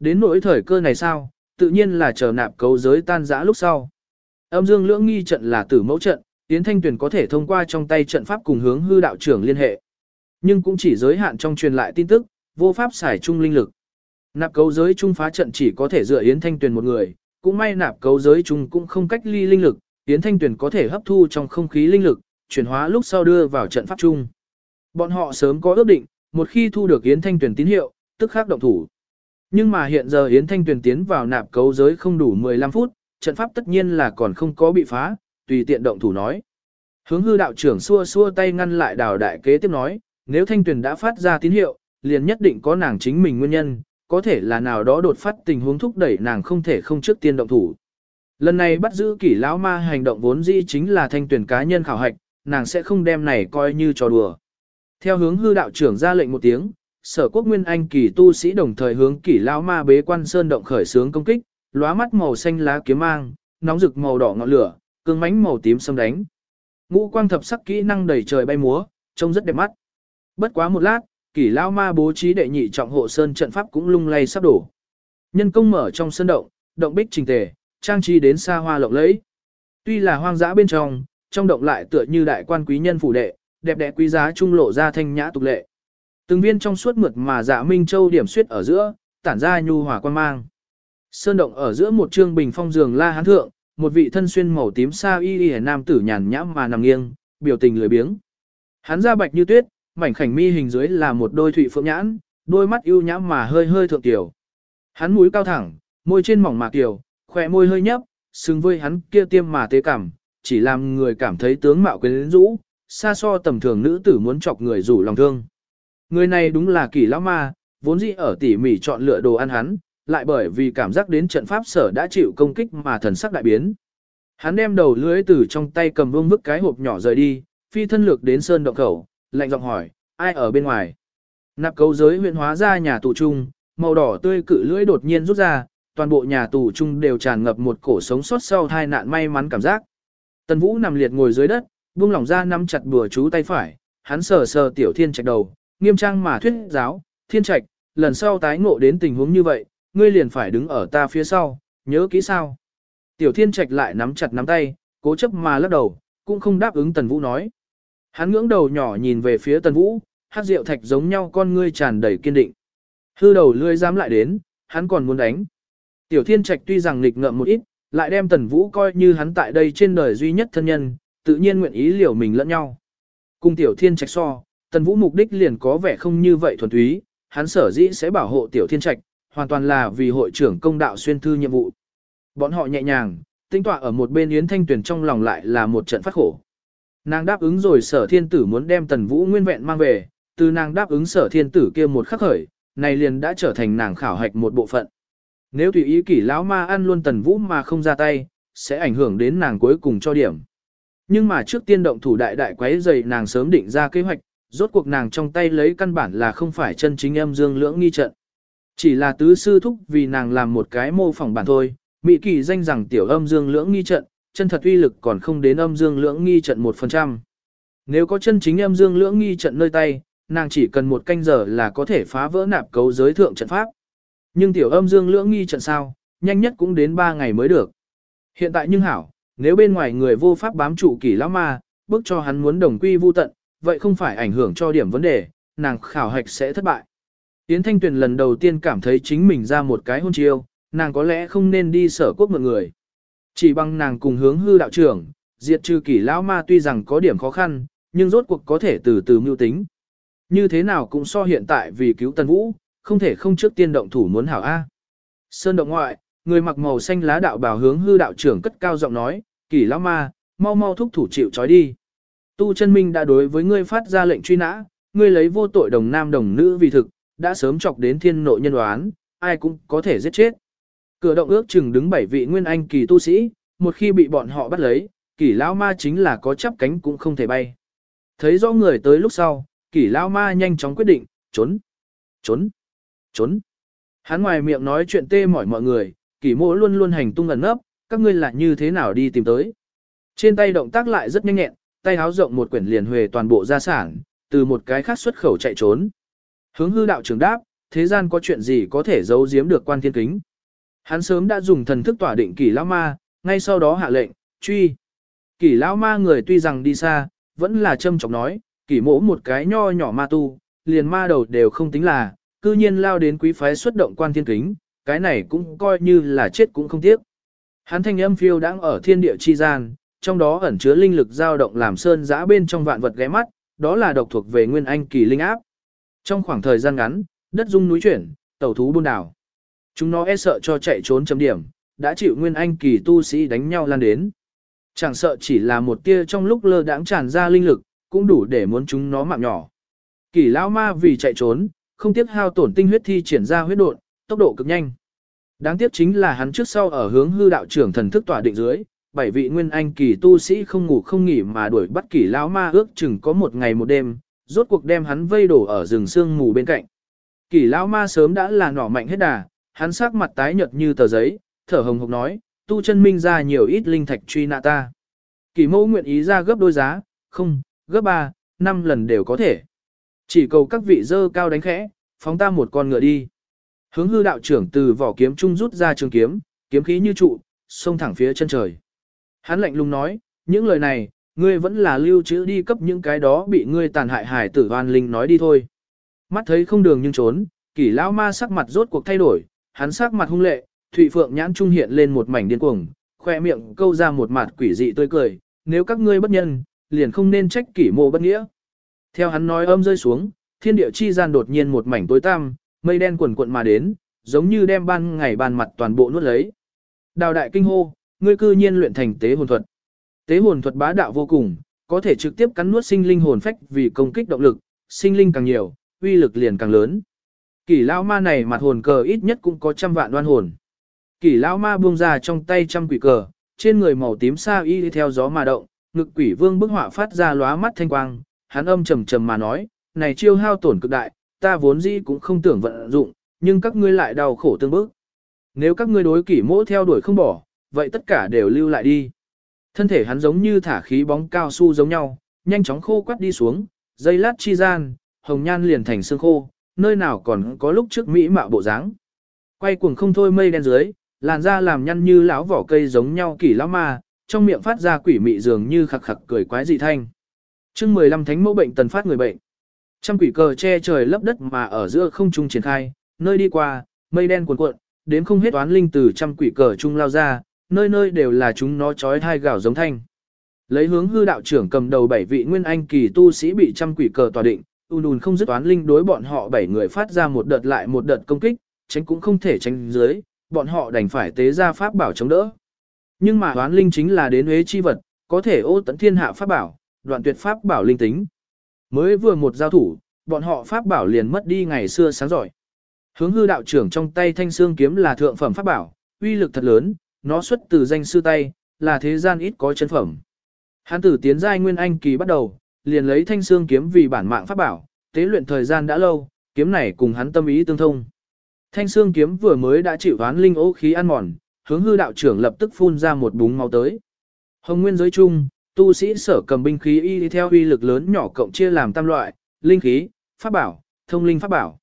đến nỗi thời cơ này sao, tự nhiên là chờ nạp cấu giới tan rã lúc sau. Âm dương lưỡng nghi trận là tử mẫu trận, Yến Thanh Tuyền có thể thông qua trong tay trận pháp cùng hướng hư đạo trưởng liên hệ. Nhưng cũng chỉ giới hạn trong truyền lại tin tức, vô pháp xài chung linh lực. Nạp cấu giới trung phá trận chỉ có thể dựa Yến Thanh Tuyền một người, cũng may nạp cấu giới trung cũng không cách ly linh lực, Yến Thanh Tuyền có thể hấp thu trong không khí linh lực, chuyển hóa lúc sau đưa vào trận pháp chung. Bọn họ sớm có ước định, một khi thu được Yến Thanh Tuyền tín hiệu, tức khắc động thủ. Nhưng mà hiện giờ Yến Thanh Tuyền tiến vào nạp cấu giới không đủ 15 phút, trận pháp tất nhiên là còn không có bị phá, tùy tiện động thủ nói. Hướng hư đạo trưởng xua xua tay ngăn lại đào đại kế tiếp nói, nếu Thanh Tuyền đã phát ra tín hiệu, liền nhất định có nàng chính mình nguyên nhân, có thể là nào đó đột phát tình huống thúc đẩy nàng không thể không trước tiên động thủ. Lần này bắt giữ kỷ lão ma hành động vốn dĩ chính là thanh Tuyền cá nhân khảo hạch, nàng sẽ không đem này coi như trò đùa. Theo hướng hư đạo trưởng ra lệnh một tiếng, sở quốc nguyên anh kỳ tu sĩ đồng thời hướng kỷ lão ma bế quan sơn động khởi sướng công kích, lóa mắt màu xanh lá kiếm mang, nóng rực màu đỏ ngọn lửa, cương mãnh màu tím xâm đánh. Ngũ quang thập sắc kỹ năng đầy trời bay múa, trông rất đẹp mắt. Bất quá một lát, kỷ lão ma bố trí đệ nhị trọng hộ sơn trận pháp cũng lung lay sắp đổ. Nhân công mở trong sơn động, động bích trình tề, trang trí đến xa hoa lộng lẫy. Tuy là hoang dã bên trong, trong động lại tựa như đại quan quý nhân phủ đệ, đẹp đẽ quý giá trung lộ ra thanh nhã tục lệ. Từng viên trong suốt mượt mà dạ minh châu điểm suyết ở giữa, tản ra nhu hòa quan mang. Sơn động ở giữa một trương bình phong giường la hán thượng, một vị thân xuyên màu tím sa y y nam tử nhàn nhãm mà nằm nghiêng, biểu tình lười biếng. Hắn da bạch như tuyết, mảnh khảnh mi hình dưới là một đôi thụy phượng nhãn, đôi mắt ưu nhãm mà hơi hơi thượng tiểu. Hắn mũi cao thẳng, môi trên mỏng mạc tiểu, khỏe môi hơi nhấp, xứng với hắn kia tiêm mà tế cảm, chỉ làm người cảm thấy tướng mạo quyến rũ, xa so tầm thường nữ tử muốn chọc người rủ lòng thương. Người này đúng là kỳ lão ma, vốn dĩ ở tỉ mỉ chọn lựa đồ ăn hắn, lại bởi vì cảm giác đến trận pháp sở đã chịu công kích mà thần sắc đại biến. Hắn đem đầu lưới từ trong tay cầm vương vức cái hộp nhỏ rời đi, phi thân lược đến sơn động khẩu, lạnh giọng hỏi, ai ở bên ngoài? Nạp cấu giới huyện hóa ra nhà tù trung, màu đỏ tươi cự lưỡi đột nhiên rút ra, toàn bộ nhà tù trung đều tràn ngập một cổ sống sót sau tai nạn may mắn cảm giác. Tần Vũ nằm liệt ngồi dưới đất, buông lỏng ra nắm chặt bùa chú tay phải, hắn sờ sờ tiểu thiên trạch đầu, nghiêm trang mà thuyết giáo, thiên trạch, lần sau tái ngộ đến tình huống như vậy, ngươi liền phải đứng ở ta phía sau, nhớ kỹ sao. Tiểu thiên trạch lại nắm chặt nắm tay, cố chấp mà lắc đầu, cũng không đáp ứng Tần Vũ nói. Hắn ngưỡng đầu nhỏ nhìn về phía Tần Vũ, hát rượu thạch giống nhau con ngươi tràn đầy kiên định. Hư đầu lươi dám lại đến, hắn còn muốn đánh. Tiểu thiên trạch tuy rằng nghịch ngợm một ít, lại đem Tần Vũ coi như hắn tại đây trên đời duy nhất thân nhân, tự nhiên nguyện ý liều mình lẫn nhau. Cùng Tiểu Thiên Trạch so, Tần Vũ mục đích liền có vẻ không như vậy thuần túy, hắn sở dĩ sẽ bảo hộ Tiểu Thiên Trạch, hoàn toàn là vì hội trưởng công đạo xuyên thư nhiệm vụ. Bọn họ nhẹ nhàng, tinh tọa ở một bên Yến Thanh Tuyền trong lòng lại là một trận phát khổ. Nàng đáp ứng rồi sở thiên tử muốn đem Tần Vũ nguyên vẹn mang về, từ nàng đáp ứng sở thiên tử kia một khắc khởi, này liền đã trở thành nàng khảo hạch một bộ phận. Nếu tùy ý kỷ lão ma ăn luôn tần vũ mà không ra tay, sẽ ảnh hưởng đến nàng cuối cùng cho điểm. Nhưng mà trước tiên động thủ đại đại quấy dày nàng sớm định ra kế hoạch, rốt cuộc nàng trong tay lấy căn bản là không phải chân chính âm dương lưỡng nghi trận. Chỉ là tứ sư thúc vì nàng làm một cái mô phỏng bản thôi, Mỹ kỳ danh rằng tiểu âm dương lưỡng nghi trận, chân thật uy lực còn không đến âm dương lưỡng nghi trận 1%. Nếu có chân chính âm dương lưỡng nghi trận nơi tay, nàng chỉ cần một canh giờ là có thể phá vỡ nạp cấu giới thượng trận pháp. Nhưng tiểu âm dương lưỡng nghi trận sao, nhanh nhất cũng đến 3 ngày mới được. Hiện tại nhưng hảo, nếu bên ngoài người vô pháp bám trụ kỳ lão ma, bước cho hắn muốn đồng quy vu tận, vậy không phải ảnh hưởng cho điểm vấn đề, nàng khảo hạch sẽ thất bại. Yến Thanh Tuyền lần đầu tiên cảm thấy chính mình ra một cái hôn chiêu, nàng có lẽ không nên đi sở quốc mượn người. Chỉ bằng nàng cùng hướng hư đạo trưởng, diệt trừ kỷ lão ma tuy rằng có điểm khó khăn, nhưng rốt cuộc có thể từ từ mưu tính. Như thế nào cũng so hiện tại vì cứu Tân Vũ, không thể không trước tiên động thủ muốn hảo A. Sơn động ngoại, người mặc màu xanh lá đạo bào hướng hư đạo trưởng cất cao giọng nói, kỷ lão ma, mau mau thúc thủ chịu trói đi. Tu chân minh đã đối với ngươi phát ra lệnh truy nã, ngươi lấy vô tội đồng nam đồng nữ vì thực, đã sớm chọc đến thiên nội nhân đoán, ai cũng có thể giết chết. Cửa động ước chừng đứng bảy vị nguyên anh kỳ tu sĩ, một khi bị bọn họ bắt lấy, kỷ lão ma chính là có chắp cánh cũng không thể bay. Thấy rõ người tới lúc sau, kỷ lão ma nhanh chóng quyết định, trốn, trốn. Trốn. Hắn ngoài miệng nói chuyện tê mỏi mọi người, kỷ mộ luôn luôn hành tung ẩn nấp, các ngươi là như thế nào đi tìm tới. Trên tay động tác lại rất nhanh nhẹn, tay háo rộng một quyển liền huề toàn bộ gia sản, từ một cái khác xuất khẩu chạy trốn. Hướng hư đạo trưởng đáp, thế gian có chuyện gì có thể giấu giếm được quan thiên kính. Hắn sớm đã dùng thần thức tỏa định kỷ lão ma, ngay sau đó hạ lệnh, truy. Kỷ lão ma người tuy rằng đi xa, vẫn là châm chọc nói, kỷ mỗ một cái nho nhỏ ma tu, liền ma đầu đều không tính là, cư nhiên lao đến quý phái xuất động quan thiên kính, cái này cũng coi như là chết cũng không tiếc. Hắn thanh âm phiêu đang ở thiên địa chi gian, trong đó ẩn chứa linh lực dao động làm sơn giã bên trong vạn vật ghé mắt, đó là độc thuộc về nguyên anh kỳ linh áp. Trong khoảng thời gian ngắn, đất rung núi chuyển, tẩu thú buôn đảo. Chúng nó e sợ cho chạy trốn chấm điểm, đã chịu nguyên anh kỳ tu sĩ đánh nhau lan đến. Chẳng sợ chỉ là một tia trong lúc lơ đãng tràn ra linh lực, cũng đủ để muốn chúng nó mạng nhỏ. Kỳ lão ma vì chạy trốn, không tiếc hao tổn tinh huyết thi triển ra huyết độn, tốc độ cực nhanh. Đáng tiếc chính là hắn trước sau ở hướng hư đạo trưởng thần thức tỏa định dưới, bảy vị nguyên anh kỳ tu sĩ không ngủ không nghỉ mà đuổi bắt kỳ lão ma ước chừng có một ngày một đêm, rốt cuộc đem hắn vây đổ ở rừng sương mù bên cạnh. Kỳ lão ma sớm đã là nỏ mạnh hết đà, hắn sắc mặt tái nhợt như tờ giấy, thở hồng hộc nói, tu chân minh ra nhiều ít linh thạch truy nạ ta. Kỳ mẫu nguyện ý ra gấp đôi giá, không, gấp ba, năm lần đều có thể. Chỉ cầu các vị dơ cao đánh khẽ, phóng ta một con ngựa đi. Hướng hư đạo trưởng từ vỏ kiếm trung rút ra trường kiếm, kiếm khí như trụ, xông thẳng phía chân trời. Hắn lạnh lùng nói, những lời này, ngươi vẫn là lưu trữ đi cấp những cái đó bị ngươi tàn hại hải tử hoan linh nói đi thôi. Mắt thấy không đường nhưng trốn, kỷ lão ma sắc mặt rốt cuộc thay đổi, hắn sắc mặt hung lệ, thụy phượng nhãn trung hiện lên một mảnh điên cuồng, khoe miệng câu ra một mặt quỷ dị tươi cười, nếu các ngươi bất nhân, liền không nên trách kỷ mộ bất nghĩa. Theo hắn nói âm rơi xuống, thiên địa chi gian đột nhiên một mảnh tối tăm, mây đen quần cuộn mà đến, giống như đem ban ngày ban mặt toàn bộ nuốt lấy. Đào đại kinh hô, ngươi cư nhiên luyện thành tế hồn thuật. Tế hồn thuật bá đạo vô cùng, có thể trực tiếp cắn nuốt sinh linh hồn phách vì công kích động lực, sinh linh càng nhiều, uy lực liền càng lớn. Kỷ lão ma này mặt hồn cờ ít nhất cũng có trăm vạn đoan hồn. Kỷ lão ma buông ra trong tay trăm quỷ cờ, trên người màu tím sa y theo gió mà động, ngực quỷ vương bức họa phát ra lóa mắt thanh quang, hắn âm trầm trầm mà nói, này chiêu hao tổn cực đại, ta vốn dĩ cũng không tưởng vận dụng, nhưng các ngươi lại đau khổ tương bức. Nếu các ngươi đối kỷ mỗ theo đuổi không bỏ, vậy tất cả đều lưu lại đi. Thân thể hắn giống như thả khí bóng cao su giống nhau, nhanh chóng khô quắt đi xuống, dây lát chi gian, hồng nhan liền thành xương khô, nơi nào còn có lúc trước mỹ mạo bộ dáng. Quay cuồng không thôi mây đen dưới, làn da làm nhăn như lão vỏ cây giống nhau kỳ lão ma, trong miệng phát ra quỷ mị dường như khặc khặc cười quái dị thanh. Chương 15 Thánh mẫu bệnh tần phát người bệnh. Trăm quỷ cờ che trời lấp đất mà ở giữa không trung triển khai, nơi đi qua, mây đen cuồn cuộn, đến không hết toán linh từ trăm quỷ cờ trung lao ra, nơi nơi đều là chúng nó chói thai gào giống thanh. Lấy hướng hư đạo trưởng cầm đầu bảy vị nguyên anh kỳ tu sĩ bị trăm quỷ cờ tòa định, ùn ùn không dứt toán linh đối bọn họ bảy người phát ra một đợt lại một đợt công kích, tránh cũng không thể tránh dưới, bọn họ đành phải tế ra pháp bảo chống đỡ. Nhưng mà toán linh chính là đến huế chi vật, có thể ô tận thiên hạ pháp bảo, đoạn tuyệt pháp bảo linh tính. Mới vừa một giao thủ, bọn họ pháp bảo liền mất đi ngày xưa sáng giỏi. Hướng hư đạo trưởng trong tay thanh xương kiếm là thượng phẩm pháp bảo, uy lực thật lớn, nó xuất từ danh sư tay, là thế gian ít có chân phẩm. Hán tử tiến giai nguyên anh kỳ bắt đầu, liền lấy thanh xương kiếm vì bản mạng pháp bảo, tế luyện thời gian đã lâu, kiếm này cùng hắn tâm ý tương thông. Thanh xương kiếm vừa mới đã chịu ván linh ố khí ăn mòn, hướng hư đạo trưởng lập tức phun ra một búng máu tới. Hồng nguyên giới chung, tu sĩ sở cầm binh khí y theo uy lực lớn nhỏ cộng chia làm tam loại, linh khí, pháp bảo, thông linh pháp bảo.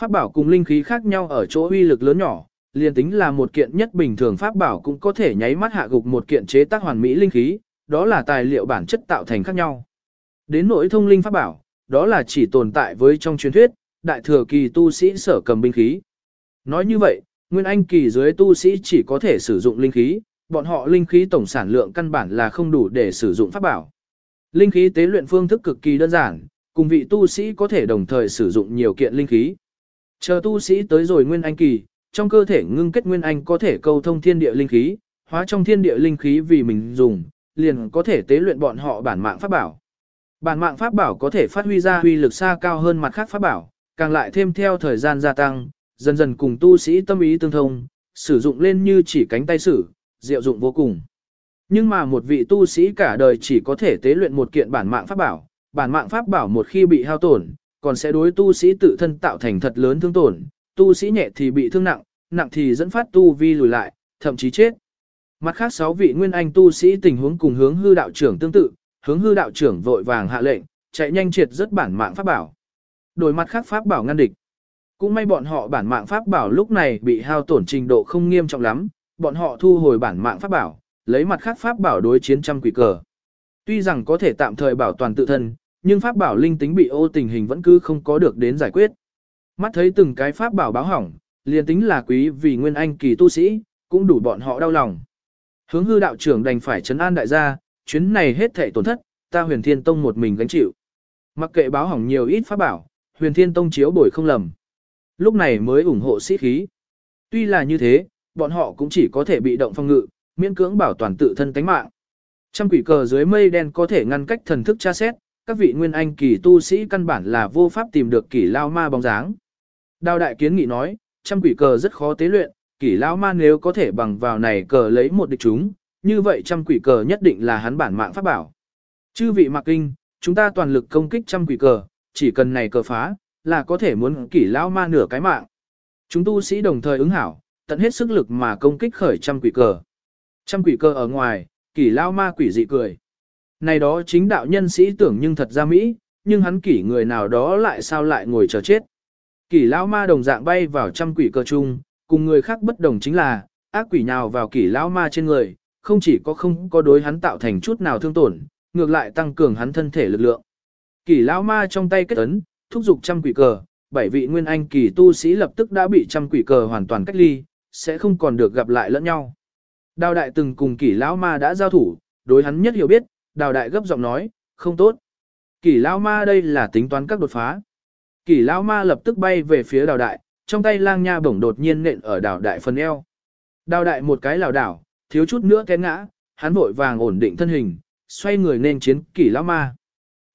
Pháp bảo cùng linh khí khác nhau ở chỗ uy lực lớn nhỏ, liền tính là một kiện nhất bình thường pháp bảo cũng có thể nháy mắt hạ gục một kiện chế tác hoàn mỹ linh khí, đó là tài liệu bản chất tạo thành khác nhau. Đến nỗi thông linh pháp bảo, đó là chỉ tồn tại với trong truyền thuyết, đại thừa kỳ tu sĩ sở cầm binh khí. Nói như vậy, nguyên anh kỳ dưới tu sĩ chỉ có thể sử dụng linh khí, bọn họ linh khí tổng sản lượng căn bản là không đủ để sử dụng pháp bảo. Linh khí tế luyện phương thức cực kỳ đơn giản, cùng vị tu sĩ có thể đồng thời sử dụng nhiều kiện linh khí. Chờ tu sĩ tới rồi nguyên anh kỳ, trong cơ thể ngưng kết nguyên anh có thể câu thông thiên địa linh khí, hóa trong thiên địa linh khí vì mình dùng, liền có thể tế luyện bọn họ bản mạng pháp bảo. Bản mạng pháp bảo có thể phát huy ra huy lực xa cao hơn mặt khác pháp bảo, càng lại thêm theo thời gian gia tăng, dần dần cùng tu sĩ tâm ý tương thông, sử dụng lên như chỉ cánh tay sử, diệu dụng vô cùng. Nhưng mà một vị tu sĩ cả đời chỉ có thể tế luyện một kiện bản mạng pháp bảo, bản mạng pháp bảo một khi bị hao tổn, còn sẽ đối tu sĩ tự thân tạo thành thật lớn thương tổn, tu sĩ nhẹ thì bị thương nặng, nặng thì dẫn phát tu vi lùi lại, thậm chí chết. Mặt khác sáu vị nguyên anh tu sĩ tình huống cùng hướng hư đạo trưởng tương tự, hướng hư đạo trưởng vội vàng hạ lệnh, chạy nhanh triệt rất bản mạng pháp bảo. Đổi mặt khác pháp bảo ngăn địch. cũng may bọn họ bản mạng pháp bảo lúc này bị hao tổn trình độ không nghiêm trọng lắm, bọn họ thu hồi bản mạng pháp bảo, lấy mặt khác pháp bảo đối chiến trăm quỷ cờ. Tuy rằng có thể tạm thời bảo toàn tự thân, nhưng pháp bảo linh tính bị ô tình hình vẫn cứ không có được đến giải quyết. Mắt thấy từng cái pháp bảo báo hỏng, liền tính là quý vì nguyên anh kỳ tu sĩ, cũng đủ bọn họ đau lòng. Hướng hư đạo trưởng đành phải chấn an đại gia, chuyến này hết thảy tổn thất, ta huyền thiên tông một mình gánh chịu. Mặc kệ báo hỏng nhiều ít pháp bảo, huyền thiên tông chiếu bồi không lầm. Lúc này mới ủng hộ sĩ khí. Tuy là như thế, bọn họ cũng chỉ có thể bị động phong ngự, miễn cưỡng bảo toàn tự thân tánh mạng. Trăm quỷ cờ dưới mây đen có thể ngăn cách thần thức tra xét, các vị nguyên anh kỳ tu sĩ căn bản là vô pháp tìm được kỷ lao ma bóng dáng. Đào đại kiến nghị nói, trăm quỷ cờ rất khó tế luyện, kỷ lao ma nếu có thể bằng vào này cờ lấy một địch chúng, như vậy trăm quỷ cờ nhất định là hắn bản mạng pháp bảo. Chư vị mạc kinh, chúng ta toàn lực công kích trăm quỷ cờ, chỉ cần này cờ phá, là có thể muốn kỷ lao ma nửa cái mạng. Chúng tu sĩ đồng thời ứng hảo, tận hết sức lực mà công kích khởi trăm quỷ cờ. Trăm quỷ cờ ở ngoài, kỷ lao ma quỷ dị cười. Này đó chính đạo nhân sĩ tưởng nhưng thật ra Mỹ, nhưng hắn kỷ người nào đó lại sao lại ngồi chờ chết. Kỷ lão ma đồng dạng bay vào trăm quỷ cờ chung, cùng người khác bất đồng chính là, ác quỷ nào vào kỷ lão ma trên người, không chỉ có không có đối hắn tạo thành chút nào thương tổn, ngược lại tăng cường hắn thân thể lực lượng. Kỷ lão ma trong tay kết ấn, thúc giục trăm quỷ cờ, bảy vị nguyên anh kỳ tu sĩ lập tức đã bị trăm quỷ cờ hoàn toàn cách ly, sẽ không còn được gặp lại lẫn nhau. Đào đại từng cùng kỷ lão ma đã giao thủ, đối hắn nhất hiểu biết, đào đại gấp giọng nói, không tốt. Kỷ lão ma đây là tính toán các đột phá. Kỷ lão ma lập tức bay về phía đào đại, trong tay lang nha bổng đột nhiên nện ở đào đại phần eo. Đào đại một cái lảo đảo, thiếu chút nữa té ngã, hắn vội vàng ổn định thân hình, xoay người nên chiến kỷ lão ma.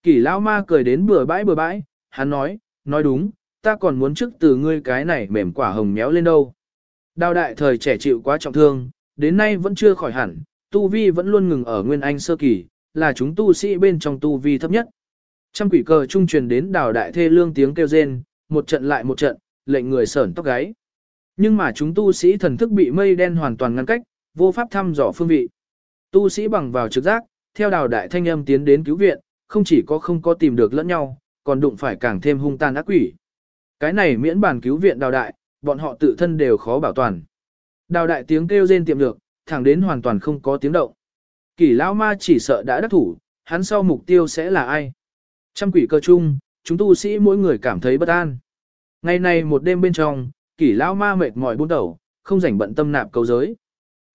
Kỷ lão ma cười đến bừa bãi bừa bãi, hắn nói, nói đúng, ta còn muốn trước từ ngươi cái này mềm quả hồng méo lên đâu. Đào đại thời trẻ chịu quá trọng thương, đến nay vẫn chưa khỏi hẳn, tu vi vẫn luôn ngừng ở nguyên anh sơ kỳ, là chúng tu sĩ bên trong tu vi thấp nhất. Trăm quỷ cờ trung truyền đến đào đại thê lương tiếng kêu rên, một trận lại một trận, lệnh người sởn tóc gáy. Nhưng mà chúng tu sĩ thần thức bị mây đen hoàn toàn ngăn cách, vô pháp thăm dò phương vị. Tu sĩ bằng vào trực giác, theo đào đại thanh âm tiến đến cứu viện, không chỉ có không có tìm được lẫn nhau, còn đụng phải càng thêm hung tàn ác quỷ. Cái này miễn bản cứu viện đào đại, bọn họ tự thân đều khó bảo toàn. Đào đại tiếng kêu rên tiệm được, thẳng đến hoàn toàn không có tiếng động. Kỷ lão ma chỉ sợ đã đắc thủ, hắn sau mục tiêu sẽ là ai? Trăm quỷ cơ chung, chúng tu sĩ mỗi người cảm thấy bất an. Ngày này một đêm bên trong, kỷ lão ma mệt mỏi buôn đầu, không rảnh bận tâm nạp cầu giới.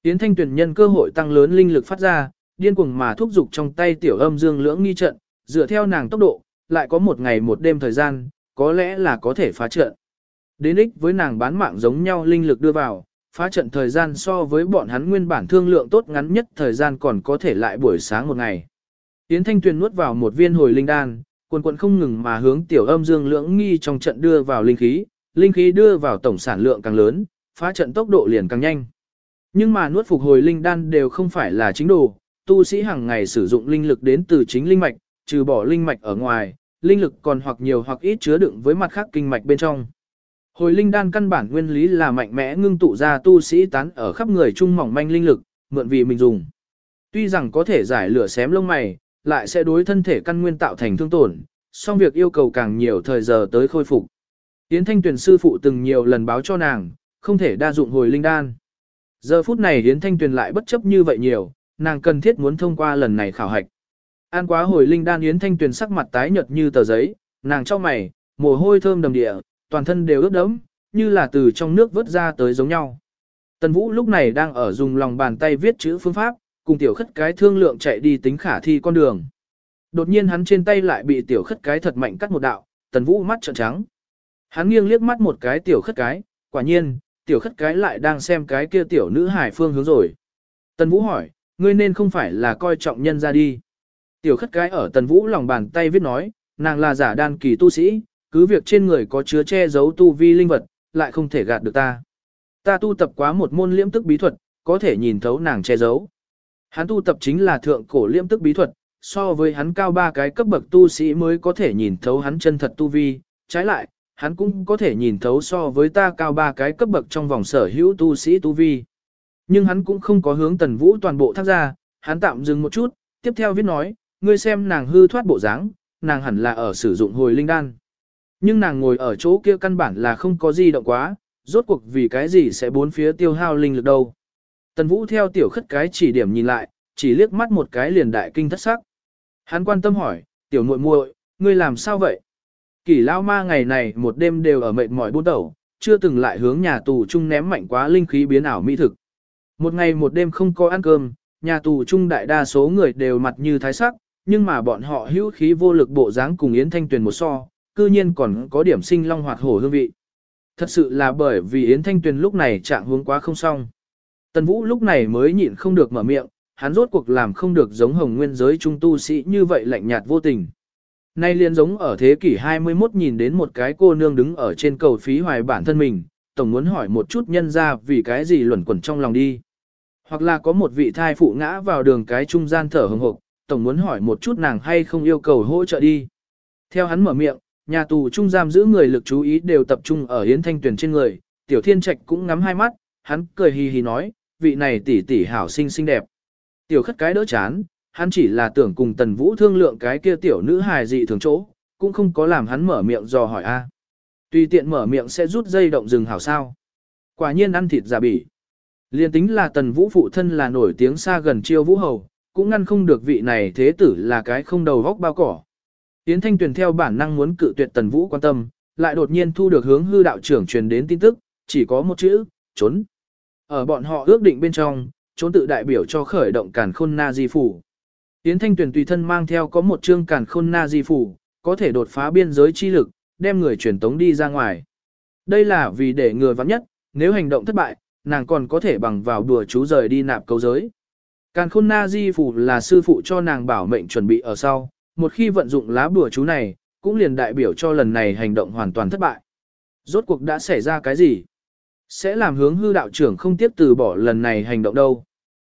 Tiến thanh tuyển nhân cơ hội tăng lớn linh lực phát ra, điên cuồng mà thúc giục trong tay tiểu âm dương lưỡng nghi trận, dựa theo nàng tốc độ, lại có một ngày một đêm thời gian, có lẽ là có thể phá trận. Đến ích với nàng bán mạng giống nhau linh lực đưa vào, phá trận thời gian so với bọn hắn nguyên bản thương lượng tốt ngắn nhất thời gian còn có thể lại buổi sáng một ngày. Yến Thanh Tuyền nuốt vào một viên hồi linh đan, quần quần không ngừng mà hướng tiểu âm dương lưỡng nghi trong trận đưa vào linh khí, linh khí đưa vào tổng sản lượng càng lớn, phá trận tốc độ liền càng nhanh. Nhưng mà nuốt phục hồi linh đan đều không phải là chính đồ, tu sĩ hàng ngày sử dụng linh lực đến từ chính linh mạch, trừ bỏ linh mạch ở ngoài, linh lực còn hoặc nhiều hoặc ít chứa đựng với mặt khác kinh mạch bên trong. Hồi linh đan căn bản nguyên lý là mạnh mẽ ngưng tụ ra tu sĩ tán ở khắp người trung mỏng manh linh lực, mượn vì mình dùng. Tuy rằng có thể giải lửa xém lông mày, lại sẽ đối thân thể căn nguyên tạo thành thương tổn, song việc yêu cầu càng nhiều thời giờ tới khôi phục. Yến Thanh Tuyền sư phụ từng nhiều lần báo cho nàng, không thể đa dụng hồi linh đan. Giờ phút này Yến Thanh Tuyền lại bất chấp như vậy nhiều, nàng cần thiết muốn thông qua lần này khảo hạch. An quá hồi linh đan Yến Thanh Tuyền sắc mặt tái nhợt như tờ giấy, nàng cho mày, mồ hôi thơm đầm địa, toàn thân đều ướt đẫm, như là từ trong nước vớt ra tới giống nhau. Tần Vũ lúc này đang ở dùng lòng bàn tay viết chữ phương pháp, cùng tiểu khất cái thương lượng chạy đi tính khả thi con đường. Đột nhiên hắn trên tay lại bị tiểu khất cái thật mạnh cắt một đạo, Tần Vũ mắt trợn trắng. Hắn nghiêng liếc mắt một cái tiểu khất cái, quả nhiên, tiểu khất cái lại đang xem cái kia tiểu nữ hải phương hướng rồi. Tần Vũ hỏi, ngươi nên không phải là coi trọng nhân ra đi. Tiểu khất cái ở Tần Vũ lòng bàn tay viết nói, nàng là giả đan kỳ tu sĩ, cứ việc trên người có chứa che giấu tu vi linh vật, lại không thể gạt được ta. Ta tu tập quá một môn liễm tức bí thuật, có thể nhìn thấu nàng che giấu. Hắn tu tập chính là thượng cổ liễm tức bí thuật, so với hắn cao ba cái cấp bậc tu sĩ mới có thể nhìn thấu hắn chân thật tu vi, trái lại, hắn cũng có thể nhìn thấu so với ta cao ba cái cấp bậc trong vòng sở hữu tu sĩ tu vi. Nhưng hắn cũng không có hướng tần vũ toàn bộ thác ra, hắn tạm dừng một chút, tiếp theo viết nói, ngươi xem nàng hư thoát bộ dáng, nàng hẳn là ở sử dụng hồi linh đan. Nhưng nàng ngồi ở chỗ kia căn bản là không có gì động quá, rốt cuộc vì cái gì sẽ bốn phía tiêu hao linh lực đâu. Tần Vũ theo tiểu khất cái chỉ điểm nhìn lại, chỉ liếc mắt một cái liền đại kinh thất sắc. Hắn quan tâm hỏi, tiểu muội muội, ngươi làm sao vậy? Kỷ lao ma ngày này một đêm đều ở mệt mỏi buôn đầu, chưa từng lại hướng nhà tù chung ném mạnh quá linh khí biến ảo mỹ thực. Một ngày một đêm không có ăn cơm, nhà tù chung đại đa số người đều mặt như thái sắc, nhưng mà bọn họ hữu khí vô lực bộ dáng cùng Yến Thanh Tuyền một so, cư nhiên còn có điểm sinh long hoạt hổ hương vị. Thật sự là bởi vì Yến Thanh Tuyền lúc này trạng hướng quá không xong. Tần Vũ lúc này mới nhịn không được mở miệng, hắn rốt cuộc làm không được giống hồng nguyên giới trung tu sĩ như vậy lạnh nhạt vô tình. Nay liền giống ở thế kỷ 21 nhìn đến một cái cô nương đứng ở trên cầu phí hoài bản thân mình, tổng muốn hỏi một chút nhân ra vì cái gì luẩn quẩn trong lòng đi. Hoặc là có một vị thai phụ ngã vào đường cái trung gian thở hồng hộc, tổng muốn hỏi một chút nàng hay không yêu cầu hỗ trợ đi. Theo hắn mở miệng, nhà tù trung giam giữ người lực chú ý đều tập trung ở Yến Thanh Tuyền trên người, Tiểu Thiên Trạch cũng ngắm hai mắt, hắn cười hì hì nói, vị này tỷ tỷ hảo xinh xinh đẹp. Tiểu khất cái đỡ chán, hắn chỉ là tưởng cùng Tần Vũ thương lượng cái kia tiểu nữ hài dị thường chỗ, cũng không có làm hắn mở miệng dò hỏi a. Tùy tiện mở miệng sẽ rút dây động rừng hảo sao. Quả nhiên ăn thịt giả bỉ. Liên tính là Tần Vũ phụ thân là nổi tiếng xa gần chiêu vũ hầu, cũng ngăn không được vị này thế tử là cái không đầu góc bao cỏ. Yến Thanh Tuyền theo bản năng muốn cự tuyệt Tần Vũ quan tâm, lại đột nhiên thu được hướng hư đạo trưởng truyền đến tin tức, chỉ có một chữ, trốn. Ở bọn họ ước định bên trong, trốn tự đại biểu cho khởi động càn khôn na di phủ. Yến Thanh Tuyền tùy thân mang theo có một chương càn khôn na di phủ, có thể đột phá biên giới chi lực, đem người truyền tống đi ra ngoài. Đây là vì để người vắng nhất, nếu hành động thất bại, nàng còn có thể bằng vào đùa chú rời đi nạp cầu giới. Càn khôn na di phủ là sư phụ cho nàng bảo mệnh chuẩn bị ở sau, một khi vận dụng lá bùa chú này, cũng liền đại biểu cho lần này hành động hoàn toàn thất bại. Rốt cuộc đã xảy ra cái gì? Sẽ làm hướng hư đạo trưởng không tiếp từ bỏ lần này hành động đâu.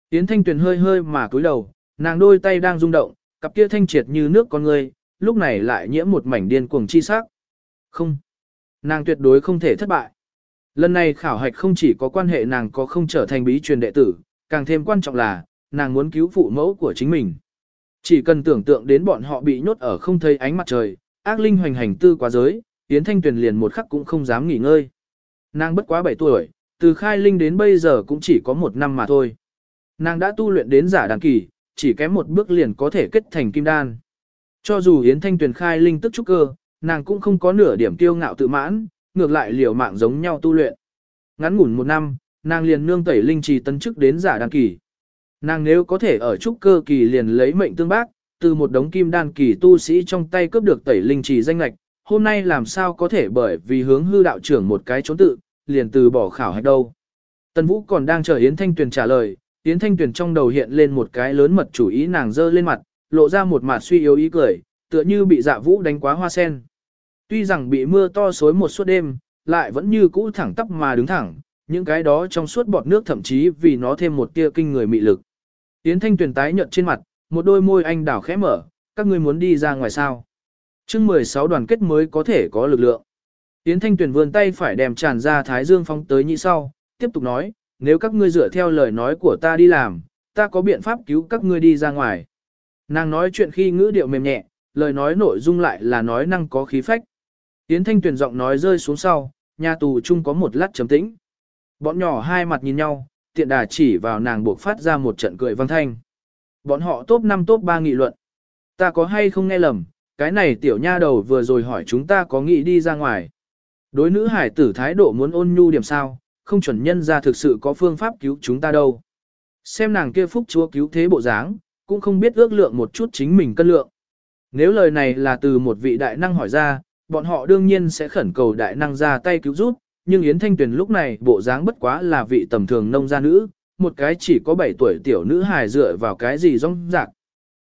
Yến Thanh Tuyền hơi hơi mà cúi đầu, nàng đôi tay đang rung động, cặp kia thanh triệt như nước con người, lúc này lại nhiễm một mảnh điên cuồng chi sắc. Không, nàng tuyệt đối không thể thất bại. Lần này khảo hạch không chỉ có quan hệ nàng có không trở thành bí truyền đệ tử, càng thêm quan trọng là, nàng muốn cứu phụ mẫu của chính mình. Chỉ cần tưởng tượng đến bọn họ bị nhốt ở không thấy ánh mặt trời, ác linh hoành hành tư quá giới, Yến Thanh Tuyền liền một khắc cũng không dám nghỉ ngơi. Nàng bất quá 7 tuổi, từ khai linh đến bây giờ cũng chỉ có một năm mà thôi. Nàng đã tu luyện đến giả đàn kỳ, chỉ kém một bước liền có thể kết thành kim đan. Cho dù Yến Thanh Tuyền khai linh tức trúc cơ, nàng cũng không có nửa điểm kiêu ngạo tự mãn, ngược lại liều mạng giống nhau tu luyện. Ngắn ngủn một năm, nàng liền nương tẩy linh trì tấn chức đến giả đan kỳ. Nàng nếu có thể ở trúc cơ kỳ liền lấy mệnh tương bác, từ một đống kim đan kỳ tu sĩ trong tay cướp được tẩy linh trì danh lạch, hôm nay làm sao có thể bởi vì hướng hư đạo trưởng một cái trốn tự, liền từ bỏ khảo hạch đâu. Tần Vũ còn đang chờ Yến Thanh Tuyền trả lời, Yến Thanh Tuyền trong đầu hiện lên một cái lớn mật chủ ý nàng dơ lên mặt, lộ ra một mặt suy yếu ý cười, tựa như bị dạ vũ đánh quá hoa sen. Tuy rằng bị mưa to xối một suốt đêm, lại vẫn như cũ thẳng tắp mà đứng thẳng, những cái đó trong suốt bọt nước thậm chí vì nó thêm một tia kinh người mị lực. Yến Thanh Tuyền tái nhợt trên mặt, một đôi môi anh đảo khẽ mở, các ngươi muốn đi ra ngoài sao? Chương 16 đoàn kết mới có thể có lực lượng. Yến Thanh Tuyền vươn tay phải đem tràn ra thái dương phong tới nhị sau, tiếp tục nói, nếu các ngươi dựa theo lời nói của ta đi làm, ta có biện pháp cứu các ngươi đi ra ngoài. Nàng nói chuyện khi ngữ điệu mềm nhẹ, lời nói nội dung lại là nói năng có khí phách. Yến Thanh Tuyền giọng nói rơi xuống sau, nhà tù chung có một lát trầm tĩnh. Bọn nhỏ hai mặt nhìn nhau, tiện đà chỉ vào nàng buộc phát ra một trận cười vang thanh. Bọn họ top 5 top 3 nghị luận. Ta có hay không nghe lầm, cái này tiểu nha đầu vừa rồi hỏi chúng ta có nghĩ đi ra ngoài. Đối nữ hải tử thái độ muốn ôn nhu điểm sao, không chuẩn nhân ra thực sự có phương pháp cứu chúng ta đâu. Xem nàng kia phúc chúa cứu thế bộ dáng, cũng không biết ước lượng một chút chính mình cân lượng. Nếu lời này là từ một vị đại năng hỏi ra, bọn họ đương nhiên sẽ khẩn cầu đại năng ra tay cứu giúp, nhưng Yến Thanh Tuyền lúc này bộ dáng bất quá là vị tầm thường nông gia nữ, một cái chỉ có 7 tuổi tiểu nữ hài dựa vào cái gì rong rạc.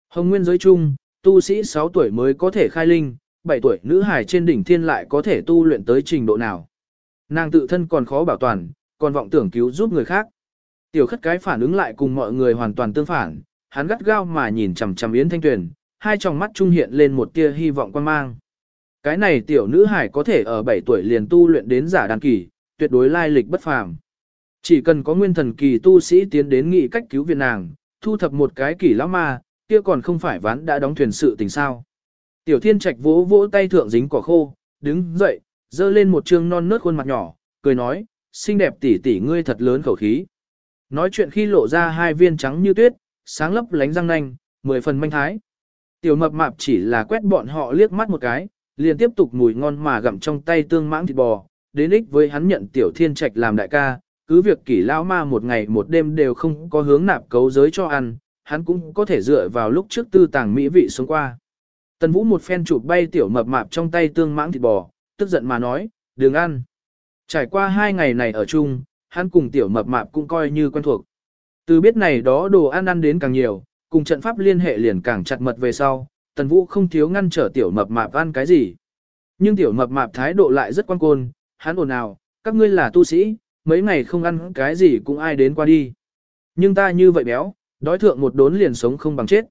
Hồng Nguyên giới chung, tu sĩ 6 tuổi mới có thể khai linh, 7 tuổi nữ hài trên đỉnh thiên lại có thể tu luyện tới trình độ nào. Nàng tự thân còn khó bảo toàn, còn vọng tưởng cứu giúp người khác. Tiểu khất cái phản ứng lại cùng mọi người hoàn toàn tương phản, hắn gắt gao mà nhìn chằm chằm Yến Thanh Tuyền, hai tròng mắt trung hiện lên một tia hy vọng quan mang. Cái này tiểu nữ hải có thể ở 7 tuổi liền tu luyện đến giả đàn kỳ, tuyệt đối lai lịch bất phàm. Chỉ cần có nguyên thần kỳ tu sĩ tiến đến nghị cách cứu viện nàng, thu thập một cái kỳ lão ma, kia còn không phải ván đã đóng thuyền sự tình sao. Tiểu thiên trạch vỗ vỗ tay thượng dính quả khô, đứng dậy, dơ lên một trương non nớt khuôn mặt nhỏ, cười nói, xinh đẹp tỷ tỷ ngươi thật lớn khẩu khí. Nói chuyện khi lộ ra hai viên trắng như tuyết, sáng lấp lánh răng nanh, mười phần manh thái. Tiểu mập mạp chỉ là quét bọn họ liếc mắt một cái, liền tiếp tục mùi ngon mà gặm trong tay tương mãng thịt bò, đến ích với hắn nhận tiểu thiên trạch làm đại ca, cứ việc kỷ lao ma một ngày một đêm đều không có hướng nạp cấu giới cho ăn, hắn cũng có thể dựa vào lúc trước tư tàng mỹ vị xuống qua. Tần Vũ một phen chụp bay tiểu mập mạp trong tay tương mãng thịt bò, tức giận mà nói, đừng ăn. Trải qua hai ngày này ở chung, hắn cùng tiểu mập mạp cũng coi như quen thuộc. Từ biết này đó đồ ăn ăn đến càng nhiều, cùng trận pháp liên hệ liền càng chặt mật về sau, Tần Vũ không thiếu ngăn trở tiểu mập mạp ăn cái gì. Nhưng tiểu mập mạp thái độ lại rất quan côn, hắn ồn ào, các ngươi là tu sĩ, mấy ngày không ăn cái gì cũng ai đến qua đi. Nhưng ta như vậy béo, đói thượng một đốn liền sống không bằng chết.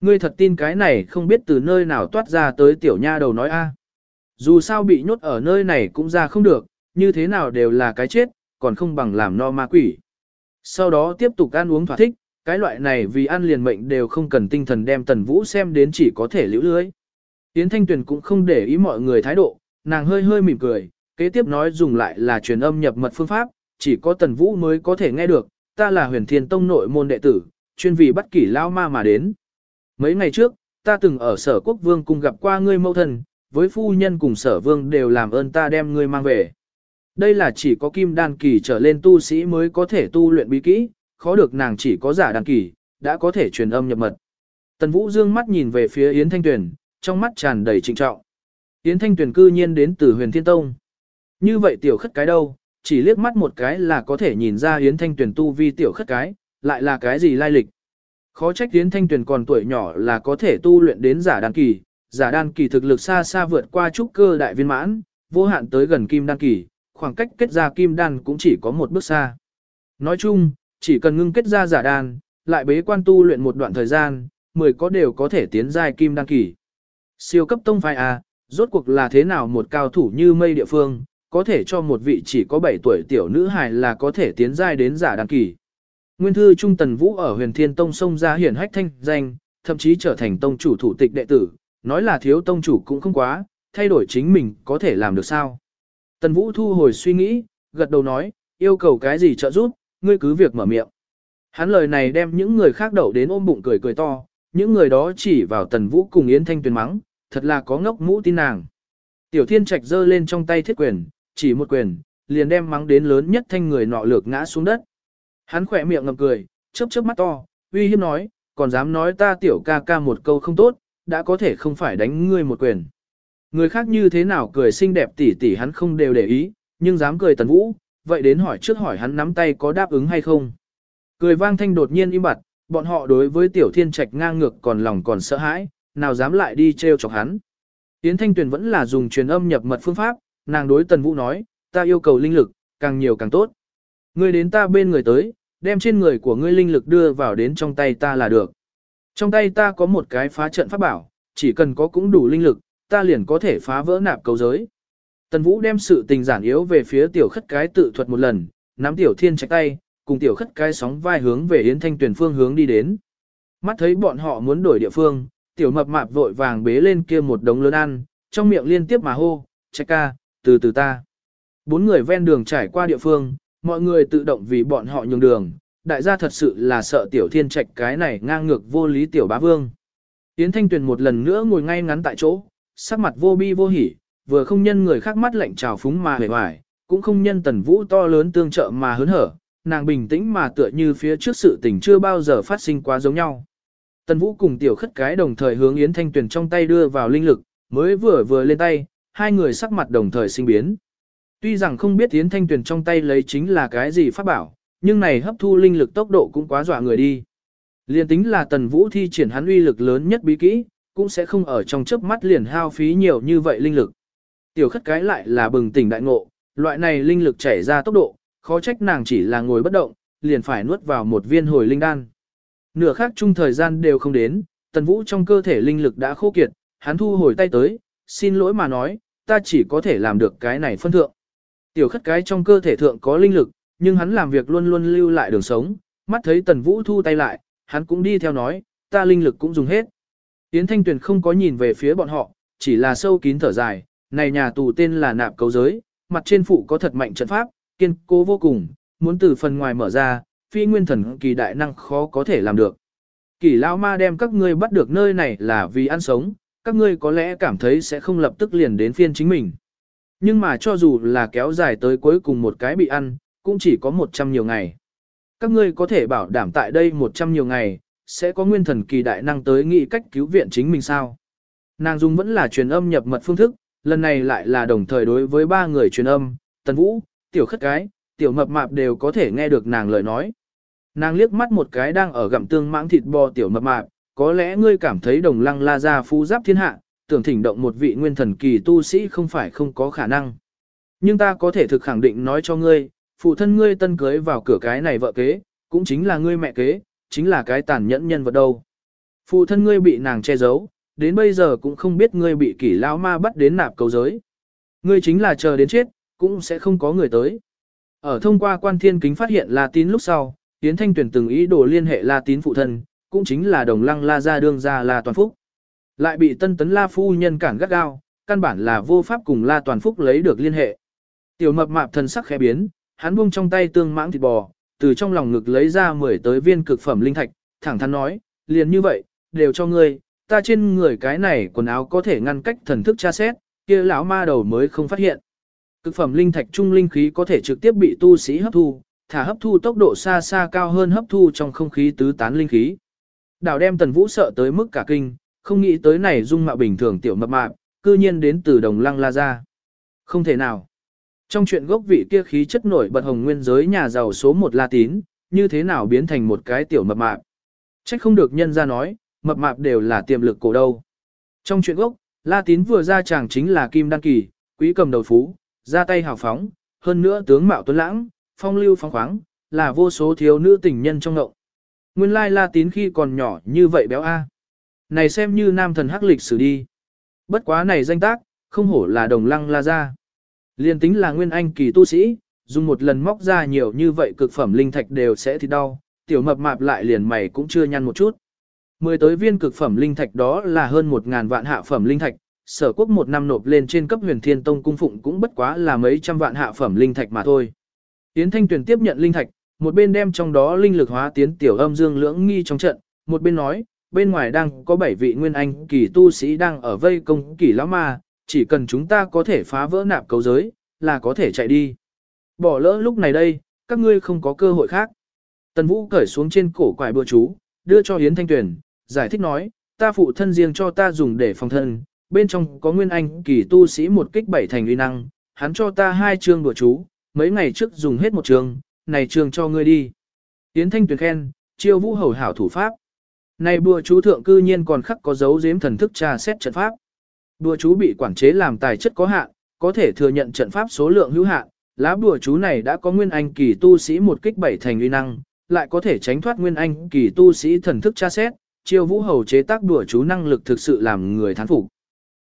Ngươi thật tin cái này không biết từ nơi nào toát ra tới tiểu nha đầu nói a. Dù sao bị nhốt ở nơi này cũng ra không được, như thế nào đều là cái chết, còn không bằng làm no ma quỷ. Sau đó tiếp tục ăn uống thỏa thích, cái loại này vì ăn liền mệnh đều không cần tinh thần đem tần vũ xem đến chỉ có thể liễu lưới. Yến Thanh Tuyền cũng không để ý mọi người thái độ, nàng hơi hơi mỉm cười, kế tiếp nói dùng lại là truyền âm nhập mật phương pháp, chỉ có tần vũ mới có thể nghe được, ta là huyền thiên tông nội môn đệ tử, chuyên vì bắt kỷ lao ma mà đến. Mấy ngày trước, ta từng ở sở quốc vương cùng gặp qua ngươi mâu thân, với phu nhân cùng sở vương đều làm ơn ta đem ngươi mang về. Đây là chỉ có kim đan kỳ trở lên tu sĩ mới có thể tu luyện bí kỹ, khó được nàng chỉ có giả đàn kỳ, đã có thể truyền âm nhập mật. Tần Vũ dương mắt nhìn về phía Yến Thanh Tuyền, trong mắt tràn đầy trịnh trọng. Yến Thanh Tuyền cư nhiên đến từ huyền thiên tông. Như vậy tiểu khất cái đâu, chỉ liếc mắt một cái là có thể nhìn ra Yến Thanh Tuyền tu vi tiểu khất cái, lại là cái gì lai lịch. Khó trách Yến Thanh Tuyền còn tuổi nhỏ là có thể tu luyện đến giả đan kỳ, giả đan kỳ thực lực xa xa vượt qua trúc cơ đại viên mãn, vô hạn tới gần kim đan kỳ, khoảng cách kết ra kim đan cũng chỉ có một bước xa. Nói chung, chỉ cần ngưng kết ra giả đan, lại bế quan tu luyện một đoạn thời gian, mười có đều có thể tiến giai kim đan kỳ. Siêu cấp tông phái A, rốt cuộc là thế nào một cao thủ như mây địa phương, có thể cho một vị chỉ có 7 tuổi tiểu nữ hài là có thể tiến giai đến giả đan kỳ. Nguyên thư Trung Tần Vũ ở huyền thiên tông sông ra hiển hách thanh danh, thậm chí trở thành tông chủ thủ tịch đệ tử, nói là thiếu tông chủ cũng không quá, thay đổi chính mình có thể làm được sao. Tần Vũ thu hồi suy nghĩ, gật đầu nói, yêu cầu cái gì trợ giúp, ngươi cứ việc mở miệng. Hắn lời này đem những người khác đậu đến ôm bụng cười cười to, những người đó chỉ vào Tần Vũ cùng Yến Thanh Tuyền mắng, thật là có ngốc mũ tin nàng. Tiểu Thiên Trạch giơ lên trong tay thiết quyền, chỉ một quyền, liền đem mắng đến lớn nhất thanh người nọ lược ngã xuống đất. Hắn khỏe miệng ngậm cười, chớp chớp mắt to, uy hiếp nói, còn dám nói ta tiểu ca ca một câu không tốt, đã có thể không phải đánh ngươi một quyền. Người khác như thế nào cười xinh đẹp tỉ tỉ hắn không đều để ý, nhưng dám cười tần vũ, vậy đến hỏi trước hỏi hắn nắm tay có đáp ứng hay không. Cười vang thanh đột nhiên im bặt, bọn họ đối với tiểu thiên trạch ngang ngược còn lòng còn sợ hãi, nào dám lại đi trêu chọc hắn. Yến Thanh Tuyền vẫn là dùng truyền âm nhập mật phương pháp, nàng đối Tần Vũ nói, ta yêu cầu linh lực, càng nhiều càng tốt. Ngươi đến ta bên người tới, đem trên người của ngươi linh lực đưa vào đến trong tay ta là được. Trong tay ta có một cái phá trận pháp bảo, chỉ cần có cũng đủ linh lực, ta liền có thể phá vỡ nạp cầu giới. Tần Vũ đem sự tình giản yếu về phía tiểu khất cái tự thuật một lần, nắm tiểu thiên trạch tay, cùng tiểu khất cái sóng vai hướng về Yến Thanh Tuyền phương hướng đi đến. Mắt thấy bọn họ muốn đổi địa phương, tiểu mập mạp vội vàng bế lên kia một đống lớn ăn, trong miệng liên tiếp mà hô, trạch ca, từ từ ta. Bốn người ven đường trải qua địa phương, mọi người tự động vì bọn họ nhường đường, đại gia thật sự là sợ tiểu thiên trạch cái này ngang ngược vô lý tiểu bá vương. Yến Thanh Tuyền một lần nữa ngồi ngay ngắn tại chỗ, sắc mặt vô bi vô hỉ, vừa không nhân người khác mắt lạnh trào phúng mà hề hoài, cũng không nhân tần vũ to lớn tương trợ mà hớn hở, nàng bình tĩnh mà tựa như phía trước sự tình chưa bao giờ phát sinh quá giống nhau. Tần vũ cùng tiểu khất cái đồng thời hướng Yến Thanh Tuyền trong tay đưa vào linh lực, mới vừa vừa lên tay, hai người sắc mặt đồng thời sinh biến. Tuy rằng không biết Yến Thanh Tuyền trong tay lấy chính là cái gì pháp bảo, nhưng này hấp thu linh lực tốc độ cũng quá dọa người đi. Liên tính là tần vũ thi triển hắn uy lực lớn nhất bí kỹ, cũng sẽ không ở trong chớp mắt liền hao phí nhiều như vậy linh lực. Tiểu khất cái lại là bừng tỉnh đại ngộ, loại này linh lực chảy ra tốc độ, khó trách nàng chỉ là ngồi bất động, liền phải nuốt vào một viên hồi linh đan. Nửa khác chung thời gian đều không đến, tần vũ trong cơ thể linh lực đã khô kiệt, hắn thu hồi tay tới, xin lỗi mà nói, ta chỉ có thể làm được cái này phân thượng. Tiểu khất cái trong cơ thể thượng có linh lực, nhưng hắn làm việc luôn luôn lưu lại đường sống, mắt thấy tần vũ thu tay lại, hắn cũng đi theo nói, ta linh lực cũng dùng hết. Yến Thanh Tuyền không có nhìn về phía bọn họ, chỉ là sâu kín thở dài, này nhà tù tên là nạp cấu giới, mặt trên phụ có thật mạnh trận pháp, kiên cố vô cùng, muốn từ phần ngoài mở ra, phi nguyên thần kỳ đại năng khó có thể làm được. Kỳ lão ma đem các ngươi bắt được nơi này là vì ăn sống, các ngươi có lẽ cảm thấy sẽ không lập tức liền đến phiên chính mình. Nhưng mà cho dù là kéo dài tới cuối cùng một cái bị ăn, cũng chỉ có 100 nhiều ngày. Các ngươi có thể bảo đảm tại đây 100 nhiều ngày, sẽ có nguyên thần kỳ đại năng tới nghĩ cách cứu viện chính mình sao. Nàng dung vẫn là truyền âm nhập mật phương thức, lần này lại là đồng thời đối với ba người truyền âm, tần vũ, tiểu khất cái, tiểu mập mạp đều có thể nghe được nàng lời nói. Nàng liếc mắt một cái đang ở gặm tương mãng thịt bò tiểu mập mạp, có lẽ ngươi cảm thấy đồng lăng la ra phú giáp thiên hạ, tưởng thỉnh động một vị nguyên thần kỳ tu sĩ không phải không có khả năng. Nhưng ta có thể thực khẳng định nói cho ngươi, phụ thân ngươi tân cưới vào cửa cái này vợ kế, cũng chính là ngươi mẹ kế, chính là cái tàn nhẫn nhân vật đâu. Phụ thân ngươi bị nàng che giấu, đến bây giờ cũng không biết ngươi bị kỷ lão ma bắt đến nạp cầu giới. Ngươi chính là chờ đến chết, cũng sẽ không có người tới. Ở thông qua quan thiên kính phát hiện La Tín lúc sau, Yến Thanh Tuyển từng ý đồ liên hệ La Tín phụ thân, cũng chính là đồng lăng La gia đương gia La Toàn Phúc. Lại bị tân tấn La Phu nhân cản gắt gao, căn bản là vô pháp cùng La Toàn Phúc lấy được liên hệ. Tiểu mập mạp thần sắc khẽ biến, hắn buông trong tay tương mãng thịt bò, từ trong lòng ngực lấy ra 10 tới viên cực phẩm linh thạch, thẳng thắn nói, liền như vậy, đều cho ngươi, ta trên người cái này quần áo có thể ngăn cách thần thức tra xét, kia lão ma đầu mới không phát hiện. Cực phẩm linh thạch trung linh khí có thể trực tiếp bị tu sĩ hấp thu, thả hấp thu tốc độ xa xa cao hơn hấp thu trong không khí tứ tán linh khí. Đào đem tần vũ sợ tới mức cả kinh, không nghĩ tới này dung mạo bình thường tiểu mập mạp, cư nhiên đến từ đồng lăng la ra. Không thể nào. Trong chuyện gốc vị kia khí chất nổi bật hồng nguyên giới nhà giàu số một la tín, như thế nào biến thành một cái tiểu mập mạp. Trách không được nhân ra nói, mập mạp đều là tiềm lực cổ đâu. Trong chuyện gốc, la tín vừa ra chàng chính là kim Đan kỳ, quý cầm đầu phú, ra tay hào phóng, hơn nữa tướng mạo tuấn lãng, phong lưu phong khoáng, là vô số thiếu nữ tình nhân trong ngộng. Nguyên lai la tín khi còn nhỏ như vậy béo a. Này xem như nam thần hắc lịch sử đi. Bất quá này danh tác, không hổ là đồng lăng la ra. Liên tính là nguyên anh kỳ tu sĩ, dùng một lần móc ra nhiều như vậy cực phẩm linh thạch đều sẽ thì đau, tiểu mập mạp lại liền mày cũng chưa nhăn một chút. Mười tới viên cực phẩm linh thạch đó là hơn một ngàn vạn hạ phẩm linh thạch, sở quốc một năm nộp lên trên cấp huyền thiên tông cung phụng cũng bất quá là mấy trăm vạn hạ phẩm linh thạch mà thôi. Yến Thanh Tuyền tiếp nhận linh thạch, một bên đem trong đó linh lực hóa tiến tiểu âm dương lưỡng nghi trong trận, một bên nói, bên ngoài đang có bảy vị nguyên anh kỳ tu sĩ đang ở vây công kỳ lão ma, chỉ cần chúng ta có thể phá vỡ nạp cấu giới, là có thể chạy đi. Bỏ lỡ lúc này đây, các ngươi không có cơ hội khác. Tần Vũ cởi xuống trên cổ quải bừa chú, đưa cho Yến Thanh Tuyền, giải thích nói, ta phụ thân riêng cho ta dùng để phòng thân, bên trong có nguyên anh kỳ tu sĩ một kích bảy thành uy năng, hắn cho ta hai chương bừa chú, mấy ngày trước dùng hết một chương, này chương cho ngươi đi. Yến Thanh tuyệt khen, chiêu vũ hầu hảo thủ pháp. Này bùa chú thượng cư nhiên còn khắc có dấu giếm thần thức tra xét trận pháp. Bùa chú bị quản chế làm tài chất có hạn, có thể thừa nhận trận pháp số lượng hữu hạn, lá bùa chú này đã có nguyên anh kỳ tu sĩ một kích bảy thành uy năng, lại có thể tránh thoát nguyên anh kỳ tu sĩ thần thức tra xét, chiêu vũ hầu chế tác đùa chú năng lực thực sự làm người thán phục.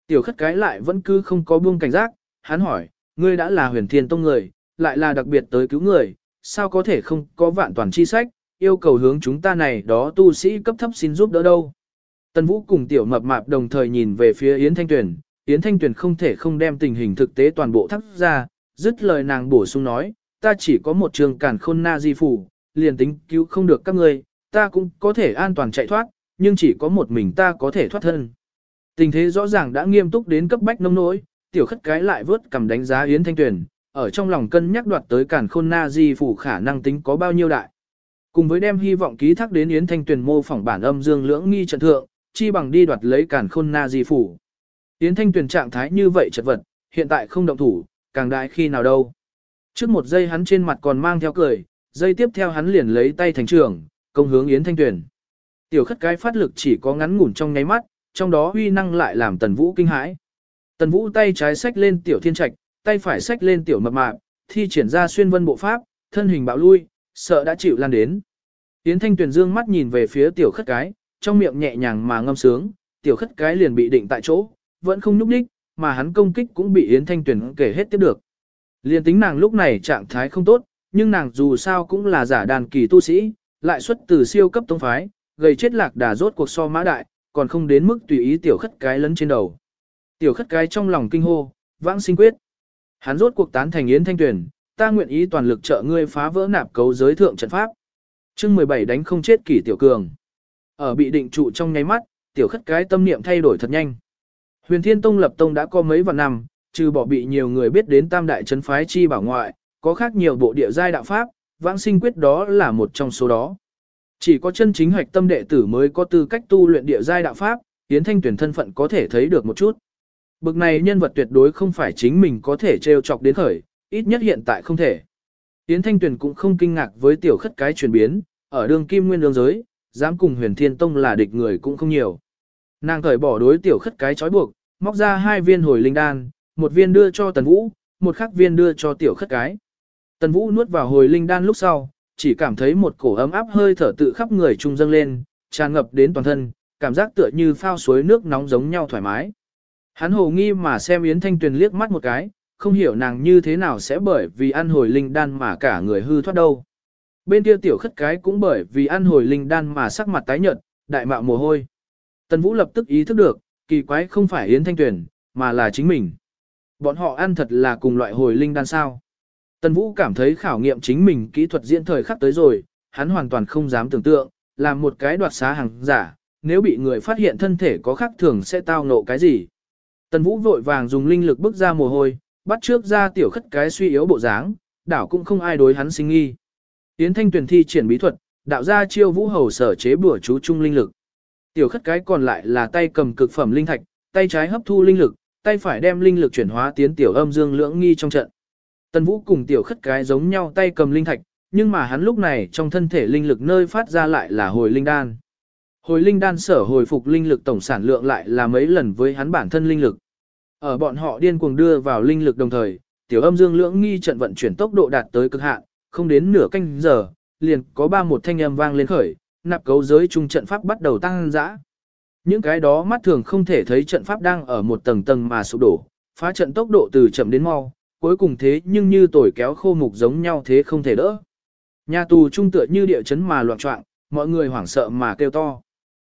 Tiểu khất cái lại vẫn cứ không có buông cảnh giác, hắn hỏi, ngươi đã là huyền thiên tông người, lại là đặc biệt tới cứu người, sao có thể không có vạn toàn chi sách, yêu cầu hướng chúng ta này đó tu sĩ cấp thấp xin giúp đỡ đâu. Tần Vũ cùng tiểu mập mạp đồng thời nhìn về phía Yến Thanh Tuyền, Yến Thanh Tuyền không thể không đem tình hình thực tế toàn bộ thắt ra, dứt lời nàng bổ sung nói, ta chỉ có một trường cản khôn na di phủ, liền tính cứu không được các ngươi, ta cũng có thể an toàn chạy thoát, nhưng chỉ có một mình ta có thể thoát thân. Tình thế rõ ràng đã nghiêm túc đến cấp bách nông nỗi, tiểu khất cái lại vớt cầm đánh giá Yến Thanh Tuyền, ở trong lòng cân nhắc đoạt tới cản khôn na di phủ khả năng tính có bao nhiêu đại. Cùng với đem hy vọng ký thác đến Yến Thanh Tuyền mô phỏng bản âm dương lưỡng nghi trận thượng, chi bằng đi đoạt lấy cản khôn na di phủ. Yến Thanh Tuyền trạng thái như vậy chật vật, hiện tại không động thủ, càng đại khi nào đâu. Trước một giây hắn trên mặt còn mang theo cười, giây tiếp theo hắn liền lấy tay thành trưởng, công hướng Yến Thanh Tuyền. Tiểu khất cái phát lực chỉ có ngắn ngủn trong nháy mắt, trong đó huy năng lại làm Tần Vũ kinh hãi. Tần Vũ tay trái xách lên tiểu thiên trạch, tay phải xách lên tiểu mập mạp, thi triển ra xuyên vân bộ pháp, thân hình bạo lui, sợ đã chịu lan đến. Yến Thanh Tuyền dương mắt nhìn về phía tiểu khất cái, trong miệng nhẹ nhàng mà ngâm sướng, tiểu khất cái liền bị định tại chỗ, vẫn không nhúc đích, mà hắn công kích cũng bị Yến Thanh Tuyền kể hết tiếp được. Liên tính nàng lúc này trạng thái không tốt, nhưng nàng dù sao cũng là giả đàn kỳ tu sĩ, lại xuất từ siêu cấp tông phái, gây chết lạc đà rốt cuộc so mã đại, còn không đến mức tùy ý tiểu khất cái lấn trên đầu. Tiểu khất cái trong lòng kinh hô, vãng sinh quyết. Hắn rốt cuộc tán thành Yến Thanh Tuyền, ta nguyện ý toàn lực trợ ngươi phá vỡ nạp cấu giới thượng trận pháp. Chương 17 đánh không chết kỷ tiểu cường. Ở bị định trụ trong nháy mắt, tiểu khất cái tâm niệm thay đổi thật nhanh. Huyền Thiên Tông lập tông đã có mấy vạn năm, trừ bỏ bị nhiều người biết đến tam đại trấn phái chi bảo ngoại, có khác nhiều bộ địa giai đạo pháp, vãng sinh quyết đó là một trong số đó. Chỉ có chân chính hoạch tâm đệ tử mới có tư cách tu luyện địa giai đạo pháp, Yến Thanh tuyển thân phận có thể thấy được một chút. Bực này nhân vật tuyệt đối không phải chính mình có thể trêu chọc đến khởi, ít nhất hiện tại không thể. Yến Thanh Tuyền cũng không kinh ngạc với tiểu khất cái chuyển biến, ở đường kim nguyên đường giới, dám cùng huyền thiên tông là địch người cũng không nhiều. Nàng cởi bỏ đối tiểu khất cái trói buộc, móc ra hai viên hồi linh đan, một viên đưa cho tần vũ, một khác viên đưa cho tiểu khất cái. Tần vũ nuốt vào hồi linh đan lúc sau, chỉ cảm thấy một cổ ấm áp hơi thở tự khắp người trung dâng lên, tràn ngập đến toàn thân, cảm giác tựa như phao suối nước nóng giống nhau thoải mái. Hắn hồ nghi mà xem Yến Thanh Tuyền liếc mắt một cái, không hiểu nàng như thế nào sẽ bởi vì ăn hồi linh đan mà cả người hư thoát đâu. Bên kia tiểu khất cái cũng bởi vì ăn hồi linh đan mà sắc mặt tái nhợt, đại mạo mồ hôi. Tần Vũ lập tức ý thức được, kỳ quái không phải Yến Thanh Tuyền, mà là chính mình. Bọn họ ăn thật là cùng loại hồi linh đan sao. Tần Vũ cảm thấy khảo nghiệm chính mình kỹ thuật diễn thời khắc tới rồi, hắn hoàn toàn không dám tưởng tượng, làm một cái đoạt xá hàng giả, nếu bị người phát hiện thân thể có khác thường sẽ tao nộ cái gì. Tần Vũ vội vàng dùng linh lực bước ra mồ hôi, bắt trước ra tiểu khất cái suy yếu bộ dáng, đảo cũng không ai đối hắn sinh nghi. Yến Thanh tuyển thi triển bí thuật, đạo ra chiêu vũ hầu sở chế bùa chú trung linh lực. Tiểu khất cái còn lại là tay cầm cực phẩm linh thạch, tay trái hấp thu linh lực, tay phải đem linh lực chuyển hóa tiến tiểu âm dương lưỡng nghi trong trận. Tần Vũ cùng tiểu khất cái giống nhau tay cầm linh thạch, nhưng mà hắn lúc này trong thân thể linh lực nơi phát ra lại là hồi linh đan. Hồi linh đan sở hồi phục linh lực tổng sản lượng lại là mấy lần với hắn bản thân linh lực. Ở bọn họ điên cuồng đưa vào linh lực đồng thời, tiểu âm dương lưỡng nghi trận vận chuyển tốc độ đạt tới cực hạn, không đến nửa canh giờ, liền có ba một thanh âm vang lên khởi, nạp cấu giới trung trận pháp bắt đầu tăng dã. Những cái đó mắt thường không thể thấy trận pháp đang ở một tầng tầng mà sụp đổ, phá trận tốc độ từ chậm đến mau, cuối cùng thế nhưng như tổi kéo khô mục giống nhau thế không thể đỡ. Nhà tù trung tựa như địa chấn mà loạn trọng, mọi người hoảng sợ mà kêu to.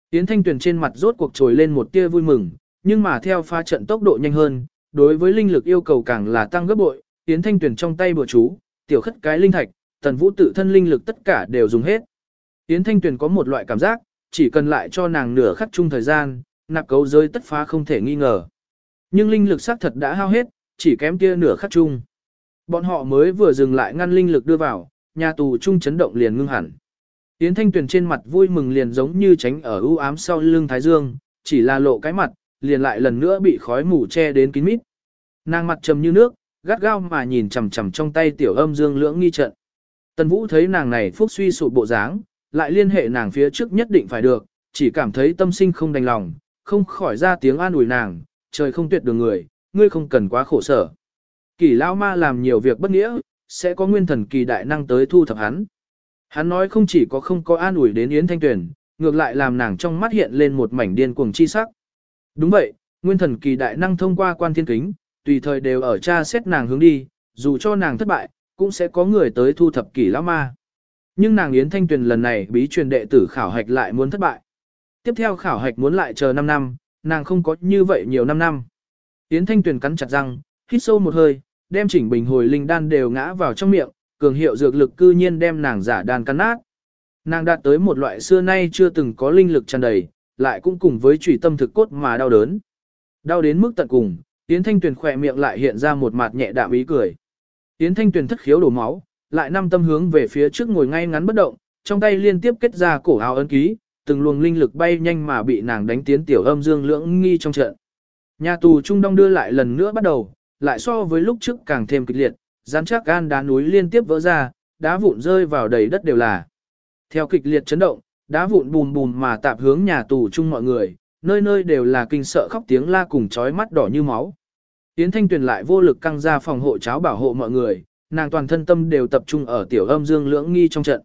Yến Thanh Tuyền trên mặt rốt cuộc trồi lên một tia vui mừng, nhưng mà theo pha trận tốc độ nhanh hơn, đối với linh lực yêu cầu càng là tăng gấp bội, Yến Thanh Tuyền trong tay bùa chú, tiểu khất cái linh thạch, tần vũ tự thân linh lực tất cả đều dùng hết. Yến Thanh Tuyền có một loại cảm giác, chỉ cần lại cho nàng nửa khắc chung thời gian, nạp cấu giới tất phá không thể nghi ngờ. Nhưng linh lực xác thật đã hao hết, chỉ kém kia nửa khắc chung. Bọn họ mới vừa dừng lại ngăn linh lực đưa vào, nhà tù chung chấn động liền ngưng hẳn. Yến Thanh Tuyền trên mặt vui mừng liền giống như tránh ở ưu ám sau lưng Thái Dương, chỉ là lộ cái mặt, liền lại lần nữa bị khói mù che đến kín mít. Nàng mặt trầm như nước, gắt gao mà nhìn chằm chằm trong tay tiểu âm dương lưỡng nghi trận. Tần Vũ thấy nàng này phúc suy sụp bộ dáng, lại liên hệ nàng phía trước nhất định phải được, chỉ cảm thấy tâm sinh không đành lòng, không khỏi ra tiếng an ủi nàng, trời không tuyệt đường người, ngươi không cần quá khổ sở. Kỳ lão ma làm nhiều việc bất nghĩa, sẽ có nguyên thần kỳ đại năng tới thu thập hắn. Hắn nói không chỉ có không có an ủi đến Yến Thanh Tuyền, ngược lại làm nàng trong mắt hiện lên một mảnh điên cuồng chi sắc. Đúng vậy, nguyên thần kỳ đại năng thông qua quan thiên kính, tùy thời đều ở tra xét nàng hướng đi, dù cho nàng thất bại, cũng sẽ có người tới thu thập kỳ lão ma. Nhưng nàng Yến Thanh Tuyền lần này bí truyền đệ tử khảo hạch lại muốn thất bại. Tiếp theo khảo hạch muốn lại chờ 5 năm, nàng không có như vậy nhiều 5 năm. Yến Thanh Tuyền cắn chặt răng, hít sâu một hơi, đem chỉnh bình hồi linh đan đều ngã vào trong miệng, cường hiệu dược lực cư nhiên đem nàng giả đan cắn nát. Nàng đạt tới một loại xưa nay chưa từng có linh lực tràn đầy, lại cũng cùng với trùy tâm thực cốt mà đau đớn. Đau đến mức tận cùng, Yến Thanh Tuyền khỏe miệng lại hiện ra một mặt nhẹ đạm ý cười. Yến Thanh Tuyền thất khiếu đổ máu, lại năm tâm hướng về phía trước ngồi ngay ngắn bất động, trong tay liên tiếp kết ra cổ áo ấn ký, từng luồng linh lực bay nhanh mà bị nàng đánh tiến tiểu âm dương lưỡng nghi trong trận. Nhà tù Trung Đông đưa lại lần nữa bắt đầu, lại so với lúc trước càng thêm kịch liệt, rắn chắc gan đá núi liên tiếp vỡ ra, đá vụn rơi vào đầy đất đều là. Theo kịch liệt chấn động, đá vụn bùm bùm mà tạp hướng nhà tù chung mọi người, nơi nơi đều là kinh sợ khóc tiếng la cùng chói mắt đỏ như máu. Yến Thanh Tuyền lại vô lực căng ra phòng hộ cháo bảo hộ mọi người, nàng toàn thân tâm đều tập trung ở tiểu âm dương lưỡng nghi trong trận.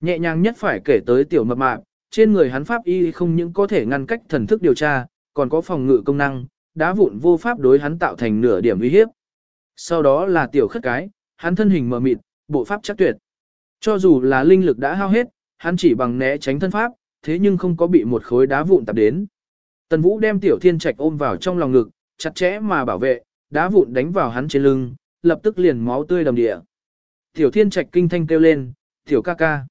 Nhẹ nhàng nhất phải kể tới tiểu mập mạp, trên người hắn pháp y không những có thể ngăn cách thần thức điều tra, còn có phòng ngự công năng, đá vụn vô pháp đối hắn tạo thành nửa điểm uy hiếp. Sau đó là tiểu khất cái, hắn thân hình mờ mịt, bộ pháp chắc tuyệt. Cho dù là linh lực đã hao hết, hắn chỉ bằng né tránh thân pháp, thế nhưng không có bị một khối đá vụn tập đến. Tần Vũ đem tiểu thiên trạch ôm vào trong lòng ngực, chặt chẽ mà bảo vệ, đá vụn đánh vào hắn trên lưng, lập tức liền máu tươi đầm địa. Tiểu thiên trạch kinh thanh kêu lên, tiểu ca ca.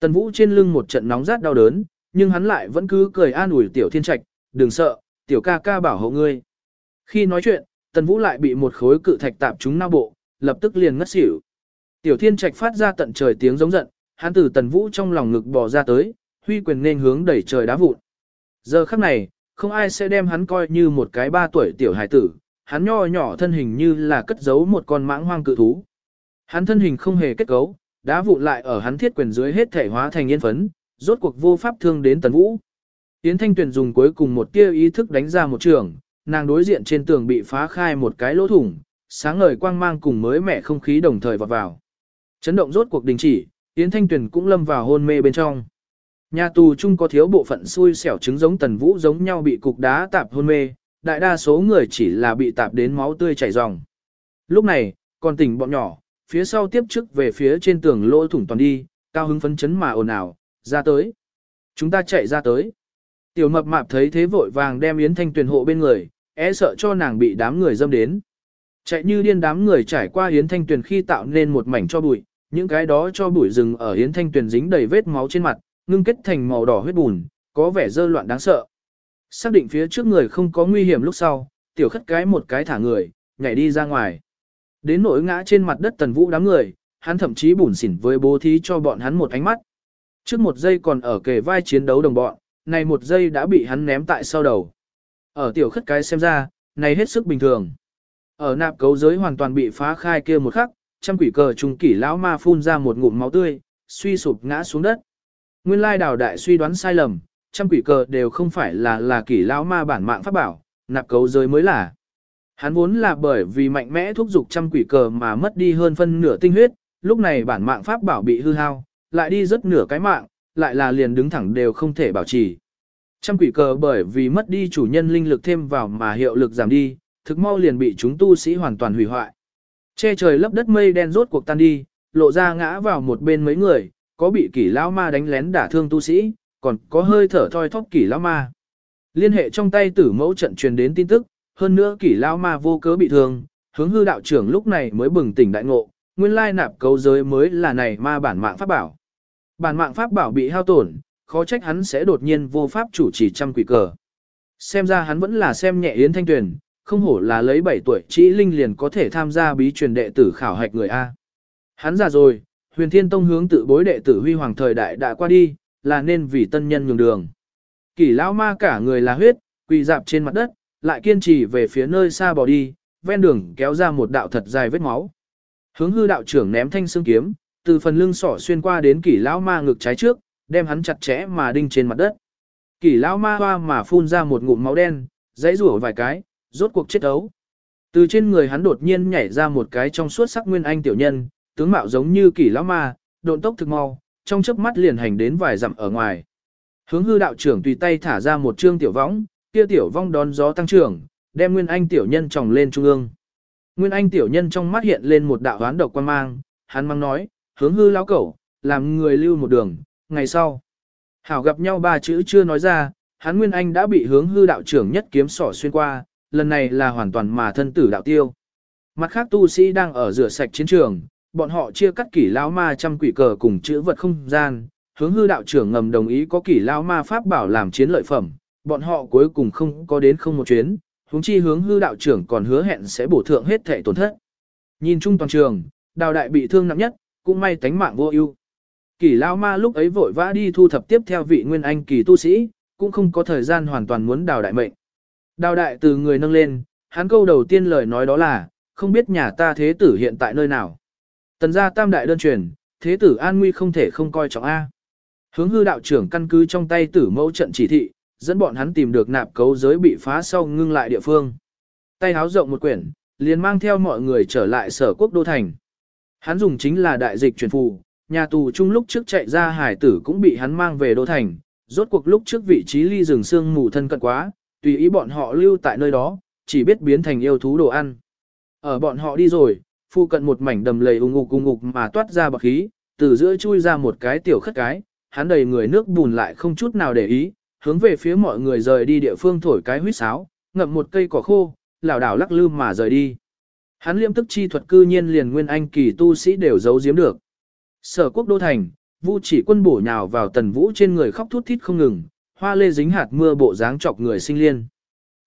Tần vũ trên lưng một trận nóng rát đau đớn, nhưng hắn lại vẫn cứ cười an ủi tiểu thiên trạch, đừng sợ, tiểu ca ca bảo hộ ngươi. Khi nói chuyện, tần vũ lại bị một khối cự thạch tạp trúng não bộ, lập tức liền ngất xỉu. Tiểu thiên trạch phát ra tận trời tiếng giống giận, hắn từ tần vũ trong lòng ngực bò ra tới, huy quyền nên hướng đẩy trời đá vụn. Giờ khắc này, không ai sẽ đem hắn coi như một cái ba tuổi tiểu hải tử, hắn nho nhỏ thân hình như là cất giấu một con mãng hoang cự thú. Hắn thân hình không hề kết cấu, đá vụn lại ở hắn thiết quyền dưới hết thể hóa thành yên phấn, rốt cuộc vô pháp thương đến tần vũ. Yến Thanh Tuyền dùng cuối cùng một tia ý thức đánh ra một trường, nàng đối diện trên tường bị phá khai một cái lỗ thủng, sáng ngời quang mang cùng mới mẻ không khí đồng thời vọt vào. Chấn động rốt cuộc đình chỉ, Yến Thanh Tuyền cũng lâm vào hôn mê bên trong. Nhà tù chung có thiếu bộ phận xui xẻo trứng giống tần vũ giống nhau bị cục đá tạp hôn mê, đại đa số người chỉ là bị tạp đến máu tươi chảy ròng. Lúc này, còn tỉnh bọn nhỏ, phía sau tiếp trước về phía trên tường lỗ thủng toàn đi, cao hứng phấn chấn mà ồn ào, ra tới. Chúng ta chạy ra tới. Tiểu mập mạp thấy thế vội vàng đem Yến Thanh Tuyền hộ bên người, é e sợ cho nàng bị đám người dâm đến. Chạy như điên đám người trải qua Yến Thanh Tuyền khi tạo nên một mảnh cho bụi, những cái đó cho bụi rừng ở Yến Thanh Tuyền dính đầy vết máu trên mặt, ngưng kết thành màu đỏ huyết bùn, có vẻ dơ loạn đáng sợ. Xác định phía trước người không có nguy hiểm lúc sau, tiểu khất cái một cái thả người, nhảy đi ra ngoài. Đến nỗi ngã trên mặt đất tần vũ đám người, hắn thậm chí bủn xỉn với bố thí cho bọn hắn một ánh mắt. Trước một giây còn ở kề vai chiến đấu đồng bọn, này một giây đã bị hắn ném tại sau đầu. Ở tiểu khất cái xem ra, này hết sức bình thường. Ở nạp cấu giới hoàn toàn bị phá khai kia một khắc, trăm quỷ cờ trùng kỷ lão ma phun ra một ngụm máu tươi, suy sụp ngã xuống đất. Nguyên lai đào đại suy đoán sai lầm, trăm quỷ cờ đều không phải là là kỷ lão ma bản mạng pháp bảo, nạp cấu giới mới là. Hắn vốn là bởi vì mạnh mẽ thúc giục trăm quỷ cờ mà mất đi hơn phân nửa tinh huyết, lúc này bản mạng pháp bảo bị hư hao, lại đi rất nửa cái mạng, lại là liền đứng thẳng đều không thể bảo trì. Trăm quỷ cờ bởi vì mất đi chủ nhân linh lực thêm vào mà hiệu lực giảm đi, thực mau liền bị chúng tu sĩ hoàn toàn hủy hoại. Che trời lấp đất mây đen rốt cuộc tan đi, lộ ra ngã vào một bên mấy người, có bị kỷ lão ma đánh lén đả thương tu sĩ, còn có hơi thở thoi thóp kỷ lão ma. Liên hệ trong tay tử mẫu trận truyền đến tin tức, hơn nữa kỷ lão ma vô cớ bị thương, hướng hư đạo trưởng lúc này mới bừng tỉnh đại ngộ, nguyên lai nạp cấu giới mới là này ma bản mạng pháp bảo. Bản mạng pháp bảo bị hao tổn, khó trách hắn sẽ đột nhiên vô pháp chủ trì trăm quỷ cờ. Xem ra hắn vẫn là xem nhẹ Yến Thanh Tuyền, không hổ là lấy 7 tuổi chỉ linh liền có thể tham gia bí truyền đệ tử khảo hạch người A. Hắn già rồi, huyền thiên tông hướng tự bối đệ tử huy hoàng thời đại đã qua đi, là nên vì tân nhân nhường đường. Kỷ lão ma cả người là huyết, quỳ dạp trên mặt đất, lại kiên trì về phía nơi xa bỏ đi, ven đường kéo ra một đạo thật dài vết máu. Hướng hư đạo trưởng ném thanh xương kiếm, từ phần lưng sỏ xuyên qua đến kỷ lão ma ngực trái trước, đem hắn chặt chẽ mà đinh trên mặt đất. Kỷ lão ma hoa mà phun ra một ngụm máu đen, dãy rủa vài cái, rốt cuộc chết ấu. Từ trên người hắn đột nhiên nhảy ra một cái trong suốt sắc nguyên anh tiểu nhân, tướng mạo giống như kỷ lão ma, độn tốc thực mau, trong chớp mắt liền hành đến vài dặm ở ngoài. Hướng hư đạo trưởng tùy tay thả ra một trương tiểu võng, kia tiểu vong đón gió tăng trưởng, đem nguyên anh tiểu nhân tròng lên trung ương. Nguyên anh tiểu nhân trong mắt hiện lên một đạo hoán độc quan mang, hắn mang nói, hướng hư lão cẩu, làm người lưu một đường, ngày sau. Hảo gặp nhau ba chữ chưa nói ra, hắn nguyên anh đã bị hướng hư đạo trưởng nhất kiếm sỏ xuyên qua, lần này là hoàn toàn mà thân tử đạo tiêu. Mặt khác tu sĩ đang ở rửa sạch chiến trường, bọn họ chia cắt kỷ lão ma trăm quỷ cờ cùng chữ vật không gian, hướng hư đạo trưởng ngầm đồng ý có kỷ lão ma pháp bảo làm chiến lợi phẩm, bọn họ cuối cùng không có đến không một chuyến, huống chi hướng hư đạo trưởng còn hứa hẹn sẽ bổ thượng hết thể tổn thất. Nhìn chung toàn trường, đào đại bị thương nặng nhất, cũng may tánh mạng vô ưu. kỳ lão ma lúc ấy vội vã đi thu thập tiếp theo vị nguyên anh kỳ tu sĩ, cũng không có thời gian hoàn toàn muốn đào đại mệnh. Đào đại từ người nâng lên, hắn câu đầu tiên lời nói đó là, không biết nhà ta thế tử hiện tại nơi nào. Tần gia tam đại đơn truyền, thế tử an nguy không thể không coi trọng A. Hướng hư đạo trưởng căn cứ trong tay tử mẫu trận chỉ thị, dẫn bọn hắn tìm được nạp cấu giới bị phá sau ngưng lại địa phương. Tay háo rộng một quyển, liền mang theo mọi người trở lại sở quốc đô thành. Hắn dùng chính là đại dịch truyền phù, nhà tù chung lúc trước chạy ra hải tử cũng bị hắn mang về đô thành, rốt cuộc lúc trước vị trí ly rừng xương mù thân cận quá, tùy ý bọn họ lưu tại nơi đó, chỉ biết biến thành yêu thú đồ ăn. Ở bọn họ đi rồi, phu cận một mảnh đầm lầy ung ngục ung ngục mà toát ra bọc khí, từ giữa chui ra một cái tiểu khất cái, hắn đầy người nước bùn lại không chút nào để ý, hướng về phía mọi người rời đi địa phương thổi cái huýt sáo, ngậm một cây cỏ khô, lảo đảo lắc lư mà rời đi. Hắn liêm tức chi thuật cư nhiên liền nguyên anh kỳ tu sĩ đều giấu giếm được. Sở quốc đô thành, Vu chỉ quân bổ nhào vào tần vũ trên người khóc thút thít không ngừng, hoa lê dính hạt mưa bộ dáng chọc người sinh liên.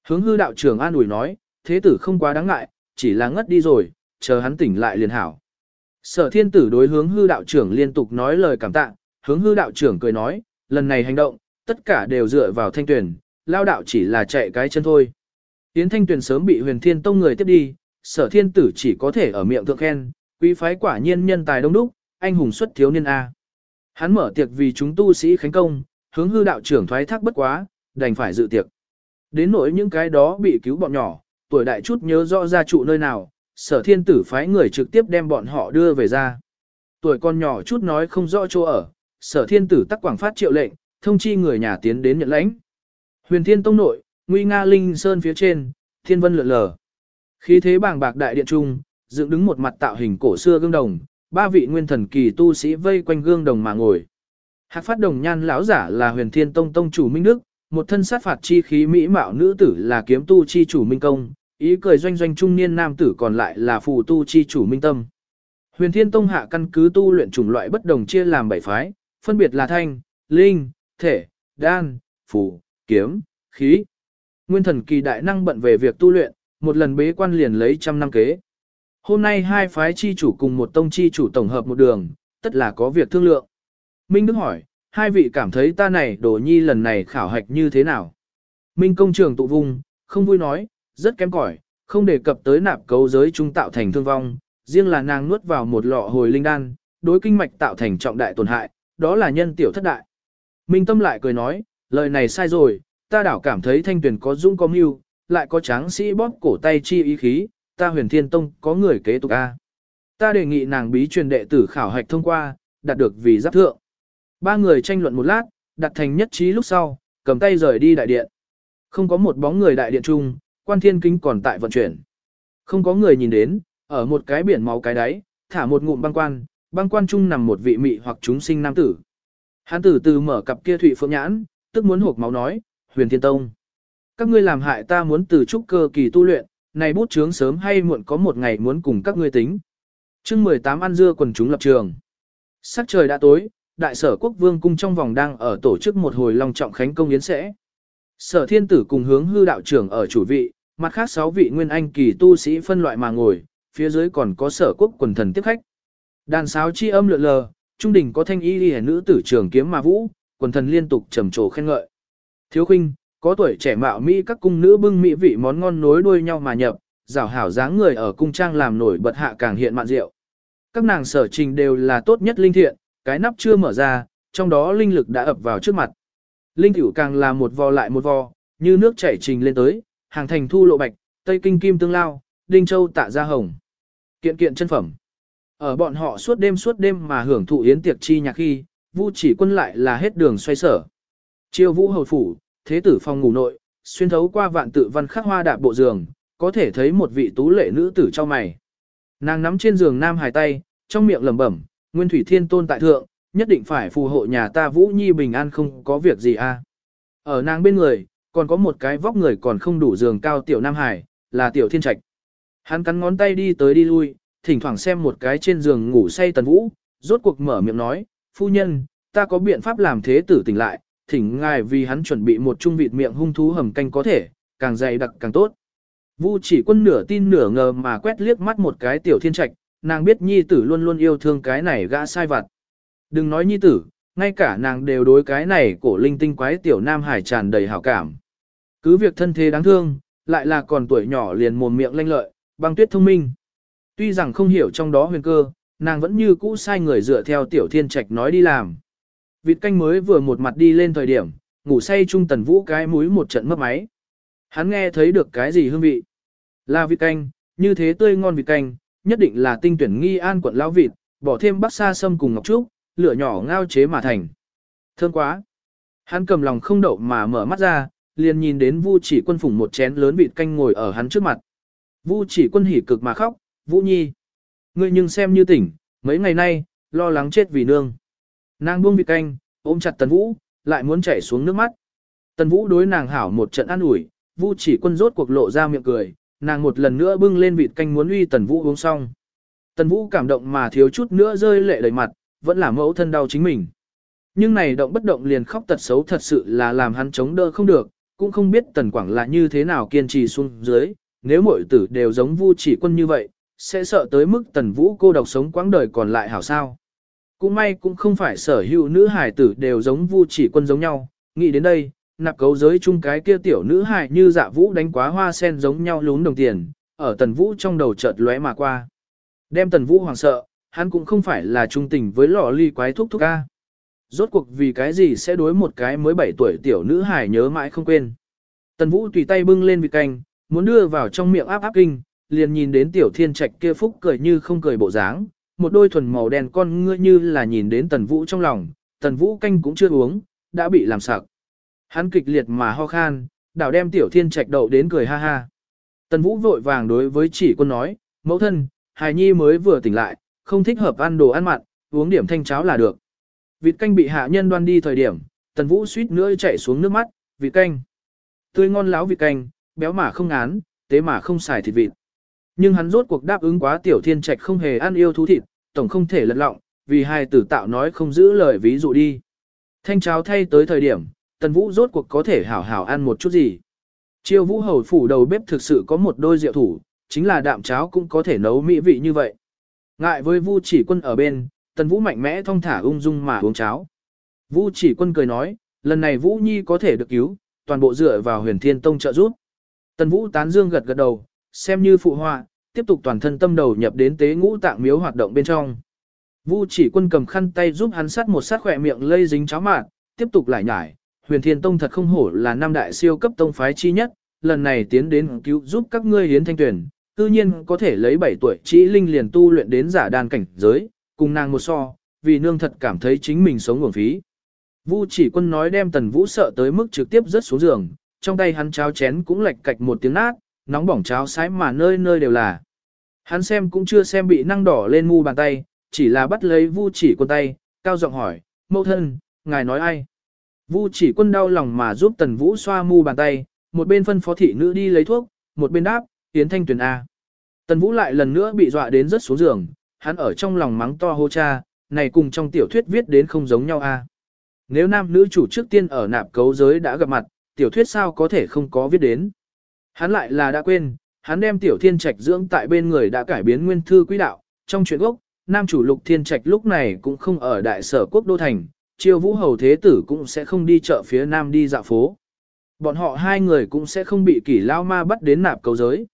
Hướng hư đạo trưởng an ủi nói, thế tử không quá đáng ngại, chỉ là ngất đi rồi, chờ hắn tỉnh lại liền hảo. Sở thiên tử đối hướng hư đạo trưởng liên tục nói lời cảm tạ, hướng hư đạo trưởng cười nói, lần này hành động, tất cả đều dựa vào thanh tuyển, lao đạo chỉ là chạy cái chân thôi. Yến thanh tuyển sớm bị huyền thiên tông người tiếp đi, sở thiên tử chỉ có thể ở miệng thượng khen, quý phái quả nhiên nhân tài đông đúc, anh hùng xuất thiếu niên A. Hắn mở tiệc vì chúng tu sĩ khánh công, hướng hư đạo trưởng thoái thác bất quá, đành phải dự tiệc. Đến nỗi những cái đó bị cứu bọn nhỏ, tuổi đại chút nhớ rõ ra trụ nơi nào, sở thiên tử phái người trực tiếp đem bọn họ đưa về ra. Tuổi con nhỏ chút nói không rõ chỗ ở, sở thiên tử tắc quảng phát triệu lệnh, thông chi người nhà tiến đến nhận lãnh. Huyền thiên tông nội, nguy nga linh sơn phía trên, thiên vân lượn lờ. Khí thế bàng bạc đại điện trung, dựng đứng một mặt tạo hình cổ xưa gương đồng, ba vị nguyên thần kỳ tu sĩ vây quanh gương đồng mà ngồi. Hạc phát đồng nhan lão giả là huyền thiên tông tông chủ Minh Đức, một thân sát phạt chi khí mỹ mạo nữ tử là kiếm tu chi chủ Minh Công, ý cười doanh doanh trung niên nam tử còn lại là phù tu chi chủ Minh Tâm. Huyền thiên tông hạ căn cứ tu luyện chủng loại bất đồng chia làm bảy phái, phân biệt là thanh, linh, thể, đan, phù, kiếm, khí. Nguyên thần kỳ đại năng bận về việc tu luyện, một lần bế quan liền lấy trăm năm kế. Hôm nay hai phái chi chủ cùng một tông chi chủ tổng hợp một đường, tất là có việc thương lượng. Minh Đức hỏi, hai vị cảm thấy ta này đồ nhi lần này khảo hạch như thế nào? Minh công trường tụ vùng, không vui nói, rất kém cỏi, không đề cập tới nạp cấu giới trung tạo thành thương vong, riêng là nàng nuốt vào một lọ hồi linh đan, đối kinh mạch tạo thành trọng đại tổn hại, đó là nhân tiểu thất đại. Minh tâm lại cười nói, lời này sai rồi, ta đảo cảm thấy thanh tuyển có dũng có mưu, lại có tráng sĩ bóp cổ tay chi ý khí, ta huyền thiên tông có người kế tục A. Ta đề nghị nàng bí truyền đệ tử khảo hạch thông qua, đạt được vì giáp thượng. Ba người tranh luận một lát, đặt thành nhất trí lúc sau, cầm tay rời đi đại điện. Không có một bóng người đại điện chung, quan thiên kính còn tại vận chuyển. Không có người nhìn đến, ở một cái biển máu cái đáy, thả một ngụm băng quan, băng quan chung nằm một vị mị hoặc chúng sinh nam tử. Hán tử từ mở cặp kia thụy phượng nhãn, tức muốn hộp máu nói, huyền thiên tông. Các ngươi làm hại ta muốn từ trúc cơ kỳ tu luyện, này bút chướng sớm hay muộn có một ngày muốn cùng các ngươi tính. chương 18 ăn dưa quần chúng lập trường. Sắc trời đã tối, đại sở quốc vương cung trong vòng đang ở tổ chức một hồi long trọng khánh công yến sẽ. Sở thiên tử cùng hướng hư đạo trưởng ở chủ vị, mặt khác sáu vị nguyên anh kỳ tu sĩ phân loại mà ngồi, phía dưới còn có sở quốc quần thần tiếp khách. Đàn sáo chi âm lượn lờ, trung đỉnh có thanh y liễu nữ tử trưởng kiếm mà vũ, quần thần liên tục trầm trồ khen ngợi. Thiếu khinh, có tuổi trẻ mạo mỹ các cung nữ bưng mỹ vị món ngon nối đuôi nhau mà nhập, rảo hảo dáng người ở cung trang làm nổi bật hạ càng hiện mạn rượu. Các nàng sở trình đều là tốt nhất linh thiện, cái nắp chưa mở ra, trong đó linh lực đã ập vào trước mặt. Linh tiểu càng là một vò lại một vò, như nước chảy trình lên tới, hàng thành thu lộ bạch, tây kinh kim tương lao, đinh châu tạ ra hồng. Kiện kiện chân phẩm. Ở bọn họ suốt đêm suốt đêm mà hưởng thụ yến tiệc chi nhạc khi, Vu chỉ quân lại là hết đường xoay sở. Chiêu vũ hầu phủ, thế tử phòng ngủ nội, xuyên thấu qua vạn tự văn khắc hoa đạp bộ giường, có thể thấy một vị tú lệ nữ tử trong mày. Nàng nắm trên giường nam hài tay, trong miệng lẩm bẩm, Nguyên Thủy Thiên Tôn tại thượng, nhất định phải phù hộ nhà ta Vũ Nhi bình an không có việc gì a. À. Ở nàng bên người, còn có một cái vóc người còn không đủ giường cao tiểu Nam Hải, là tiểu thiên trạch. Hắn cắn ngón tay đi tới đi lui, thỉnh thoảng xem một cái trên giường ngủ say tần vũ, rốt cuộc mở miệng nói, phu nhân, ta có biện pháp làm thế tử tỉnh lại, thỉnh ngài vì hắn chuẩn bị một chung vịt miệng hung thú hầm canh có thể, càng dày đặc càng tốt. Vu chỉ quân nửa tin nửa ngờ mà quét liếc mắt một cái tiểu thiên trạch, nàng biết nhi tử luôn luôn yêu thương cái này gã sai vặt. Đừng nói nhi tử, ngay cả nàng đều đối cái này cổ linh tinh quái tiểu nam hải tràn đầy hảo cảm. Cứ việc thân thế đáng thương, lại là còn tuổi nhỏ liền mồm miệng lanh lợi, băng tuyết thông minh. Tuy rằng không hiểu trong đó huyền cơ, nàng vẫn như cũ sai người dựa theo tiểu thiên trạch nói đi làm. Vịt canh mới vừa một mặt đi lên thời điểm, ngủ say trung tần vũ cái mũi một trận mất máy. Hắn nghe thấy được cái gì hương vị. Là vịt canh, như thế tươi ngon vịt canh, nhất định là tinh tuyển nghi an quận lão vịt, bỏ thêm bắc sa sâm cùng ngọc trúc, lửa nhỏ ngao chế mà thành. Thơm quá. Hắn cầm lòng không đậu mà mở mắt ra, liền nhìn đến Vu Chỉ Quân phủng một chén lớn vịt canh ngồi ở hắn trước mặt. Vu Chỉ Quân hỉ cực mà khóc, "Vũ Nhi, ngươi nhưng xem như tỉnh, mấy ngày nay lo lắng chết vì nương." Nàng buông vịt canh, ôm chặt Tần Vũ, lại muốn chảy xuống nước mắt. Tần Vũ đối nàng hảo một trận an ủi, Vu Chỉ Quân rốt cuộc lộ ra miệng cười, nàng một lần nữa bưng lên vịt canh muốn uy Tần Vũ uống xong. Tần Vũ cảm động mà thiếu chút nữa rơi lệ đầy mặt, vẫn là mẫu thân đau chính mình. Nhưng này động bất động liền khóc tật xấu thật sự là làm hắn chống đỡ không được, cũng không biết Tần Quảng là như thế nào kiên trì xuống dưới, nếu mọi tử đều giống Vu chỉ quân như vậy, sẽ sợ tới mức Tần Vũ cô độc sống quãng đời còn lại hảo sao. Cũng may cũng không phải sở hữu nữ hải tử đều giống Vu chỉ quân giống nhau, nghĩ đến đây, nạp cấu giới chung cái kia tiểu nữ hải như dạ vũ đánh quá hoa sen giống nhau lún đồng tiền, ở Tần Vũ trong đầu chợt lóe mà qua. Đem Tần Vũ hoàng sợ, hắn cũng không phải là trung tình với lọ ly quái thúc thúc ca. Rốt cuộc vì cái gì sẽ đối một cái mới 7 tuổi tiểu nữ hải nhớ mãi không quên. Tần Vũ tùy tay bưng lên vị canh, muốn đưa vào trong miệng áp áp kinh, liền nhìn đến tiểu thiên trạch kia phúc cười như không cười bộ dáng, một đôi thuần màu đen con ngươi như là nhìn đến Tần Vũ trong lòng, Tần Vũ canh cũng chưa uống, đã bị làm sặc. Hắn kịch liệt mà ho khan, đảo đem tiểu thiên trạch đậu đến cười ha ha. Tần Vũ vội vàng đối với chỉ quân nói, mẫu thân, hài nhi mới vừa tỉnh lại, không thích hợp ăn đồ ăn mặn, uống điểm thanh cháo là được. Vịt canh bị hạ nhân đoan đi thời điểm, tần vũ suýt nữa chạy xuống nước mắt, vịt canh. Tươi ngon láo vịt canh, béo mà không ngán, tế mà không xài thịt vịt. Nhưng hắn rốt cuộc đáp ứng quá tiểu thiên trạch không hề ăn yêu thú thịt, tổng không thể lật lọng, vì hai tử tạo nói không giữ lời ví dụ đi. Thanh cháo thay tới thời điểm, tần vũ rốt cuộc có thể hảo hảo ăn một chút gì. Chiêu vũ hầu phủ đầu bếp thực sự có một đôi rượu thủ, chính là đạm cháo cũng có thể nấu mỹ vị như vậy. Ngại với Vu chỉ quân ở bên, tần vũ mạnh mẽ thong thả ung dung mà uống cháo. Vu chỉ quân cười nói, lần này Vũ Nhi có thể được cứu, toàn bộ dựa vào huyền thiên tông trợ giúp. Tần vũ tán dương gật gật đầu, xem như phụ họa, tiếp tục toàn thân tâm đầu nhập đến tế ngũ tạng miếu hoạt động bên trong. Vu chỉ quân cầm khăn tay giúp hắn sát một sát khỏe miệng lây dính cháo mạn, tiếp tục lại nhải. Huyền Thiên Tông thật không hổ là năm đại siêu cấp tông phái chi nhất, lần này tiến đến cứu giúp các ngươi hiến thanh tuyển, tự nhiên có thể lấy 7 tuổi chỉ linh liền tu luyện đến giả đàn cảnh giới, cùng nàng một so, vì nương thật cảm thấy chính mình sống uổng phí. Vu chỉ quân nói đem tần vũ sợ tới mức trực tiếp rớt xuống giường, trong tay hắn cháo chén cũng lệch cạch một tiếng nát, nóng bỏng cháo sái mà nơi nơi đều là. Hắn xem cũng chưa xem bị năng đỏ lên mu bàn tay, chỉ là bắt lấy vu chỉ quân tay, cao giọng hỏi, mẫu thân, ngài nói ai? Vu chỉ quân đau lòng mà giúp tần vũ xoa mu bàn tay, một bên phân phó thị nữ đi lấy thuốc, một bên đáp, Yến Thanh Tuyền A. Tần Vũ lại lần nữa bị dọa đến rất xuống giường, hắn ở trong lòng mắng to hô cha, này cùng trong tiểu thuyết viết đến không giống nhau A. Nếu nam nữ chủ trước tiên ở nạp cấu giới đã gặp mặt, tiểu thuyết sao có thể không có viết đến. Hắn lại là đã quên, hắn đem tiểu thiên trạch dưỡng tại bên người đã cải biến nguyên thư quỹ đạo, trong chuyện gốc, nam chủ lục thiên trạch lúc này cũng không ở đại sở quốc đô thành, triều vũ hầu thế tử cũng sẽ không đi chợ phía nam đi dạo phố. Bọn họ hai người cũng sẽ không bị kỷ lao ma bắt đến nạp cầu giới.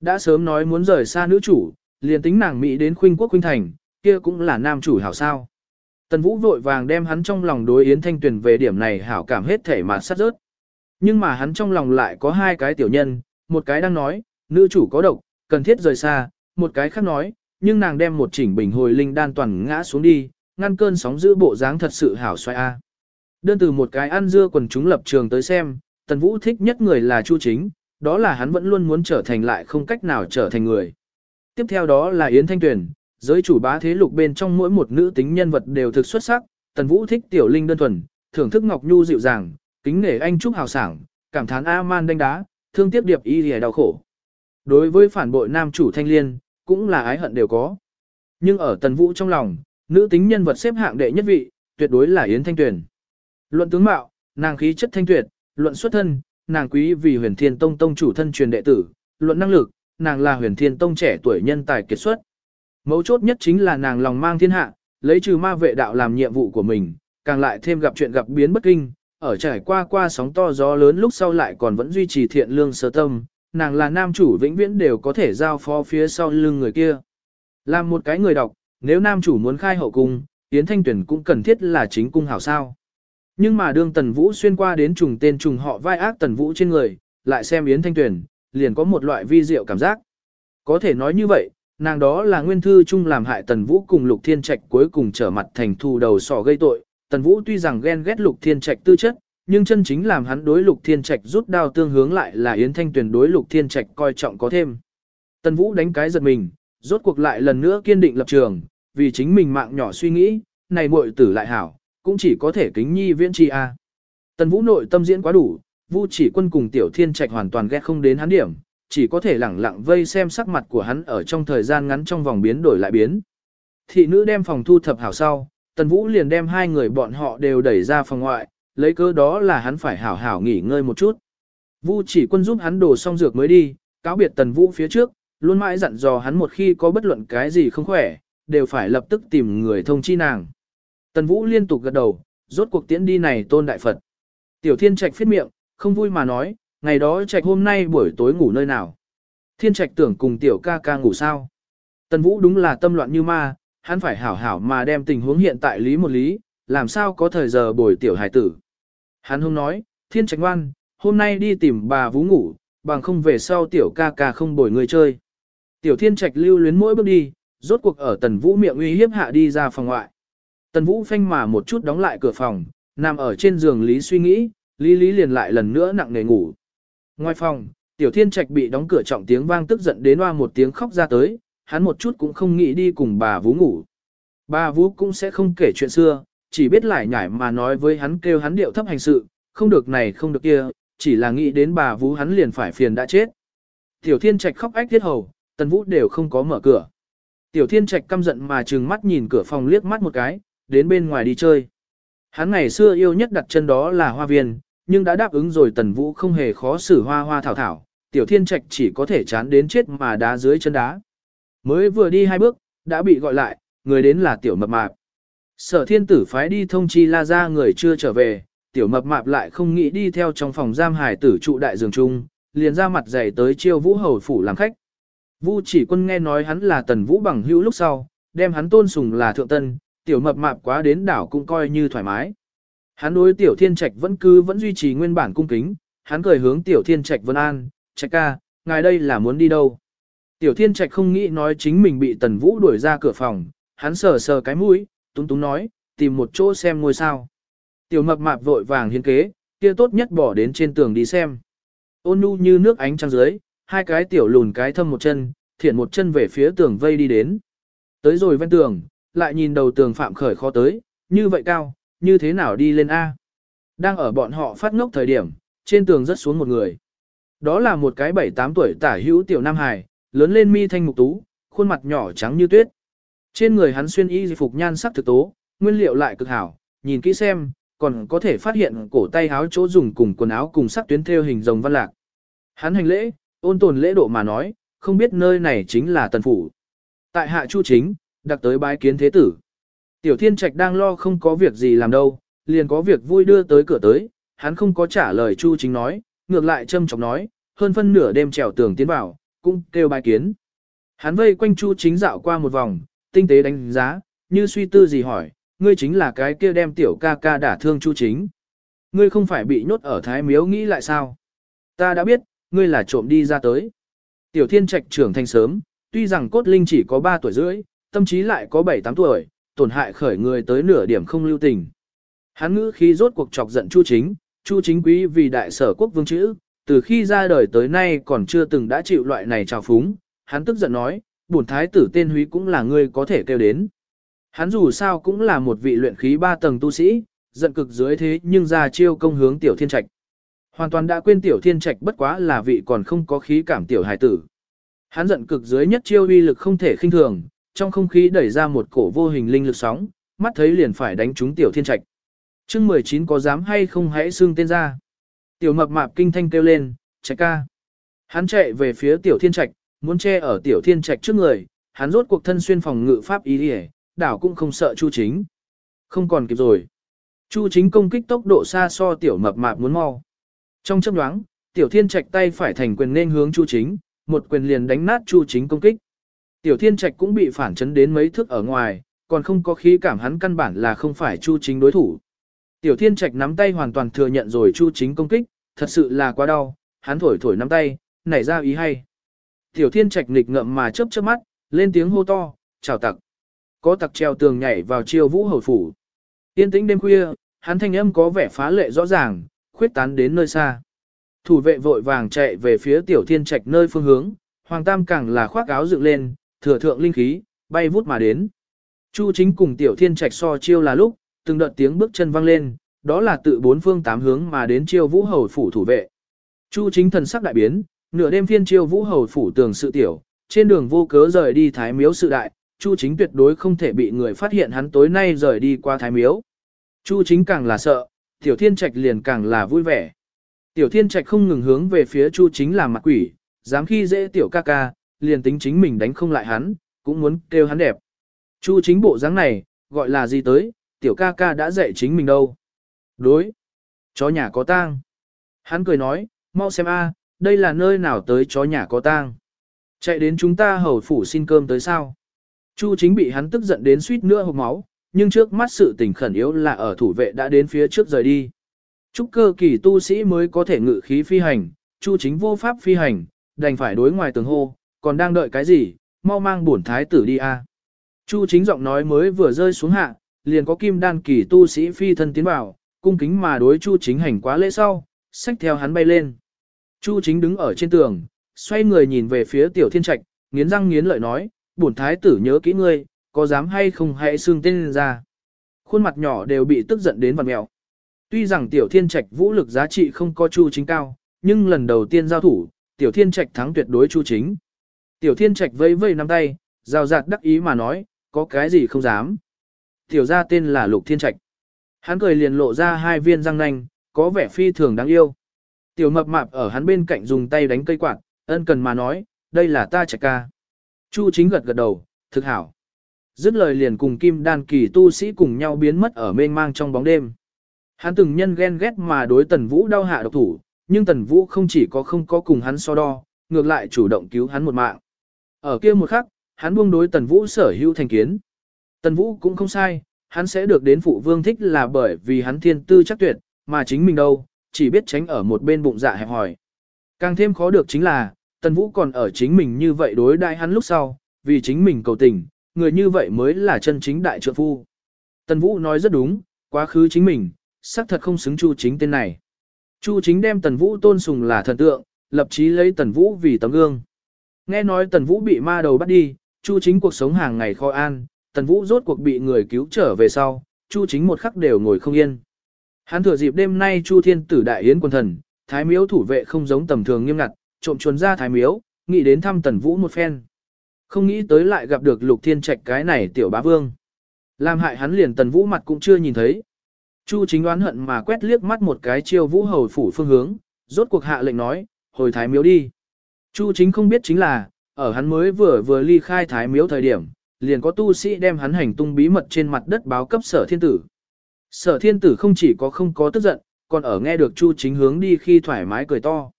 Đã sớm nói muốn rời xa nữ chủ, liền tính nàng Mỹ đến khuynh quốc khuynh thành, kia cũng là nam chủ hảo sao. Tần Vũ vội vàng đem hắn trong lòng đối Yến Thanh Tuyền về điểm này hảo cảm hết thể mà sát rớt. Nhưng mà hắn trong lòng lại có hai cái tiểu nhân, một cái đang nói, nữ chủ có độc, cần thiết rời xa, một cái khác nói, nhưng nàng đem một chỉnh bình hồi linh đan toàn ngã xuống đi, ngăn cơn sóng giữ bộ dáng thật sự hảo xoay a. Đơn từ một cái ăn dưa quần chúng lập trường tới xem, Tần Vũ thích nhất người là Chu Chính, đó là hắn vẫn luôn muốn trở thành lại không cách nào trở thành người. Tiếp theo đó là Yến Thanh Tuyền, giới chủ bá thế lục bên trong mỗi một nữ tính nhân vật đều thực xuất sắc, Tần Vũ thích tiểu linh đơn thuần, thưởng thức Ngọc Nhu dịu dàng, kính nể anh trúc hào sảng, cảm thán A-man đánh đá, thương tiếc điệp y thì đau khổ. Đối với phản bội nam chủ thanh liên, cũng là ái hận đều có. Nhưng ở Tần Vũ trong lòng, nữ tính nhân vật xếp hạng đệ nhất vị, tuyệt đối là Yến Thanh Tuyền. Luận tướng mạo, nàng khí chất thanh tuyệt, luận xuất thân, nàng quý vì huyền thiên tông tông chủ thân truyền đệ tử, luận năng lực, nàng là huyền thiên tông trẻ tuổi nhân tài kiệt xuất. Mấu chốt nhất chính là nàng lòng mang thiên hạ, lấy trừ ma vệ đạo làm nhiệm vụ của mình, càng lại thêm gặp chuyện gặp biến bất kinh, ở trải qua qua sóng to gió lớn lúc sau lại còn vẫn duy trì thiện lương sơ tâm, nàng là nam chủ vĩnh viễn đều có thể giao phó phía sau lưng người kia. Làm một cái người đọc, nếu nam chủ muốn khai hậu cung, Yến Thanh Tuyển cũng cần thiết là chính cung hảo sao. Nhưng mà đương Tần Vũ xuyên qua đến trùng tên trùng họ vai ác Tần Vũ trên người, lại xem Yến Thanh Tuyền, liền có một loại vi diệu cảm giác. Có thể nói như vậy, nàng đó là nguyên thư chung làm hại Tần Vũ cùng Lục Thiên Trạch cuối cùng trở mặt thành thù đầu sỏ gây tội. Tần Vũ tuy rằng ghen ghét Lục Thiên Trạch tư chất, nhưng chân chính làm hắn đối Lục Thiên Trạch rút đao tương hướng lại là Yến Thanh Tuyền đối Lục Thiên Trạch coi trọng có thêm. Tần Vũ đánh cái giật mình, rốt cuộc lại lần nữa kiên định lập trường, vì chính mình mạng nhỏ suy nghĩ, này muội tử lại hảo, cũng chỉ có thể kính nhi viễn chi a. Tần Vũ nội tâm diễn quá đủ, Vu Chỉ Quân cùng Tiểu Thiên Trạch hoàn toàn ghét không đến hắn điểm, chỉ có thể lẳng lặng vây xem sắc mặt của hắn ở trong thời gian ngắn trong vòng biến đổi lại biến. Thị nữ đem phòng thu thập hảo sau, Tần Vũ liền đem hai người bọn họ đều đẩy ra phòng ngoại, lấy cơ đó là hắn phải hảo hảo nghỉ ngơi một chút. Vu chỉ quân giúp hắn đổ xong dược mới đi, cáo biệt Tần Vũ phía trước, luôn mãi dặn dò hắn một khi có bất luận cái gì không khỏe, đều phải lập tức tìm người thông chi nàng. Tần Vũ liên tục gật đầu, rốt cuộc tiễn đi này tôn đại Phật. Tiểu Thiên Trạch phiết miệng, không vui mà nói, ngày đó Trạch hôm nay buổi tối ngủ nơi nào. Thiên Trạch tưởng cùng tiểu ca ca ngủ sao. Tần Vũ đúng là tâm loạn như ma, hắn phải hảo hảo mà đem tình huống hiện tại lý một lý, làm sao có thời giờ bồi tiểu hài tử. Hắn không nói, Thiên Trạch ngoan, hôm nay đi tìm bà Vũ ngủ, bằng không về sau tiểu ca ca không bồi người chơi. Tiểu Thiên Trạch lưu luyến mỗi bước đi, rốt cuộc ở Tần Vũ miệng uy hiếp hạ đi ra phòng ngoại. Tần Vũ phanh mà một chút đóng lại cửa phòng, nằm ở trên giường Lý suy nghĩ, Lý Lý liền lại lần nữa nặng nề ngủ. Ngoài phòng, Tiểu Thiên Trạch bị đóng cửa trọng tiếng vang tức giận đến hoa một tiếng khóc ra tới, hắn một chút cũng không nghĩ đi cùng bà Vũ ngủ. Bà Vũ cũng sẽ không kể chuyện xưa, chỉ biết lại nhải mà nói với hắn kêu hắn điệu thấp hành sự, không được này không được kia, chỉ là nghĩ đến bà Vũ hắn liền phải phiền đã chết. Tiểu Thiên Trạch khóc ách thiết hầu, Tần Vũ đều không có mở cửa. Tiểu Thiên Trạch căm giận mà trừng mắt nhìn cửa phòng liếc mắt một cái, đến bên ngoài đi chơi. Hắn ngày xưa yêu nhất đặt chân đó là hoa viên, nhưng đã đáp ứng rồi Tần Vũ không hề khó xử hoa hoa thảo thảo, Tiểu Thiên Trạch chỉ có thể chán đến chết mà đá dưới chân đá. Mới vừa đi hai bước, đã bị gọi lại, người đến là Tiểu Mập Mạp. Sở thiên tử phái đi thông chi la ra người chưa trở về, Tiểu Mập Mạp lại không nghĩ đi theo trong phòng giam hải tử trụ đại giường trung, liền ra mặt dày tới chiêu Vũ Hầu Phủ làm khách. Vu chỉ quân nghe nói hắn là tần vũ bằng hữu lúc sau, đem hắn tôn sùng là thượng tân, tiểu mập mạp quá đến đảo cũng coi như thoải mái. Hắn đối tiểu thiên trạch vẫn cứ vẫn duy trì nguyên bản cung kính, hắn cười hướng tiểu thiên trạch vân an, trạch ca, ngài đây là muốn đi đâu. Tiểu thiên trạch không nghĩ nói chính mình bị tần vũ đuổi ra cửa phòng, hắn sờ sờ cái mũi, túng túng nói, tìm một chỗ xem ngôi sao. Tiểu mập mạp vội vàng hiến kế, kia tốt nhất bỏ đến trên tường đi xem. Ôn nhu như nước ánh trăng dưới, hai cái tiểu lùn cái thâm một chân, thiện một chân về phía tường vây đi đến. Tới rồi ven tường, lại nhìn đầu tường phạm khởi khó tới, như vậy cao, như thế nào đi lên A. Đang ở bọn họ phát ngốc thời điểm, trên tường rất xuống một người. Đó là một cái bảy tám tuổi tả hữu tiểu Nam Hải, lớn lên mi thanh mục tú, khuôn mặt nhỏ trắng như tuyết. Trên người hắn xuyên y phục nhan sắc thực tố, nguyên liệu lại cực hảo, nhìn kỹ xem, còn có thể phát hiện cổ tay áo chỗ dùng cùng quần áo cùng sắc tuyến theo hình rồng văn lạc. Hắn hành lễ, ôn tồn lễ độ mà nói, không biết nơi này chính là tần phủ. Tại hạ chu chính, đặc tới bái kiến thế tử. Tiểu thiên trạch đang lo không có việc gì làm đâu, liền có việc vui đưa tới cửa tới, hắn không có trả lời chu chính nói, ngược lại châm chọc nói, hơn phân nửa đêm trèo tường tiến vào, cũng kêu bài kiến. Hắn vây quanh chu chính dạo qua một vòng, tinh tế đánh giá, như suy tư gì hỏi, ngươi chính là cái kia đem tiểu ca ca đả thương chu chính. Ngươi không phải bị nhốt ở thái miếu nghĩ lại sao? Ta đã biết, ngươi là trộm đi ra tới. Tiểu thiên trạch trưởng thành sớm, tuy rằng cốt linh chỉ có 3 tuổi rưỡi, tâm trí lại có 7-8 tuổi, tổn hại khởi người tới nửa điểm không lưu tình. Hắn ngữ khi rốt cuộc chọc giận Chu Chính, Chu Chính quý vì đại sở quốc vương chữ, từ khi ra đời tới nay còn chưa từng đã chịu loại này trào phúng, hắn tức giận nói, bổn thái tử tên húy cũng là người có thể kêu đến. Hắn dù sao cũng là một vị luyện khí ba tầng tu sĩ, giận cực dưới thế nhưng ra chiêu công hướng tiểu thiên trạch. Hoàn toàn đã quên tiểu thiên trạch bất quá là vị còn không có khí cảm tiểu hài tử. Hắn giận cực dưới nhất chiêu uy lực không thể khinh thường, trong không khí đẩy ra một cổ vô hình linh lực sóng, mắt thấy liền phải đánh trúng tiểu thiên trạch. chương 19 có dám hay không hãy xương tên ra. Tiểu mập mạp kinh thanh kêu lên, trạch ca. Hắn chạy về phía tiểu thiên trạch, muốn che ở tiểu thiên trạch trước người, hắn rốt cuộc thân xuyên phòng ngự pháp ý đi đảo cũng không sợ chu chính. Không còn kịp rồi. Chu chính công kích tốc độ xa so tiểu mập mạp muốn mau. Trong chấp đoáng, tiểu thiên trạch tay phải thành quyền nên hướng chu chính, một quyền liền đánh nát chu chính công kích. Tiểu thiên trạch cũng bị phản chấn đến mấy thước ở ngoài, còn không có khí cảm hắn căn bản là không phải chu chính đối thủ. Tiểu thiên trạch nắm tay hoàn toàn thừa nhận rồi chu chính công kích, thật sự là quá đau, hắn thổi thổi nắm tay, nảy ra ý hay. Tiểu thiên trạch nghịch ngậm mà chớp chớp mắt, lên tiếng hô to, chào tặc. Có tặc treo tường nhảy vào chiêu vũ hầu phủ. Yên tĩnh đêm khuya, hắn thanh âm có vẻ phá lệ rõ ràng, khuyết tán đến nơi xa. Thủ vệ vội vàng chạy về phía tiểu thiên trạch nơi phương hướng, hoàng tam càng là khoác áo dựng lên, thừa thượng linh khí, bay vút mà đến. Chu chính cùng tiểu thiên trạch so chiêu là lúc, từng đợt tiếng bước chân vang lên, đó là tự bốn phương tám hướng mà đến chiêu vũ hầu phủ thủ vệ. Chu chính thần sắc đại biến, nửa đêm phiên chiêu vũ hầu phủ tường sự tiểu, trên đường vô cớ rời đi thái miếu sự đại, Chu chính tuyệt đối không thể bị người phát hiện hắn tối nay rời đi qua thái miếu. Chu chính càng là sợ, tiểu thiên trạch liền càng là vui vẻ. Tiểu thiên trạch không ngừng hướng về phía chu chính làm mặt quỷ, dám khi dễ tiểu ca ca, liền tính chính mình đánh không lại hắn, cũng muốn kêu hắn đẹp. Chu chính bộ dáng này, gọi là gì tới, tiểu ca ca đã dạy chính mình đâu. Đối. Chó nhà có tang. Hắn cười nói, mau xem a, đây là nơi nào tới chó nhà có tang. Chạy đến chúng ta hầu phủ xin cơm tới sao. Chu chính bị hắn tức giận đến suýt nữa hộp máu, nhưng trước mắt sự tình khẩn yếu là ở thủ vệ đã đến phía trước rời đi. Trúc cơ kỳ tu sĩ mới có thể ngự khí phi hành, chu chính vô pháp phi hành, đành phải đối ngoài tường hô, còn đang đợi cái gì, mau mang bổn thái tử đi a. Chu chính giọng nói mới vừa rơi xuống hạ, liền có kim đan kỳ tu sĩ phi thân tiến vào, cung kính mà đối chu chính hành quá lễ sau, xách theo hắn bay lên. Chu chính đứng ở trên tường, xoay người nhìn về phía tiểu thiên trạch, nghiến răng nghiến lợi nói, bổn thái tử nhớ kỹ ngươi, có dám hay không hãy xương tên ra. Khuôn mặt nhỏ đều bị tức giận đến vặn mèo Tuy rằng tiểu thiên trạch vũ lực giá trị không có chu chính cao, nhưng lần đầu tiên giao thủ, tiểu thiên trạch thắng tuyệt đối chu chính. Tiểu thiên trạch vây vây nắm tay, rào rạt đắc ý mà nói, có cái gì không dám. Tiểu ra tên là lục thiên trạch. Hắn cười liền lộ ra hai viên răng nanh, có vẻ phi thường đáng yêu. Tiểu mập mạp ở hắn bên cạnh dùng tay đánh cây quạt, ân cần mà nói, đây là ta trạch ca. Chu chính gật gật đầu, thực hảo. Dứt lời liền cùng kim đan kỳ tu sĩ cùng nhau biến mất ở mênh mang trong bóng đêm. Hắn từng nhân ghen ghét mà đối tần vũ đau hạ độc thủ, nhưng tần vũ không chỉ có không có cùng hắn so đo, ngược lại chủ động cứu hắn một mạng. Ở kia một khắc, hắn buông đối tần vũ sở hữu thành kiến. Tần vũ cũng không sai, hắn sẽ được đến phụ vương thích là bởi vì hắn thiên tư chắc tuyệt, mà chính mình đâu, chỉ biết tránh ở một bên bụng dạ hẹp hỏi. Càng thêm khó được chính là, tần vũ còn ở chính mình như vậy đối đại hắn lúc sau, vì chính mình cầu tình, người như vậy mới là chân chính đại trượng phu. Tần vũ nói rất đúng, quá khứ chính mình, xác thật không xứng chu chính tên này. Chu chính đem tần vũ tôn sùng là thần tượng, lập chí lấy tần vũ vì tấm gương. Nghe nói tần vũ bị ma đầu bắt đi, chu chính cuộc sống hàng ngày khó an, tần vũ rốt cuộc bị người cứu trở về sau, chu chính một khắc đều ngồi không yên. Hắn thừa dịp đêm nay chu thiên tử đại yến quân thần, thái miếu thủ vệ không giống tầm thường nghiêm ngặt, trộm chuồn ra thái miếu, nghĩ đến thăm tần vũ một phen. Không nghĩ tới lại gặp được lục thiên trạch cái này tiểu bá vương. Làm hại hắn liền tần vũ mặt cũng chưa nhìn thấy. Chu chính oán hận mà quét liếc mắt một cái chiêu vũ hầu phủ phương hướng, rốt cuộc hạ lệnh nói, hồi thái miếu đi. Chu chính không biết chính là, ở hắn mới vừa vừa ly khai thái miếu thời điểm, liền có tu sĩ đem hắn hành tung bí mật trên mặt đất báo cấp sở thiên tử. Sở thiên tử không chỉ có không có tức giận, còn ở nghe được chu chính hướng đi khi thoải mái cười to.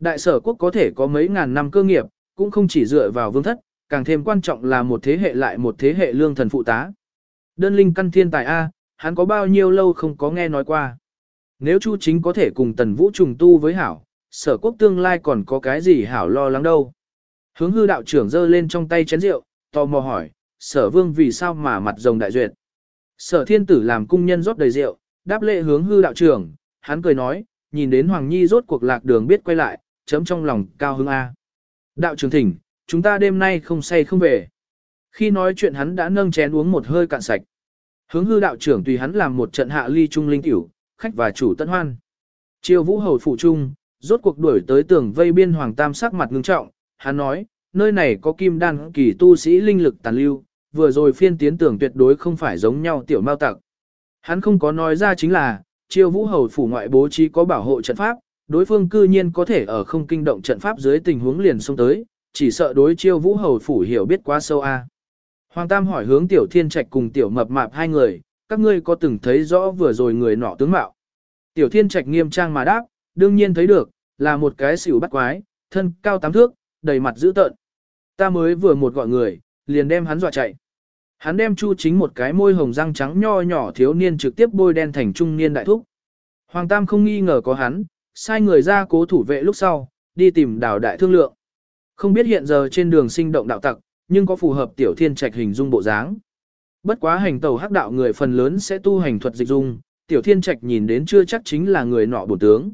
Đại sở quốc có thể có mấy ngàn năm cơ nghiệp, cũng không chỉ dựa vào vương thất, càng thêm quan trọng là một thế hệ lại một thế hệ lương thần phụ tá. Đơn linh căn thiên tài A, hắn có bao nhiêu lâu không có nghe nói qua. Nếu Chu chính có thể cùng tần vũ trùng tu với hảo, sở quốc tương lai còn có cái gì hảo lo lắng đâu. Hướng hư đạo trưởng giơ lên trong tay chén rượu, tò mò hỏi, sở vương vì sao mà mặt rồng đại duyệt. Sở thiên tử làm cung nhân rót đầy rượu, đáp lệ hướng hư đạo trưởng, hắn cười nói, nhìn đến Hoàng Nhi rốt cuộc lạc đường biết quay lại, chấm trong lòng cao hứng A. Đạo trưởng thỉnh, chúng ta đêm nay không say không về. Khi nói chuyện hắn đã nâng chén uống một hơi cạn sạch. Hướng hư đạo trưởng tùy hắn làm một trận hạ ly trung linh tiểu, khách và chủ tân hoan. Triều vũ hầu phụ trung, rốt cuộc đuổi tới tường vây biên hoàng tam sắc mặt ngưng trọng, hắn nói, nơi này có kim đan kỳ tu sĩ linh lực tàn lưu, vừa rồi phiên tiến tưởng tuyệt đối không phải giống nhau tiểu mao tặc. Hắn không có nói ra chính là, triều vũ hầu phủ ngoại bố trí có bảo hộ trận pháp, đối phương cư nhiên có thể ở không kinh động trận pháp dưới tình huống liền xông tới, chỉ sợ đối chiêu vũ hầu phủ hiểu biết quá sâu a. Hoàng Tam hỏi hướng tiểu thiên trạch cùng tiểu mập mạp hai người, các ngươi có từng thấy rõ vừa rồi người nọ tướng mạo. Tiểu thiên trạch nghiêm trang mà đáp, đương nhiên thấy được, là một cái xỉu bắt quái, thân cao tám thước, đầy mặt dữ tợn. Ta mới vừa một gọi người, liền đem hắn dọa chạy. Hắn đem chu chính một cái môi hồng răng trắng nho nhỏ thiếu niên trực tiếp bôi đen thành trung niên đại thúc. Hoàng Tam không nghi ngờ có hắn, sai người ra cố thủ vệ lúc sau, đi tìm đảo đại thương lượng. Không biết hiện giờ trên đường sinh động đạo tặc, nhưng có phù hợp tiểu thiên trạch hình dung bộ dáng. Bất quá hành tàu hắc đạo người phần lớn sẽ tu hành thuật dịch dung, tiểu thiên trạch nhìn đến chưa chắc chính là người nọ bổ tướng.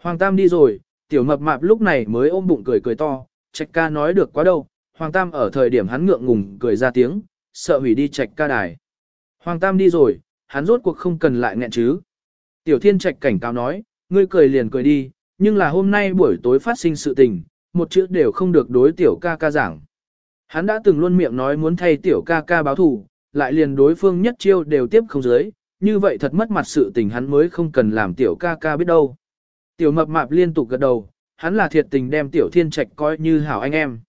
Hoàng Tam đi rồi, tiểu mập mạp lúc này mới ôm bụng cười cười to, trạch ca nói được quá đâu, Hoàng Tam ở thời điểm hắn ngượng ngùng cười ra tiếng, sợ hủy đi trạch ca đài. Hoàng Tam đi rồi, hắn rốt cuộc không cần lại nghẹn chứ. Tiểu thiên trạch cảnh cáo nói, ngươi cười liền cười đi, nhưng là hôm nay buổi tối phát sinh sự tình, một chữ đều không được đối tiểu ca ca giảng. Hắn đã từng luôn miệng nói muốn thay tiểu ca ca báo thù, lại liền đối phương nhất chiêu đều tiếp không dưới, như vậy thật mất mặt sự tình hắn mới không cần làm tiểu ca ca biết đâu. Tiểu mập mạp liên tục gật đầu, hắn là thiệt tình đem tiểu thiên trạch coi như hảo anh em.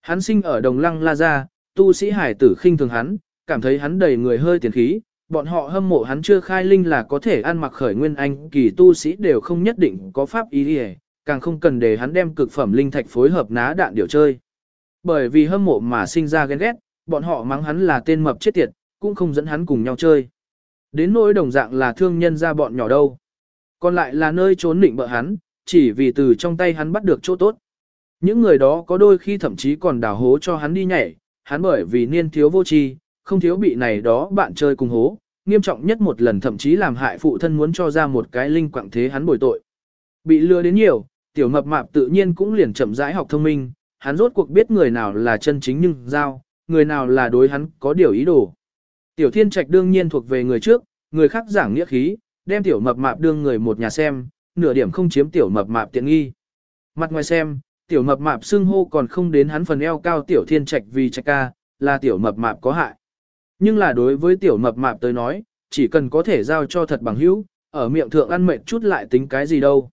Hắn sinh ở đồng lăng la gia, tu sĩ hải tử khinh thường hắn, cảm thấy hắn đầy người hơi tiền khí, bọn họ hâm mộ hắn chưa khai linh là có thể ăn mặc khởi nguyên anh kỳ tu sĩ đều không nhất định có pháp ý đi càng không cần để hắn đem cực phẩm linh thạch phối hợp ná đạn điều chơi. Bởi vì hâm mộ mà sinh ra ghen ghét, bọn họ mắng hắn là tên mập chết tiệt, cũng không dẫn hắn cùng nhau chơi. Đến nỗi đồng dạng là thương nhân ra bọn nhỏ đâu. Còn lại là nơi trốn định bợ hắn, chỉ vì từ trong tay hắn bắt được chỗ tốt. Những người đó có đôi khi thậm chí còn đào hố cho hắn đi nhảy, hắn bởi vì niên thiếu vô tri, không thiếu bị này đó bạn chơi cùng hố, nghiêm trọng nhất một lần thậm chí làm hại phụ thân muốn cho ra một cái linh quạng thế hắn bồi tội. Bị lừa đến nhiều, tiểu mập mạp tự nhiên cũng liền chậm rãi học thông minh, hắn rốt cuộc biết người nào là chân chính nhưng giao, người nào là đối hắn có điều ý đồ. Tiểu thiên trạch đương nhiên thuộc về người trước, người khác giảng nghĩa khí, đem tiểu mập mạp đương người một nhà xem, nửa điểm không chiếm tiểu mập mạp tiện nghi. Mặt ngoài xem, tiểu mập mạp xưng hô còn không đến hắn phần eo cao tiểu thiên trạch vì trạch ca, là tiểu mập mạp có hại. Nhưng là đối với tiểu mập mạp tới nói, chỉ cần có thể giao cho thật bằng hữu, ở miệng thượng ăn mệt chút lại tính cái gì đâu.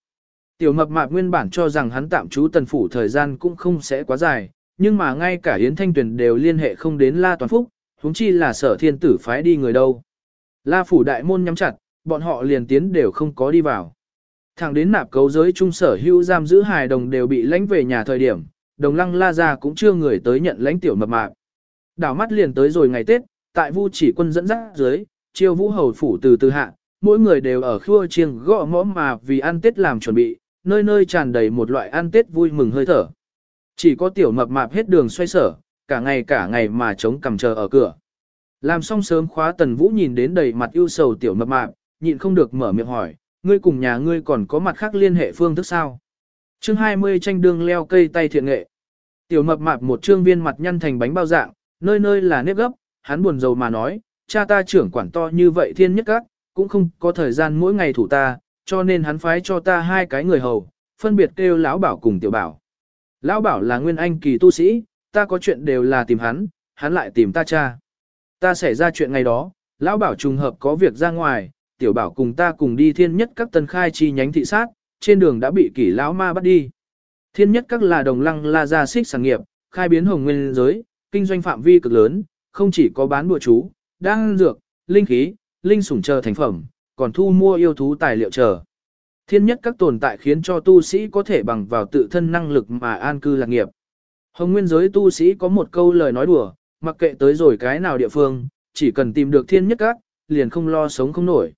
Tiểu mập mạp nguyên bản cho rằng hắn tạm trú tần phủ thời gian cũng không sẽ quá dài, nhưng mà ngay cả Yến Thanh Tuyền đều liên hệ không đến La Toàn Phúc, huống chi là sở thiên tử phái đi người đâu. La phủ đại môn nhắm chặt, bọn họ liền tiến đều không có đi vào. Thẳng đến nạp cấu giới trung sở hữu giam giữ hài đồng đều bị lãnh về nhà thời điểm, đồng lăng la ra cũng chưa người tới nhận lãnh tiểu mập mạp. Đảo mắt liền tới rồi ngày Tết, tại vu chỉ quân dẫn dắt dưới, chiêu vũ hầu phủ từ từ hạ, mỗi người đều ở khua chiêng gõ mõ mà vì ăn Tết làm chuẩn bị, nơi nơi tràn đầy một loại ăn Tết vui mừng hơi thở. Chỉ có tiểu mập mạp hết đường xoay sở, cả ngày cả ngày mà chống cằm chờ ở cửa. Làm xong sớm khóa tần vũ nhìn đến đầy mặt ưu sầu tiểu mập mạp, nhịn không được mở miệng hỏi, ngươi cùng nhà ngươi còn có mặt khác liên hệ phương thức sao? Chương 20 tranh đường leo cây tay thiện nghệ. Tiểu mập mạp một trương viên mặt nhăn thành bánh bao dạng, nơi nơi là nếp gấp, hắn buồn rầu mà nói, cha ta trưởng quản to như vậy thiên nhất các, cũng không có thời gian mỗi ngày thủ ta, cho nên hắn phái cho ta hai cái người hầu, phân biệt kêu lão bảo cùng tiểu bảo. Lão bảo là nguyên anh kỳ tu sĩ, ta có chuyện đều là tìm hắn, hắn lại tìm ta cha. Ta xảy ra chuyện ngày đó, lão bảo trùng hợp có việc ra ngoài, tiểu bảo cùng ta cùng đi thiên nhất các tân khai chi nhánh thị sát, trên đường đã bị kỷ lão ma bắt đi. Thiên nhất các là đồng lăng la gia xích sản nghiệp, khai biến hồng nguyên giới, kinh doanh phạm vi cực lớn, không chỉ có bán bùa chú, đan dược, linh khí, linh sủng chờ thành phẩm, còn thu mua yêu thú tài liệu chờ. Thiên nhất các tồn tại khiến cho tu sĩ có thể bằng vào tự thân năng lực mà an cư lạc nghiệp. Hồng nguyên giới tu sĩ có một câu lời nói đùa, mặc kệ tới rồi cái nào địa phương, chỉ cần tìm được thiên nhất các, liền không lo sống không nổi.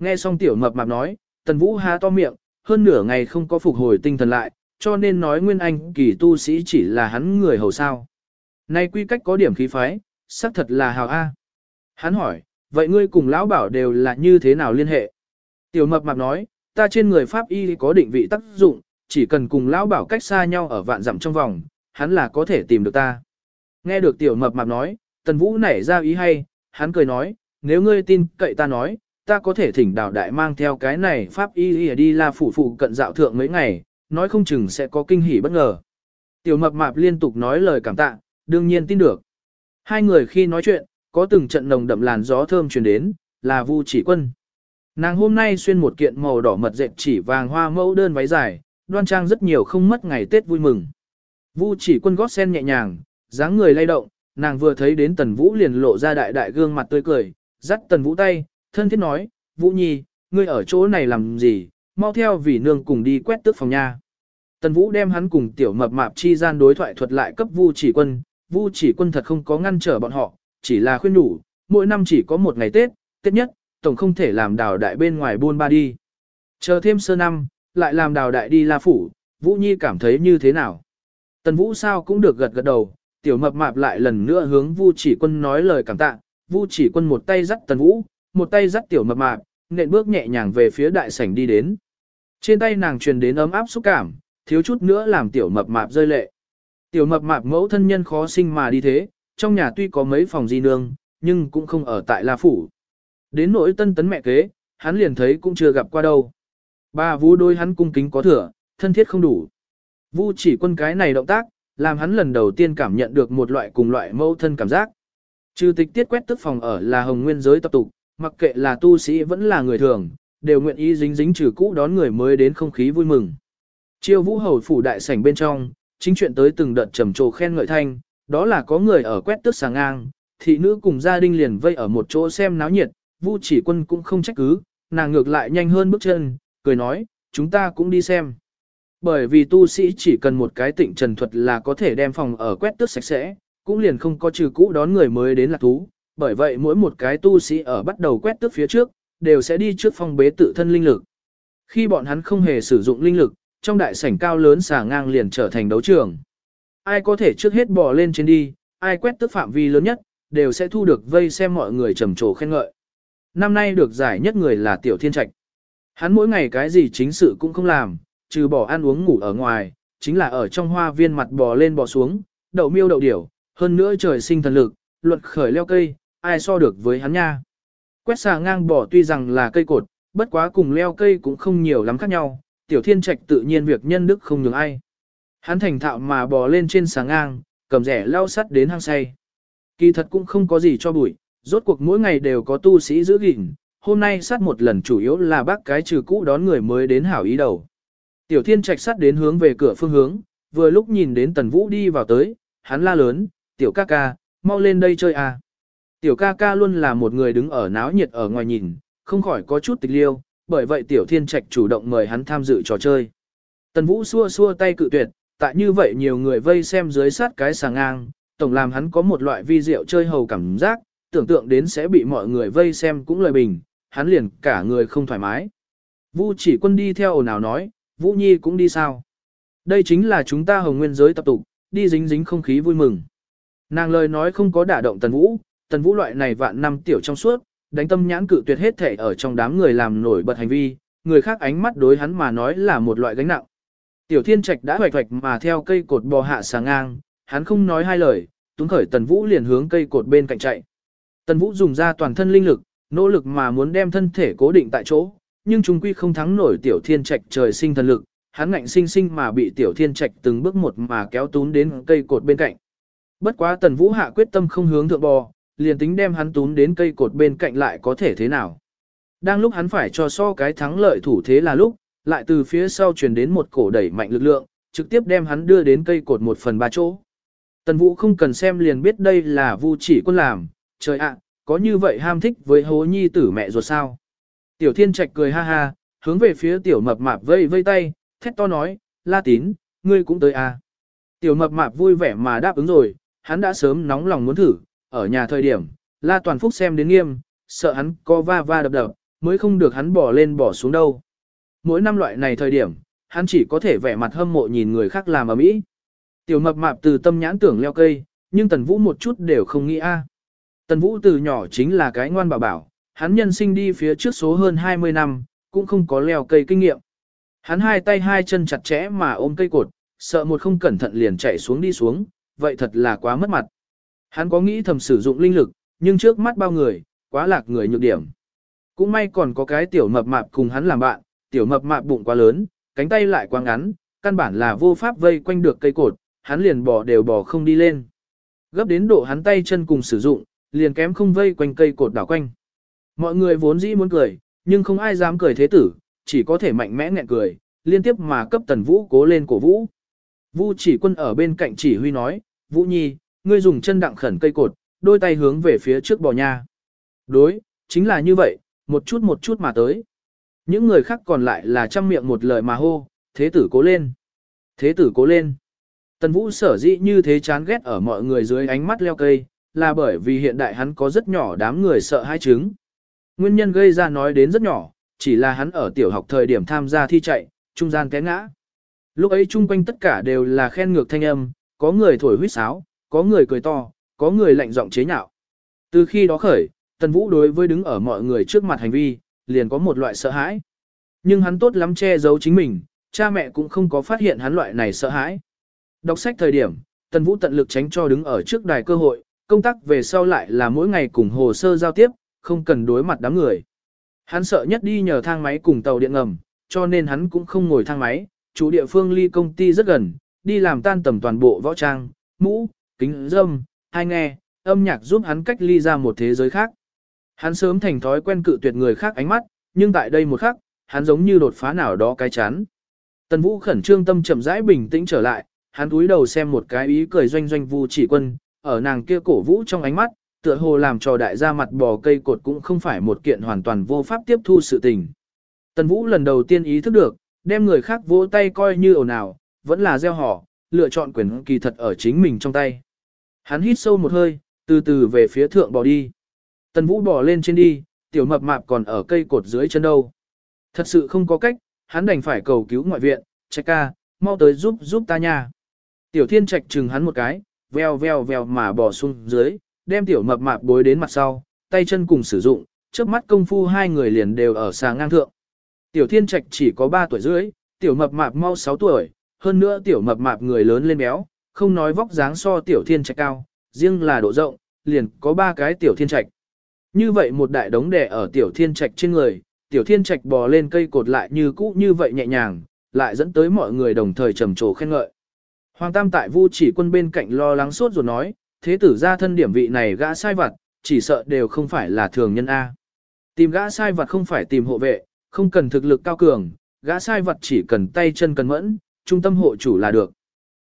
Nghe xong tiểu mập mạp nói, tần vũ há to miệng, hơn nửa ngày không có phục hồi tinh thần lại, cho nên nói nguyên anh kỳ tu sĩ chỉ là hắn người hầu sao. Nay quy cách có điểm khí phái, xác thật là hào A. Hắn hỏi, vậy ngươi cùng lão bảo đều là như thế nào liên hệ? Tiểu mập mạp nói, ta trên người pháp y có định vị tác dụng, chỉ cần cùng lão bảo cách xa nhau ở vạn dặm trong vòng, hắn là có thể tìm được ta. Nghe được tiểu mập mạp nói, tần vũ nảy ra ý hay, hắn cười nói, nếu ngươi tin cậy ta nói, ta có thể thỉnh đào đại mang theo cái này pháp y đi la phủ phụ cận dạo thượng mấy ngày, nói không chừng sẽ có kinh hỉ bất ngờ. Tiểu mập mạp liên tục nói lời cảm tạ, đương nhiên tin được. Hai người khi nói chuyện, có từng trận nồng đậm làn gió thơm truyền đến, là Vu Chỉ Quân. Nàng hôm nay xuyên một kiện màu đỏ mật dệt chỉ vàng hoa mẫu đơn váy dài, đoan trang rất nhiều không mất ngày Tết vui mừng. Vu Chỉ Quân gót sen nhẹ nhàng, dáng người lay động, nàng vừa thấy đến Tần Vũ liền lộ ra đại đại gương mặt tươi cười, dắt Tần Vũ tay, thân thiết nói, Vũ Nhi, ngươi ở chỗ này làm gì, mau theo vì nương cùng đi quét tước phòng nha. Tần Vũ đem hắn cùng tiểu mập mạp chi gian đối thoại thuật lại cấp Vu Chỉ Quân, Vu Chỉ Quân thật không có ngăn trở bọn họ, chỉ là khuyên nhủ, mỗi năm chỉ có một ngày Tết, Tết nhất, tổng không thể làm đào đại bên ngoài buôn ba đi. Chờ thêm sơ năm, lại làm đào đại đi La Phủ, Vũ Nhi cảm thấy như thế nào? Tần Vũ sao cũng được gật gật đầu, tiểu mập mạp lại lần nữa hướng Vu Chỉ Quân nói lời cảm tạ, Vu Chỉ Quân một tay dắt Tần Vũ, một tay dắt tiểu mập mạp, nện bước nhẹ nhàng về phía đại sảnh đi đến. Trên tay nàng truyền đến ấm áp xúc cảm, thiếu chút nữa làm tiểu mập mạp rơi lệ. Tiểu mập mạp mẫu thân nhân khó sinh mà đi thế, trong nhà tuy có mấy phòng di nương, nhưng cũng không ở tại La Phủ. Đến nỗi tân tấn mẹ kế, hắn liền thấy cũng chưa gặp qua đâu. Ba Vũ đôi hắn cung kính có thừa, thân thiết không đủ. Vu chỉ quân cái này động tác, làm hắn lần đầu tiên cảm nhận được một loại cùng loại mẫu thân cảm giác. Trừ tịch tiết quét tức phòng ở là hồng nguyên giới tập tục, mặc kệ là tu sĩ vẫn là người thường, đều nguyện ý dính dính trừ cũ đón người mới đến không khí vui mừng. Chiêu vũ hầu phủ đại sảnh bên trong, chính chuyện tới từng đợt trầm trồ khen ngợi thanh, đó là có người ở quét tước sáng ngang, thị nữ cùng gia đình liền vây ở một chỗ xem náo nhiệt, Vu chỉ quân cũng không trách cứ, nàng ngược lại nhanh hơn bước chân, cười nói, chúng ta cũng đi xem. Bởi vì tu sĩ chỉ cần một cái tịnh trần thuật là có thể đem phòng ở quét tước sạch sẽ, cũng liền không có trừ cũ đón người mới đến là thú. Bởi vậy mỗi một cái tu sĩ ở bắt đầu quét tước phía trước, đều sẽ đi trước phong bế tự thân linh lực. Khi bọn hắn không hề sử dụng linh lực, trong đại sảnh cao lớn xà ngang liền trở thành đấu trường. Ai có thể trước hết bò lên trên đi, ai quét tước phạm vi lớn nhất, đều sẽ thu được vây xem mọi người trầm trồ khen ngợi. Năm nay được giải nhất người là Tiểu Thiên Trạch. Hắn mỗi ngày cái gì chính sự cũng không làm, trừ bỏ ăn uống ngủ ở ngoài, chính là ở trong hoa viên mặt bò lên bò xuống, đậu miêu đậu điểu, hơn nữa trời sinh thần lực, luật khởi leo cây, ai so được với hắn nha. Quét xà ngang bò tuy rằng là cây cột, bất quá cùng leo cây cũng không nhiều lắm khác nhau, tiểu thiên trạch tự nhiên việc nhân đức không nhường ai. Hắn thành thạo mà bò lên trên xà ngang, cầm rẻ leo sắt đến hang say. Kỳ thật cũng không có gì cho bụi, rốt cuộc mỗi ngày đều có tu sĩ giữ gìn, hôm nay sát một lần chủ yếu là bác cái trừ cũ đón người mới đến hảo ý đầu. Tiểu thiên trạch sát đến hướng về cửa phương hướng, vừa lúc nhìn đến tần vũ đi vào tới, hắn la lớn, tiểu ca ca, mau lên đây chơi à. Tiểu ca ca luôn là một người đứng ở náo nhiệt ở ngoài nhìn, không khỏi có chút tịch liêu, bởi vậy tiểu thiên trạch chủ động mời hắn tham dự trò chơi. Tần vũ xua xua tay cự tuyệt, tại như vậy nhiều người vây xem dưới sát cái sàng ngang, tổng làm hắn có một loại vi diệu chơi hầu cảm giác, tưởng tượng đến sẽ bị mọi người vây xem cũng lời bình, hắn liền cả người không thoải mái. Vu chỉ quân đi theo ồn ào nói, Vũ Nhi cũng đi sao? Đây chính là chúng ta hồng nguyên giới tập tục, đi dính dính không khí vui mừng. Nàng lời nói không có đả động Tần Vũ, Tần Vũ loại này vạn năm tiểu trong suốt, đánh tâm nhãn cự tuyệt hết thể ở trong đám người làm nổi bật hành vi, người khác ánh mắt đối hắn mà nói là một loại gánh nặng. Tiểu Thiên Trạch đã hoạch hoạch mà theo cây cột bò hạ sáng ngang, hắn không nói hai lời, túng khởi Tần Vũ liền hướng cây cột bên cạnh chạy. Tần Vũ dùng ra toàn thân linh lực, nỗ lực mà muốn đem thân thể cố định tại chỗ, nhưng trung quy không thắng nổi tiểu thiên trạch trời sinh thần lực, hắn ngạnh sinh sinh mà bị tiểu thiên trạch từng bước một mà kéo tún đến cây cột bên cạnh. Bất quá tần vũ hạ quyết tâm không hướng thượng bò, liền tính đem hắn tún đến cây cột bên cạnh lại có thể thế nào. Đang lúc hắn phải cho so cái thắng lợi thủ thế là lúc, lại từ phía sau truyền đến một cổ đẩy mạnh lực lượng, trực tiếp đem hắn đưa đến cây cột một phần ba chỗ. Tần vũ không cần xem liền biết đây là vu chỉ quân làm, trời ạ, có như vậy ham thích với hố nhi tử mẹ ruột sao. Tiểu thiên trạch cười ha ha, hướng về phía tiểu mập mạp vây vây tay, thét to nói, la tín, ngươi cũng tới à. Tiểu mập mạp vui vẻ mà đáp ứng rồi, hắn đã sớm nóng lòng muốn thử, ở nhà thời điểm, la toàn phúc xem đến nghiêm, sợ hắn co va va đập đập, mới không được hắn bỏ lên bỏ xuống đâu. Mỗi năm loại này thời điểm, hắn chỉ có thể vẻ mặt hâm mộ nhìn người khác làm ở mỹ. Tiểu mập mạp từ tâm nhãn tưởng leo cây, nhưng tần vũ một chút đều không nghĩ a. À. Tần vũ từ nhỏ chính là cái ngoan bảo bảo, hắn nhân sinh đi phía trước số hơn 20 năm, cũng không có leo cây kinh nghiệm. Hắn hai tay hai chân chặt chẽ mà ôm cây cột, sợ một không cẩn thận liền chạy xuống đi xuống, vậy thật là quá mất mặt. Hắn có nghĩ thầm sử dụng linh lực, nhưng trước mắt bao người, quá lạc người nhược điểm. Cũng may còn có cái tiểu mập mạp cùng hắn làm bạn, tiểu mập mạp bụng quá lớn, cánh tay lại quá ngắn, căn bản là vô pháp vây quanh được cây cột, hắn liền bò đều bò không đi lên. Gấp đến độ hắn tay chân cùng sử dụng, liền kém không vây quanh cây cột đảo quanh. Mọi người vốn dĩ muốn cười, nhưng không ai dám cười thế tử, chỉ có thể mạnh mẽ nghẹn cười, liên tiếp mà cấp tần vũ cố lên cổ vũ. Vũ chỉ quân ở bên cạnh chỉ huy nói, Vũ Nhi, ngươi dùng chân đặng khẩn cây cột, đôi tay hướng về phía trước bò nha. Đối, chính là như vậy, một chút một chút mà tới. Những người khác còn lại là chăm miệng một lời mà hô, thế tử cố lên. Thế tử cố lên. Tần Vũ sở dĩ như thế chán ghét ở mọi người dưới ánh mắt leo cây, là bởi vì hiện đại hắn có rất nhỏ đám người sợ hai chứng. Nguyên nhân gây ra nói đến rất nhỏ, chỉ là hắn ở tiểu học thời điểm tham gia thi chạy, trung gian té ngã. Lúc ấy chung quanh tất cả đều là khen ngược thanh âm, có người thổi huýt sáo, có người cười to, có người lạnh giọng chế nhạo. Từ khi đó khởi, Tần Vũ đối với đứng ở mọi người trước mặt hành vi, liền có một loại sợ hãi. Nhưng hắn tốt lắm che giấu chính mình, cha mẹ cũng không có phát hiện hắn loại này sợ hãi. Đọc sách thời điểm, Tần Vũ tận lực tránh cho đứng ở trước đài cơ hội, công tác về sau lại là mỗi ngày cùng hồ sơ giao tiếp, không cần đối mặt đám người. Hắn sợ nhất đi nhờ thang máy cùng tàu điện ngầm, cho nên hắn cũng không ngồi thang máy, chủ địa phương ly công ty rất gần, đi làm tan tầm toàn bộ võ trang, mũ, kính dâm, hai nghe, âm nhạc giúp hắn cách ly ra một thế giới khác. Hắn sớm thành thói quen cự tuyệt người khác ánh mắt, nhưng tại đây một khắc, hắn giống như đột phá nào đó cái chán. Tần Vũ khẩn trương tâm chậm rãi bình tĩnh trở lại, hắn cúi đầu xem một cái ý cười doanh doanh Vu Chỉ Quân, ở nàng kia cổ vũ trong ánh mắt, tựa hồ làm cho đại gia mặt bò cây cột cũng không phải một kiện hoàn toàn vô pháp tiếp thu sự tình. Tần Vũ lần đầu tiên ý thức được, đem người khác vỗ tay coi như ồn ào, vẫn là gieo họ, lựa chọn quyền kỳ thật ở chính mình trong tay. Hắn hít sâu một hơi, từ từ về phía thượng bò đi. Tần Vũ bò lên trên đi, tiểu mập mạp còn ở cây cột dưới chân đâu. Thật sự không có cách, hắn đành phải cầu cứu ngoại viện, trạch ca, mau tới giúp giúp ta nha. Tiểu thiên trạch chừng hắn một cái, veo veo veo mà bò xuống dưới, đem tiểu mập mạp bối đến mặt sau, tay chân cùng sử dụng, trước mắt công phu hai người liền đều ở sàng ngang thượng. Tiểu thiên trạch chỉ có 3 tuổi rưỡi, tiểu mập mạp mau 6 tuổi, hơn nữa tiểu mập mạp người lớn lên béo, không nói vóc dáng so tiểu thiên trạch cao, riêng là độ rộng, liền có ba cái tiểu thiên trạch. Như vậy một đại đống đè ở tiểu thiên trạch trên người, tiểu thiên trạch bò lên cây cột lại như cũ như vậy nhẹ nhàng, lại dẫn tới mọi người đồng thời trầm trồ khen ngợi. Hoàng Tam tại Vu chỉ quân bên cạnh lo lắng suốt rồi nói, thế tử ra thân điểm vị này gã sai vặt, chỉ sợ đều không phải là thường nhân A. Tìm gã sai vặt không phải tìm hộ vệ, không cần thực lực cao cường, gã sai vặt chỉ cần tay chân cần mẫn, trung tâm hộ chủ là được.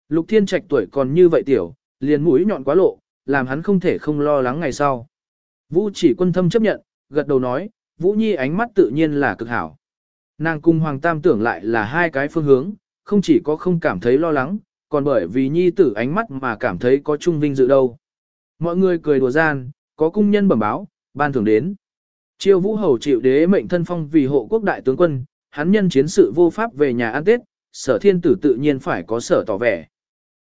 Lục Thiên Trạch tuổi còn như vậy tiểu, liền mũi nhọn quá lộ, làm hắn không thể không lo lắng ngày sau. Vũ chỉ quân thâm chấp nhận, gật đầu nói, Vũ Nhi ánh mắt tự nhiên là cực hảo. Nàng cung Hoàng Tam tưởng lại là hai cái phương hướng, không chỉ có không cảm thấy lo lắng, còn bởi vì Nhi tử ánh mắt mà cảm thấy có trung vinh dự đâu. Mọi người cười đùa gian, có cung nhân bẩm báo, ban thưởng đến. Chiêu Vũ Hầu chịu đế mệnh thân phong vì hộ quốc đại tướng quân, hắn nhân chiến sự vô pháp về nhà ăn Tết, sở thiên tử tự nhiên phải có sở tỏ vẻ.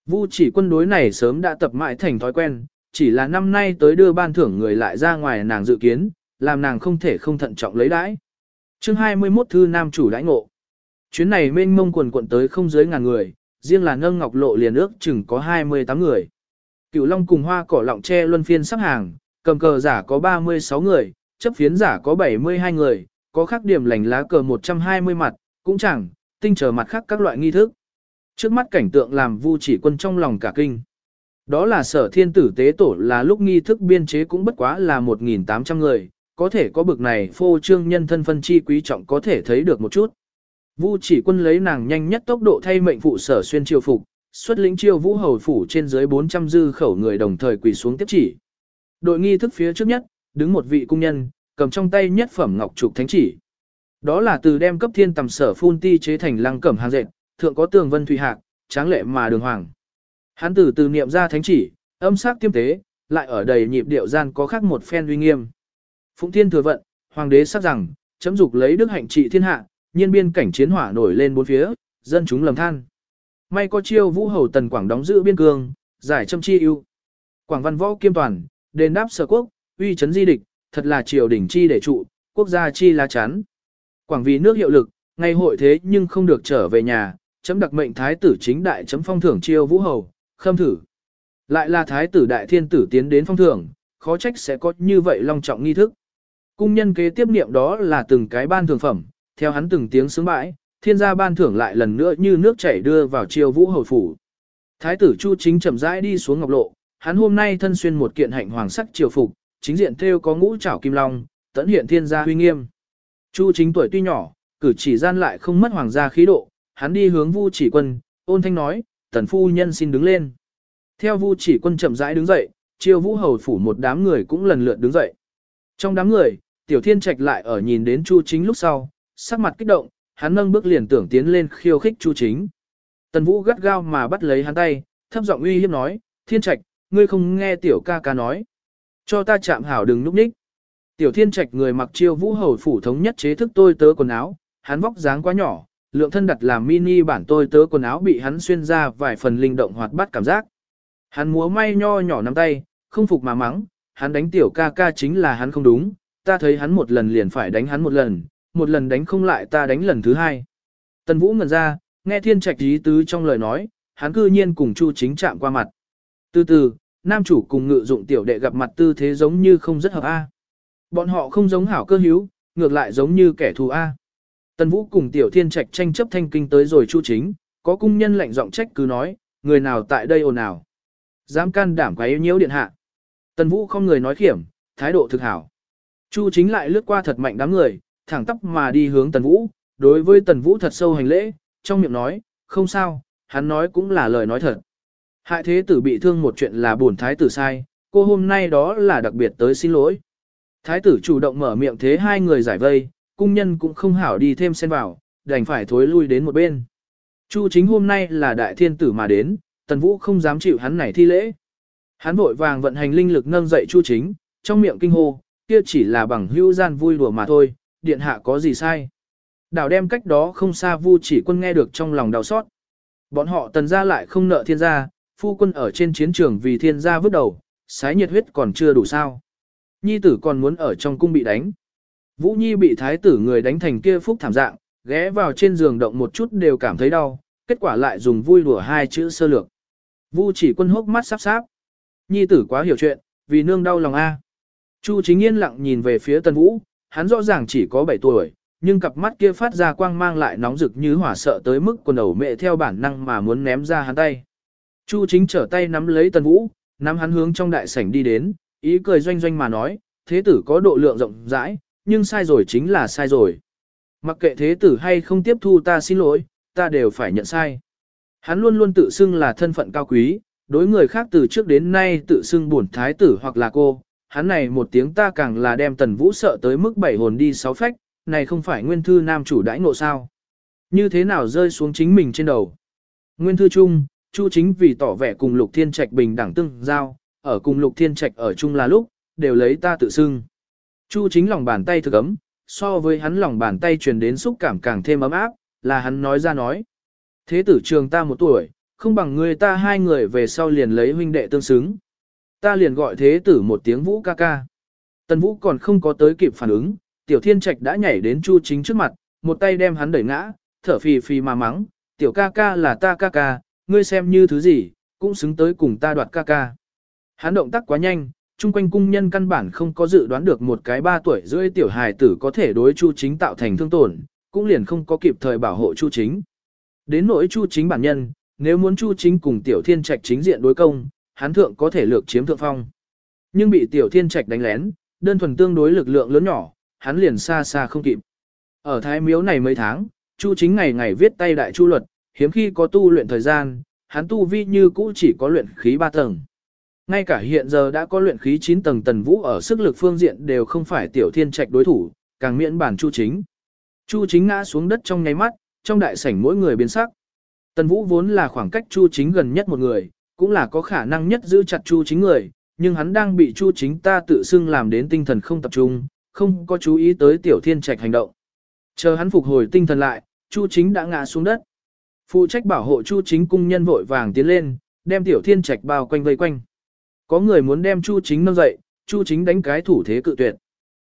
Vu chỉ quân đối này sớm đã tập mãi thành thói quen, chỉ là năm nay tới đưa ban thưởng người lại ra ngoài nàng dự kiến, làm nàng không thể không thận trọng lấy đãi. chương 21 thư nam chủ đãi ngộ. Chuyến này mênh mông quần quận tới không dưới ngàn người, riêng là Ngân ngọc lộ liền ước chừng có 28 người. Cửu Long cùng hoa cỏ lọng tre luân phiên sắp hàng, cầm cờ giả có 36 người, chấp phiến giả có 72 người, có khắc điểm lành lá cờ 120 mặt, cũng chẳng, tinh trở mặt khác các loại nghi thức. Trước mắt cảnh tượng làm vu chỉ quân trong lòng cả kinh. Đó là sở thiên tử tế tổ là lúc nghi thức biên chế cũng bất quá là 1.800 người, có thể có bực này phô trương nhân thân phân chi quý trọng có thể thấy được một chút. Vu chỉ quân lấy nàng nhanh nhất tốc độ thay mệnh phụ sở xuyên triều phục, xuất lĩnh triều vũ hầu phủ trên dưới 400 dư khẩu người đồng thời quỳ xuống tiếp chỉ. Đội nghi thức phía trước nhất, đứng một vị cung nhân, cầm trong tay nhất phẩm ngọc trục thánh chỉ. Đó là từ đem cấp thiên tầm sở phun ti chế thành lăng cẩm hàng dệt, thượng có tường vân thủy hạc, tráng lệ mà đường hoàng. Hắn từ từ niệm ra thánh chỉ, âm sắc tiêm tế, lại ở đầy nhịp điệu gian có khác một phen uy nghiêm. Phụng thiên thừa vận, hoàng đế sắc rằng, chấm dục lấy đức hạnh trị thiên hạ, nhiên biên cảnh chiến hỏa nổi lên bốn phía, dân chúng lầm than. May có chiêu vũ hầu tần quảng đóng giữ biên cương, giải châm chi ưu. Quảng văn võ kiêm toàn, đền đáp sở quốc, uy chấn di địch, thật là triều đỉnh chi để trụ, quốc gia chi lá chắn. Quảng vì nước hiệu lực, ngày hội thế nhưng không được trở về nhà, chấm đặc mệnh thái tử chính đại chấm phong thưởng chiêu vũ hầu, khâm thử. Lại là thái tử đại thiên tử tiến đến phong thưởng, khó trách sẽ có như vậy long trọng nghi thức. Cung nhân kế tiếp niệm đó là từng cái ban thưởng phẩm, theo hắn từng tiếng sướng bãi, thiên gia ban thưởng lại lần nữa như nước chảy đưa vào chiêu vũ hầu phủ. Thái tử Chu chính chậm rãi đi xuống ngọc lộ, hắn hôm nay thân xuyên một kiện hạnh hoàng sắc triều phục, chính diện thêu có ngũ trảo kim long, tận hiện thiên gia huy nghiêm. Chu chính tuổi tuy nhỏ, cử chỉ gian lại không mất hoàng gia khí độ, hắn đi hướng Vu Chỉ Quân, ôn thanh nói, "Tần phu nhân xin đứng lên." Theo Vu Chỉ Quân chậm rãi đứng dậy, Chiêu Vũ hầu phủ một đám người cũng lần lượt đứng dậy. Trong đám người, Tiểu Thiên Trạch lại ở nhìn đến Chu Chính lúc sau, sắc mặt kích động, hắn nâng bước liền tưởng tiến lên khiêu khích Chu Chính. Tần Vũ gắt gao mà bắt lấy hắn tay, thấp giọng uy hiếp nói, "Thiên Trạch, ngươi không nghe tiểu ca ca nói, cho ta chạm hảo đừng núp ních." Tiểu Thiên Trạch người mặc Chiêu Vũ hầu phủ thống nhất chế thức tôi tớ quần áo, hắn vóc dáng quá nhỏ, lượng thân đặt làm mini bản tôi tớ quần áo bị hắn xuyên ra vài phần linh động hoạt bát cảm giác. Hắn múa may nho nhỏ nắm tay, không phục mà mắng, hắn đánh tiểu ca ca chính là hắn không đúng, ta thấy hắn một lần liền phải đánh hắn một lần, một lần đánh không lại ta đánh lần thứ hai. Tần Vũ ngẩn ra, nghe thiên trạch ý tứ trong lời nói, hắn cư nhiên cùng Chu chính chạm qua mặt. Từ từ, nam chủ cùng ngự dụng tiểu đệ gặp mặt tư thế giống như không rất hợp A. Bọn họ không giống hảo cơ hữu, ngược lại giống như kẻ thù A. Tần Vũ cùng Tiểu Thiên Trạch tranh chấp thanh kinh tới rồi Chu Chính, có cung nhân lệnh giọng trách cứ nói, người nào tại đây ồn ào. Dám can đảm quá yếu nhiễu điện hạ. Tần Vũ không người nói khiểm, thái độ thực hảo. Chu Chính lại lướt qua thật mạnh đám người, thẳng tắp mà đi hướng Tần Vũ, đối với Tần Vũ thật sâu hành lễ, trong miệng nói, không sao, hắn nói cũng là lời nói thật. Hại thế tử bị thương một chuyện là buồn thái tử sai, cô hôm nay đó là đặc biệt tới xin lỗi. Thái tử chủ động mở miệng thế hai người giải vây, cung nhân cũng không hảo đi thêm xen vào, đành phải thối lui đến một bên. Chu chính hôm nay là đại thiên tử mà đến, tần vũ không dám chịu hắn này thi lễ. Hắn vội vàng vận hành linh lực nâng dậy chu chính, trong miệng kinh hô, kia chỉ là bằng hữu gian vui đùa mà thôi, điện hạ có gì sai. Đảo đem cách đó không xa vu chỉ quân nghe được trong lòng đau xót. Bọn họ tần ra lại không nợ thiên gia, phu quân ở trên chiến trường vì thiên gia vứt đầu, sái nhiệt huyết còn chưa đủ sao. Nhi tử còn muốn ở trong cung bị đánh. Vũ Nhi bị thái tử người đánh thành kia phúc thảm dạng, ghé vào trên giường động một chút đều cảm thấy đau, kết quả lại dùng vui đùa hai chữ sơ lược. Vu chỉ quân hốc mắt sắp sáp. Nhi tử quá hiểu chuyện, vì nương đau lòng A. Chu chính yên lặng nhìn về phía Tân Vũ, hắn rõ ràng chỉ có 7 tuổi, nhưng cặp mắt kia phát ra quang mang lại nóng rực như hỏa sợ tới mức quần đầu mẹ theo bản năng mà muốn ném ra hắn tay. Chu chính trở tay nắm lấy Tân Vũ, nắm hắn hướng trong đại sảnh đi đến, ý cười doanh doanh mà nói, thế tử có độ lượng rộng rãi, nhưng sai rồi chính là sai rồi. Mặc kệ thế tử hay không tiếp thu ta xin lỗi, ta đều phải nhận sai. Hắn luôn luôn tự xưng là thân phận cao quý, đối người khác từ trước đến nay tự xưng buồn thái tử hoặc là cô. Hắn này một tiếng ta càng là đem tần vũ sợ tới mức bảy hồn đi sáu phách, này không phải nguyên thư nam chủ đãi ngộ sao. Như thế nào rơi xuống chính mình trên đầu. Nguyên thư chung, Chu chính vì tỏ vẻ cùng lục thiên trạch bình đẳng tương giao, ở cùng lục thiên trạch ở chung là lúc, đều lấy ta tự xưng. Chu chính lòng bàn tay thực ấm, so với hắn lòng bàn tay truyền đến xúc cảm càng thêm ấm áp, là hắn nói ra nói. Thế tử trường ta một tuổi, không bằng người ta hai người về sau liền lấy huynh đệ tương xứng. Ta liền gọi thế tử một tiếng vũ ca ca. Tần vũ còn không có tới kịp phản ứng, tiểu thiên trạch đã nhảy đến chu chính trước mặt, một tay đem hắn đẩy ngã, thở phì phì mà mắng, tiểu ca ca là ta ca ca, ngươi xem như thứ gì, cũng xứng tới cùng ta đoạt ca ca. Hắn động tác quá nhanh, chung quanh cung nhân căn bản không có dự đoán được một cái ba tuổi rưỡi tiểu hài tử có thể đối Chu Chính tạo thành thương tổn, cũng liền không có kịp thời bảo hộ Chu Chính. Đến nỗi Chu Chính bản nhân, nếu muốn Chu Chính cùng Tiểu Thiên Trạch chính diện đối công, hắn thượng có thể lược chiếm thượng phong. Nhưng bị Tiểu Thiên Trạch đánh lén, đơn thuần tương đối lực lượng lớn nhỏ, hắn liền xa xa không kịp. Ở Thái Miếu này mấy tháng, Chu Chính ngày ngày viết tay đại chu luật, hiếm khi có tu luyện thời gian, hắn tu vi như cũ chỉ có luyện khí ba tầng. Ngay cả hiện giờ đã có luyện khí 9 tầng tần vũ ở sức lực phương diện đều không phải tiểu thiên trạch đối thủ, càng miễn bản chu chính. Chu chính ngã xuống đất trong nháy mắt, trong đại sảnh mỗi người biến sắc. Tần vũ vốn là khoảng cách chu chính gần nhất một người, cũng là có khả năng nhất giữ chặt chu chính người, nhưng hắn đang bị chu chính ta tự xưng làm đến tinh thần không tập trung, không có chú ý tới tiểu thiên trạch hành động. Chờ hắn phục hồi tinh thần lại, chu chính đã ngã xuống đất. Phụ trách bảo hộ chu chính cung nhân vội vàng tiến lên, đem tiểu thiên trạch bao quanh vây quanh. Có người muốn đem Chu Chính nâng dậy, Chu Chính đánh cái thủ thế cự tuyệt.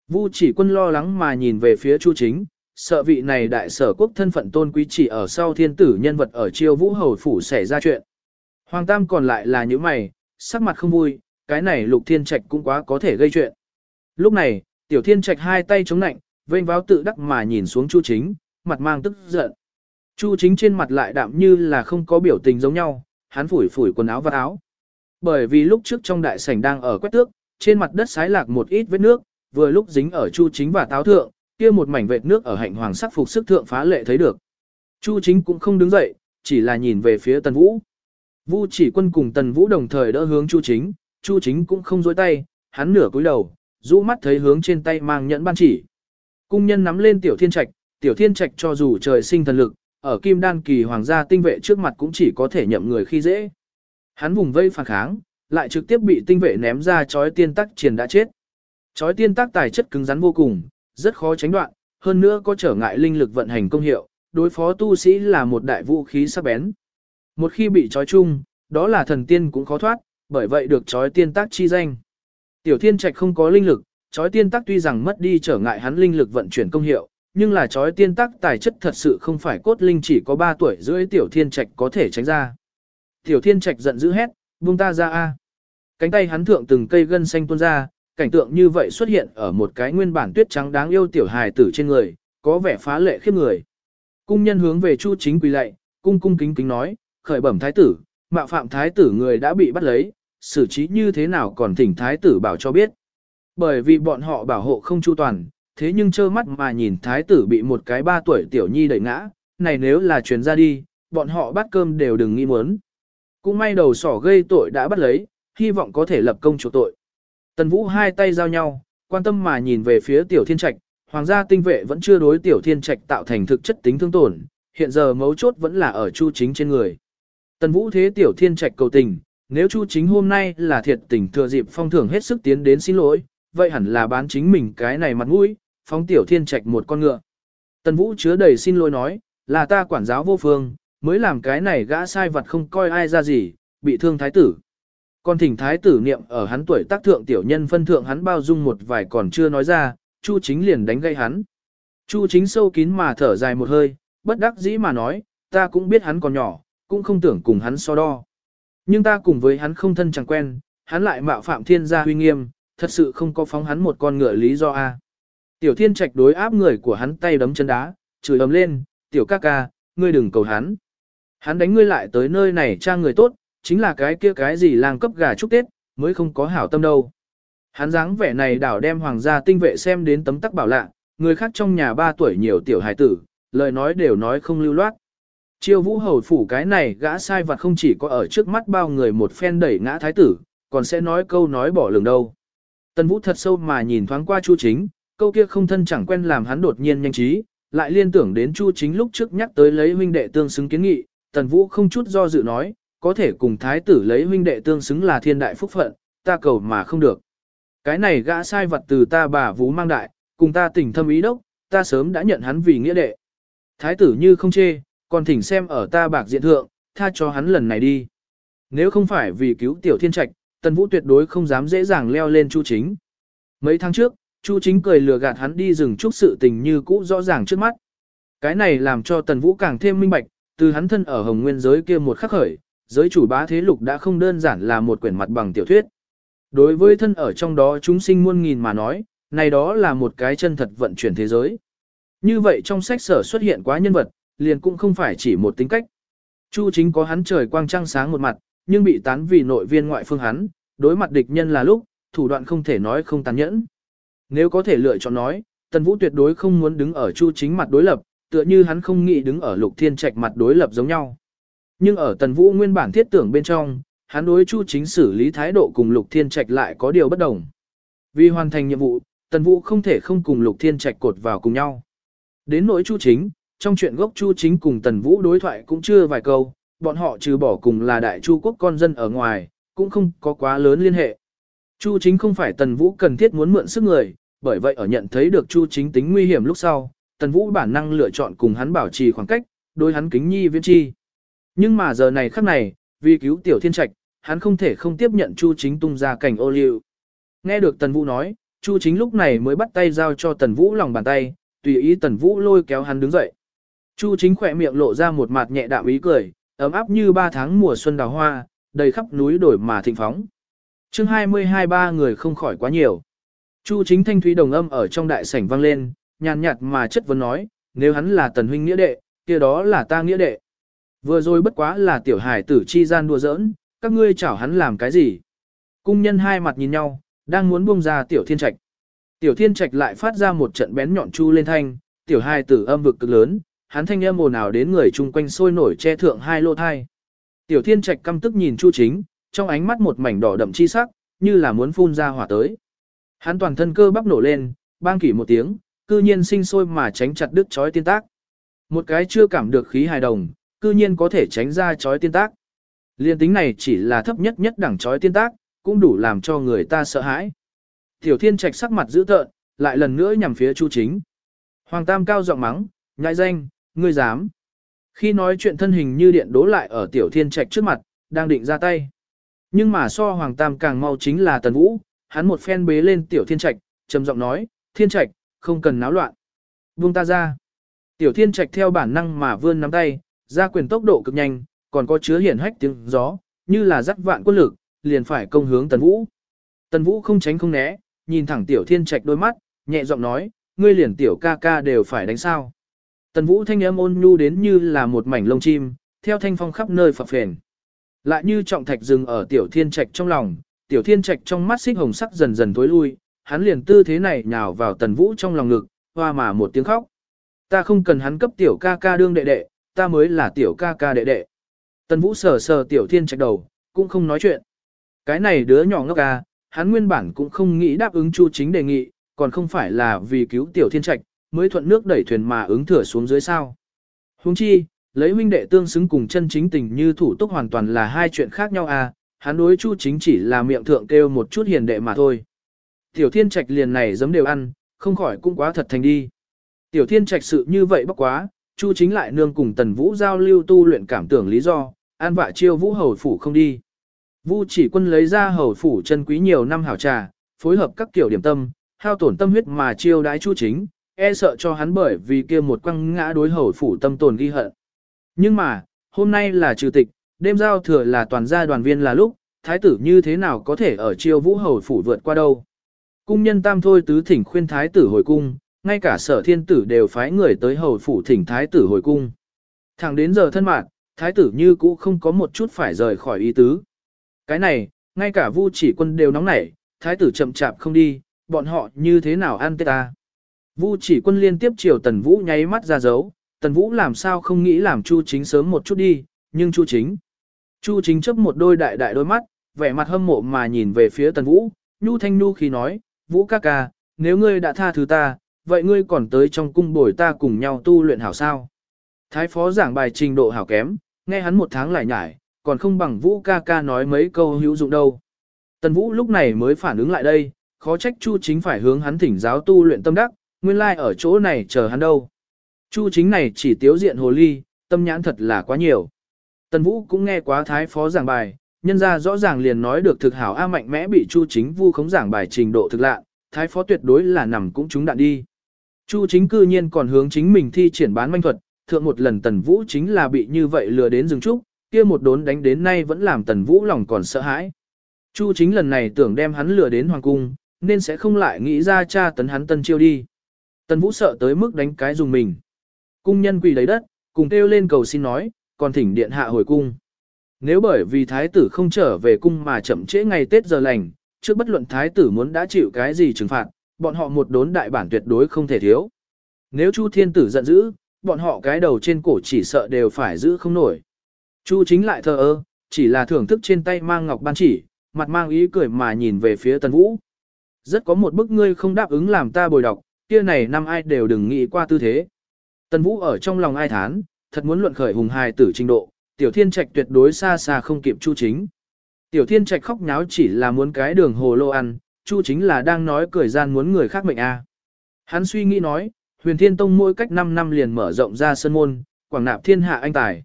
Vu chỉ quân lo lắng mà nhìn về phía Chu Chính, sợ vị này đại sở quốc thân phận tôn quý chỉ ở sau thiên tử nhân vật ở chiêu vũ hầu phủ xảy ra chuyện. Hoàng Tam còn lại là những mày, sắc mặt không vui, cái này lục thiên trạch cũng quá có thể gây chuyện. Lúc này, tiểu thiên trạch hai tay chống nạnh, vênh váo tự đắc mà nhìn xuống Chu Chính, mặt mang tức giận. Chu Chính trên mặt lại đạm như là không có biểu tình giống nhau, hắn phủi phủi quần áo và áo. Bởi vì lúc trước trong đại sảnh đang ở quét tước, trên mặt đất xái lạc một ít vết nước, vừa lúc dính ở Chu Chính và táo thượng, kia một mảnh vệt nước ở hạnh hoàng sắc phục sức thượng phá lệ thấy được. Chu Chính cũng không đứng dậy, chỉ là nhìn về phía Tần Vũ. Vu chỉ quân cùng Tần Vũ đồng thời đỡ hướng Chu Chính, Chu Chính cũng không dối tay, hắn nửa cúi đầu, rũ mắt thấy hướng trên tay mang nhẫn ban chỉ. Cung nhân nắm lên Tiểu Thiên Trạch, Tiểu Thiên Trạch cho dù trời sinh thần lực, ở Kim Đan kỳ hoàng gia tinh vệ trước mặt cũng chỉ có thể nhậm người khi dễ. Hắn vùng vây phản kháng, lại trực tiếp bị tinh vệ ném ra chói tiên tắc triển đã chết. Chói tiên tắc tài chất cứng rắn vô cùng, rất khó tránh đoạn, hơn nữa có trở ngại linh lực vận hành công hiệu, đối phó tu sĩ là một đại vũ khí sắc bén. Một khi bị chói chung, đó là thần tiên cũng khó thoát, bởi vậy được chói tiên tắc chi danh. Tiểu thiên trạch không có linh lực, chói tiên tắc tuy rằng mất đi trở ngại hắn linh lực vận chuyển công hiệu, nhưng là chói tiên tắc tài chất thật sự không phải cốt linh chỉ có 3 tuổi rưỡi tiểu thiên trạch có thể tránh ra. Tiểu thiên trạch giận dữ hét, buông ta ra a. Cánh tay hắn thượng từng cây gân xanh tuôn ra, cảnh tượng như vậy xuất hiện ở một cái nguyên bản tuyết trắng đáng yêu tiểu hài tử trên người, có vẻ phá lệ khiếp người. Cung nhân hướng về Chu Chính quỳ lạy, cung cung kính kính nói, khởi bẩm thái tử, mạo phạm thái tử người đã bị bắt lấy, xử trí như thế nào còn thỉnh thái tử bảo cho biết. Bởi vì bọn họ bảo hộ không chu toàn, thế nhưng trơ mắt mà nhìn thái tử bị một cái ba tuổi tiểu nhi đẩy ngã, này nếu là truyền ra đi, bọn họ bắt cơm đều đừng nghĩ muốn. Cũng may đầu sỏ gây tội đã bắt lấy, hy vọng có thể lập công chủ tội. Tần Vũ hai tay giao nhau, quan tâm mà nhìn về phía tiểu thiên trạch, hoàng gia tinh vệ vẫn chưa đối tiểu thiên trạch tạo thành thực chất tính thương tổn, hiện giờ mấu chốt vẫn là ở chu chính trên người. Tần Vũ thế tiểu thiên trạch cầu tình, nếu chu chính hôm nay là thiệt tình thừa dịp phong thưởng hết sức tiến đến xin lỗi, vậy hẳn là bán chính mình cái này mặt mũi, phóng tiểu thiên trạch một con ngựa. Tần Vũ chứa đầy xin lỗi nói, là ta quản giáo vô phương, mới làm cái này gã sai vật không coi ai ra gì, bị thương thái tử. Còn thỉnh thái tử niệm ở hắn tuổi tác thượng tiểu nhân phân thượng hắn bao dung một vài còn chưa nói ra, Chu chính liền đánh gây hắn. Chu chính sâu kín mà thở dài một hơi, bất đắc dĩ mà nói, ta cũng biết hắn còn nhỏ, cũng không tưởng cùng hắn so đo. Nhưng ta cùng với hắn không thân chẳng quen, hắn lại mạo phạm thiên gia huy nghiêm, thật sự không có phóng hắn một con ngựa lý do a. Tiểu thiên trạch đối áp người của hắn tay đấm chân đá, chửi ầm lên, tiểu ca ca, ngươi đừng cầu hắn. Hắn đánh ngươi lại tới nơi này trang người tốt, chính là cái kia cái gì làng cấp gà chúc Tết, mới không có hảo tâm đâu. Hắn dáng vẻ này đảo đem hoàng gia tinh vệ xem đến tấm tắc bảo lạ, người khác trong nhà ba tuổi nhiều tiểu hài tử, lời nói đều nói không lưu loát. Chiêu vũ hầu phủ cái này gã sai vặt không chỉ có ở trước mắt bao người một phen đẩy ngã thái tử, còn sẽ nói câu nói bỏ lường đâu. Tần vũ thật sâu mà nhìn thoáng qua chu chính, câu kia không thân chẳng quen làm hắn đột nhiên nhanh trí, lại liên tưởng đến chu chính lúc trước nhắc tới lấy huynh đệ tương xứng kiến nghị, tần vũ không chút do dự nói, có thể cùng thái tử lấy huynh đệ tương xứng là thiên đại phúc phận, ta cầu mà không được. Cái này gã sai vật từ ta bà Vũ mang đại, cùng ta tỉnh thâm ý đốc, ta sớm đã nhận hắn vì nghĩa đệ. Thái tử như không chê, còn thỉnh xem ở ta bạc diện thượng, tha cho hắn lần này đi. Nếu không phải vì cứu tiểu thiên trạch, tần vũ tuyệt đối không dám dễ dàng leo lên chu chính. Mấy tháng trước, chu chính cười lừa gạt hắn đi rừng chúc sự tình như cũ rõ ràng trước mắt. Cái này làm cho tần vũ càng thêm minh bạch, từ hắn thân ở hồng nguyên giới kia một khắc khởi, giới chủ bá thế lục đã không đơn giản là một quyển mặt bằng tiểu thuyết. Đối với thân ở trong đó chúng sinh muôn nghìn mà nói, này đó là một cái chân thật vận chuyển thế giới. Như vậy trong sách sở xuất hiện quá nhân vật, liền cũng không phải chỉ một tính cách. Chu chính có hắn trời quang trăng sáng một mặt, nhưng bị tán vì nội viên ngoại phương hắn, đối mặt địch nhân là lúc, thủ đoạn không thể nói không tàn nhẫn. Nếu có thể lựa chọn nói, Tần Vũ tuyệt đối không muốn đứng ở Chu chính mặt đối lập, tựa như hắn không nghĩ đứng ở Lục Thiên Trạch mặt đối lập giống nhau. Nhưng ở Tần Vũ nguyên bản thiết tưởng bên trong, hắn đối Chu Chính xử lý thái độ cùng Lục Thiên Trạch lại có điều bất đồng. Vì hoàn thành nhiệm vụ, Tần Vũ không thể không cùng Lục Thiên Trạch cột vào cùng nhau. Đến nỗi Chu Chính, trong chuyện gốc Chu Chính cùng Tần Vũ đối thoại cũng chưa vài câu, bọn họ trừ bỏ cùng là đại Chu quốc con dân ở ngoài, cũng không có quá lớn liên hệ. Chu Chính không phải Tần Vũ cần thiết muốn mượn sức người, bởi vậy ở nhận thấy được Chu Chính tính nguy hiểm lúc sau, Tần Vũ bản năng lựa chọn cùng hắn bảo trì khoảng cách, đối hắn kính nhi viễn chi. Nhưng mà giờ này khắc này, vì cứu tiểu thiên trạch, hắn không thể không tiếp nhận Chu Chính tung ra cảnh ô liu. Nghe được Tần Vũ nói, Chu Chính lúc này mới bắt tay giao cho Tần Vũ lòng bàn tay, tùy ý Tần Vũ lôi kéo hắn đứng dậy. Chu Chính khỏe miệng lộ ra một mặt nhẹ đạm ý cười, ấm áp như ba tháng mùa xuân đào hoa, đầy khắp núi đổi mà thịnh phóng. Chương 22 ba người không khỏi quá nhiều. Chu Chính thanh thúy đồng âm ở trong đại sảnh vang lên, nhàn nhạt mà chất vấn nói, nếu hắn là Tần huynh nghĩa đệ, kia đó là ta nghĩa đệ. Vừa rồi bất quá là tiểu hải tử chi gian đùa giỡn, các ngươi chảo hắn làm cái gì? Cung nhân hai mặt nhìn nhau, đang muốn buông ra tiểu thiên trạch. Tiểu thiên trạch lại phát ra một trận bén nhọn chu lên thanh, tiểu hải tử âm vực cực lớn, hắn thanh âm ồn ào đến người chung quanh sôi nổi che thượng hai lô thai. Tiểu thiên trạch căm tức nhìn chu chính, trong ánh mắt một mảnh đỏ đậm chi sắc, như là muốn phun ra hỏa tới. Hắn toàn thân cơ bắp nổ lên, bang kỷ một tiếng, cư nhiên sinh sôi mà tránh chặt đứt chói tiên tác. Một cái chưa cảm được khí hài đồng, cư nhiên có thể tránh ra chói tiên tác. Liên tính này chỉ là thấp nhất nhất đẳng chói tiên tác, cũng đủ làm cho người ta sợ hãi. Tiểu thiên trạch sắc mặt dữ tợn, lại lần nữa nhằm phía Chu Chính. Hoàng Tam cao giọng mắng, nhãi danh, ngươi dám. Khi nói chuyện thân hình như điện đố lại ở tiểu thiên trạch trước mặt, đang định ra tay. Nhưng mà so Hoàng Tam càng mau chính là Tần Vũ, hắn một phen bế lên tiểu thiên trạch, trầm giọng nói, thiên trạch, không cần náo loạn. Buông ta ra. Tiểu thiên trạch theo bản năng mà vươn nắm tay, ra quyền tốc độ cực nhanh, còn có chứa hiển hách tiếng gió, như là dắt vạn quân lực, liền phải công hướng Tần Vũ. Tần Vũ không tránh không né, nhìn thẳng Tiểu Thiên Trạch đôi mắt, nhẹ giọng nói, ngươi liền tiểu ca ca đều phải đánh sao. Tần Vũ thanh âm ôn nhu đến như là một mảnh lông chim, theo thanh phong khắp nơi phập phền. Lại như trọng thạch dừng ở tiểu thiên trạch trong lòng, tiểu thiên trạch trong mắt xích hồng sắc dần dần tối lui, hắn liền tư thế này nhào vào tần vũ trong lòng ngực, hoa mà một tiếng khóc. Ta không cần hắn cấp tiểu ca ca đương đệ đệ, ta mới là tiểu ca ca đệ đệ. Tần vũ sờ sờ tiểu thiên trạch đầu, cũng không nói chuyện. Cái này đứa nhỏ ngốc ca, hắn nguyên bản cũng không nghĩ đáp ứng chu chính đề nghị, còn không phải là vì cứu tiểu thiên trạch, mới thuận nước đẩy thuyền mà ứng thừa xuống dưới sao. Huống chi, lấy huynh đệ tương xứng cùng chân chính tình như thủ túc hoàn toàn là hai chuyện khác nhau à, hắn đối chu chính chỉ là miệng thượng kêu một chút hiền đệ mà thôi. Tiểu thiên trạch liền này giấm đều ăn, không khỏi cũng quá thật thành đi. Tiểu thiên trạch sự như vậy bất quá, chu chính lại nương cùng tần vũ giao lưu tu luyện cảm tưởng lý do, an vạ chiêu vũ hầu phủ không đi. Vu chỉ quân lấy ra hầu phủ chân quý nhiều năm hảo trà, phối hợp các kiểu điểm tâm, hao tổn tâm huyết mà chiêu đái chu chính, e sợ cho hắn bởi vì kia một quăng ngã đối hầu phủ tâm tồn ghi hận. Nhưng mà, hôm nay là trừ tịch, đêm giao thừa là toàn gia đoàn viên là lúc, thái tử như thế nào có thể ở chiêu vũ hầu phủ vượt qua đâu. Cung nhân tam thôi tứ thỉnh khuyên thái tử hồi cung, ngay cả sở thiên tử đều phái người tới hầu phủ thỉnh thái tử hồi cung. Thẳng đến giờ thân mạng, thái tử như cũ không có một chút phải rời khỏi ý tứ. Cái này, ngay cả vu chỉ quân đều nóng nảy, thái tử chậm chạp không đi, bọn họ như thế nào ăn tết ta. Vu chỉ quân liên tiếp chiều tần vũ nháy mắt ra dấu, tần vũ làm sao không nghĩ làm chu chính sớm một chút đi, nhưng chu chính. Chu chính chấp một đôi đại đại đôi mắt, vẻ mặt hâm mộ mà nhìn về phía tần vũ, nhu thanh nhu khi nói, vũ ca ca, nếu ngươi đã tha thứ ta, vậy ngươi còn tới trong cung bồi ta cùng nhau tu luyện hảo sao. Thái phó giảng bài trình độ hảo kém, nghe hắn một tháng lại nhải, còn không bằng vũ ca ca nói mấy câu hữu dụng đâu. Tần vũ lúc này mới phản ứng lại đây, khó trách chu chính phải hướng hắn thỉnh giáo tu luyện tâm đắc, nguyên lai like ở chỗ này chờ hắn đâu. Chu chính này chỉ tiếu diện hồ ly, tâm nhãn thật là quá nhiều. Tần Vũ cũng nghe quá thái phó giảng bài, nhân ra rõ ràng liền nói được thực hảo A mạnh mẽ bị Chu chính vu khống giảng bài trình độ thực lạ, thái phó tuyệt đối là nằm cũng chúng đạn đi. Chu chính cư nhiên còn hướng chính mình thi triển bán manh thuật, thượng một lần Tần Vũ chính là bị như vậy lừa đến rừng trúc, kia một đốn đánh đến nay vẫn làm Tần Vũ lòng còn sợ hãi. Chu chính lần này tưởng đem hắn lừa đến hoàng cung, nên sẽ không lại nghĩ ra cha tấn hắn tân chiêu đi. Tần Vũ sợ tới mức đánh cái dùng mình. Cung nhân quỳ lấy đất, cùng kêu lên cầu xin nói, còn thỉnh điện hạ hồi cung. Nếu bởi vì thái tử không trở về cung mà chậm trễ ngày Tết giờ lành, trước bất luận thái tử muốn đã chịu cái gì trừng phạt, bọn họ một đốn đại bản tuyệt đối không thể thiếu. Nếu Chu Thiên Tử giận dữ, bọn họ cái đầu trên cổ chỉ sợ đều phải giữ không nổi. Chu chính lại thờ ơ, chỉ là thưởng thức trên tay mang ngọc ban chỉ, mặt mang ý cười mà nhìn về phía Tần Vũ. Rất có một bức ngươi không đáp ứng làm ta bồi đọc, kia này năm ai đều đừng nghĩ qua tư thế. Tần Vũ ở trong lòng ai thán, thật muốn luận khởi hùng hài tử trình độ, Tiểu Thiên Trạch tuyệt đối xa xa không kịp Chu Chính. Tiểu Thiên Trạch khóc nháo chỉ là muốn cái đường hồ lô ăn, Chu Chính là đang nói cười gian muốn người khác mệnh a. Hắn suy nghĩ nói, Huyền Thiên Tông mỗi cách 5 năm liền mở rộng ra sân môn, quảng nạp thiên hạ anh tài.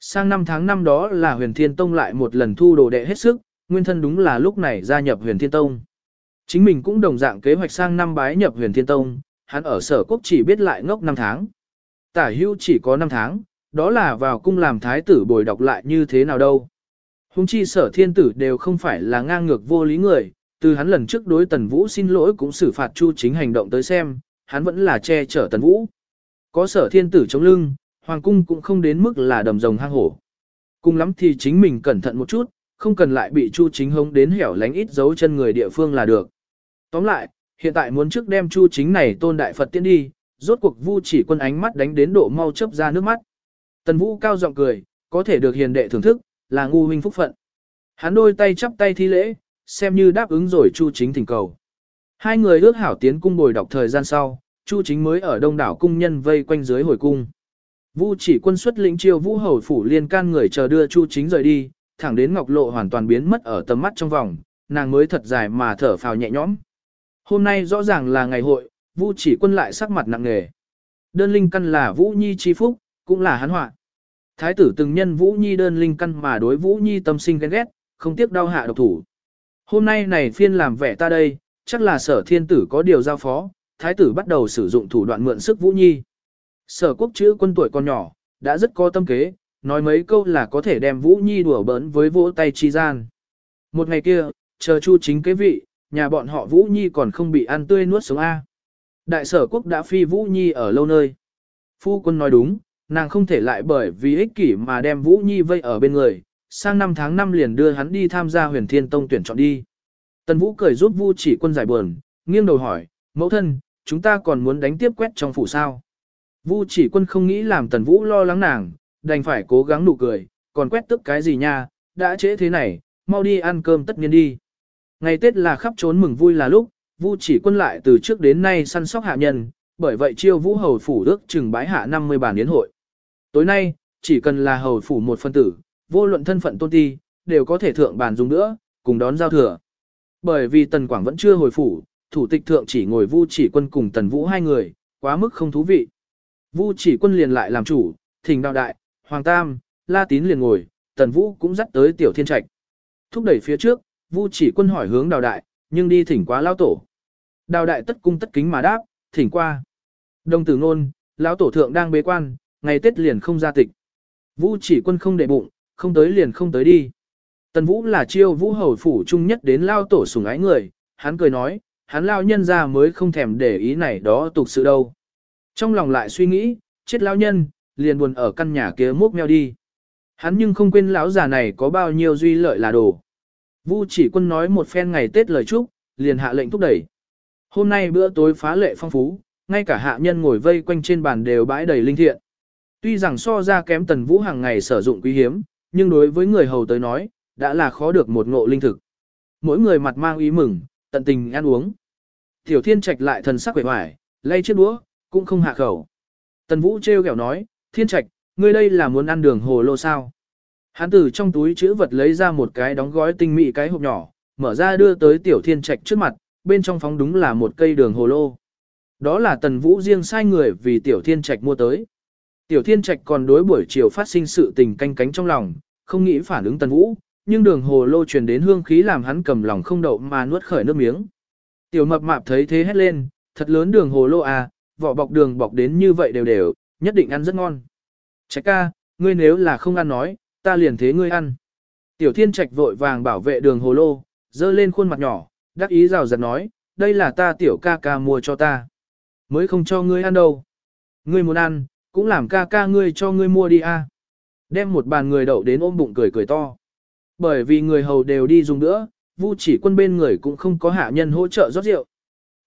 Sang năm tháng năm đó là Huyền Thiên Tông lại một lần thu đồ đệ hết sức, nguyên thân đúng là lúc này gia nhập Huyền Thiên Tông. Chính mình cũng đồng dạng kế hoạch sang năm bái nhập Huyền Thiên Tông, hắn ở sở quốc chỉ biết lại ngốc 5 tháng. Tả hưu chỉ có 5 tháng, đó là vào cung làm thái tử bồi đọc lại như thế nào đâu. Hùng chi sở thiên tử đều không phải là ngang ngược vô lý người, từ hắn lần trước đối tần vũ xin lỗi cũng xử phạt chu chính hành động tới xem, hắn vẫn là che chở tần vũ. Có sở thiên tử chống lưng, hoàng cung cũng không đến mức là đầm rồng hang hổ. Cùng lắm thì chính mình cẩn thận một chút, không cần lại bị chu chính hống đến hẻo lánh ít dấu chân người địa phương là được. Tóm lại, hiện tại muốn trước đem chu chính này tôn đại Phật tiến đi, rốt cuộc vu chỉ quân ánh mắt đánh đến độ mau chớp ra nước mắt. Tần vũ cao giọng cười, có thể được hiền đệ thưởng thức, là ngu huynh phúc phận. Hắn đôi tay chắp tay thi lễ, xem như đáp ứng rồi chu chính thỉnh cầu. Hai người ước hảo tiến cung bồi đọc thời gian sau, chu chính mới ở đông đảo cung nhân vây quanh dưới hồi cung. Vu chỉ quân xuất lĩnh chiêu vũ hầu phủ liên can người chờ đưa chu chính rời đi, thẳng đến ngọc lộ hoàn toàn biến mất ở tầm mắt trong vòng, nàng mới thật dài mà thở phào nhẹ nhõm. Hôm nay rõ ràng là ngày hội, Vu chỉ quân lại sắc mặt nặng nề. Đơn linh căn là Vũ Nhi chi phúc, cũng là hắn họa. Thái tử từng nhân Vũ Nhi đơn linh căn mà đối Vũ Nhi tâm sinh ghen ghét, không tiếc đau hạ độc thủ. Hôm nay này phiên làm vẻ ta đây, chắc là sở thiên tử có điều giao phó, thái tử bắt đầu sử dụng thủ đoạn mượn sức Vũ Nhi. Sở quốc chữ quân tuổi còn nhỏ, đã rất có tâm kế, nói mấy câu là có thể đem Vũ Nhi đùa bỡn với vỗ tay chi gian. Một ngày kia, chờ chu chính kế vị, nhà bọn họ Vũ Nhi còn không bị ăn tươi nuốt sống A. Đại sở quốc đã phi Vũ Nhi ở lâu nơi. Phu quân nói đúng, nàng không thể lại bởi vì ích kỷ mà đem Vũ Nhi vây ở bên người, sang năm tháng năm liền đưa hắn đi tham gia huyền thiên tông tuyển chọn đi. Tần Vũ cười giúp Vu chỉ quân giải buồn, nghiêng đầu hỏi, mẫu thân, chúng ta còn muốn đánh tiếp quét trong phủ sao. Vu chỉ quân không nghĩ làm Tần Vũ lo lắng nàng, đành phải cố gắng nụ cười, còn quét tức cái gì nha, đã trễ thế này, mau đi ăn cơm tất nhiên đi. Ngày Tết là khắp trốn mừng vui là lúc, Vu chỉ quân lại từ trước đến nay săn sóc hạ nhân, bởi vậy chiêu Vũ hầu phủ đức trừng bái hạ 50 bàn yến hội. Tối nay, chỉ cần là hầu phủ một phân tử, vô luận thân phận tôn ti, đều có thể thượng bàn dùng nữa, cùng đón giao thừa. Bởi vì Tần Quảng vẫn chưa hồi phủ, thủ tịch thượng chỉ ngồi Vu chỉ quân cùng Tần Vũ hai người, quá mức không thú vị. Vu chỉ quân liền lại làm chủ, thỉnh đạo đại, Hoàng Tam, La Tín liền ngồi, Tần Vũ cũng dắt tới Tiểu Thiên Trạch. Thúc đẩy phía trước, Vu chỉ quân hỏi hướng đào đại, nhưng đi thỉnh quá lao tổ. Đào đại tất cung tất kính mà đáp, thỉnh qua. Đồng tử ngôn, lão tổ thượng đang bế quan, ngày Tết liền không ra tịch. Vũ chỉ quân không để bụng, không tới liền không tới đi. Tần Vũ là chiêu Vũ hầu phủ chung nhất đến lao tổ sủng ái người, hắn cười nói, hắn lao nhân ra mới không thèm để ý này đó tục sự đâu. Trong lòng lại suy nghĩ, chết lao nhân, liền buồn ở căn nhà kia múc meo đi. Hắn nhưng không quên lão già này có bao nhiêu duy lợi là đồ. Vu chỉ quân nói một phen ngày Tết lời chúc, liền hạ lệnh thúc đẩy. Hôm nay bữa tối phá lệ phong phú, ngay cả hạ nhân ngồi vây quanh trên bàn đều bãi đầy linh thiện. Tuy rằng so ra kém tần vũ hàng ngày sử dụng quý hiếm, nhưng đối với người hầu tới nói, đã là khó được một ngộ linh thực. Mỗi người mặt mang ý mừng, tận tình ăn uống. Tiểu thiên trạch lại thần sắc vẻ hoài, lay chiếc đũa, cũng không hạ khẩu. Tần vũ treo kẹo nói, thiên trạch, ngươi đây là muốn ăn đường hồ lô sao? Hắn từ trong túi chữ vật lấy ra một cái đóng gói tinh mỹ cái hộp nhỏ, mở ra đưa tới tiểu thiên trạch trước mặt, bên trong phóng đúng là một cây đường hồ lô. Đó là tần vũ riêng sai người vì tiểu thiên trạch mua tới. Tiểu thiên trạch còn đối buổi chiều phát sinh sự tình canh cánh trong lòng, không nghĩ phản ứng tần vũ, nhưng đường hồ lô truyền đến hương khí làm hắn cầm lòng không đậu mà nuốt khởi nước miếng. Tiểu mập mạp thấy thế hét lên, thật lớn đường hồ lô à, vỏ bọc đường bọc đến như vậy đều đều, nhất định ăn rất ngon. Trạch ca, ngươi nếu là không ăn nói, ta liền thế ngươi ăn. Tiểu thiên trạch vội vàng bảo vệ đường hồ lô, dơ lên khuôn mặt nhỏ, đắc ý rào rạt nói, đây là ta tiểu ca ca mua cho ta. Mới không cho ngươi ăn đâu. Ngươi muốn ăn, cũng làm ca ca ngươi cho ngươi mua đi a. Đem một bàn người đậu đến ôm bụng cười cười to. Bởi vì người hầu đều đi dùng nữa, Vu chỉ quân bên người cũng không có hạ nhân hỗ trợ rót rượu.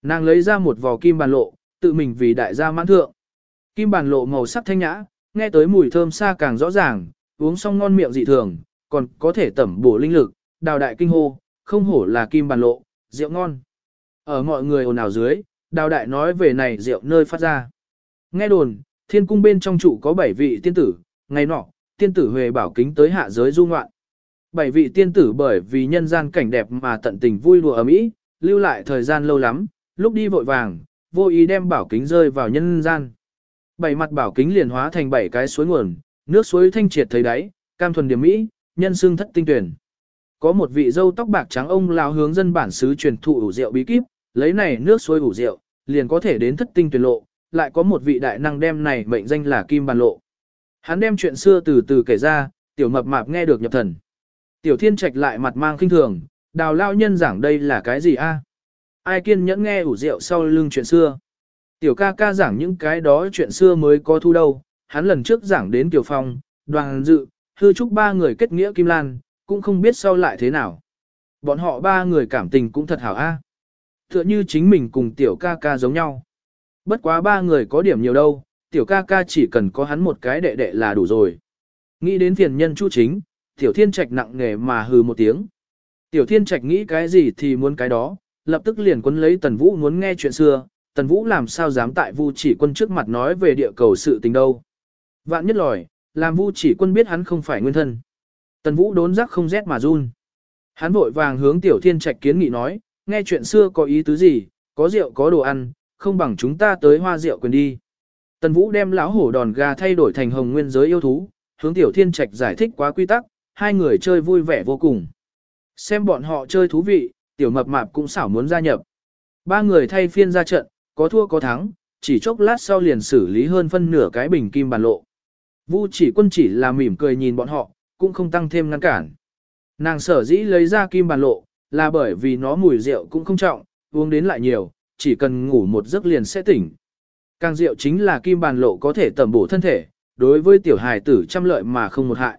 Nàng lấy ra một vò kim bàn lộ, tự mình vì đại gia mãn thượng. Kim bàn lộ màu sắc thanh nhã, nghe tới mùi thơm xa càng rõ ràng, uống xong ngon miệng dị thường, còn có thể tẩm bổ linh lực, đào đại kinh hô, không hổ là kim bàn lộ, rượu ngon. Ở mọi người ồn ào dưới, đào đại nói về này rượu nơi phát ra. Nghe đồn, thiên cung bên trong trụ có bảy vị tiên tử, ngày nọ, tiên tử Huệ bảo kính tới hạ giới du ngoạn. Bảy vị tiên tử bởi vì nhân gian cảnh đẹp mà tận tình vui đùa ở mỹ, lưu lại thời gian lâu lắm, lúc đi vội vàng, vô ý đem bảo kính rơi vào nhân gian. Bảy mặt bảo kính liền hóa thành bảy cái suối nguồn, nước suối thanh triệt thấy đáy, cam thuần điểm mỹ, nhân xương thất tinh tuyển. Có một vị dâu tóc bạc trắng ông lao hướng dân bản xứ truyền thụ ủ rượu bí kíp, lấy này nước suối ủ rượu, liền có thể đến thất tinh tuyển lộ, lại có một vị đại năng đem này mệnh danh là Kim Bàn Lộ. Hắn đem chuyện xưa từ từ kể ra, tiểu mập mạp nghe được nhập thần. Tiểu thiên trạch lại mặt mang khinh thường, đào lao nhân giảng đây là cái gì a? Ai kiên nhẫn nghe ủ rượu sau lưng chuyện xưa. Tiểu ca ca giảng những cái đó chuyện xưa mới có thu đâu, hắn lần trước giảng đến Tiểu Phong, đoàn dự, hư trúc ba người kết nghĩa Kim Lan, cũng không biết sau lại thế nào. Bọn họ ba người cảm tình cũng thật hảo a. Tựa như chính mình cùng tiểu ca ca giống nhau. Bất quá ba người có điểm nhiều đâu, tiểu ca ca chỉ cần có hắn một cái đệ đệ là đủ rồi. Nghĩ đến phiền nhân chu chính, tiểu thiên trạch nặng nghề mà hừ một tiếng. Tiểu thiên trạch nghĩ cái gì thì muốn cái đó, lập tức liền quấn lấy tần vũ muốn nghe chuyện xưa, tần vũ làm sao dám tại vu chỉ quân trước mặt nói về địa cầu sự tình đâu. Vạn nhất lòi, làm vu chỉ quân biết hắn không phải nguyên thân. Tần vũ đốn giác không rét mà run. Hắn vội vàng hướng tiểu thiên trạch kiến nghị nói, nghe chuyện xưa có ý tứ gì, có rượu có đồ ăn, không bằng chúng ta tới hoa rượu quyền đi. Tần Vũ đem lão hổ đòn gà thay đổi thành hồng nguyên giới yêu thú, hướng Tiểu Thiên Trạch giải thích quá quy tắc, hai người chơi vui vẻ vô cùng. Xem bọn họ chơi thú vị, Tiểu Mập Mạp cũng xảo muốn gia nhập. Ba người thay phiên ra trận, có thua có thắng, chỉ chốc lát sau liền xử lý hơn phân nửa cái bình kim bàn lộ. Vu chỉ quân chỉ là mỉm cười nhìn bọn họ, cũng không tăng thêm ngăn cản. Nàng sở dĩ lấy ra kim bàn lộ, là bởi vì nó mùi rượu cũng không trọng, uống đến lại nhiều, chỉ cần ngủ một giấc liền sẽ tỉnh. Càng diệu chính là kim bàn lộ có thể tẩm bổ thân thể, đối với tiểu hài tử trăm lợi mà không một hại.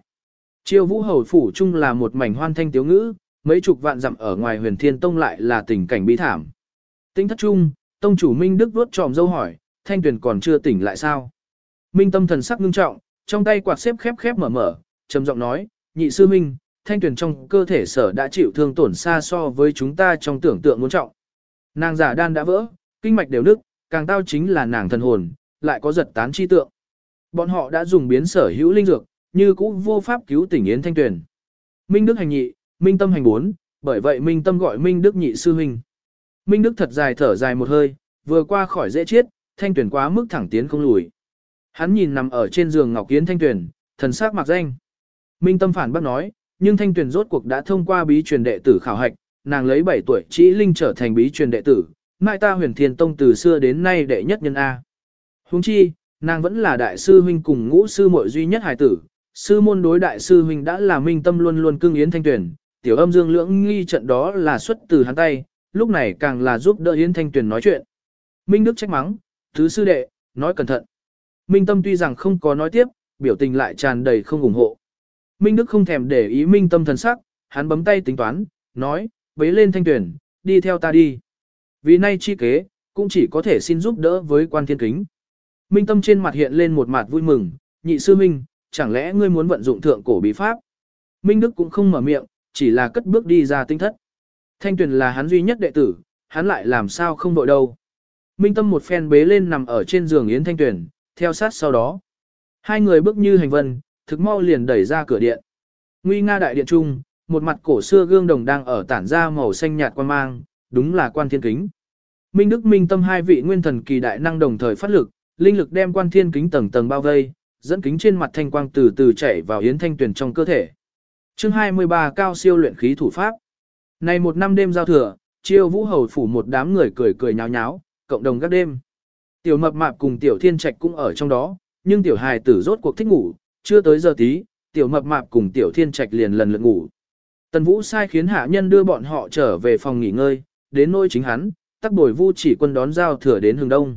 Chiêu vũ hầu phủ chung là một mảnh hoan thanh tiếu ngữ, mấy chục vạn dặm ở ngoài huyền thiên tông lại là tình cảnh bi thảm. Tinh thất trung, tông chủ Minh Đức vuốt tròm dâu hỏi, thanh tuyển còn chưa tỉnh lại sao? Minh tâm thần sắc ngưng trọng, trong tay quạt xếp khép khép mở mở, trầm giọng nói, nhị sư Minh, thanh tuyển trong cơ thể sở đã chịu thương tổn xa so với chúng ta trong tưởng tượng muốn trọng. Nàng giả đan đã vỡ, kinh mạch đều nứt, càng tao chính là nàng thần hồn, lại có giật tán chi tượng. Bọn họ đã dùng biến sở hữu linh dược, như cũ vô pháp cứu tỉnh Yến Thanh Tuyền. Minh Đức hành nhị, Minh Tâm hành bốn, bởi vậy Minh Tâm gọi Minh Đức nhị sư huynh. Minh Đức thật dài thở dài một hơi, vừa qua khỏi dễ chết, Thanh Tuyền quá mức thẳng tiến không lùi. Hắn nhìn nằm ở trên giường Ngọc Yến Thanh Tuyền, thần sắc mặc danh. Minh Tâm phản bác nói, nhưng Thanh Tuyền rốt cuộc đã thông qua bí truyền đệ tử khảo hạch, nàng lấy 7 tuổi chỉ linh trở thành bí truyền đệ tử, mại ta huyền thiên tông từ xưa đến nay đệ nhất nhân A. Huống chi, nàng vẫn là đại sư huynh cùng ngũ sư muội duy nhất hài tử, sư môn đối đại sư huynh đã là minh tâm luôn luôn cưng yến thanh tuyển, tiểu âm dương lưỡng nghi trận đó là xuất từ hắn tay, lúc này càng là giúp đỡ yến thanh tuyển nói chuyện. Minh Đức trách mắng, thứ sư đệ, nói cẩn thận. Minh tâm tuy rằng không có nói tiếp, biểu tình lại tràn đầy không ủng hộ. Minh Đức không thèm để ý minh tâm thần sắc, hắn bấm tay tính toán, nói, bế lên thanh tuyển, đi theo ta đi. Vì nay chi kế, cũng chỉ có thể xin giúp đỡ với quan thiên kính. Minh tâm trên mặt hiện lên một mặt vui mừng, nhị sư minh, chẳng lẽ ngươi muốn vận dụng thượng cổ bí pháp? Minh Đức cũng không mở miệng, chỉ là cất bước đi ra tinh thất. Thanh tuyển là hắn duy nhất đệ tử, hắn lại làm sao không đội đâu. Minh tâm một phen bế lên nằm ở trên giường Yến Thanh tuyển, theo sát sau đó. Hai người bước như hành vân, thực mau liền đẩy ra cửa điện. Nguy nga đại điện trung, một mặt cổ xưa gương đồng đang ở tản ra màu xanh nhạt quan mang, đúng là quan thiên kính. Minh Đức Minh Tâm hai vị nguyên thần kỳ đại năng đồng thời phát lực, linh lực đem quan thiên kính tầng tầng bao vây, dẫn kính trên mặt thanh quang từ từ chảy vào yến thanh tuyển trong cơ thể. Chương 23 cao siêu luyện khí thủ pháp. Này một năm đêm giao thừa, chiêu vũ hầu phủ một đám người cười cười nháo nháo, cộng đồng các đêm. Tiểu mập mạp cùng tiểu thiên trạch cũng ở trong đó, nhưng tiểu hài tử rốt cuộc thích ngủ, chưa tới giờ tí, tiểu mập mạp cùng tiểu thiên trạch liền lần lượt ngủ. Tần Vũ sai khiến hạ nhân đưa bọn họ trở về phòng nghỉ ngơi, đến nơi chính hắn, tắc bồi vu chỉ quân đón giao thừa đến hướng đông.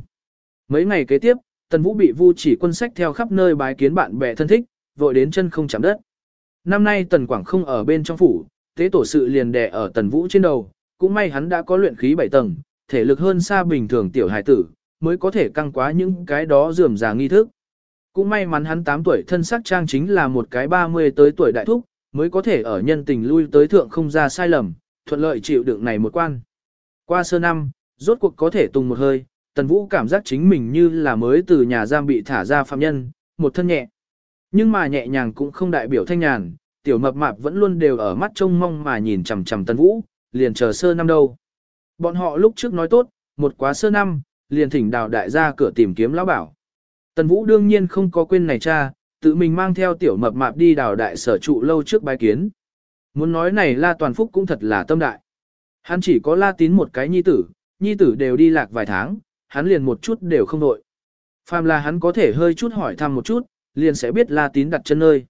Mấy ngày kế tiếp, Tần Vũ bị vu chỉ quân sách theo khắp nơi bái kiến bạn bè thân thích, vội đến chân không chạm đất. Năm nay Tần Quảng không ở bên trong phủ, tế tổ sự liền đè ở Tần Vũ trên đầu, cũng may hắn đã có luyện khí 7 tầng, thể lực hơn xa bình thường tiểu hải tử, mới có thể căng quá những cái đó rườm rà nghi thức. Cũng may mắn hắn 8 tuổi thân sắc trang chính là một cái 30 tới tuổi đại thúc, mới có thể ở nhân tình lui tới thượng không ra sai lầm, thuận lợi chịu đựng này một quan. Qua sơ năm, rốt cuộc có thể tung một hơi, Tần Vũ cảm giác chính mình như là mới từ nhà giam bị thả ra phạm nhân, một thân nhẹ. Nhưng mà nhẹ nhàng cũng không đại biểu thanh nhàn, tiểu mập mạp vẫn luôn đều ở mắt trông mong mà nhìn chằm chằm Tần Vũ, liền chờ sơ năm đâu. Bọn họ lúc trước nói tốt, một quá sơ năm, liền thỉnh đào đại gia cửa tìm kiếm lão bảo. Tần Vũ đương nhiên không có quên này cha, tự mình mang theo tiểu mập mạp đi đào đại sở trụ lâu trước bái kiến. Muốn nói này La Toàn Phúc cũng thật là tâm đại. Hắn chỉ có La Tín một cái nhi tử, nhi tử đều đi lạc vài tháng, hắn liền một chút đều không đội. Phàm là hắn có thể hơi chút hỏi thăm một chút, liền sẽ biết La Tín đặt chân nơi.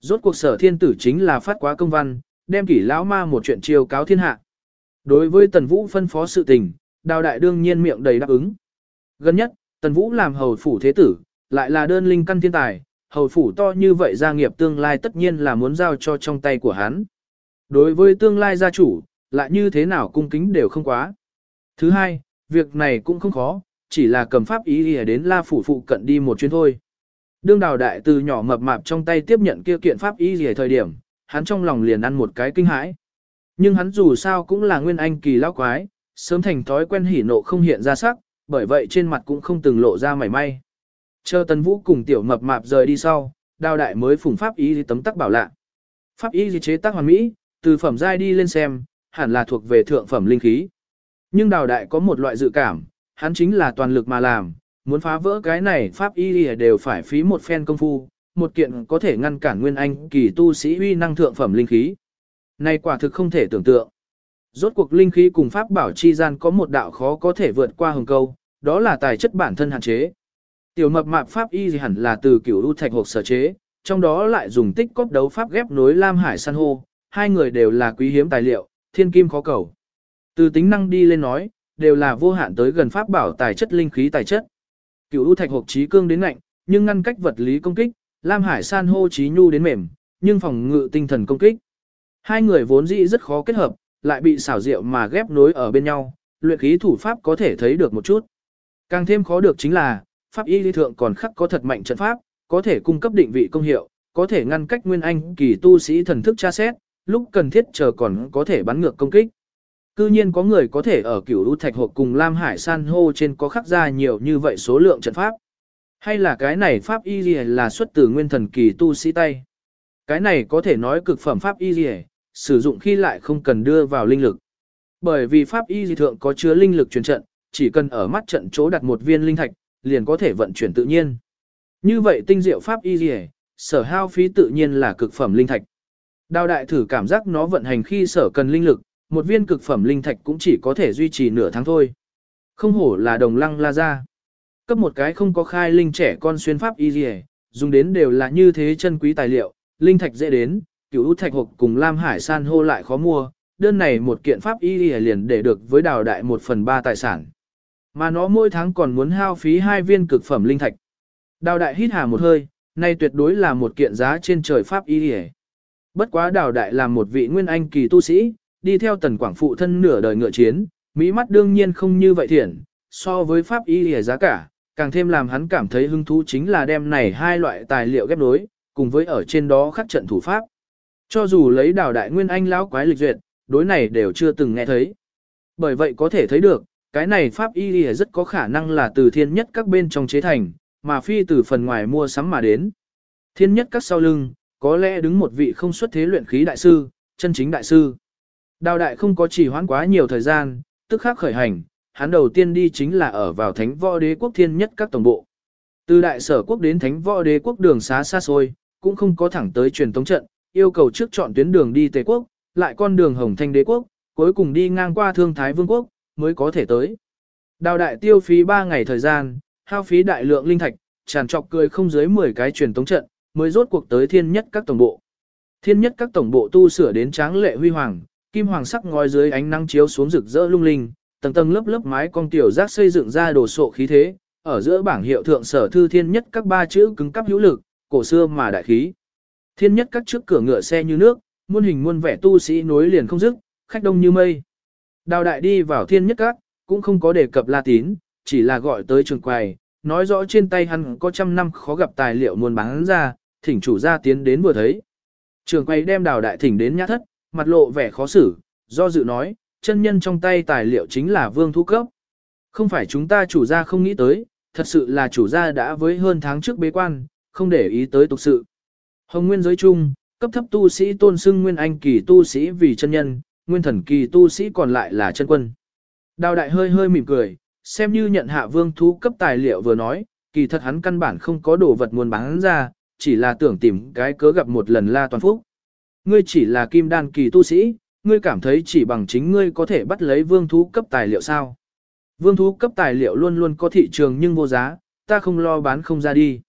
Rốt cuộc sở thiên tử chính là phát quá công văn, đem kỷ lão ma một chuyện chiêu cáo thiên hạ. Đối với Tần Vũ phân phó sự tình, đào đại đương nhiên miệng đầy đáp ứng. Gần nhất, Tần Vũ làm hầu phủ thế tử, lại là đơn linh căn thiên tài, hầu phủ to như vậy gia nghiệp tương lai tất nhiên là muốn giao cho trong tay của hắn. Đối với tương lai gia chủ, lại như thế nào cung kính đều không quá. Thứ hai, việc này cũng không khó, chỉ là cầm pháp ý đi đến la phủ phụ cận đi một chuyến thôi. Đương đào đại từ nhỏ mập mạp trong tay tiếp nhận kia kiện pháp ý gì thời điểm, hắn trong lòng liền ăn một cái kinh hãi. Nhưng hắn dù sao cũng là nguyên anh kỳ lão quái, sớm thành thói quen hỉ nộ không hiện ra sắc, bởi vậy trên mặt cũng không từng lộ ra mảy may. Chờ tần vũ cùng tiểu mập mạp rời đi sau, đào đại mới phùng pháp ý tấm tắc bảo lạ. Pháp ý chế tác hoàn mỹ, từ phẩm giai đi lên xem, hẳn là thuộc về thượng phẩm linh khí. Nhưng đào đại có một loại dự cảm, hắn chính là toàn lực mà làm, muốn phá vỡ cái này pháp y đều phải phí một phen công phu, một kiện có thể ngăn cản nguyên anh kỳ tu sĩ uy năng thượng phẩm linh khí. Này quả thực không thể tưởng tượng. Rốt cuộc linh khí cùng pháp bảo chi gian có một đạo khó có thể vượt qua hồng câu, đó là tài chất bản thân hạn chế. Tiểu mập mạp pháp y hẳn là từ cửu u thạch hộp sở chế, trong đó lại dùng tích cốt đấu pháp ghép nối lam hải san hô, hai người đều là quý hiếm tài liệu, thiên kim khó cầu. Từ tính năng đi lên nói, đều là vô hạn tới gần pháp bảo tài chất linh khí tài chất. Cửu U thạch hộp trí cương đến lạnh, nhưng ngăn cách vật lý công kích, Lam Hải san hô trí nhu đến mềm, nhưng phòng ngự tinh thần công kích. Hai người vốn dĩ rất khó kết hợp, lại bị xảo diệu mà ghép nối ở bên nhau, luyện khí thủ pháp có thể thấy được một chút. Càng thêm khó được chính là, pháp y lý thượng còn khắc có thật mạnh trận pháp, có thể cung cấp định vị công hiệu, có thể ngăn cách nguyên anh kỳ tu sĩ thần thức tra xét, lúc cần thiết chờ còn có thể bắn ngược công kích. Cư nhiên có người có thể ở cửu lũ thạch hộp cùng Lam Hải san hô trên có khắc ra nhiều như vậy số lượng trận pháp. Hay là cái này pháp y gì là xuất từ nguyên thần kỳ tu sĩ tay. Cái này có thể nói cực phẩm pháp y gì sử dụng khi lại không cần đưa vào linh lực. Bởi vì pháp y dị thượng có chứa linh lực truyền trận, chỉ cần ở mắt trận chỗ đặt một viên linh thạch, liền có thể vận chuyển tự nhiên. Như vậy tinh diệu pháp y dì sở hao phí tự nhiên là cực phẩm linh thạch. Đào đại thử cảm giác nó vận hành khi sở cần linh lực, một viên cực phẩm linh thạch cũng chỉ có thể duy trì nửa tháng thôi. Không hổ là đồng lăng la ra. Cấp một cái không có khai linh trẻ con xuyên pháp y dì dùng đến đều là như thế chân quý tài liệu, linh thạch dễ đến, cửu ưu thạch hộp cùng Lam Hải san hô lại khó mua, đơn này một kiện pháp y liền để được với đào đại một phần ba tài sản. Mà nó mỗi tháng còn muốn hao phí hai viên cực phẩm linh thạch. Đào đại hít hà một hơi, nay tuyệt đối là một kiện giá trên trời pháp y Bất quá đào đại là một vị nguyên anh kỳ tu sĩ, đi theo tần quảng phụ thân nửa đời ngựa chiến, mỹ mắt đương nhiên không như vậy thiện, so với pháp y giá cả, càng thêm làm hắn cảm thấy hứng thú chính là đem này hai loại tài liệu ghép nối, cùng với ở trên đó khắc trận thủ pháp. Cho dù lấy đào đại nguyên anh lão quái lịch duyệt, đối này đều chưa từng nghe thấy. Bởi vậy có thể thấy được, cái này pháp y rất có khả năng là từ thiên nhất các bên trong chế thành, mà phi từ phần ngoài mua sắm mà đến. Thiên nhất các sau lưng, có lẽ đứng một vị không xuất thế luyện khí đại sư, chân chính đại sư. Đào đại không có chỉ hoãn quá nhiều thời gian, tức khắc khởi hành, hắn đầu tiên đi chính là ở vào thánh võ đế quốc thiên nhất các tổng bộ. Từ đại sở quốc đến thánh võ đế quốc đường xá xa xôi, cũng không có thẳng tới truyền tống trận, yêu cầu trước chọn tuyến đường đi Tề quốc, lại con đường Hồng Thanh đế quốc, cuối cùng đi ngang qua Thương Thái Vương quốc, mới có thể tới. Đào đại tiêu phí 3 ngày thời gian, hao phí đại lượng linh thạch, tràn trọc cười không dưới 10 cái truyền tống trận, mới rốt cuộc tới thiên nhất các tổng bộ. Thiên nhất các tổng bộ tu sửa đến tráng lệ huy hoàng, kim hoàng sắc ngói dưới ánh nắng chiếu xuống rực rỡ lung linh, tầng tầng lớp lớp mái cong tiểu giác xây dựng ra đồ sộ khí thế, ở giữa bảng hiệu thượng sở thư thiên nhất các ba chữ cứng cắp hữu lực, cổ xưa mà đại khí. Thiên nhất các trước cửa ngựa xe như nước, muôn hình muôn vẻ tu sĩ nối liền không dứt, khách đông như mây. Đào đại đi vào thiên nhất các, cũng không có đề cập la tín, chỉ là gọi tới trường quầy, nói rõ trên tay hắn có trăm năm khó gặp tài liệu muốn bán ra, thỉnh chủ gia tiến đến vừa thấy. Trường quầy đem đào đại thỉnh đến nhã thất, mặt lộ vẻ khó xử, do dự nói, chân nhân trong tay tài liệu chính là vương thu cấp. Không phải chúng ta chủ gia không nghĩ tới, thật sự là chủ gia đã với hơn tháng trước bế quan, không để ý tới tục sự. Hồng nguyên giới chung, cấp thấp tu sĩ tôn xưng nguyên anh kỳ tu sĩ vì chân nhân, nguyên thần kỳ tu sĩ còn lại là chân quân. Đào đại hơi hơi mỉm cười, xem như nhận hạ vương thú cấp tài liệu vừa nói, kỳ thật hắn căn bản không có đồ vật muốn bán ra, chỉ là tưởng tìm cái cớ gặp một lần la toàn phúc. Ngươi chỉ là kim đan kỳ tu sĩ, ngươi cảm thấy chỉ bằng chính ngươi có thể bắt lấy vương thú cấp tài liệu sao. Vương thú cấp tài liệu luôn luôn có thị trường nhưng vô giá, ta không lo bán không ra đi.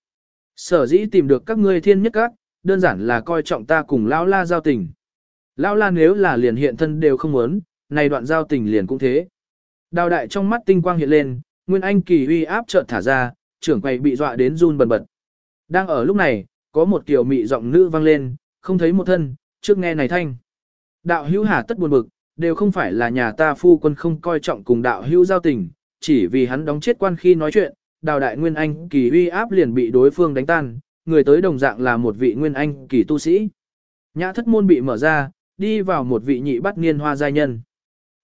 Sở dĩ tìm được các ngươi thiên nhất các, đơn giản là coi trọng ta cùng Lão La giao tình. Lão La nếu là liền hiện thân đều không muốn, này đoạn giao tình liền cũng thế. Đào đại trong mắt tinh quang hiện lên, Nguyên Anh kỳ uy áp chợt thả ra, trưởng quầy bị dọa đến run bần bật. Đang ở lúc này, có một kiểu mị giọng nữ vang lên, không thấy một thân, trước nghe này thanh. Đạo hữu hà tất buồn bực, đều không phải là nhà ta phu quân không coi trọng cùng đạo hữu giao tình, chỉ vì hắn đóng chết quan khi nói chuyện, đào đại Nguyên Anh kỳ uy áp liền bị đối phương đánh tan, người tới đồng dạng là một vị nguyên anh kỳ tu sĩ. Nhã thất môn bị mở ra, đi vào một vị nhị bắt niên hoa giai nhân.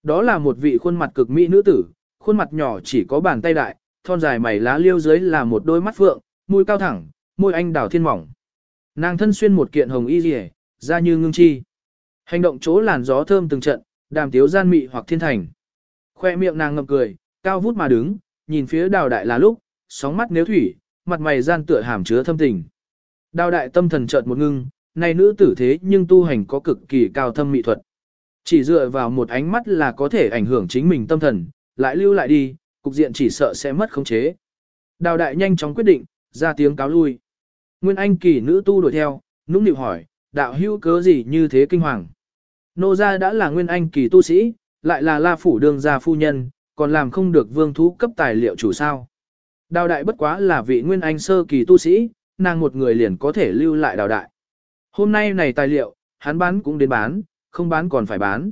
Đó là một vị khuôn mặt cực mỹ nữ tử, khuôn mặt nhỏ chỉ có bàn tay đại, thon dài mày lá liêu dưới là một đôi mắt phượng, mũi cao thẳng, môi anh đào thiên mỏng. Nàng thân xuyên một kiện hồng y rìa, da như ngưng chi. Hành động chỗ làn gió thơm từng trận, đàm tiếu gian mị hoặc thiên thành. Khoe miệng nàng ngậm cười, cao vút mà đứng, nhìn phía đào đại là lúc, sóng mắt nếu thủy, mặt mày gian tựa hàm chứa thâm tình. Đào đại tâm thần chợt một ngưng, này nữ tử thế nhưng tu hành có cực kỳ cao thâm mỹ thuật. Chỉ dựa vào một ánh mắt là có thể ảnh hưởng chính mình tâm thần, lại lưu lại đi, cục diện chỉ sợ sẽ mất khống chế. Đào đại nhanh chóng quyết định, ra tiếng cáo lui. Nguyên Anh kỳ nữ tu đuổi theo, nũng nịu hỏi, đạo hữu cớ gì như thế kinh hoàng. Nô gia đã là Nguyên Anh kỳ tu sĩ, lại là la phủ đường gia phu nhân, còn làm không được vương thú cấp tài liệu chủ sao. Đào đại bất quá là vị nguyên anh sơ kỳ tu sĩ, nàng một người liền có thể lưu lại đào đại. Hôm nay này tài liệu, hắn bán cũng đến bán, không bán còn phải bán.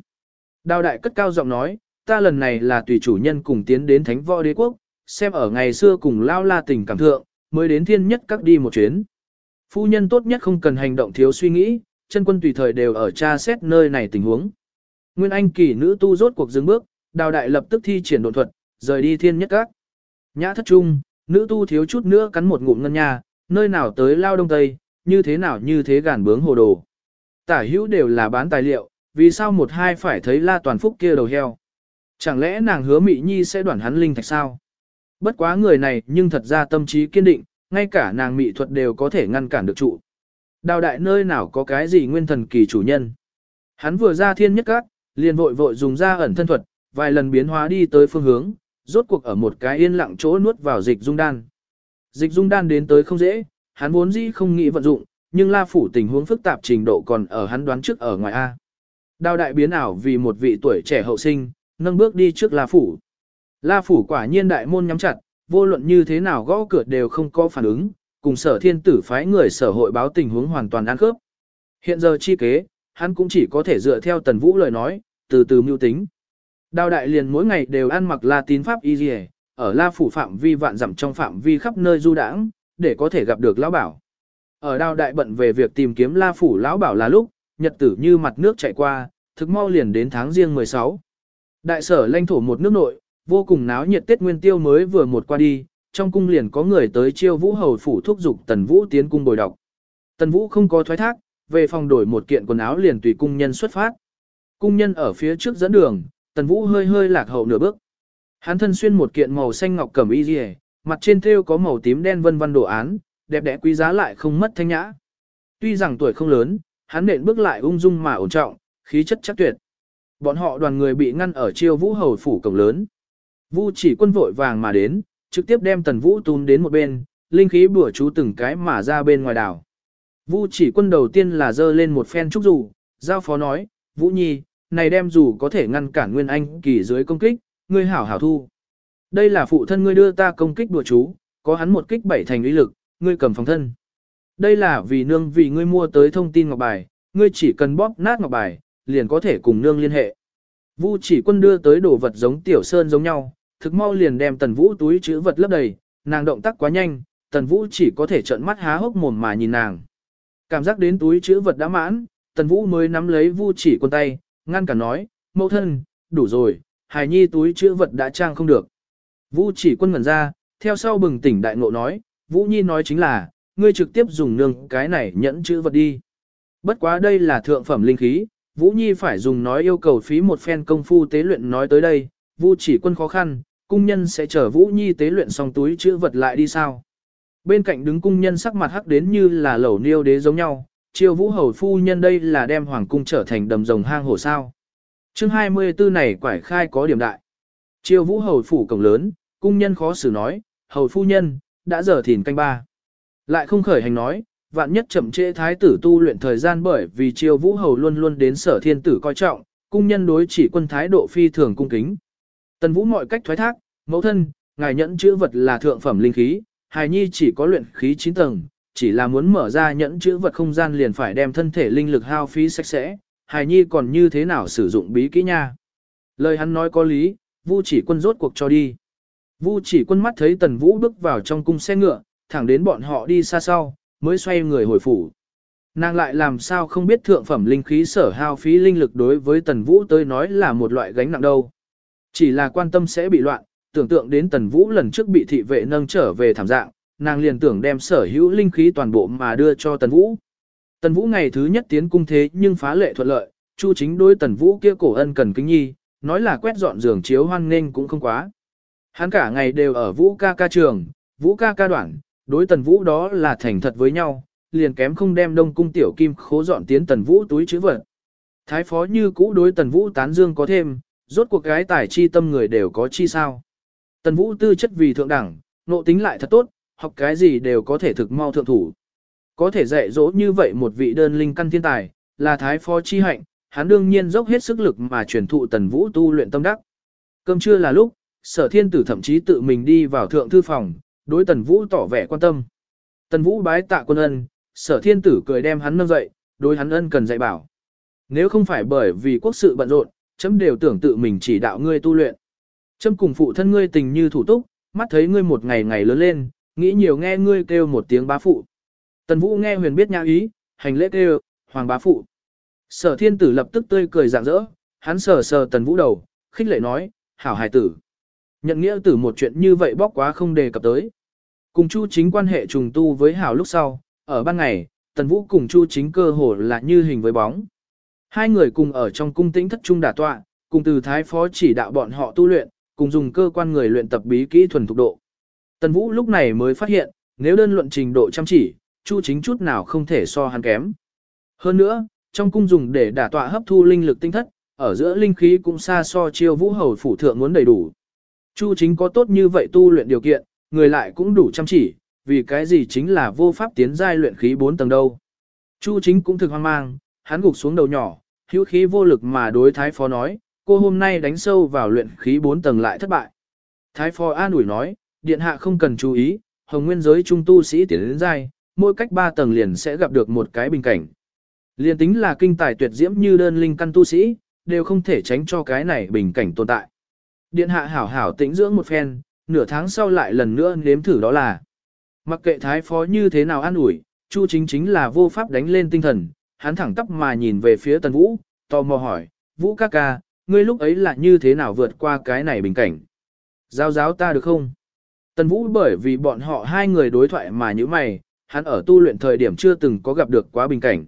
Đào đại cất cao giọng nói, ta lần này là tùy chủ nhân cùng tiến đến thánh võ đế quốc, xem ở ngày xưa cùng lao la tình cảm thượng, mới đến thiên nhất các đi một chuyến. Phu nhân tốt nhất không cần hành động thiếu suy nghĩ, chân quân tùy thời đều ở tra xét nơi này tình huống. Nguyên Anh kỳ nữ tu rốt cuộc dừng bước, đào đại lập tức thi triển độn thuật, rời đi thiên nhất các. Nhã thất trung, nữ tu thiếu chút nữa cắn một ngụm ngân nhà, nơi nào tới lao đông tây, như thế nào như thế gàn bướng hồ đồ. Tả hữu đều là bán tài liệu, vì sao một hai phải thấy la toàn phúc kia đầu heo. Chẳng lẽ nàng hứa mị nhi sẽ đoản hắn linh thạch sao? Bất quá người này nhưng thật ra tâm trí kiên định, ngay cả nàng mị thuật đều có thể ngăn cản được trụ. Đào đại nơi nào có cái gì nguyên thần kỳ chủ nhân. Hắn vừa ra thiên nhất các, liền vội vội dùng ra ẩn thân thuật, vài lần biến hóa đi tới phương hướng, rốt cuộc ở một cái yên lặng chỗ nuốt vào dịch dung đan. Dịch dung đan đến tới không dễ, hắn vốn dĩ không nghĩ vận dụng, nhưng la phủ tình huống phức tạp trình độ còn ở hắn đoán trước ở ngoài A. Đào đại biến ảo vì một vị tuổi trẻ hậu sinh, nâng bước đi trước la phủ. La phủ quả nhiên đại môn nhắm chặt, vô luận như thế nào gõ cửa đều không có phản ứng, cùng sở thiên tử phái người sở hội báo tình huống hoàn toàn ăn khớp. Hiện giờ chi kế, hắn cũng chỉ có thể dựa theo tần vũ lời nói, từ từ mưu tính. Đào đại liền mỗi ngày đều ăn mặc la tín pháp y dì ở la phủ phạm vi vạn dặm trong phạm vi khắp nơi du đãng, để có thể gặp được lão bảo. Ở đào đại bận về việc tìm kiếm la phủ lão bảo là lúc, nhật tử như mặt nước chạy qua, thực mau liền đến tháng riêng 16. Đại sở lãnh thổ một nước nội, vô cùng náo nhiệt Tết Nguyên Tiêu mới vừa một qua đi, trong cung liền có người tới chiêu vũ hầu phủ thúc dục Tần Vũ tiến cung bồi đọc. Tần Vũ không có thoái thác, về phòng đổi một kiện quần áo liền tùy cung nhân xuất phát. Cung nhân ở phía trước dẫn đường, Tần Vũ hơi hơi lạc hậu nửa bước. Hắn thân xuyên một kiện màu xanh ngọc cẩm y liề, mặt trên thêu có màu tím đen vân vân đồ án, đẹp đẽ quý giá lại không mất thanh nhã. Tuy rằng tuổi không lớn, hắn nện bước lại ung dung mà ổn trọng, khí chất chắc tuyệt. Bọn họ đoàn người bị ngăn ở chiêu vũ hầu phủ cổng lớn. Vu chỉ quân vội vàng mà đến, trực tiếp đem tần vũ tún đến một bên, linh khí bùa chú từng cái mà ra bên ngoài đảo. Vu chỉ quân đầu tiên là dơ lên một phen trúc dù, giao phó nói, Vũ Nhi, này đem dù có thể ngăn cản Nguyên Anh kỳ dưới công kích, ngươi hảo hảo thu. Đây là phụ thân ngươi đưa ta công kích đùa chú, có hắn một kích bảy thành uy lực, ngươi cầm phòng thân. Đây là vì nương vì ngươi mua tới thông tin ngọc bài, ngươi chỉ cần bóp nát ngọc bài, liền có thể cùng nương liên hệ. Vu chỉ quân đưa tới đồ vật giống tiểu sơn giống nhau, thực mau liền đem tần vũ túi chữ vật lấp đầy, nàng động tác quá nhanh, tần vũ chỉ có thể trợn mắt há hốc mồm mà nhìn nàng. Cảm giác đến túi chữ vật đã mãn, tần vũ mới nắm lấy vu chỉ quân tay, ngăn cả nói, mẫu thân, đủ rồi, hài nhi túi chữ vật đã trang không được. Vũ chỉ quân ngẩn ra, theo sau bừng tỉnh đại ngộ nói, Vũ Nhi nói chính là, ngươi trực tiếp dùng nương cái này nhẫn chữ vật đi. Bất quá đây là thượng phẩm linh khí, Vũ Nhi phải dùng nói yêu cầu phí một phen công phu tế luyện nói tới đây, Vũ chỉ quân khó khăn, cung nhân sẽ chở Vũ Nhi tế luyện xong túi chữ vật lại đi sao. Bên cạnh đứng cung nhân sắc mặt hắc đến như là lẩu niêu đế giống nhau, chiêu Vũ hầu phu nhân đây là đem hoàng cung trở thành đầm rồng hang hổ sao. chương 24 này quải khai có điểm đại. Chiêu Vũ hầu phủ cổng lớn, cung nhân khó xử nói, hầu phu nhân, đã giờ thìn canh ba. Lại không khởi hành nói, vạn nhất chậm trễ thái tử tu luyện thời gian bởi vì triều vũ hầu luôn luôn đến sở thiên tử coi trọng, cung nhân đối chỉ quân thái độ phi thường cung kính. Tần vũ mọi cách thoái thác, mẫu thân, ngài nhẫn chữ vật là thượng phẩm linh khí, hài nhi chỉ có luyện khí 9 tầng, chỉ là muốn mở ra nhẫn chữ vật không gian liền phải đem thân thể linh lực hao phí sạch sẽ, hài nhi còn như thế nào sử dụng bí kỹ nha. Lời hắn nói có lý, vu chỉ quân rốt cuộc cho đi. Vu chỉ quân mắt thấy tần vũ bước vào trong cung xe ngựa, thẳng đến bọn họ đi xa sau, mới xoay người hồi phủ. Nàng lại làm sao không biết thượng phẩm linh khí sở hao phí linh lực đối với tần vũ tới nói là một loại gánh nặng đâu. Chỉ là quan tâm sẽ bị loạn, tưởng tượng đến tần vũ lần trước bị thị vệ nâng trở về thảm dạng, nàng liền tưởng đem sở hữu linh khí toàn bộ mà đưa cho tần vũ. Tần vũ ngày thứ nhất tiến cung thế nhưng phá lệ thuận lợi, chu chính đối tần vũ kia cổ ân cần kính nhi, nói là quét dọn giường chiếu hoan nghênh cũng không quá. Hắn cả ngày đều ở vũ ca ca trường, vũ ca ca đoạn, đối tần vũ đó là thành thật với nhau, liền kém không đem đông cung tiểu kim khố dọn tiến tần vũ túi chữ vật. Thái phó như cũ đối tần vũ tán dương có thêm, rốt cuộc gái tài chi tâm người đều có chi sao. Tần vũ tư chất vì thượng đẳng, nộ tính lại thật tốt, học cái gì đều có thể thực mau thượng thủ. Có thể dạy dỗ như vậy một vị đơn linh căn thiên tài, là thái phó chi hạnh, hắn đương nhiên dốc hết sức lực mà truyền thụ tần vũ tu luyện tâm đắc. Cơm trưa là lúc, sở thiên tử thậm chí tự mình đi vào thượng thư phòng, đối tần vũ tỏ vẻ quan tâm. Tần vũ bái tạ quân ân, sở thiên tử cười đem hắn nâng dậy, đối hắn ân cần dạy bảo. Nếu không phải bởi vì quốc sự bận rộn, chấm đều tưởng tự mình chỉ đạo ngươi tu luyện. Chấm cùng phụ thân ngươi tình như thủ túc, mắt thấy ngươi một ngày ngày lớn lên, nghĩ nhiều nghe ngươi kêu một tiếng bá phụ. Tần Vũ nghe huyền biết nhã ý, hành lễ kêu, hoàng bá phụ. Sở thiên tử lập tức tươi cười rạng rỡ, hắn sờ sờ Tần Vũ đầu, khích lệ nói, hảo hài tử. Nhận nghĩa tử một chuyện như vậy bóc quá không đề cập tới. Cùng Chu chính quan hệ trùng tu với hảo lúc sau, ở ban ngày, Tần Vũ cùng Chu chính cơ hồ là như hình với bóng. Hai người cùng ở trong cung tĩnh thất trung đả tọa, cùng từ thái phó chỉ đạo bọn họ tu luyện, cùng dùng cơ quan người luyện tập bí kỹ thuần thục độ. Tần Vũ lúc này mới phát hiện, nếu đơn luận trình độ chăm chỉ, Chu chính chút nào không thể so hắn kém. Hơn nữa, trong cung dùng để đả tọa hấp thu linh lực tinh thất, ở giữa linh khí cũng xa so chiêu vũ hầu phủ thượng muốn đầy đủ. Chu chính có tốt như vậy tu luyện điều kiện, người lại cũng đủ chăm chỉ, vì cái gì chính là vô pháp tiến giai luyện khí 4 tầng đâu. Chu chính cũng thực hoang mang, hắn gục xuống đầu nhỏ, hữu khí vô lực mà đối thái phó nói, cô hôm nay đánh sâu vào luyện khí 4 tầng lại thất bại. Thái phó an ủi nói, điện hạ không cần chú ý, hồng nguyên giới trung tu sĩ tiến đến giai, mỗi cách 3 tầng liền sẽ gặp được một cái bình cảnh. Liên tính là kinh tài tuyệt diễm như đơn linh căn tu sĩ, đều không thể tránh cho cái này bình cảnh tồn tại. Điện hạ hảo hảo tĩnh dưỡng một phen, nửa tháng sau lại lần nữa nếm thử đó là. Mặc kệ thái phó như thế nào an ủi, Chu chính chính là vô pháp đánh lên tinh thần, hắn thẳng tắp mà nhìn về phía tần vũ, tò mò hỏi, vũ ca ca, ngươi lúc ấy là như thế nào vượt qua cái này bình cảnh? Giao giáo ta được không? Tần vũ bởi vì bọn họ hai người đối thoại mà như mày, hắn ở tu luyện thời điểm chưa từng có gặp được quá bình cảnh.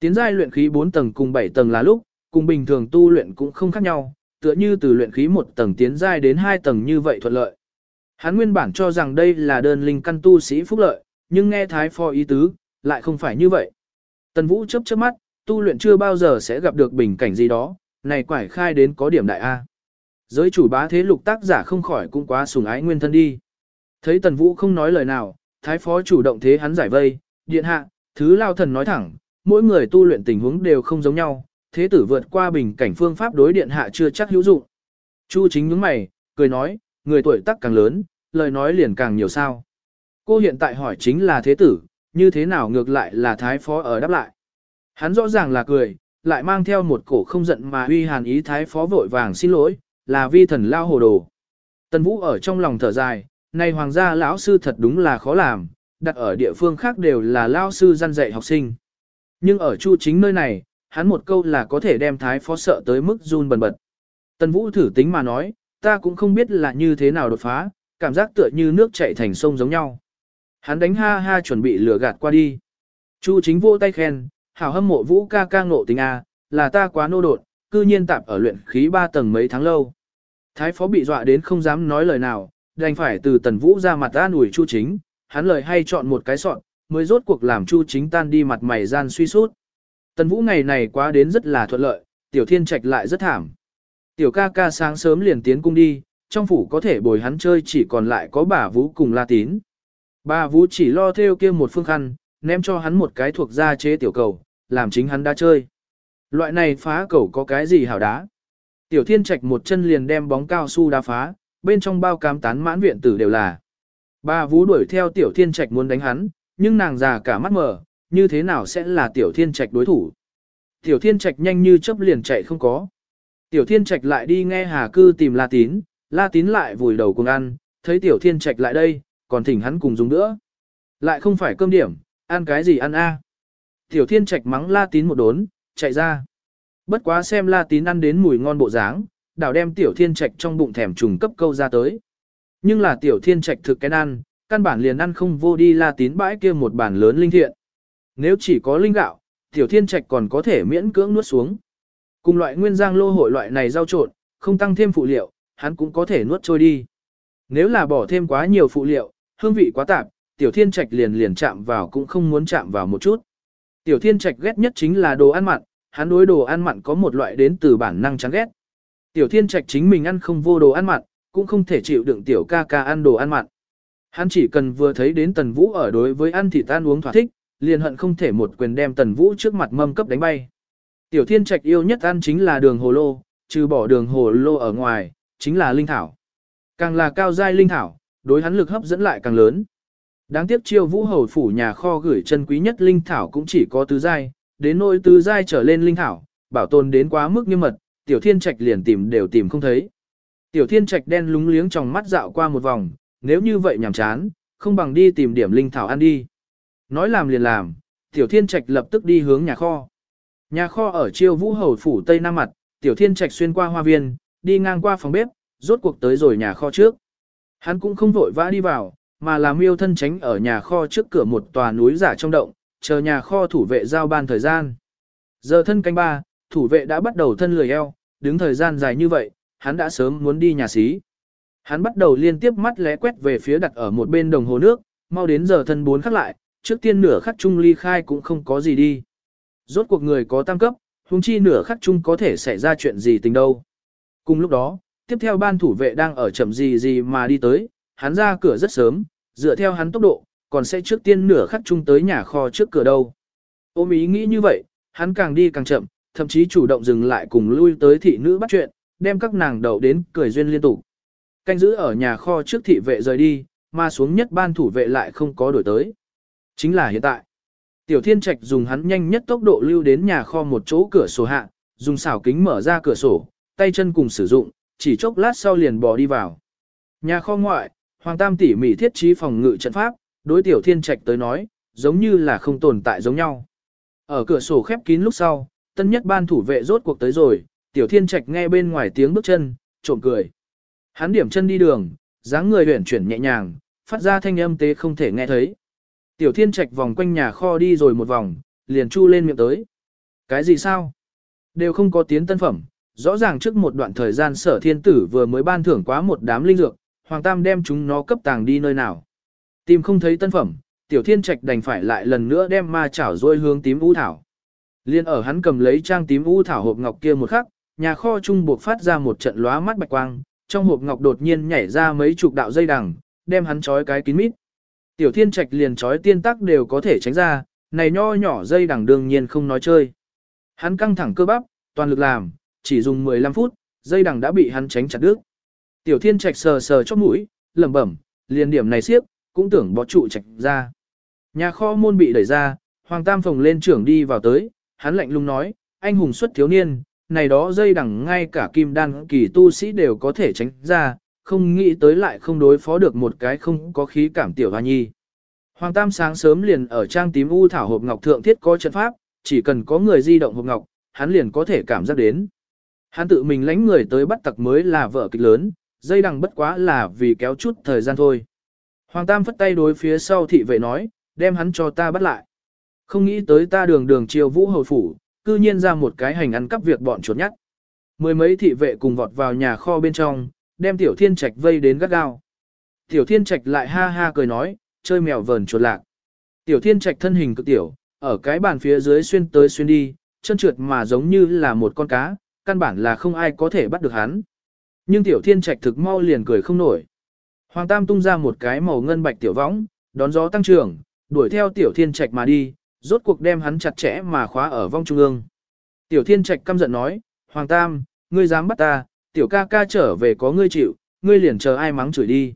Tiến giai luyện khí 4 tầng cùng 7 tầng là lúc, cùng bình thường tu luyện cũng không khác nhau, tựa như từ luyện khí một tầng tiến giai đến hai tầng như vậy thuận lợi. Hắn nguyên bản cho rằng đây là đơn linh căn tu sĩ phúc lợi, nhưng nghe thái phó ý tứ, lại không phải như vậy. Tần Vũ chớp chớp mắt, tu luyện chưa bao giờ sẽ gặp được bình cảnh gì đó, này quải khai đến có điểm đại A. Giới chủ bá thế lục tác giả không khỏi cũng quá sùng ái nguyên thân đi. Thấy Tần Vũ không nói lời nào, thái phó chủ động thế hắn giải vây, điện hạ, thứ lao thần nói thẳng, mỗi người tu luyện tình huống đều không giống nhau, thế tử vượt qua bình cảnh phương pháp đối điện hạ chưa chắc hữu dụng. Chu chính nhướng mày, cười nói, người tuổi tác càng lớn, lời nói liền càng nhiều sao. Cô hiện tại hỏi chính là thế tử, như thế nào ngược lại là thái phó ở đáp lại. Hắn rõ ràng là cười, lại mang theo một cổ không giận mà uy hàn ý thái phó vội vàng xin lỗi, là vi thần lao hồ đồ. Tần Vũ ở trong lòng thở dài, này hoàng gia lão sư thật đúng là khó làm, đặt ở địa phương khác đều là lao sư gian dạy học sinh. Nhưng ở chu chính nơi này, hắn một câu là có thể đem thái phó sợ tới mức run bần bật. Tần Vũ thử tính mà nói, ta cũng không biết là như thế nào đột phá, cảm giác tựa như nước chảy thành sông giống nhau. Hắn đánh ha ha chuẩn bị lửa gạt qua đi. Chu chính vô tay khen, hảo hâm mộ vũ ca ca ngộ tình A, là ta quá nô đột, cư nhiên tạp ở luyện khí ba tầng mấy tháng lâu. Thái phó bị dọa đến không dám nói lời nào, đành phải từ tần vũ ra mặt an ủi chu chính, hắn lời hay chọn một cái sọn, mới rốt cuộc làm chu chính tan đi mặt mày gian suy sút. Tần vũ ngày này quá đến rất là thuận lợi, tiểu thiên trạch lại rất thảm. Tiểu ca ca sáng sớm liền tiến cung đi, trong phủ có thể bồi hắn chơi chỉ còn lại có bà vũ cùng la tín. Bà vũ chỉ lo theo kia một phương khăn, ném cho hắn một cái thuộc gia chế tiểu cầu, làm chính hắn đã chơi. Loại này phá cầu có cái gì hảo đá. Tiểu thiên trạch một chân liền đem bóng cao su đá phá, bên trong bao cám tán mãn viện tử đều là. Bà Vũ đuổi theo tiểu thiên trạch muốn đánh hắn, nhưng nàng già cả mắt mở, như thế nào sẽ là tiểu thiên trạch đối thủ. Tiểu thiên trạch nhanh như chớp liền chạy không có. Tiểu thiên trạch lại đi nghe hà cư tìm la tín, la tín lại vùi đầu cùng ăn, thấy tiểu thiên trạch lại đây, còn thỉnh hắn cùng dùng nữa. Lại không phải cơm điểm, ăn cái gì ăn a? Tiểu thiên trạch mắng la tín một đốn, chạy ra. Bất quá xem la tín ăn đến mùi ngon bộ dáng, đảo đem tiểu thiên trạch trong bụng thèm trùng cấp câu ra tới. Nhưng là tiểu thiên trạch thực cái ăn, căn bản liền ăn không vô đi la tín bãi kia một bản lớn linh thiện. Nếu chỉ có linh gạo, tiểu thiên trạch còn có thể miễn cưỡng nuốt xuống. Cùng loại nguyên giang lô hội loại này rau trộn, không tăng thêm phụ liệu, hắn cũng có thể nuốt trôi đi. Nếu là bỏ thêm quá nhiều phụ liệu, hương vị quá tạp, tiểu thiên trạch liền liền chạm vào cũng không muốn chạm vào một chút. Tiểu thiên trạch ghét nhất chính là đồ ăn mặn, hắn đối đồ ăn mặn có một loại đến từ bản năng chán ghét. Tiểu thiên trạch chính mình ăn không vô đồ ăn mặn, cũng không thể chịu đựng tiểu ca ca ăn đồ ăn mặn. Hắn chỉ cần vừa thấy đến tần vũ ở đối với ăn thịt ăn uống thỏa thích, liền hận không thể một quyền đem tần vũ trước mặt mâm cấp đánh bay. Tiểu thiên trạch yêu nhất ăn chính là đường hồ lô, trừ bỏ đường hồ lô ở ngoài, chính là linh thảo. Càng là cao giai linh thảo, đối hắn lực hấp dẫn lại càng lớn. Đáng tiếc chiêu vũ hầu phủ nhà kho gửi chân quý nhất linh thảo cũng chỉ có tứ giai, đến nỗi tứ giai trở lên linh thảo, bảo tồn đến quá mức nghiêm mật, tiểu thiên trạch liền tìm đều tìm không thấy. Tiểu thiên trạch đen lúng liếng trong mắt dạo qua một vòng, nếu như vậy nhàm chán, không bằng đi tìm điểm linh thảo ăn đi. Nói làm liền làm, tiểu thiên trạch lập tức đi hướng nhà kho. Nhà kho ở chiêu vũ hầu phủ tây nam mặt, tiểu thiên trạch xuyên qua hoa viên, đi ngang qua phòng bếp, rốt cuộc tới rồi nhà kho trước. Hắn cũng không vội vã đi vào, mà làm miêu thân tránh ở nhà kho trước cửa một tòa núi giả trong động, chờ nhà kho thủ vệ giao ban thời gian. Giờ thân canh ba, thủ vệ đã bắt đầu thân lười eo, đứng thời gian dài như vậy, hắn đã sớm muốn đi nhà xí. Hắn bắt đầu liên tiếp mắt lé quét về phía đặt ở một bên đồng hồ nước, mau đến giờ thân bốn khắc lại, trước tiên nửa khắc chung ly khai cũng không có gì đi. Rốt cuộc người có tam cấp, huống chi nửa khắc chung có thể xảy ra chuyện gì tình đâu. Cùng lúc đó, tiếp theo ban thủ vệ đang ở chậm gì gì mà đi tới, hắn ra cửa rất sớm, dựa theo hắn tốc độ, còn sẽ trước tiên nửa khắc chung tới nhà kho trước cửa đâu. Ôm ý nghĩ như vậy, hắn càng đi càng chậm, thậm chí chủ động dừng lại cùng lui tới thị nữ bắt chuyện, đem các nàng đầu đến cười duyên liên tục. Canh giữ ở nhà kho trước thị vệ rời đi, mà xuống nhất ban thủ vệ lại không có đổi tới. Chính là hiện tại. Tiểu Thiên Trạch dùng hắn nhanh nhất tốc độ lưu đến nhà kho một chỗ cửa sổ hạ, dùng xảo kính mở ra cửa sổ, tay chân cùng sử dụng, chỉ chốc lát sau liền bò đi vào. Nhà kho ngoại, Hoàng Tam tỉ mỉ thiết trí phòng ngự trận pháp, đối Tiểu Thiên Trạch tới nói, giống như là không tồn tại giống nhau. Ở cửa sổ khép kín lúc sau, tân nhất ban thủ vệ rốt cuộc tới rồi, Tiểu Thiên Trạch nghe bên ngoài tiếng bước chân, trộm cười. Hắn điểm chân đi đường, dáng người uyển chuyển nhẹ nhàng, phát ra thanh âm tế không thể nghe thấy. Tiểu Thiên Trạch vòng quanh nhà kho đi rồi một vòng, liền chu lên miệng tới. Cái gì sao? Đều không có tiến tân phẩm, rõ ràng trước một đoạn thời gian sở thiên tử vừa mới ban thưởng quá một đám linh dược, Hoàng Tam đem chúng nó cấp tàng đi nơi nào. Tìm không thấy tân phẩm, Tiểu Thiên Trạch đành phải lại lần nữa đem ma chảo rôi hướng tím u thảo. Liên ở hắn cầm lấy trang tím u thảo hộp ngọc kia một khắc, nhà kho trung buộc phát ra một trận lóa mắt bạch quang, trong hộp ngọc đột nhiên nhảy ra mấy chục đạo dây đằng, đem hắn trói cái kín mít. Tiểu Thiên Trạch liền trói tiên tắc đều có thể tránh ra, này nho nhỏ dây đằng đương nhiên không nói chơi. Hắn căng thẳng cơ bắp, toàn lực làm, chỉ dùng 15 phút, dây đằng đã bị hắn tránh chặt đứt. Tiểu Thiên Trạch sờ sờ chóp mũi, lẩm bẩm, liền điểm này xiếp, cũng tưởng bó trụ trạch ra. Nhà kho môn bị đẩy ra, Hoàng Tam Phồng lên trưởng đi vào tới, hắn lạnh lùng nói, anh hùng xuất thiếu niên, này đó dây đằng ngay cả kim đan kỳ tu sĩ đều có thể tránh ra, không nghĩ tới lại không đối phó được một cái không có khí cảm tiểu hoa nhi. Hoàng Tam sáng sớm liền ở trang tím u thảo hộp ngọc thượng thiết có trận pháp, chỉ cần có người di động hộp ngọc, hắn liền có thể cảm giác đến. Hắn tự mình lãnh người tới bắt tặc mới là vợ kịch lớn, dây đằng bất quá là vì kéo chút thời gian thôi. Hoàng Tam phất tay đối phía sau thị vệ nói, đem hắn cho ta bắt lại. Không nghĩ tới ta đường đường chiều vũ hồi phủ, cư nhiên ra một cái hành ăn cắp việc bọn chuột nhắt. Mười mấy thị vệ cùng vọt vào nhà kho bên trong, đem tiểu thiên trạch vây đến gắt gao. Tiểu thiên trạch lại ha ha cười nói, chơi mèo vờn chuột lạc. Tiểu thiên trạch thân hình cực tiểu, ở cái bàn phía dưới xuyên tới xuyên đi, chân trượt mà giống như là một con cá, căn bản là không ai có thể bắt được hắn. Nhưng tiểu thiên trạch thực mau liền cười không nổi. Hoàng Tam tung ra một cái màu ngân bạch tiểu võng, đón gió tăng trưởng, đuổi theo tiểu thiên trạch mà đi, rốt cuộc đem hắn chặt chẽ mà khóa ở vong trung ương. Tiểu thiên trạch căm giận nói, Hoàng Tam, ngươi dám bắt ta, tiểu ca ca trở về có ngươi chịu, ngươi liền chờ ai mắng chửi đi.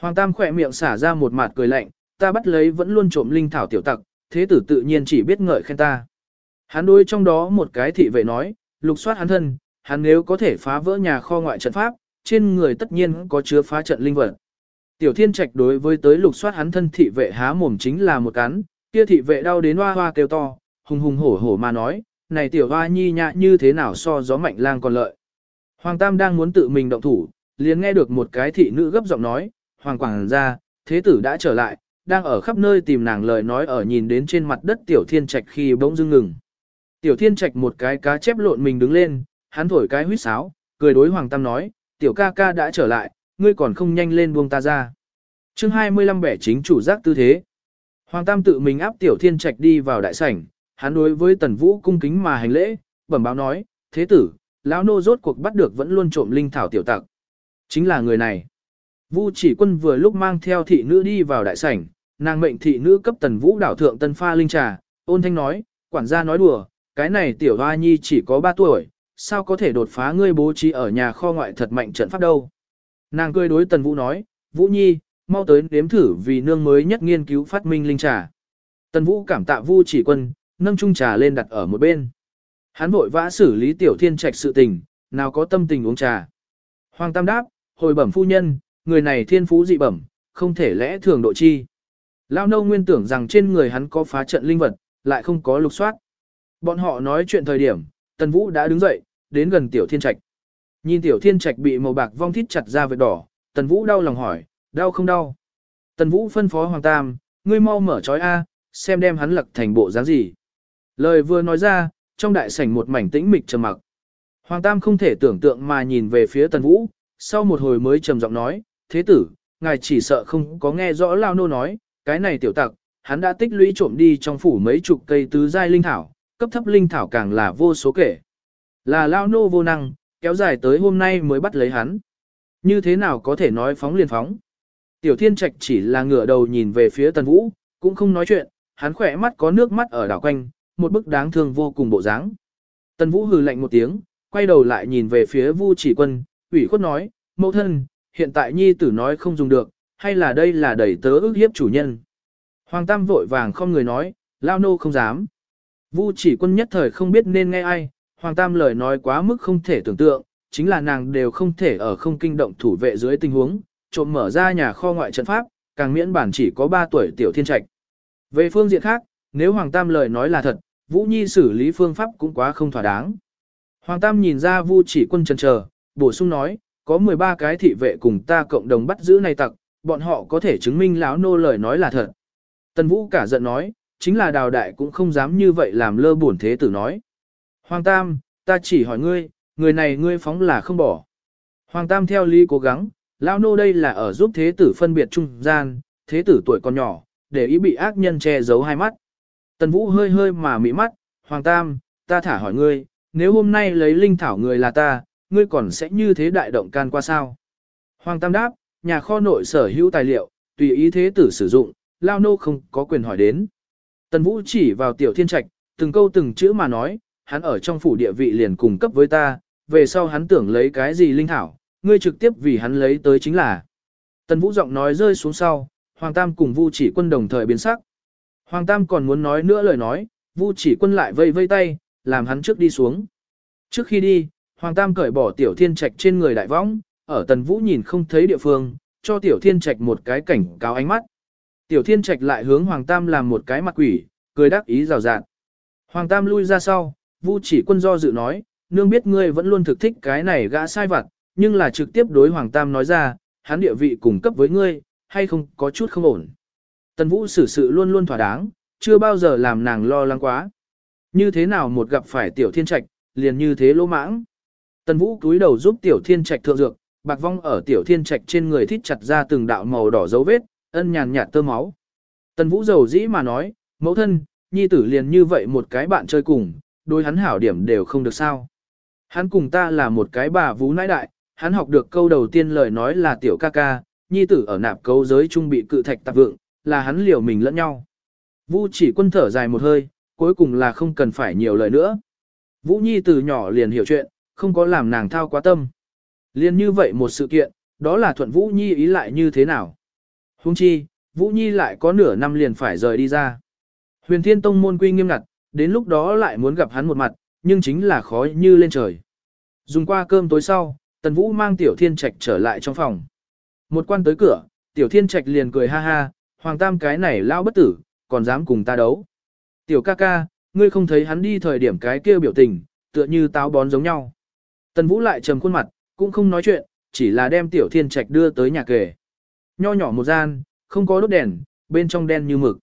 Hoàng Tam khỏe miệng xả ra một mặt cười lạnh, ta bắt lấy vẫn luôn trộm linh thảo tiểu tặc, thế tử tự nhiên chỉ biết ngợi khen ta. Hắn đối trong đó một cái thị vệ nói, lục soát hắn thân, hắn nếu có thể phá vỡ nhà kho ngoại trận pháp, trên người tất nhiên có chứa phá trận linh vật. Tiểu Thiên Trạch đối với tới lục soát hắn thân thị vệ há mồm chính là một cắn, kia thị vệ đau đến hoa hoa kêu to, hùng hùng hổ hổ mà nói, này tiểu hoa nhi nhạ như thế nào so gió mạnh lang còn lợi. Hoàng Tam đang muốn tự mình động thủ, liền nghe được một cái thị nữ gấp giọng nói, Hoàng Quảng ra, thế tử đã trở lại, đang ở khắp nơi tìm nàng lời nói ở nhìn đến trên mặt đất Tiểu Thiên Trạch khi bỗng dưng ngừng. Tiểu Thiên Trạch một cái cá chép lộn mình đứng lên, hắn thổi cái huýt sáo, cười đối Hoàng Tam nói, Tiểu ca ca đã trở lại, ngươi còn không nhanh lên buông ta ra. chương 25 bẻ chính chủ giác tư thế. Hoàng Tam tự mình áp Tiểu Thiên Trạch đi vào đại sảnh, hắn đối với Tần Vũ cung kính mà hành lễ, bẩm báo nói, thế tử, lão nô rốt cuộc bắt được vẫn luôn trộm linh thảo tiểu tặc. Chính là người này. Vu chỉ quân vừa lúc mang theo thị nữ đi vào đại sảnh, nàng mệnh thị nữ cấp Tần Vũ đảo thượng tân pha linh trà, ôn thanh nói, quản gia nói đùa, cái này tiểu hoa nhi chỉ có 3 tuổi, sao có thể đột phá ngươi bố trí ở nhà kho ngoại thật mạnh trận pháp đâu. Nàng cười đối Tần Vũ nói, Vũ Nhi, mau tới nếm thử vì nương mới nhất nghiên cứu phát minh linh trà. Tần Vũ cảm tạ Vu chỉ quân, nâng chung trà lên đặt ở một bên. Hắn vội vã xử lý tiểu thiên trạch sự tình, nào có tâm tình uống trà. Hoàng Tam đáp, hồi bẩm phu nhân, người này thiên phú dị bẩm, không thể lẽ thường độ chi. Lao nâu nguyên tưởng rằng trên người hắn có phá trận linh vật, lại không có lục soát. Bọn họ nói chuyện thời điểm, Tần Vũ đã đứng dậy, đến gần tiểu thiên trạch. Nhìn tiểu thiên trạch bị màu bạc vong thít chặt ra vệt đỏ, Tần Vũ đau lòng hỏi, đau không đau? Tần Vũ phân phó Hoàng Tam, ngươi mau mở trói A, xem đem hắn lật thành bộ dáng gì. Lời vừa nói ra, trong đại sảnh một mảnh tĩnh mịch trầm mặc. Hoàng Tam không thể tưởng tượng mà nhìn về phía Tần Vũ, sau một hồi mới trầm giọng nói, thế tử, ngài chỉ sợ không có nghe rõ Lao Nô nói, cái này tiểu tặc, hắn đã tích lũy trộm đi trong phủ mấy chục cây tứ giai linh thảo, cấp thấp linh thảo càng là vô số kể. Là Lao Nô vô năng, kéo dài tới hôm nay mới bắt lấy hắn. Như thế nào có thể nói phóng liền phóng? Tiểu Thiên Trạch chỉ là ngửa đầu nhìn về phía Tần Vũ, cũng không nói chuyện, hắn khỏe mắt có nước mắt ở đảo quanh, một bức đáng thương vô cùng bộ dáng. Tần Vũ hừ lạnh một tiếng, quay đầu lại nhìn về phía Vu Chỉ Quân, ủy khuất nói, mẫu thân, hiện tại nhi tử nói không dùng được, hay là đây là đẩy tớ ước hiếp chủ nhân. Hoàng Tam vội vàng không người nói, lao nô không dám. Vu Chỉ Quân nhất thời không biết nên nghe ai, Hoàng Tam lời nói quá mức không thể tưởng tượng, chính là nàng đều không thể ở không kinh động thủ vệ dưới tình huống, trộm mở ra nhà kho ngoại trận pháp, càng miễn bản chỉ có 3 tuổi tiểu thiên trạch. Về phương diện khác, nếu Hoàng Tam lời nói là thật, Vũ Nhi xử lý phương pháp cũng quá không thỏa đáng. Hoàng Tam nhìn ra Vu chỉ quân chần chờ, bổ sung nói, có 13 cái thị vệ cùng ta cộng đồng bắt giữ này tặc, bọn họ có thể chứng minh lão nô lời nói là thật. Tần Vũ cả giận nói, chính là đào đại cũng không dám như vậy làm lơ bổn thế tử nói. Hoàng Tam, ta chỉ hỏi ngươi, người này ngươi phóng là không bỏ. Hoàng Tam theo lý cố gắng, lão nô đây là ở giúp thế tử phân biệt trung gian, thế tử tuổi còn nhỏ, để ý bị ác nhân che giấu hai mắt. Tần Vũ hơi hơi mà mị mắt, Hoàng Tam, ta thả hỏi ngươi, nếu hôm nay lấy linh thảo người là ta, ngươi còn sẽ như thế đại động can qua sao? Hoàng Tam đáp, nhà kho nội sở hữu tài liệu, tùy ý thế tử sử dụng, Lao Nô không có quyền hỏi đến. Tần Vũ chỉ vào tiểu thiên trạch, từng câu từng chữ mà nói, hắn ở trong phủ địa vị liền cùng cấp với ta, về sau hắn tưởng lấy cái gì linh thảo, ngươi trực tiếp vì hắn lấy tới chính là. Tần Vũ giọng nói rơi xuống sau, Hoàng Tam cùng Vu chỉ quân đồng thời biến sắc. Hoàng Tam còn muốn nói nữa lời nói, Vu chỉ quân lại vây vây tay, làm hắn trước đi xuống. Trước khi đi, Hoàng Tam cởi bỏ tiểu thiên trạch trên người đại võng, ở tần vũ nhìn không thấy địa phương, cho tiểu thiên trạch một cái cảnh cáo ánh mắt. Tiểu thiên trạch lại hướng Hoàng Tam làm một cái mặt quỷ, cười đắc ý rào rạt. Hoàng Tam lui ra sau, Vu chỉ quân do dự nói, nương biết ngươi vẫn luôn thực thích cái này gã sai vặt, nhưng là trực tiếp đối Hoàng Tam nói ra, hắn địa vị cùng cấp với ngươi, hay không có chút không ổn. Tần Vũ xử sự luôn luôn thỏa đáng, chưa bao giờ làm nàng lo lắng quá. Như thế nào một gặp phải tiểu thiên trạch, liền như thế lỗ mãng. Tần Vũ cúi đầu giúp tiểu thiên trạch thượng dược, bạc vong ở tiểu thiên trạch trên người thít chặt ra từng đạo màu đỏ dấu vết, ân nhàn nhạt tơ máu. Tần Vũ dầu dĩ mà nói, mẫu thân, nhi tử liền như vậy một cái bạn chơi cùng, đối hắn hảo điểm đều không được sao. Hắn cùng ta là một cái bà vú nãi đại, hắn học được câu đầu tiên lời nói là tiểu ca ca, nhi tử ở nạp cấu giới trung bị cự thạch tạp vượng, là hắn liều mình lẫn nhau. Vu chỉ quân thở dài một hơi, cuối cùng là không cần phải nhiều lời nữa. Vũ Nhi từ nhỏ liền hiểu chuyện, không có làm nàng thao quá tâm. Liên như vậy một sự kiện, đó là thuận Vũ Nhi ý lại như thế nào. Hung chi, Vũ Nhi lại có nửa năm liền phải rời đi ra. Huyền Thiên Tông môn quy nghiêm ngặt, đến lúc đó lại muốn gặp hắn một mặt, nhưng chính là khó như lên trời. Dùng qua cơm tối sau, Tần Vũ mang Tiểu Thiên Trạch trở lại trong phòng. Một quan tới cửa, Tiểu Thiên Trạch liền cười ha ha, Hoàng Tam cái này lao bất tử, còn dám cùng ta đấu. Tiểu ca ca, ngươi không thấy hắn đi thời điểm cái kia biểu tình, tựa như táo bón giống nhau. Tần Vũ lại trầm khuôn mặt, cũng không nói chuyện, chỉ là đem Tiểu Thiên Trạch đưa tới nhà kề. Nho nhỏ một gian, không có đốt đèn, bên trong đen như mực.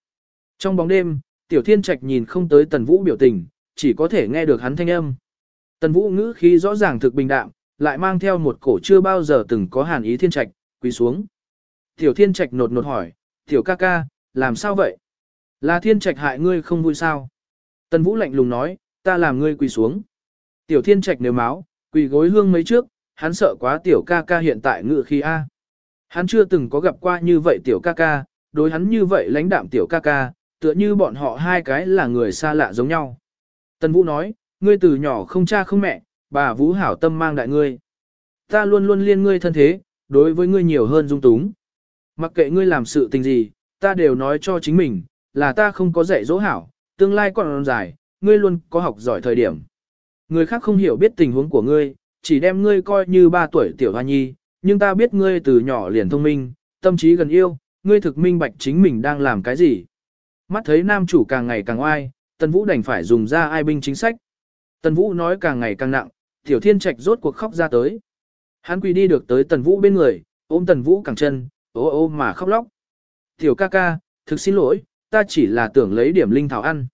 Trong bóng đêm, Tiểu Thiên Trạch nhìn không tới Tần Vũ biểu tình, chỉ có thể nghe được hắn thanh âm. Tần Vũ ngữ khí rõ ràng thực bình đạm, lại mang theo một cổ chưa bao giờ từng có hàn ý Thiên Trạch, quỳ xuống. Tiểu Thiên Trạch nột nột hỏi, Tiểu ca ca, làm sao vậy? Là Thiên Trạch hại ngươi không vui sao? Tần Vũ lạnh lùng nói, ta làm ngươi quỳ xuống. Tiểu Thiên Trạch nếu máu, quỳ gối hương mấy trước, hắn sợ quá tiểu ca ca hiện tại ngự khi A. Hắn chưa từng có gặp qua như vậy tiểu ca ca, đối hắn như vậy lãnh đạm tiểu ca ca, tựa như bọn họ hai cái là người xa lạ giống nhau. Tần Vũ nói, ngươi từ nhỏ không cha không mẹ, bà Vũ hảo tâm mang đại ngươi. Ta luôn luôn liên ngươi thân thế, đối với ngươi nhiều hơn dung túng. Mặc kệ ngươi làm sự tình gì, ta đều nói cho chính mình, là ta không có dạy dỗ hảo, tương lai còn dài, ngươi luôn có học giỏi thời điểm. Người khác không hiểu biết tình huống của ngươi, chỉ đem ngươi coi như ba tuổi tiểu hoa nhi, nhưng ta biết ngươi từ nhỏ liền thông minh, tâm trí gần yêu, ngươi thực minh bạch chính mình đang làm cái gì. Mắt thấy nam chủ càng ngày càng oai, Tần Vũ đành phải dùng ra ai binh chính sách. Tần Vũ nói càng ngày càng nặng, Tiểu Thiên Trạch rốt cuộc khóc ra tới. Hắn quỳ đi được tới Tần Vũ bên người, ôm Tần Vũ cẳng chân, ô ô mà khóc lóc. Tiểu ca ca, thực xin lỗi, ta chỉ là tưởng lấy điểm linh thảo ăn.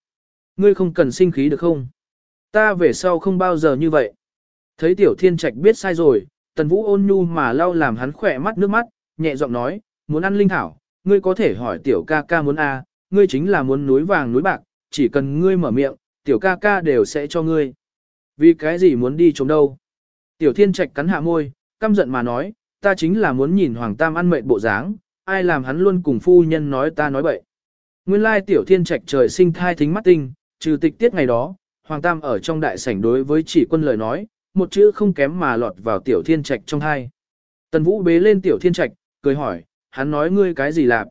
Ngươi không cần sinh khí được không? Ta về sau không bao giờ như vậy. Thấy Tiểu Thiên Trạch biết sai rồi, Tần Vũ ôn nhu mà lau làm hắn khỏe mắt nước mắt, nhẹ giọng nói, muốn ăn linh thảo, ngươi có thể hỏi Tiểu ca ca muốn a, ngươi chính là muốn núi vàng núi bạc, chỉ cần ngươi mở miệng, Tiểu ca ca đều sẽ cho ngươi. Vì cái gì muốn đi trống đâu? Tiểu Thiên Trạch cắn hạ môi, căm giận mà nói, ta chính là muốn nhìn Hoàng Tam ăn mệt bộ dáng, ai làm hắn luôn cùng phu nhân nói ta nói bậy. Nguyên lai Tiểu Thiên Trạch trời sinh thai thính mắt tinh, trừ tịch tiết ngày đó, Hoàng Tam ở trong đại sảnh đối với chỉ quân lời nói, một chữ không kém mà lọt vào Tiểu Thiên Trạch trong thai. Tần Vũ bế lên Tiểu Thiên Trạch, cười hỏi, hắn nói ngươi cái gì làm?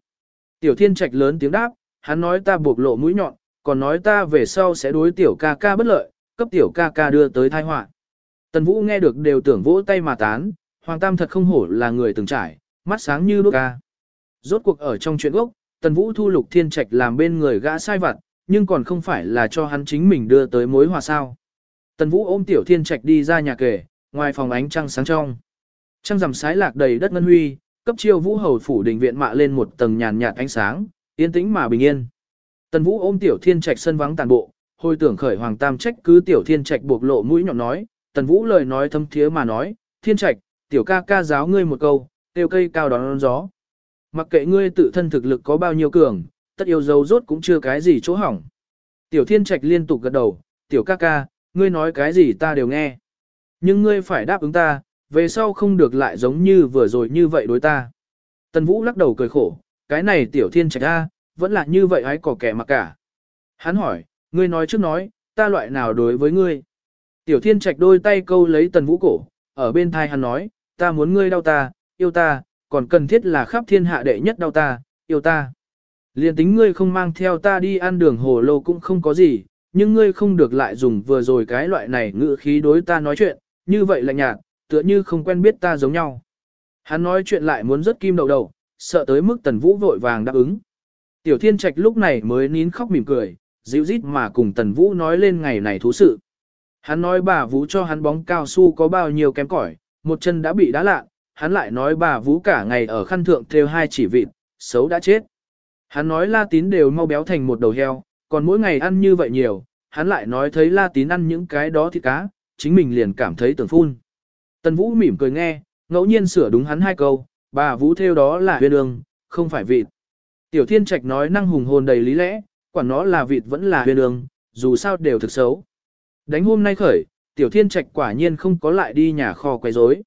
Tiểu Thiên Trạch lớn tiếng đáp, hắn nói ta buộc lộ mũi nhọn, còn nói ta về sau sẽ đối Tiểu ca ca bất lợi, cấp Tiểu ca ca đưa tới tai họa. Tần Vũ nghe được đều tưởng vỗ tay mà tán, Hoàng Tam thật không hổ là người từng trải, mắt sáng như đuốc ca. Rốt cuộc ở trong chuyện gốc, Tần Vũ thu lục thiên trạch làm bên người gã sai vặt, nhưng còn không phải là cho hắn chính mình đưa tới mối hòa sao. Tần Vũ ôm tiểu thiên trạch đi ra nhà kề, ngoài phòng ánh trăng sáng trong. Trăng rằm sái lạc đầy đất ngân huy, cấp chiêu Vũ hầu phủ đình viện mạ lên một tầng nhàn nhạt ánh sáng, yên tĩnh mà bình yên. Tần Vũ ôm tiểu thiên trạch sân vắng tàn bộ, hồi tưởng khởi hoàng tam trách cứ tiểu thiên trạch buộc lộ mũi nhọn nói, Tần Vũ lời nói thâm thiế mà nói, thiên trạch, tiểu ca ca giáo ngươi một câu, tiêu cây cao đón gió. Mặc kệ ngươi tự thân thực lực có bao nhiêu cường, tất yêu dấu rốt cũng chưa cái gì chỗ hỏng. Tiểu thiên trạch liên tục gật đầu, tiểu ca ca, ngươi nói cái gì ta đều nghe. Nhưng ngươi phải đáp ứng ta, về sau không được lại giống như vừa rồi như vậy đối ta. Tần Vũ lắc đầu cười khổ, cái này tiểu thiên trạch a, vẫn là như vậy hái cỏ kẻ mà cả. Hắn hỏi, ngươi nói trước nói, ta loại nào đối với ngươi. Tiểu thiên trạch đôi tay câu lấy tần vũ cổ, ở bên thai hắn nói, ta muốn ngươi đau ta, yêu ta, còn cần thiết là khắp thiên hạ đệ nhất đau ta, yêu ta. Liên tính ngươi không mang theo ta đi ăn đường hồ lô cũng không có gì, nhưng ngươi không được lại dùng vừa rồi cái loại này ngữ khí đối ta nói chuyện, như vậy lạnh nhạt, tựa như không quen biết ta giống nhau. Hắn nói chuyện lại muốn rất kim đầu đầu, sợ tới mức tần vũ vội vàng đáp ứng. Tiểu thiên trạch lúc này mới nín khóc mỉm cười, dịu rít mà cùng tần vũ nói lên ngày này thú sự. Hắn nói bà vũ cho hắn bóng cao su có bao nhiêu kém cỏi, một chân đã bị đá lạ, hắn lại nói bà vũ cả ngày ở khăn thượng theo hai chỉ vịt, xấu đã chết. Hắn nói la tín đều mau béo thành một đầu heo, còn mỗi ngày ăn như vậy nhiều, hắn lại nói thấy la tín ăn những cái đó thịt cá, chính mình liền cảm thấy tưởng phun. Tần vũ mỉm cười nghe, ngẫu nhiên sửa đúng hắn hai câu, bà vũ theo đó là huyên ương, không phải vịt. Tiểu thiên trạch nói năng hùng hồn đầy lý lẽ, quả nó là vịt vẫn là huyên ương, dù sao đều thực xấu. Đánh hôm nay khởi, tiểu thiên trạch quả nhiên không có lại đi nhà kho quấy rối.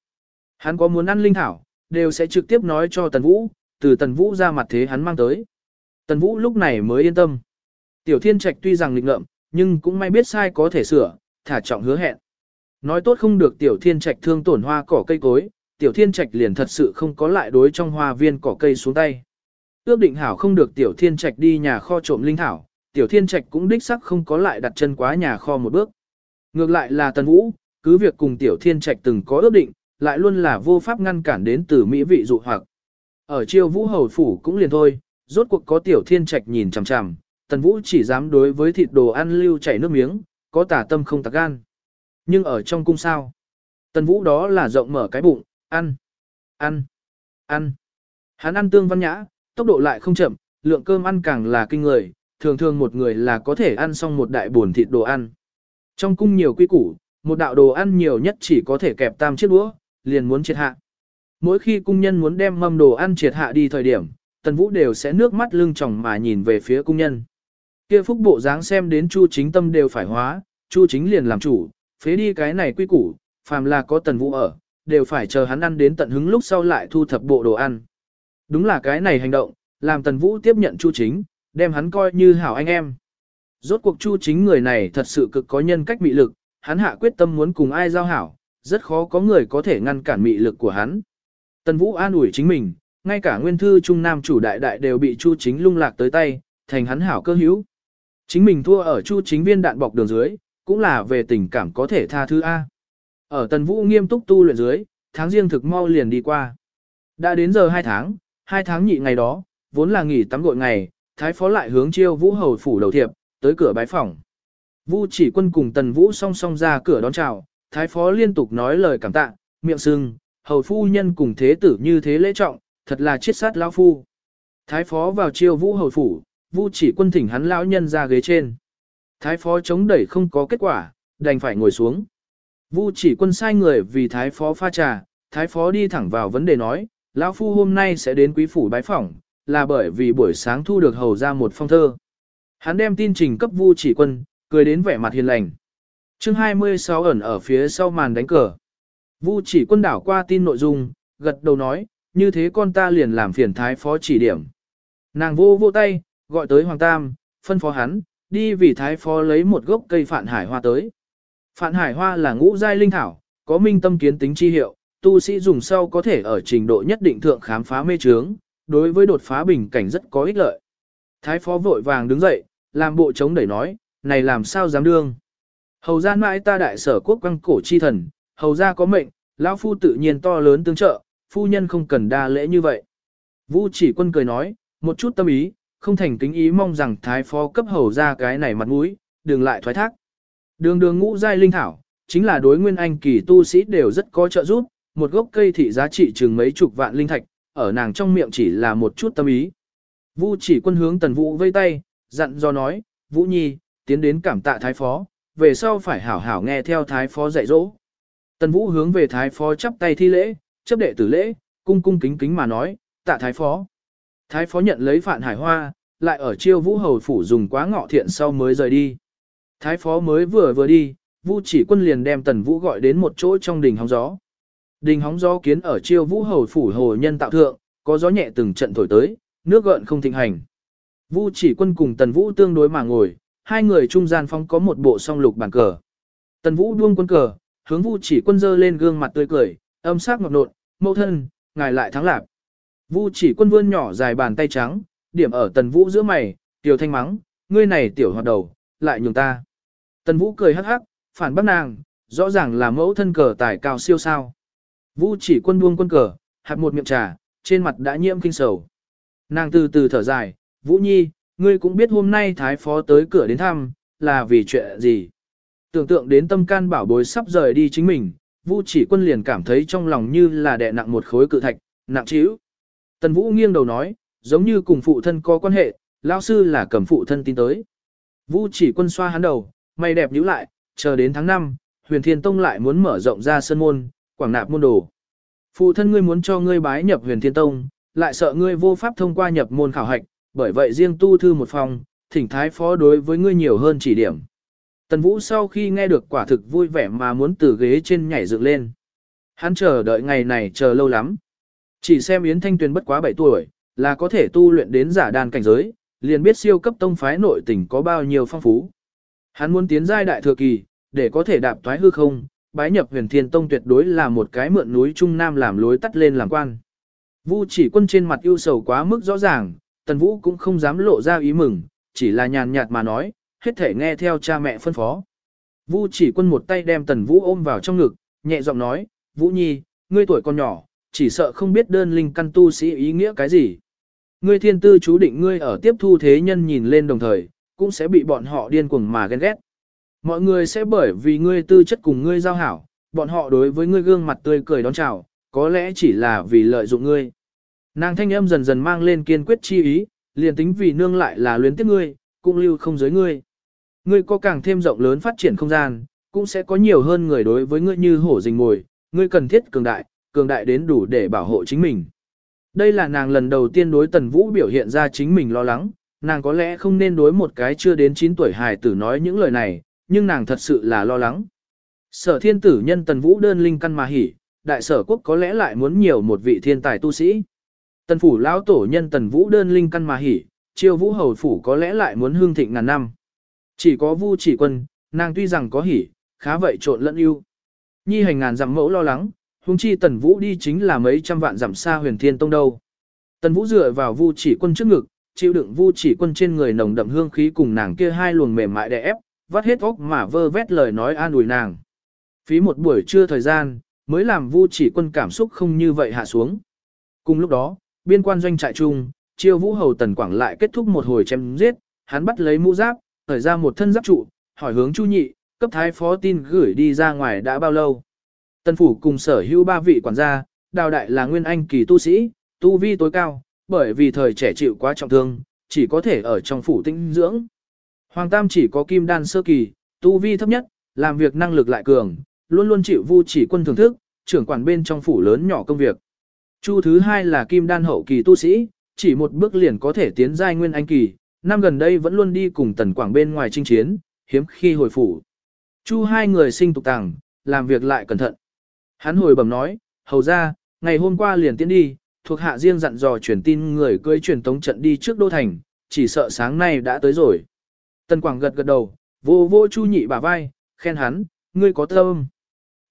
Hắn có muốn ăn linh thảo, đều sẽ trực tiếp nói cho Tần Vũ, từ Tần Vũ ra mặt thế hắn mang tới. Tần Vũ lúc này mới yên tâm. Tiểu thiên trạch tuy rằng lịch ngợm, nhưng cũng may biết sai có thể sửa, thả trọng hứa hẹn. Nói tốt không được tiểu thiên trạch thương tổn hoa cỏ cây cối, tiểu thiên trạch liền thật sự không có lại đối trong hoa viên cỏ cây xuống tay. Ước định hảo không được tiểu thiên trạch đi nhà kho trộm linh thảo, tiểu thiên trạch cũng đích sắc không có lại đặt chân quá nhà kho một bước. Ngược lại là Tần Vũ, cứ việc cùng Tiểu Thiên Trạch từng có ước định, lại luôn là vô pháp ngăn cản đến từ mỹ vị dụ hoặc. Ở chiêu Vũ Hầu Phủ cũng liền thôi, rốt cuộc có Tiểu Thiên Trạch nhìn chằm chằm, Tần Vũ chỉ dám đối với thịt đồ ăn lưu chảy nước miếng, có tả tâm không tà gan. Nhưng ở trong cung sao? Tần Vũ đó là rộng mở cái bụng, ăn, ăn, ăn. Hắn ăn tương văn nhã, tốc độ lại không chậm, lượng cơm ăn càng là kinh người, thường thường một người là có thể ăn xong một đại buồn thịt đồ ăn. Trong cung nhiều quy củ, một đạo đồ ăn nhiều nhất chỉ có thể kẹp tam chiếc đũa, liền muốn triệt hạ. Mỗi khi cung nhân muốn đem mâm đồ ăn triệt hạ đi thời điểm, Tần Vũ đều sẽ nước mắt lưng tròng mà nhìn về phía cung nhân. Kia phúc bộ dáng xem đến Chu Chính tâm đều phải hóa, Chu Chính liền làm chủ, phế đi cái này quy củ, phàm là có Tần Vũ ở, đều phải chờ hắn ăn đến tận hứng lúc sau lại thu thập bộ đồ ăn. Đúng là cái này hành động, làm Tần Vũ tiếp nhận Chu Chính, đem hắn coi như hảo anh em. Rốt cuộc Chu chính người này thật sự cực có nhân cách mị lực, hắn hạ quyết tâm muốn cùng ai giao hảo, rất khó có người có thể ngăn cản mị lực của hắn. Tần Vũ an ủi chính mình, ngay cả nguyên thư trung nam chủ đại đại đều bị Chu Chính lung lạc tới tay, thành hắn hảo cơ hữu. Chính mình thua ở Chu Chính viên đạn bọc đường dưới, cũng là về tình cảm có thể tha thứ A. Ở Tần Vũ nghiêm túc tu luyện dưới, tháng riêng thực mau liền đi qua. Đã đến giờ 2 tháng, 2 tháng nhị ngày đó, vốn là nghỉ tắm gội ngày, Thái Phó lại hướng chiêu Vũ Hầu phủ đầu thiệp, tới cửa bái phòng. Vu chỉ quân cùng Tần Vũ song song ra cửa đón chào, Thái Phó liên tục nói lời cảm tạ, miệng sưng, hầu phu nhân cùng thế tử như thế lễ trọng, thật là chiết sát lão phu. Thái Phó vào chiêu Vũ Hầu phủ, Vu chỉ quân thỉnh hắn lão nhân ra ghế trên. Thái Phó chống đẩy không có kết quả, đành phải ngồi xuống. Vu chỉ quân sai người vì Thái Phó pha trà, Thái Phó đi thẳng vào vấn đề nói, lão phu hôm nay sẽ đến quý phủ bái phỏng, là bởi vì buổi sáng thu được hầu ra một phong thơ. Hắn đem tin trình cấp Vu chỉ quân, cười đến vẻ mặt hiền lành. Chương 26 ẩn ở phía sau màn đánh cờ. Vu chỉ quân đảo qua tin nội dung, gật đầu nói, như thế con ta liền làm phiền thái phó chỉ điểm. Nàng vô vô tay, gọi tới Hoàng Tam, phân phó hắn, đi vì thái phó lấy một gốc cây phạn hải hoa tới. Phạn hải hoa là ngũ giai linh thảo, có minh tâm kiến tính chi hiệu, tu sĩ dùng sau có thể ở trình độ nhất định thượng khám phá mê trướng, đối với đột phá bình cảnh rất có ích lợi. Thái phó vội vàng đứng dậy, làm bộ chống đẩy nói, này làm sao dám đương. Hầu ra mãi ta đại sở quốc quăng cổ chi thần, hầu ra có mệnh, lão phu tự nhiên to lớn tương trợ, phu nhân không cần đa lễ như vậy. Vũ chỉ quân cười nói, một chút tâm ý, không thành kính ý mong rằng thái phó cấp hầu ra cái này mặt mũi, đừng lại thoái thác. Đường đường ngũ giai linh thảo, chính là đối nguyên anh kỳ tu sĩ đều rất có trợ giúp, một gốc cây thị giá trị chừng mấy chục vạn linh thạch, ở nàng trong miệng chỉ là một chút tâm ý. Vũ chỉ quân hướng tần vũ vây tay, dặn do nói, Vũ Nhi, tiến đến cảm tạ thái phó, về sau phải hảo hảo nghe theo thái phó dạy dỗ. Tần Vũ hướng về thái phó chắp tay thi lễ, chấp đệ tử lễ, cung cung kính kính mà nói, tạ thái phó. Thái phó nhận lấy phạn hải hoa, lại ở chiêu vũ hầu phủ dùng quá ngọ thiện sau mới rời đi. Thái phó mới vừa vừa đi, Vu chỉ quân liền đem tần vũ gọi đến một chỗ trong đình hóng gió. Đình hóng gió kiến ở chiêu vũ hầu phủ hồ nhân tạo thượng, có gió nhẹ từng trận thổi tới, nước gợn không thịnh hành. Vu chỉ quân cùng tần vũ tương đối mà ngồi, hai người trung gian phong có một bộ song lục bàn cờ. Tần Vũ đuông quân cờ, hướng Vu chỉ quân dơ lên gương mặt tươi cười, âm sắc ngọt nộn, mẫu thân, ngài lại thắng lạc. Vu chỉ quân vươn nhỏ dài bàn tay trắng, điểm ở Tần Vũ giữa mày, tiểu thanh mắng, ngươi này tiểu hoạt đầu, lại nhường ta. Tần Vũ cười hắc hắc, phản bác nàng, rõ ràng là mẫu thân cờ tài cao siêu sao. Vu chỉ quân buông quân cờ, hạt một miệng trà, trên mặt đã nhiễm kinh sầu. Nàng từ từ thở dài, Vũ Nhi, Ngươi cũng biết hôm nay Thái Phó tới cửa đến thăm, là vì chuyện gì. Tưởng tượng đến tâm can bảo bối sắp rời đi chính mình, Vu chỉ quân liền cảm thấy trong lòng như là đè nặng một khối cự thạch, nặng trĩu. Tần Vũ nghiêng đầu nói, giống như cùng phụ thân có quan hệ, lão sư là cầm phụ thân tin tới. Vu chỉ quân xoa hắn đầu, mày đẹp nhíu lại, chờ đến tháng 5, huyền thiên tông lại muốn mở rộng ra sân môn, quảng nạp môn đồ. Phụ thân ngươi muốn cho ngươi bái nhập huyền thiên tông, lại sợ ngươi vô pháp thông qua nhập môn khảo hạch, bởi vậy riêng tu thư một phòng, thỉnh thái phó đối với ngươi nhiều hơn chỉ điểm. Tần Vũ sau khi nghe được quả thực vui vẻ mà muốn từ ghế trên nhảy dựng lên. Hắn chờ đợi ngày này chờ lâu lắm. Chỉ xem Yến Thanh Tuyền bất quá 7 tuổi, là có thể tu luyện đến giả đàn cảnh giới, liền biết siêu cấp tông phái nội tình có bao nhiêu phong phú. Hắn muốn tiến giai đại thừa kỳ, để có thể đạp thoái hư không, bái nhập huyền thiên tông tuyệt đối là một cái mượn núi Trung Nam làm lối tắt lên làm quan. Vu chỉ quân trên mặt ưu sầu quá mức rõ ràng, Tần Vũ cũng không dám lộ ra ý mừng, chỉ là nhàn nhạt mà nói, hết thể nghe theo cha mẹ phân phó. Vu chỉ quân một tay đem Tần Vũ ôm vào trong ngực, nhẹ giọng nói, Vũ Nhi, ngươi tuổi còn nhỏ, chỉ sợ không biết đơn linh căn tu sĩ ý nghĩa cái gì. Ngươi thiên tư chú định ngươi ở tiếp thu thế nhân nhìn lên đồng thời, cũng sẽ bị bọn họ điên cuồng mà ghen ghét. Mọi người sẽ bởi vì ngươi tư chất cùng ngươi giao hảo, bọn họ đối với ngươi gương mặt tươi cười đón chào, có lẽ chỉ là vì lợi dụng ngươi. Nàng thanh âm dần dần mang lên kiên quyết chi ý, liền tính vì nương lại là luyến tiếc ngươi, cũng lưu không giới ngươi. Ngươi có càng thêm rộng lớn phát triển không gian, cũng sẽ có nhiều hơn người đối với ngươi như hổ rình mồi, ngươi cần thiết cường đại, cường đại đến đủ để bảo hộ chính mình. Đây là nàng lần đầu tiên đối Tần Vũ biểu hiện ra chính mình lo lắng, nàng có lẽ không nên đối một cái chưa đến 9 tuổi hài tử nói những lời này, nhưng nàng thật sự là lo lắng. Sở thiên tử nhân Tần Vũ đơn linh căn mà hỉ, đại sở quốc có lẽ lại muốn nhiều một vị thiên tài tu sĩ. Tần phủ lão tổ nhân tần vũ đơn linh căn mà hỉ, chiêu vũ hầu phủ có lẽ lại muốn hương thịnh ngàn năm. Chỉ có vu chỉ quân, nàng tuy rằng có hỉ, khá vậy trộn lẫn ưu. Nhi hành ngàn dặm mẫu lo lắng, Hùng chi Tần Vũ đi chính là mấy trăm vạn dặm xa huyền thiên tông đâu. Tần Vũ dựa vào vu chỉ quân trước ngực, chịu đựng vu chỉ quân trên người nồng đậm hương khí cùng nàng kia hai luồng mềm mại đè ép, vắt hết óc mà vơ vét lời nói an ủi nàng. Phí một buổi trưa thời gian, mới làm vu chỉ quân cảm xúc không như vậy hạ xuống. Cùng lúc đó, biên quan doanh trại chung, chiêu vũ hầu tần quảng lại kết thúc một hồi chém giết, hắn bắt lấy mũ giáp, thời ra một thân giáp trụ, hỏi hướng chu nhị, cấp thái phó tin gửi đi ra ngoài đã bao lâu. Tần phủ cùng sở hữu ba vị quản gia, đào đại là nguyên anh kỳ tu sĩ, tu vi tối cao, bởi vì thời trẻ chịu quá trọng thương, chỉ có thể ở trong phủ tinh dưỡng. Hoàng Tam chỉ có kim đan sơ kỳ, tu vi thấp nhất, làm việc năng lực lại cường, luôn luôn chịu vu chỉ quân thưởng thức, trưởng quản bên trong phủ lớn nhỏ công việc. Chu thứ hai là kim đan hậu kỳ tu sĩ, chỉ một bước liền có thể tiến giai nguyên anh kỳ, năm gần đây vẫn luôn đi cùng tần quảng bên ngoài chinh chiến, hiếm khi hồi phủ. Chu hai người sinh tục tàng, làm việc lại cẩn thận. Hắn hồi bẩm nói, hầu ra, ngày hôm qua liền tiến đi, thuộc hạ riêng dặn dò truyền tin người cưới truyền tống trận đi trước đô thành, chỉ sợ sáng nay đã tới rồi. Tần Quảng gật gật đầu, vô vô Chu Nhị bả vai, khen hắn, ngươi có tâm.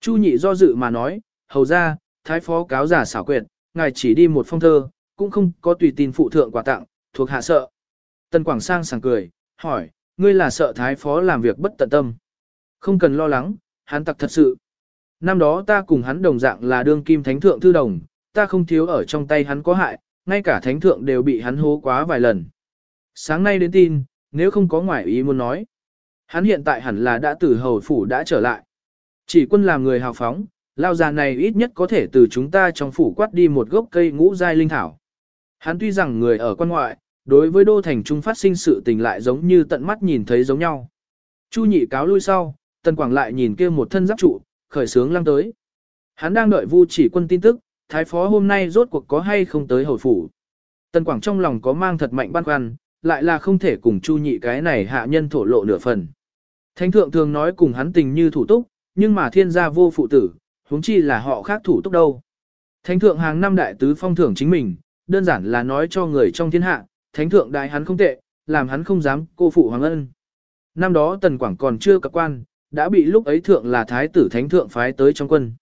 Chu Nhị do dự mà nói, hầu ra, thái phó cáo giả xảo quyệt, ngài chỉ đi một phong thơ, cũng không có tùy tin phụ thượng quà tặng, thuộc hạ sợ. Tần Quảng sang sảng cười, hỏi, ngươi là sợ thái phó làm việc bất tận tâm. Không cần lo lắng, hắn tặc thật sự. Năm đó ta cùng hắn đồng dạng là đương kim thánh thượng thư đồng, ta không thiếu ở trong tay hắn có hại, ngay cả thánh thượng đều bị hắn hố quá vài lần. Sáng nay đến tin, nếu không có ngoại ý muốn nói. Hắn hiện tại hẳn là đã từ hầu phủ đã trở lại. Chỉ quân làm người hào phóng, lao già này ít nhất có thể từ chúng ta trong phủ quát đi một gốc cây ngũ giai linh thảo. Hắn tuy rằng người ở quan ngoại, đối với đô thành trung phát sinh sự tình lại giống như tận mắt nhìn thấy giống nhau. Chu nhị cáo lui sau, tần quảng lại nhìn kia một thân giáp trụ, khởi sướng lăng tới. Hắn đang đợi vu chỉ quân tin tức, thái phó hôm nay rốt cuộc có hay không tới hồi phủ. Tần quảng trong lòng có mang thật mạnh băn khoăn, lại là không thể cùng chu nhị cái này hạ nhân thổ lộ nửa phần. Thánh thượng thường nói cùng hắn tình như thủ túc, nhưng mà thiên gia vô phụ tử, huống chi là họ khác thủ túc đâu. Thánh thượng hàng năm đại tứ phong thưởng chính mình, đơn giản là nói cho người trong thiên hạ, thánh thượng đại hắn không tệ, làm hắn không dám cô phụ hoàng ân. Năm đó tần quảng còn chưa cập quan, đã bị lúc ấy thượng là thái tử thánh thượng phái tới trong quân.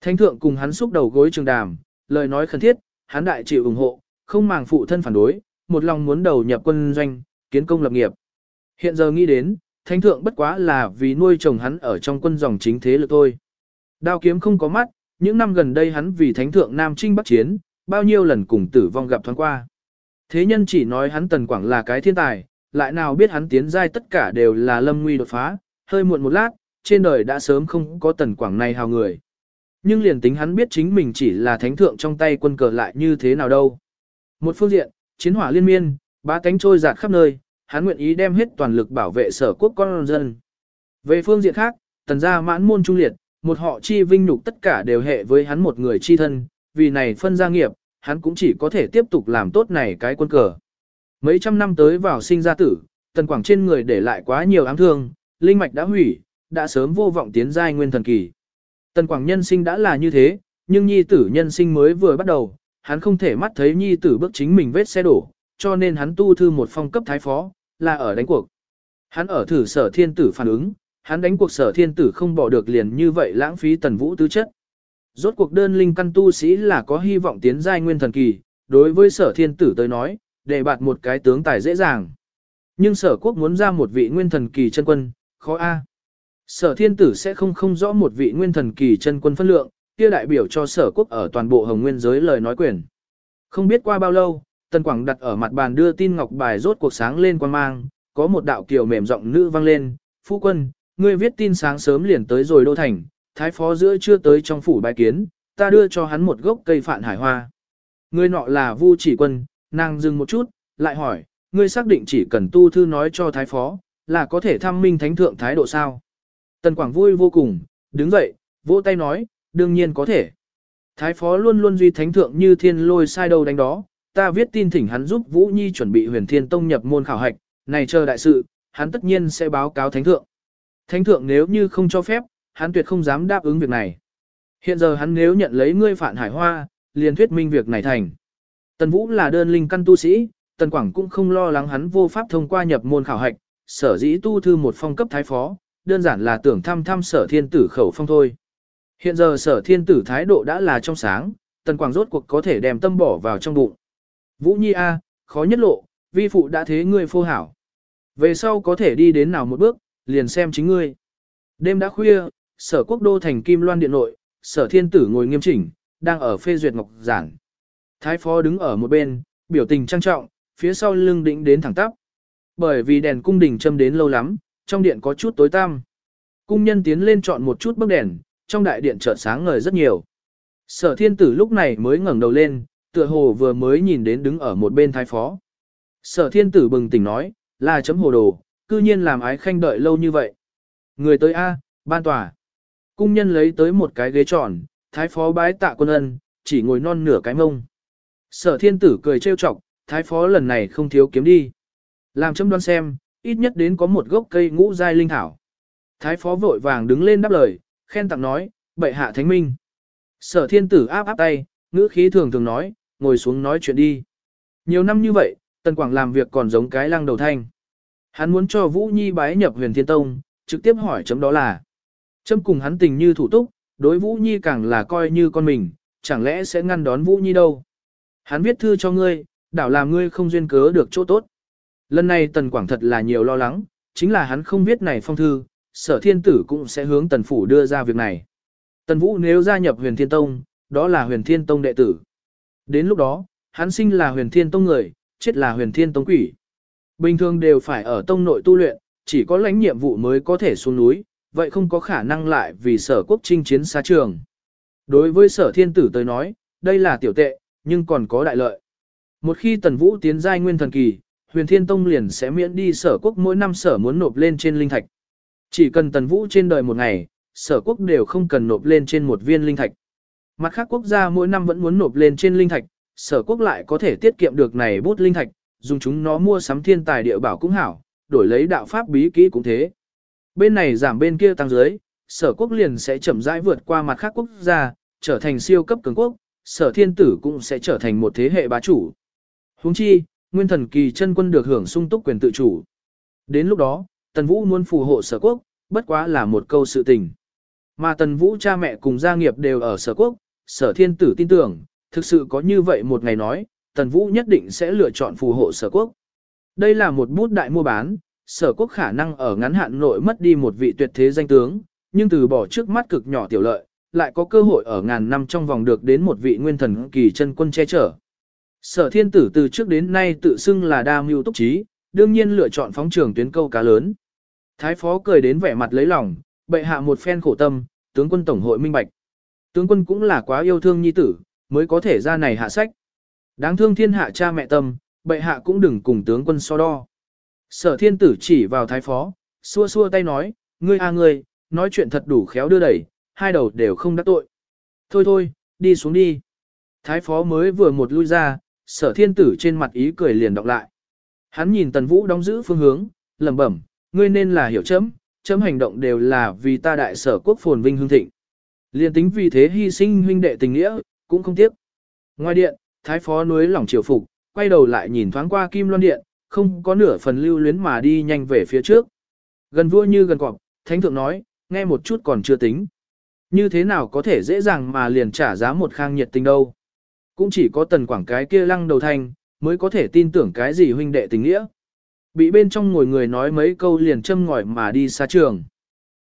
Thánh thượng cùng hắn xúc đầu gối trường đàm, lời nói khẩn thiết, hắn đại chịu ủng hộ, không màng phụ thân phản đối, một lòng muốn đầu nhập quân doanh, kiến công lập nghiệp. Hiện giờ nghĩ đến, thánh thượng bất quá là vì nuôi chồng hắn ở trong quân dòng chính thế lực thôi. Đao kiếm không có mắt, những năm gần đây hắn vì thánh thượng Nam Trinh Bắc Chiến, bao nhiêu lần cùng tử vong gặp thoáng qua. Thế nhân chỉ nói hắn Tần Quảng là cái thiên tài, lại nào biết hắn tiến giai tất cả đều là lâm nguy đột phá, hơi muộn một lát, trên đời đã sớm không có Tần Quảng này hào người. Nhưng liền tính hắn biết chính mình chỉ là thánh thượng trong tay quân cờ lại như thế nào đâu. Một phương diện, chiến hỏa liên miên, ba cánh trôi giạt khắp nơi, hắn nguyện ý đem hết toàn lực bảo vệ sở quốc con dân. Về phương diện khác, tần gia mãn môn trung liệt, một họ chi vinh nhục tất cả đều hệ với hắn một người chi thân, vì này phân gia nghiệp, hắn cũng chỉ có thể tiếp tục làm tốt này cái quân cờ. Mấy trăm năm tới vào sinh ra tử, tần quảng trên người để lại quá nhiều ám thương, linh mạch đã hủy, đã sớm vô vọng tiến giai nguyên thần kỳ. Tần quảng nhân sinh đã là như thế, nhưng nhi tử nhân sinh mới vừa bắt đầu, hắn không thể mắt thấy nhi tử bước chính mình vết xe đổ, cho nên hắn tu thư một phong cấp thái phó, là ở đánh cuộc. Hắn ở thử sở thiên tử phản ứng, hắn đánh cuộc sở thiên tử không bỏ được liền như vậy lãng phí tần vũ tư chất. Rốt cuộc đơn linh căn tu sĩ là có hy vọng tiến giai nguyên thần kỳ, đối với sở thiên tử tới nói, để bạt một cái tướng tài dễ dàng. Nhưng sở quốc muốn ra một vị nguyên thần kỳ chân quân, khó a. Sở thiên tử sẽ không không rõ một vị nguyên thần kỳ chân quân phân lượng, kia đại biểu cho sở quốc ở toàn bộ hồng nguyên giới lời nói quyền. Không biết qua bao lâu, Tần Quảng đặt ở mặt bàn đưa tin ngọc bài rốt cuộc sáng lên quan mang, có một đạo kiều mềm giọng nữ vang lên, phu quân, ngươi viết tin sáng sớm liền tới rồi đô thành, thái phó giữa chưa tới trong phủ bài kiến, ta đưa cho hắn một gốc cây phạn hải hoa. Ngươi nọ là vu chỉ quân, nàng dừng một chút, lại hỏi, ngươi xác định chỉ cần tu thư nói cho thái phó, là có thể thăm minh thánh thượng thái độ sao? Tần Quảng vui vô cùng, đứng dậy, vỗ tay nói, đương nhiên có thể. Thái phó luôn luôn duy thánh thượng như thiên lôi sai đầu đánh đó, ta viết tin thỉnh hắn giúp Vũ Nhi chuẩn bị huyền thiên tông nhập môn khảo hạch, này chờ đại sự, hắn tất nhiên sẽ báo cáo thánh thượng. Thánh thượng nếu như không cho phép, hắn tuyệt không dám đáp ứng việc này. Hiện giờ hắn nếu nhận lấy ngươi phản hải hoa, liền thuyết minh việc này thành. Tần Vũ là đơn linh căn tu sĩ, Tần Quảng cũng không lo lắng hắn vô pháp thông qua nhập môn khảo hạch, sở dĩ tu thư một phong cấp thái phó, đơn giản là tưởng thăm thăm sở thiên tử khẩu phong thôi. Hiện giờ sở thiên tử thái độ đã là trong sáng, tần quảng rốt cuộc có thể đem tâm bỏ vào trong bụng. Vũ Nhi A, khó nhất lộ, vi phụ đã thế ngươi phô hảo. Về sau có thể đi đến nào một bước, liền xem chính ngươi. Đêm đã khuya, sở quốc đô thành Kim Loan Điện nội, sở thiên tử ngồi nghiêm chỉnh, đang ở phê duyệt ngọc giản. Thái phó đứng ở một bên, biểu tình trang trọng, phía sau lưng đỉnh đến thẳng tắp. Bởi vì đèn cung đình châm đến lâu lắm, trong điện có chút tối tăm. Cung nhân tiến lên chọn một chút bức đèn, trong đại điện chợt sáng ngời rất nhiều. Sở thiên tử lúc này mới ngẩng đầu lên, tựa hồ vừa mới nhìn đến đứng ở một bên thái phó. Sở thiên tử bừng tỉnh nói, là chấm hồ đồ, cư nhiên làm ái khanh đợi lâu như vậy. Người tới A, ban tòa. Cung nhân lấy tới một cái ghế tròn, thái phó bái tạ quân ân, chỉ ngồi non nửa cái mông. Sở thiên tử cười trêu chọc, thái phó lần này không thiếu kiếm đi. Làm chấm đoan xem, ít nhất đến có một gốc cây ngũ giai linh thảo. Thái phó vội vàng đứng lên đáp lời, khen tặng nói, bệ hạ thánh minh. Sở thiên tử áp áp tay, ngữ khí thường thường nói, ngồi xuống nói chuyện đi. Nhiều năm như vậy, Tần Quảng làm việc còn giống cái lăng đầu thanh. Hắn muốn cho Vũ Nhi bái nhập huyền thiên tông, trực tiếp hỏi chấm đó là. Chấm cùng hắn tình như thủ túc, đối Vũ Nhi càng là coi như con mình, chẳng lẽ sẽ ngăn đón Vũ Nhi đâu. Hắn viết thư cho ngươi, đảo làm ngươi không duyên cớ được chỗ tốt. Lần này Tần Quảng thật là nhiều lo lắng, chính là hắn không biết này phong thư, sở thiên tử cũng sẽ hướng Tần Phủ đưa ra việc này. Tần Vũ nếu gia nhập huyền thiên tông, đó là huyền thiên tông đệ tử. Đến lúc đó, hắn sinh là huyền thiên tông người, chết là huyền thiên tông quỷ. Bình thường đều phải ở tông nội tu luyện, chỉ có lãnh nhiệm vụ mới có thể xuống núi, vậy không có khả năng lại vì sở quốc chinh chiến xa trường. Đối với sở thiên tử tới nói, đây là tiểu tệ, nhưng còn có đại lợi. Một khi tần vũ tiến giai nguyên thần kỳ, huyền thiên tông liền sẽ miễn đi sở quốc mỗi năm sở muốn nộp lên trên linh thạch. Chỉ cần tần vũ trên đời một ngày, sở quốc đều không cần nộp lên trên một viên linh thạch. Mặt khác quốc gia mỗi năm vẫn muốn nộp lên trên linh thạch, sở quốc lại có thể tiết kiệm được này bút linh thạch, dùng chúng nó mua sắm thiên tài địa bảo cũng hảo, đổi lấy đạo pháp bí kỹ cũng thế. Bên này giảm bên kia tăng dưới, sở quốc liền sẽ chậm rãi vượt qua mặt khác quốc gia, trở thành siêu cấp cường quốc, sở thiên tử cũng sẽ trở thành một thế hệ bá chủ. Huống chi, nguyên thần kỳ chân quân được hưởng sung túc quyền tự chủ. Đến lúc đó, Tần Vũ muốn phù hộ sở quốc, bất quá là một câu sự tình. Mà Tần Vũ cha mẹ cùng gia nghiệp đều ở sở quốc, sở thiên tử tin tưởng, thực sự có như vậy một ngày nói, Tần Vũ nhất định sẽ lựa chọn phù hộ sở quốc. Đây là một bút đại mua bán, sở quốc khả năng ở ngắn hạn nội mất đi một vị tuyệt thế danh tướng, nhưng từ bỏ trước mắt cực nhỏ tiểu lợi, lại có cơ hội ở ngàn năm trong vòng được đến một vị nguyên thần kỳ chân quân che chở. Sở thiên tử từ trước đến nay tự xưng là đa mưu túc trí, đương nhiên lựa chọn phóng trường tuyến câu cá lớn. Thái phó cười đến vẻ mặt lấy lòng, bệ hạ một phen khổ tâm, tướng quân tổng hội minh bạch. Tướng quân cũng là quá yêu thương nhi tử, mới có thể ra này hạ sách. Đáng thương thiên hạ cha mẹ tâm, bệ hạ cũng đừng cùng tướng quân so đo. Sở thiên tử chỉ vào thái phó, xua xua tay nói, ngươi à ngươi, nói chuyện thật đủ khéo đưa đẩy, hai đầu đều không đắc tội. Thôi thôi, đi xuống đi. Thái phó mới vừa một lui ra, sở thiên tử trên mặt ý cười liền đọc lại. Hắn nhìn tần vũ đóng giữ phương hướng, lẩm bẩm, ngươi nên là hiểu chấm, chấm hành động đều là vì ta đại sở quốc phồn vinh hương thịnh. Liên tính vì thế hy sinh huynh đệ tình nghĩa, cũng không tiếc. Ngoài điện, thái phó núi lòng triều phục, quay đầu lại nhìn thoáng qua kim loan điện, không có nửa phần lưu luyến mà đi nhanh về phía trước. Gần vua như gần cọp, thánh thượng nói, nghe một chút còn chưa tính. Như thế nào có thể dễ dàng mà liền trả giá một khang nhiệt tình đâu. Cũng chỉ có tần quảng cái kia lăng đầu thanh, mới có thể tin tưởng cái gì huynh đệ tình nghĩa. Bị bên trong ngồi người nói mấy câu liền châm ngòi mà đi xa trường.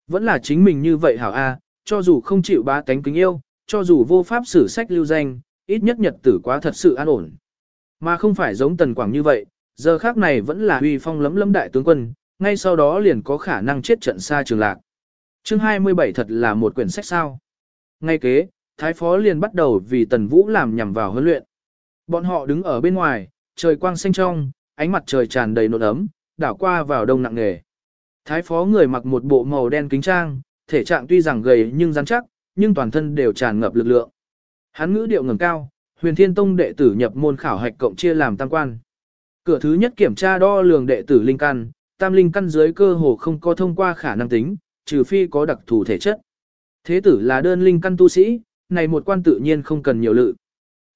Vẫn là chính mình như vậy hảo a, cho dù không chịu bá tánh kính yêu, cho dù vô pháp sử sách lưu danh, ít nhất nhật tử quá thật sự an ổn. Mà không phải giống tần quảng như vậy, giờ khác này vẫn là uy phong lấm lấm đại tướng quân, ngay sau đó liền có khả năng chết trận xa trường lạc. Chương 27 thật là một quyển sách sao. Ngay kế, Thái Phó liền bắt đầu vì Tần Vũ làm nhằm vào huấn luyện. Bọn họ đứng ở bên ngoài, trời quang xanh trong, ánh mặt trời tràn đầy nột ấm, đảo qua vào đông nặng nghề. Thái Phó người mặc một bộ màu đen kính trang, thể trạng tuy rằng gầy nhưng rắn chắc, nhưng toàn thân đều tràn ngập lực lượng. Hắn ngữ điệu ngẩng cao, Huyền Thiên Tông đệ tử nhập môn khảo hạch cộng chia làm tam quan. Cửa thứ nhất kiểm tra đo lường đệ tử linh căn, tam linh căn dưới cơ hồ không có thông qua khả năng tính, trừ phi có đặc thù thể chất. Thế tử là đơn linh căn tu sĩ, này một quan tự nhiên không cần nhiều lự.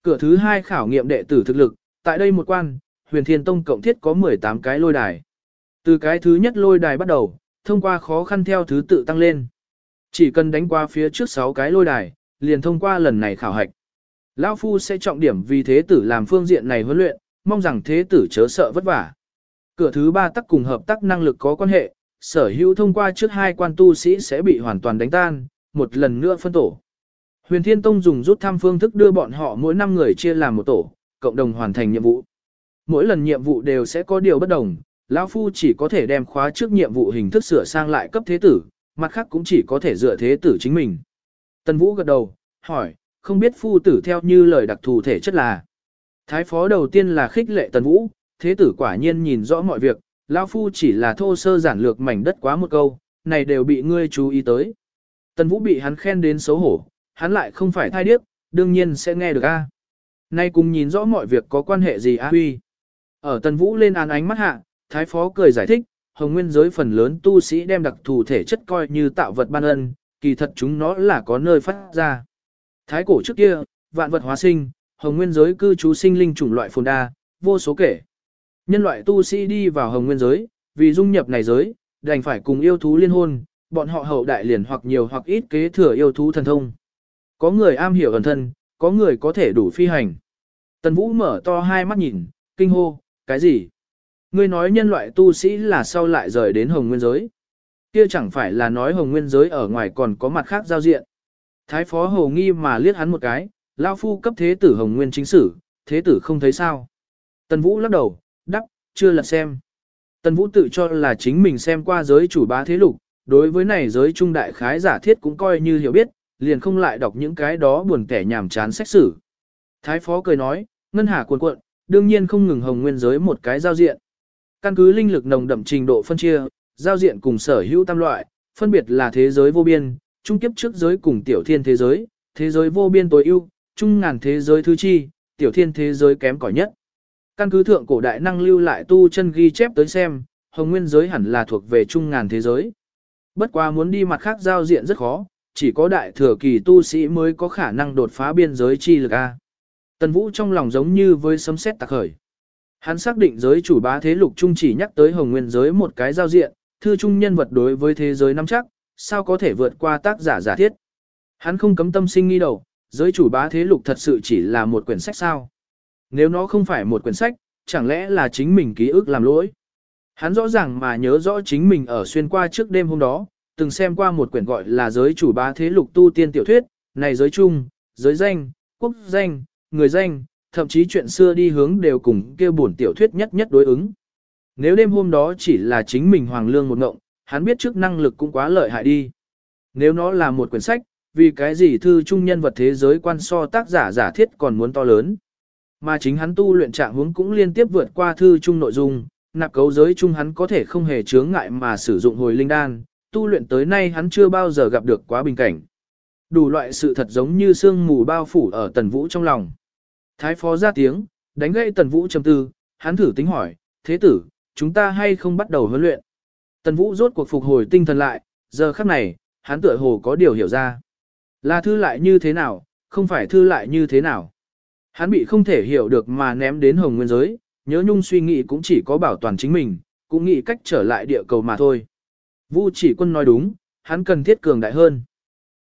Cửa thứ hai khảo nghiệm đệ tử thực lực, tại đây một quan, huyền thiên tông cộng thiết có 18 cái lôi đài. Từ cái thứ nhất lôi đài bắt đầu, thông qua khó khăn theo thứ tự tăng lên. Chỉ cần đánh qua phía trước 6 cái lôi đài, liền thông qua lần này khảo hạch. Lão Phu sẽ trọng điểm vì thế tử làm phương diện này huấn luyện, mong rằng thế tử chớ sợ vất vả. Cửa thứ ba tắc cùng hợp tác năng lực có quan hệ, sở hữu thông qua trước hai quan tu sĩ sẽ bị hoàn toàn đánh tan, một lần nữa phân tổ. Huyền Thiên Tông dùng rút thăm phương thức đưa bọn họ mỗi năm người chia làm một tổ, cộng đồng hoàn thành nhiệm vụ. Mỗi lần nhiệm vụ đều sẽ có điều bất đồng, lão phu chỉ có thể đem khóa trước nhiệm vụ hình thức sửa sang lại cấp thế tử, mặt khác cũng chỉ có thể dựa thế tử chính mình. Tần Vũ gật đầu, hỏi, không biết phu tử theo như lời đặc thù thể chất là. Thái phó đầu tiên là khích lệ Tần Vũ, thế tử quả nhiên nhìn rõ mọi việc, lão phu chỉ là thô sơ giản lược mảnh đất quá một câu, này đều bị ngươi chú ý tới. Tần Vũ bị hắn khen đến xấu hổ, hắn lại không phải thai điếc, đương nhiên sẽ nghe được a. Nay cùng nhìn rõ mọi việc có quan hệ gì a huy. Ở Tần Vũ lên án ánh mắt hạ, Thái Phó cười giải thích, hồng nguyên giới phần lớn tu sĩ đem đặc thù thể chất coi như tạo vật ban ân, kỳ thật chúng nó là có nơi phát ra. Thái cổ trước kia, vạn vật hóa sinh, hồng nguyên giới cư trú sinh linh chủng loại phồn đa, vô số kể. Nhân loại tu sĩ đi vào hồng nguyên giới, vì dung nhập này giới, đành phải cùng yêu thú liên hôn, bọn họ hậu đại liền hoặc nhiều hoặc ít kế thừa yêu thú thần thông. Có người am hiểu ẩn thân, có người có thể đủ phi hành. Tần Vũ mở to hai mắt nhìn, kinh hô, cái gì? Ngươi nói nhân loại tu sĩ là sau lại rời đến hồng nguyên giới. Kia chẳng phải là nói hồng nguyên giới ở ngoài còn có mặt khác giao diện. Thái phó hầu nghi mà liếc hắn một cái, lao phu cấp thế tử hồng nguyên chính sử, thế tử không thấy sao. Tần Vũ lắc đầu, đắc, chưa lật xem. Tần Vũ tự cho là chính mình xem qua giới chủ bá thế lục, đối với này giới trung đại khái giả thiết cũng coi như hiểu biết, liền không lại đọc những cái đó buồn kẻ nhàm chán sách sử. Thái phó cười nói, ngân hà cuồn cuộn, đương nhiên không ngừng hồng nguyên giới một cái giao diện. Căn cứ linh lực nồng đậm trình độ phân chia, giao diện cùng sở hữu tam loại, phân biệt là thế giới vô biên, trung kiếp trước giới cùng tiểu thiên thế giới, thế giới vô biên tối ưu, trung ngàn thế giới thứ chi, tiểu thiên thế giới kém cỏi nhất. Căn cứ thượng cổ đại năng lưu lại tu chân ghi chép tới xem, hồng nguyên giới hẳn là thuộc về trung ngàn thế giới. Bất quá muốn đi mặt khác giao diện rất khó, chỉ có đại thừa kỳ tu sĩ mới có khả năng đột phá biên giới chi lực A. Tần Vũ trong lòng giống như với sấm sét tạc khởi. Hắn xác định giới chủ bá thế lục trung chỉ nhắc tới hồng nguyên giới một cái giao diện, thư trung nhân vật đối với thế giới nắm chắc, sao có thể vượt qua tác giả giả thiết. Hắn không cấm tâm sinh nghi đầu, giới chủ bá thế lục thật sự chỉ là một quyển sách sao. Nếu nó không phải một quyển sách, chẳng lẽ là chính mình ký ức làm lỗi. Hắn rõ ràng mà nhớ rõ chính mình ở xuyên qua trước đêm hôm đó, từng xem qua một quyển gọi là giới chủ bá thế lục tu tiên tiểu thuyết, này giới chung, giới danh, quốc danh, người danh, thậm chí chuyện xưa đi hướng đều cùng kêu buồn tiểu thuyết nhất nhất đối ứng. Nếu đêm hôm đó chỉ là chính mình hoàng lương một ngộng, hắn biết trước năng lực cũng quá lợi hại đi. Nếu nó là một quyển sách, vì cái gì thư trung nhân vật thế giới quan so tác giả giả thiết còn muốn to lớn. Mà chính hắn tu luyện trạng hướng cũng liên tiếp vượt qua thư trung nội dung, nạp cấu giới chung hắn có thể không hề chướng ngại mà sử dụng hồi linh đan, tu luyện tới nay hắn chưa bao giờ gặp được quá bình cảnh. Đủ loại sự thật giống như sương mù bao phủ ở tần vũ trong lòng. Thái phó ra tiếng, đánh gãy tần vũ trầm tư, hắn thử tính hỏi, thế tử, chúng ta hay không bắt đầu huấn luyện? Tần vũ rốt cuộc phục hồi tinh thần lại, giờ khắc này, hắn tựa hồ có điều hiểu ra. Là thư lại như thế nào, không phải thư lại như thế nào. Hắn bị không thể hiểu được mà ném đến hồng nguyên giới, nhớ nhung suy nghĩ cũng chỉ có bảo toàn chính mình, cũng nghĩ cách trở lại địa cầu mà thôi. Vu chỉ quân nói đúng, hắn cần thiết cường đại hơn.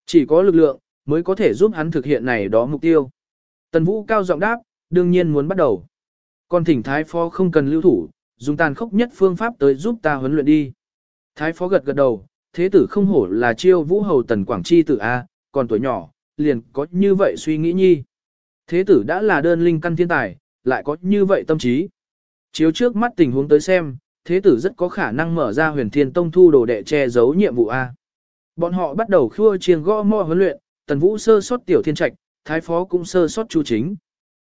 Chỉ có lực lượng, mới có thể giúp hắn thực hiện này đó mục tiêu. Tần Vũ cao giọng đáp, đương nhiên muốn bắt đầu. Còn thỉnh Thái Phó không cần lưu thủ, dùng tàn khốc nhất phương pháp tới giúp ta huấn luyện đi. Thái Phó gật gật đầu, thế tử không hổ là chiêu vũ hầu tần Quảng Chi tử A, còn tuổi nhỏ, liền có như vậy suy nghĩ nhi. Thế tử đã là đơn linh căn thiên tài, lại có như vậy tâm trí. Chiếu trước mắt tình huống tới xem, thế tử rất có khả năng mở ra huyền thiên tông thu đồ đệ che giấu nhiệm vụ A. Bọn họ bắt đầu khua chiêng gõ mò huấn luyện, tần vũ sơ sót tiểu thiên trạch, thái phó cũng sơ sót chu chính.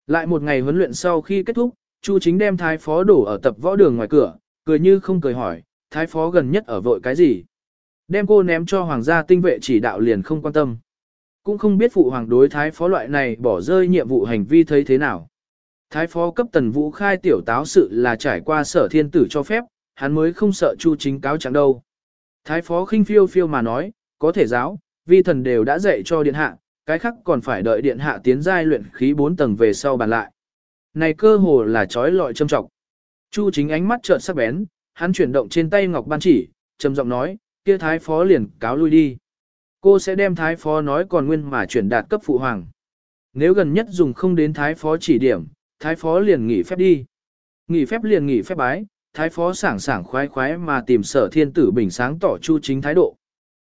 Lại một ngày huấn luyện sau khi kết thúc, chu chính đem thái phó đổ ở tập võ đường ngoài cửa, cười như không cười hỏi, thái phó gần nhất ở vội cái gì. Đem cô ném cho hoàng gia tinh vệ chỉ đạo liền không quan tâm. Cũng không biết phụ hoàng đối thái phó loại này bỏ rơi nhiệm vụ hành vi thấy thế nào. Thái phó cấp tần vũ khai tiểu táo sự là trải qua sở thiên tử cho phép, hắn mới không sợ chu chính cáo chẳng đâu. Thái phó khinh phiêu phiêu mà nói, có thể giáo, vi thần đều đã dạy cho điện hạ, cái khác còn phải đợi điện hạ tiến giai luyện khí 4 tầng về sau bàn lại. Này cơ hồ là trói lọi châm trọng. Chu chính ánh mắt trợn sắc bén, hắn chuyển động trên tay ngọc ban chỉ, trầm giọng nói, kia thái phó liền cáo lui đi. Cô sẽ đem thái phó nói còn nguyên mà chuyển đạt cấp phụ hoàng. Nếu gần nhất dùng không đến thái phó chỉ điểm, thái phó liền nghỉ phép đi. Nghỉ phép liền nghỉ phép bái, thái phó sảng sảng khoái khoái mà tìm sở thiên tử bình sáng tỏ chu chính thái độ.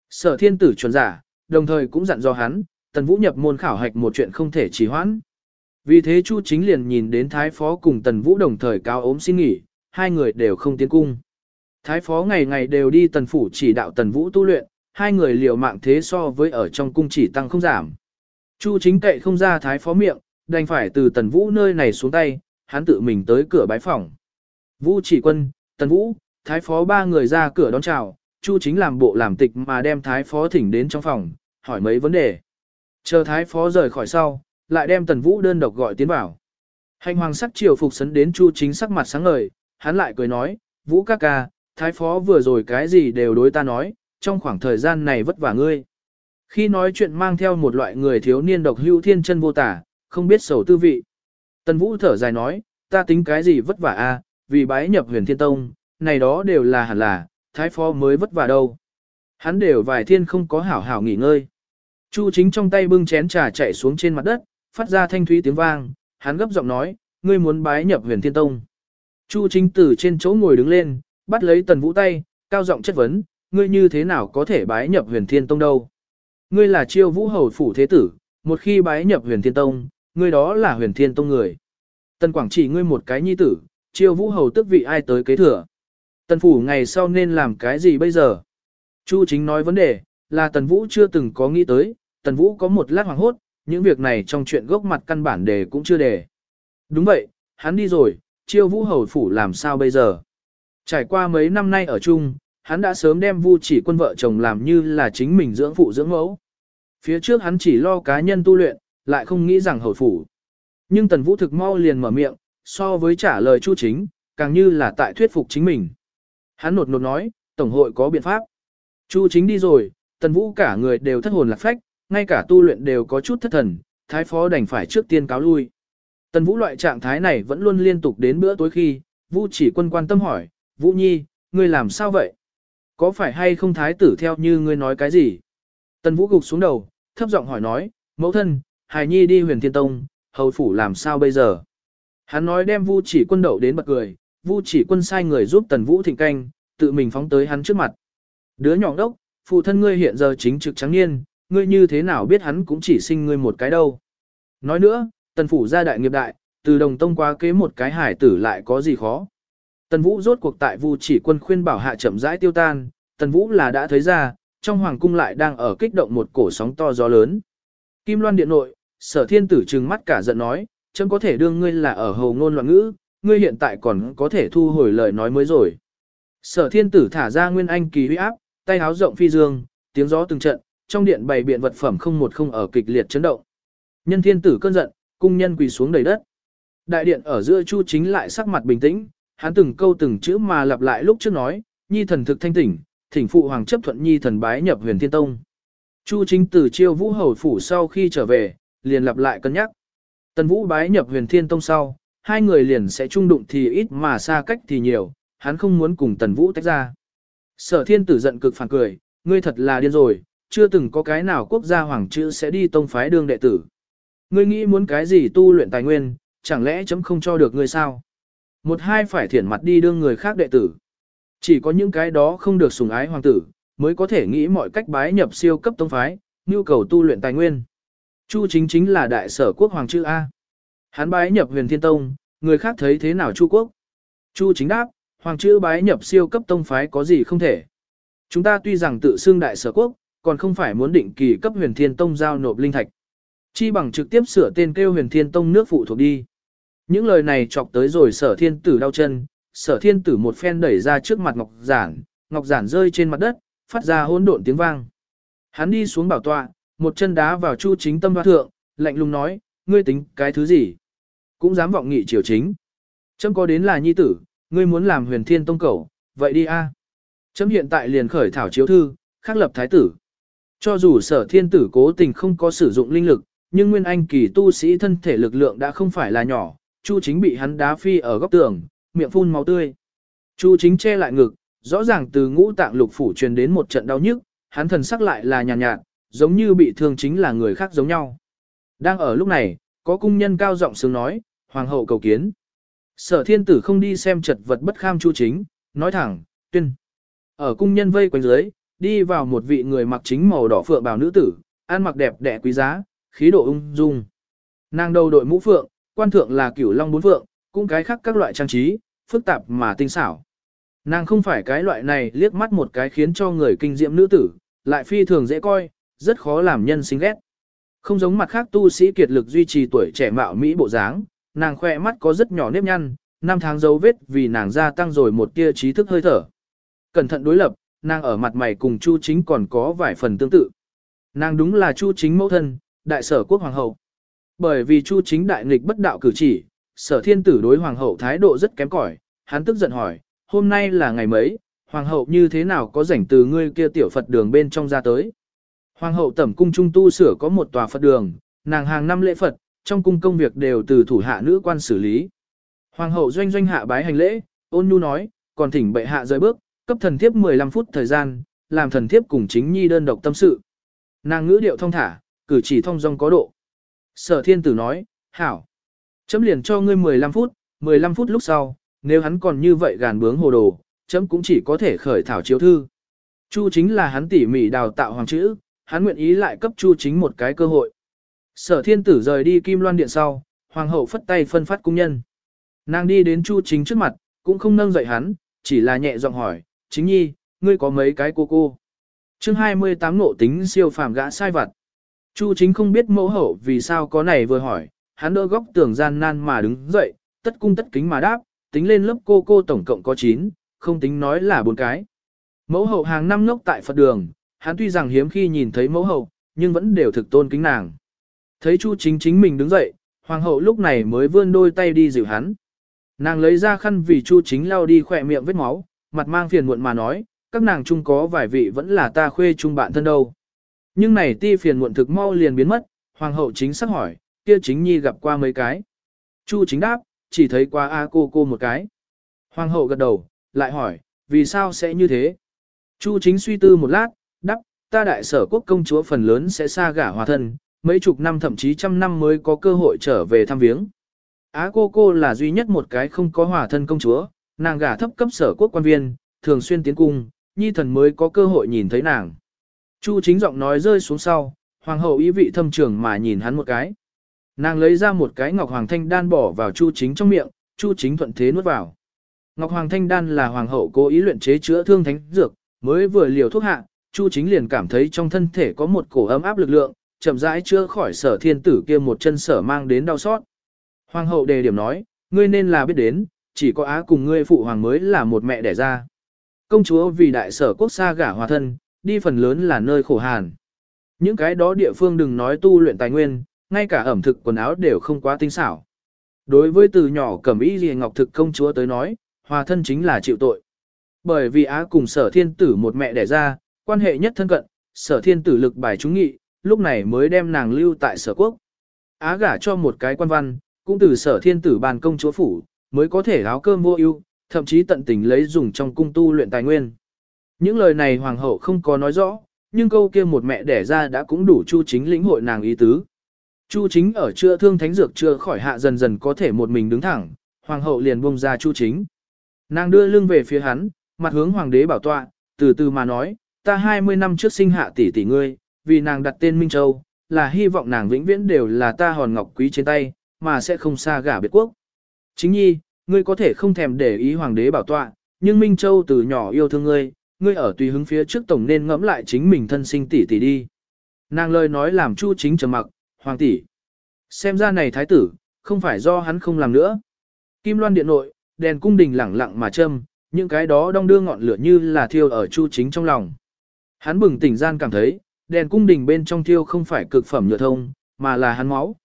Sở thiên tử chuẩn giả, đồng thời cũng dặn do hắn, tần vũ nhập môn khảo hạch một chuyện không thể trì hoãn. Vì thế chu chính liền nhìn đến thái phó cùng tần vũ đồng thời cao ốm xin nghỉ, hai người đều không tiến cung. Thái phó ngày ngày đều đi tần phủ chỉ đạo tần vũ tu luyện, hai người liều mạng thế so với ở trong cung chỉ tăng không giảm. Chu chính cậy không ra thái phó miệng, đành phải từ tần vũ nơi này xuống tay, hắn tự mình tới cửa bái phòng. Vũ chỉ quân, tần vũ, thái phó ba người ra cửa đón chào, chu chính làm bộ làm tịch mà đem thái phó thỉnh đến trong phòng, hỏi mấy vấn đề. Chờ thái phó rời khỏi sau, lại đem tần vũ đơn độc gọi tiến vào. Hành hoàng sắc triều phục sấn đến chu chính sắc mặt sáng ngời, hắn lại cười nói, vũ ca ca, thái phó vừa rồi cái gì đều đối ta nói, trong khoảng thời gian này vất vả ngươi. Khi nói chuyện mang theo một loại người thiếu niên độc hữu thiên chân vô tả, không biết sầu tư vị. Tần Vũ thở dài nói, ta tính cái gì vất vả a, vì bái nhập huyền thiên tông, này đó đều là hẳn là, thái phó mới vất vả đâu. Hắn đều vài thiên không có hảo hảo nghỉ ngơi. Chu chính trong tay bưng chén trà chạy xuống trên mặt đất, phát ra thanh thúy tiếng vang, hắn gấp giọng nói, ngươi muốn bái nhập huyền thiên tông. Chu chính tử trên chỗ ngồi đứng lên, bắt lấy tần vũ tay, cao giọng chất vấn, ngươi như thế nào có thể bái nhập huyền thiên tông đâu. Ngươi là chiêu vũ hầu phủ thế tử, một khi bái nhập huyền thiên tông, ngươi đó là huyền thiên tông người. Tần Quảng chỉ ngươi một cái nhi tử, chiêu vũ hầu tức vị ai tới kế thừa. Tần phủ ngày sau nên làm cái gì bây giờ? Chu chính nói vấn đề, là tần vũ chưa từng có nghĩ tới, tần vũ có một lát hoàng hốt, những việc này trong chuyện gốc mặt căn bản đề cũng chưa đề. Đúng vậy, hắn đi rồi, chiêu vũ hầu phủ làm sao bây giờ? Trải qua mấy năm nay ở chung, hắn đã sớm đem vu chỉ quân vợ chồng làm như là chính mình dưỡng phụ dưỡng mẫu. Phía trước hắn chỉ lo cá nhân tu luyện, lại không nghĩ rằng hầu phủ. Nhưng tần vũ thực mau liền mở miệng, so với trả lời chu chính, càng như là tại thuyết phục chính mình. Hắn nột nột nói, Tổng hội có biện pháp. Chu chính đi rồi, tần vũ cả người đều thất hồn lạc phách, ngay cả tu luyện đều có chút thất thần, thái phó đành phải trước tiên cáo lui. Tần vũ loại trạng thái này vẫn luôn liên tục đến bữa tối khi, Vu chỉ quân quan tâm hỏi, Vũ Nhi, ngươi làm sao vậy? Có phải hay không thái tử theo như ngươi nói cái gì? Tần Vũ gục xuống đầu, thấp giọng hỏi nói, mẫu thân, Hải Nhi đi huyền thiên tông, hầu phủ làm sao bây giờ? Hắn nói đem Vu chỉ quân đậu đến bật cười, Vu chỉ quân sai người giúp Tần Vũ thịnh canh, tự mình phóng tới hắn trước mặt. Đứa nhỏ đốc, phụ thân ngươi hiện giờ chính trực trắng niên, ngươi như thế nào biết hắn cũng chỉ sinh ngươi một cái đâu. Nói nữa, Tần Phủ gia đại nghiệp đại, từ đồng tông qua kế một cái hải tử lại có gì khó. Tần Vũ rốt cuộc tại Vu chỉ quân khuyên bảo hạ chậm rãi tiêu tan, Tần Vũ là đã thấy ra, trong hoàng cung lại đang ở kích động một cổ sóng to gió lớn. Kim Loan điện nội, Sở Thiên Tử trừng mắt cả giận nói, chẳng có thể đương ngươi là ở hầu ngôn loạn ngữ, ngươi hiện tại còn có thể thu hồi lời nói mới rồi. Sở Thiên Tử thả ra nguyên anh kỳ huy áp, tay háo rộng phi dương, tiếng gió từng trận, trong điện bày biện vật phẩm không một không ở kịch liệt chấn động. Nhân Thiên Tử cơn giận, cung nhân quỳ xuống đầy đất. Đại điện ở giữa Chu Chính lại sắc mặt bình tĩnh, hắn từng câu từng chữ mà lặp lại lúc trước nói, nhi thần thực thanh tỉnh, thỉnh phụ hoàng chấp thuận nhi thần bái nhập huyền thiên tông. Chu chính từ chiêu vũ hầu phủ sau khi trở về, liền lặp lại cân nhắc. Tần vũ bái nhập huyền thiên tông sau, hai người liền sẽ chung đụng thì ít mà xa cách thì nhiều, hắn không muốn cùng tần vũ tách ra. Sở thiên tử giận cực phản cười, ngươi thật là điên rồi, chưa từng có cái nào quốc gia hoàng chữ sẽ đi tông phái đương đệ tử. Ngươi nghĩ muốn cái gì tu luyện tài nguyên, chẳng lẽ chấm không cho được ngươi sao? Một hai phải thiển mặt đi đương người khác đệ tử. Chỉ có những cái đó không được sùng ái hoàng tử, mới có thể nghĩ mọi cách bái nhập siêu cấp tông phái, nhu cầu tu luyện tài nguyên. Chu chính chính là đại sở quốc hoàng chữ A. Hắn bái nhập huyền thiên tông, người khác thấy thế nào chu quốc? Chu chính đáp, hoàng chữ bái nhập siêu cấp tông phái có gì không thể. Chúng ta tuy rằng tự xưng đại sở quốc, còn không phải muốn định kỳ cấp huyền thiên tông giao nộp linh thạch. Chi bằng trực tiếp sửa tên kêu huyền thiên tông nước phụ thuộc đi. Những lời này chọc tới rồi sở thiên tử đau chân, sở thiên tử một phen đẩy ra trước mặt ngọc giản, ngọc giản rơi trên mặt đất, phát ra hỗn độn tiếng vang. Hắn đi xuống bảo tọa, một chân đá vào chu chính tâm hoa thượng, lạnh lùng nói, ngươi tính cái thứ gì? Cũng dám vọng nghị triều chính. Chấm có đến là nhi tử, ngươi muốn làm huyền thiên tông cầu, vậy đi a. Chấm hiện tại liền khởi thảo chiếu thư, khắc lập thái tử. Cho dù sở thiên tử cố tình không có sử dụng linh lực, nhưng nguyên anh kỳ tu sĩ thân thể lực lượng đã không phải là nhỏ, Chu chính bị hắn đá phi ở góc tường, miệng phun máu tươi. Chu chính che lại ngực, rõ ràng từ ngũ tạng lục phủ truyền đến một trận đau nhức, hắn thần sắc lại là nhàn nhạt, nhạt, giống như bị thương chính là người khác giống nhau. Đang ở lúc này, có cung nhân cao giọng sướng nói, hoàng hậu cầu kiến. Sở thiên tử không đi xem trật vật bất kham chu chính, nói thẳng, tuyên. Ở cung nhân vây quanh dưới, đi vào một vị người mặc chính màu đỏ phượng bào nữ tử, ăn mặc đẹp đẽ quý giá, khí độ ung dung. Nàng đầu đội mũ phượng, quan thượng là cửu long bốn phượng, cũng cái khác các loại trang trí, phức tạp mà tinh xảo. Nàng không phải cái loại này liếc mắt một cái khiến cho người kinh diệm nữ tử, lại phi thường dễ coi, rất khó làm nhân sinh ghét. Không giống mặt khác tu sĩ kiệt lực duy trì tuổi trẻ mạo mỹ bộ dáng, nàng khoe mắt có rất nhỏ nếp nhăn, năm tháng dấu vết vì nàng gia tăng rồi một tia trí thức hơi thở. Cẩn thận đối lập, nàng ở mặt mày cùng Chu Chính còn có vài phần tương tự. Nàng đúng là Chu Chính mẫu thân, đại sở quốc hoàng hậu. Bởi vì Chu Chính đại nghịch bất đạo cử chỉ, sở thiên tử đối hoàng hậu thái độ rất kém cỏi, hắn tức giận hỏi, hôm nay là ngày mấy, hoàng hậu như thế nào có rảnh từ ngươi kia tiểu Phật đường bên trong ra tới. Hoàng hậu tẩm cung trung tu sửa có một tòa Phật đường, nàng hàng năm lễ Phật, trong cung công việc đều từ thủ hạ nữ quan xử lý. Hoàng hậu doanh doanh hạ bái hành lễ, ôn nhu nói, còn thỉnh bệ hạ rời bước, cấp thần thiếp 15 phút thời gian, làm thần thiếp cùng chính nhi đơn độc tâm sự. Nàng ngữ điệu thông thả, cử chỉ thông dong có độ. Sở thiên tử nói, hảo. Chấm liền cho ngươi 15 phút, 15 phút lúc sau, nếu hắn còn như vậy gàn bướng hồ đồ, chấm cũng chỉ có thể khởi thảo chiếu thư. Chu chính là hắn tỉ mỉ đào tạo hoàng chữ, hắn nguyện ý lại cấp Chu chính một cái cơ hội. Sở thiên tử rời đi kim loan điện sau, hoàng hậu phất tay phân phát cung nhân. Nàng đi đến Chu chính trước mặt, cũng không nâng dậy hắn, chỉ là nhẹ giọng hỏi, chính nhi, ngươi có mấy cái cô cô. chương 28 ngộ tính siêu phàm gã sai vặt. Chu chính không biết mẫu hậu vì sao có này vừa hỏi, hắn đỡ góc tường gian nan mà đứng dậy, tất cung tất kính mà đáp, tính lên lớp cô cô tổng cộng có 9, không tính nói là bốn cái. Mẫu hậu hàng năm ngốc tại Phật đường, hắn tuy rằng hiếm khi nhìn thấy mẫu hậu, nhưng vẫn đều thực tôn kính nàng. Thấy Chu chính chính mình đứng dậy, hoàng hậu lúc này mới vươn đôi tay đi dịu hắn. Nàng lấy ra khăn vì Chu chính lau đi khỏe miệng vết máu, mặt mang phiền muộn mà nói, các nàng chung có vài vị vẫn là ta khuê chung bạn thân đâu. Nhưng này ti phiền muộn thực mau liền biến mất, hoàng hậu chính xác hỏi, kia chính nhi gặp qua mấy cái. Chu chính đáp, chỉ thấy qua A cô cô một cái. Hoàng hậu gật đầu, lại hỏi, vì sao sẽ như thế? Chu chính suy tư một lát, đáp, ta đại sở quốc công chúa phần lớn sẽ xa gả hòa thân, mấy chục năm thậm chí trăm năm mới có cơ hội trở về thăm viếng. Á cô cô là duy nhất một cái không có hòa thân công chúa, nàng gả thấp cấp sở quốc quan viên, thường xuyên tiến cung, nhi thần mới có cơ hội nhìn thấy nàng. Chu chính giọng nói rơi xuống sau, hoàng hậu ý vị thâm trường mà nhìn hắn một cái. Nàng lấy ra một cái ngọc hoàng thanh đan bỏ vào chu chính trong miệng, chu chính thuận thế nuốt vào. Ngọc hoàng thanh đan là hoàng hậu cố ý luyện chế chữa thương thánh dược, mới vừa liều thuốc hạ, chu chính liền cảm thấy trong thân thể có một cổ ấm áp lực lượng, chậm rãi chữa khỏi sở thiên tử kia một chân sở mang đến đau xót. Hoàng hậu đề điểm nói, ngươi nên là biết đến, chỉ có á cùng ngươi phụ hoàng mới là một mẹ đẻ ra. Công chúa vì đại sở quốc xa gả hòa thân, đi phần lớn là nơi khổ hàn. Những cái đó địa phương đừng nói tu luyện tài nguyên, ngay cả ẩm thực quần áo đều không quá tinh xảo. Đối với từ nhỏ cẩm y gì ngọc thực công chúa tới nói, hòa thân chính là chịu tội. Bởi vì á cùng sở thiên tử một mẹ đẻ ra, quan hệ nhất thân cận, sở thiên tử lực bài trúng nghị, lúc này mới đem nàng lưu tại sở quốc. Á gả cho một cái quan văn, cũng từ sở thiên tử bàn công chúa phủ, mới có thể áo cơm vô ưu, thậm chí tận tình lấy dùng trong cung tu luyện tài nguyên. Những lời này hoàng hậu không có nói rõ, nhưng câu kia một mẹ đẻ ra đã cũng đủ chu chính lĩnh hội nàng ý tứ. Chu chính ở chữa thương thánh dược chưa khỏi hạ dần dần có thể một mình đứng thẳng, hoàng hậu liền buông ra chu chính. Nàng đưa lưng về phía hắn, mặt hướng hoàng đế bảo tọa, từ từ mà nói, ta 20 năm trước sinh hạ tỷ tỷ ngươi, vì nàng đặt tên Minh Châu, là hy vọng nàng vĩnh viễn đều là ta hòn ngọc quý trên tay, mà sẽ không xa gả biệt quốc. Chính nhi, ngươi có thể không thèm để ý hoàng đế bảo tọa, nhưng Minh Châu từ nhỏ yêu thương ngươi, ngươi ở tùy hứng phía trước tổng nên ngẫm lại chính mình thân sinh tỷ tỷ đi. Nàng lời nói làm Chu Chính trầm mặc, hoàng tỷ. Xem ra này thái tử, không phải do hắn không làm nữa. Kim Loan điện nội, đèn cung đình lẳng lặng mà châm, những cái đó đong đưa ngọn lửa như là thiêu ở Chu Chính trong lòng. Hắn bừng tỉnh gian cảm thấy, đèn cung đình bên trong thiêu không phải cực phẩm nhựa thông, mà là hắn máu.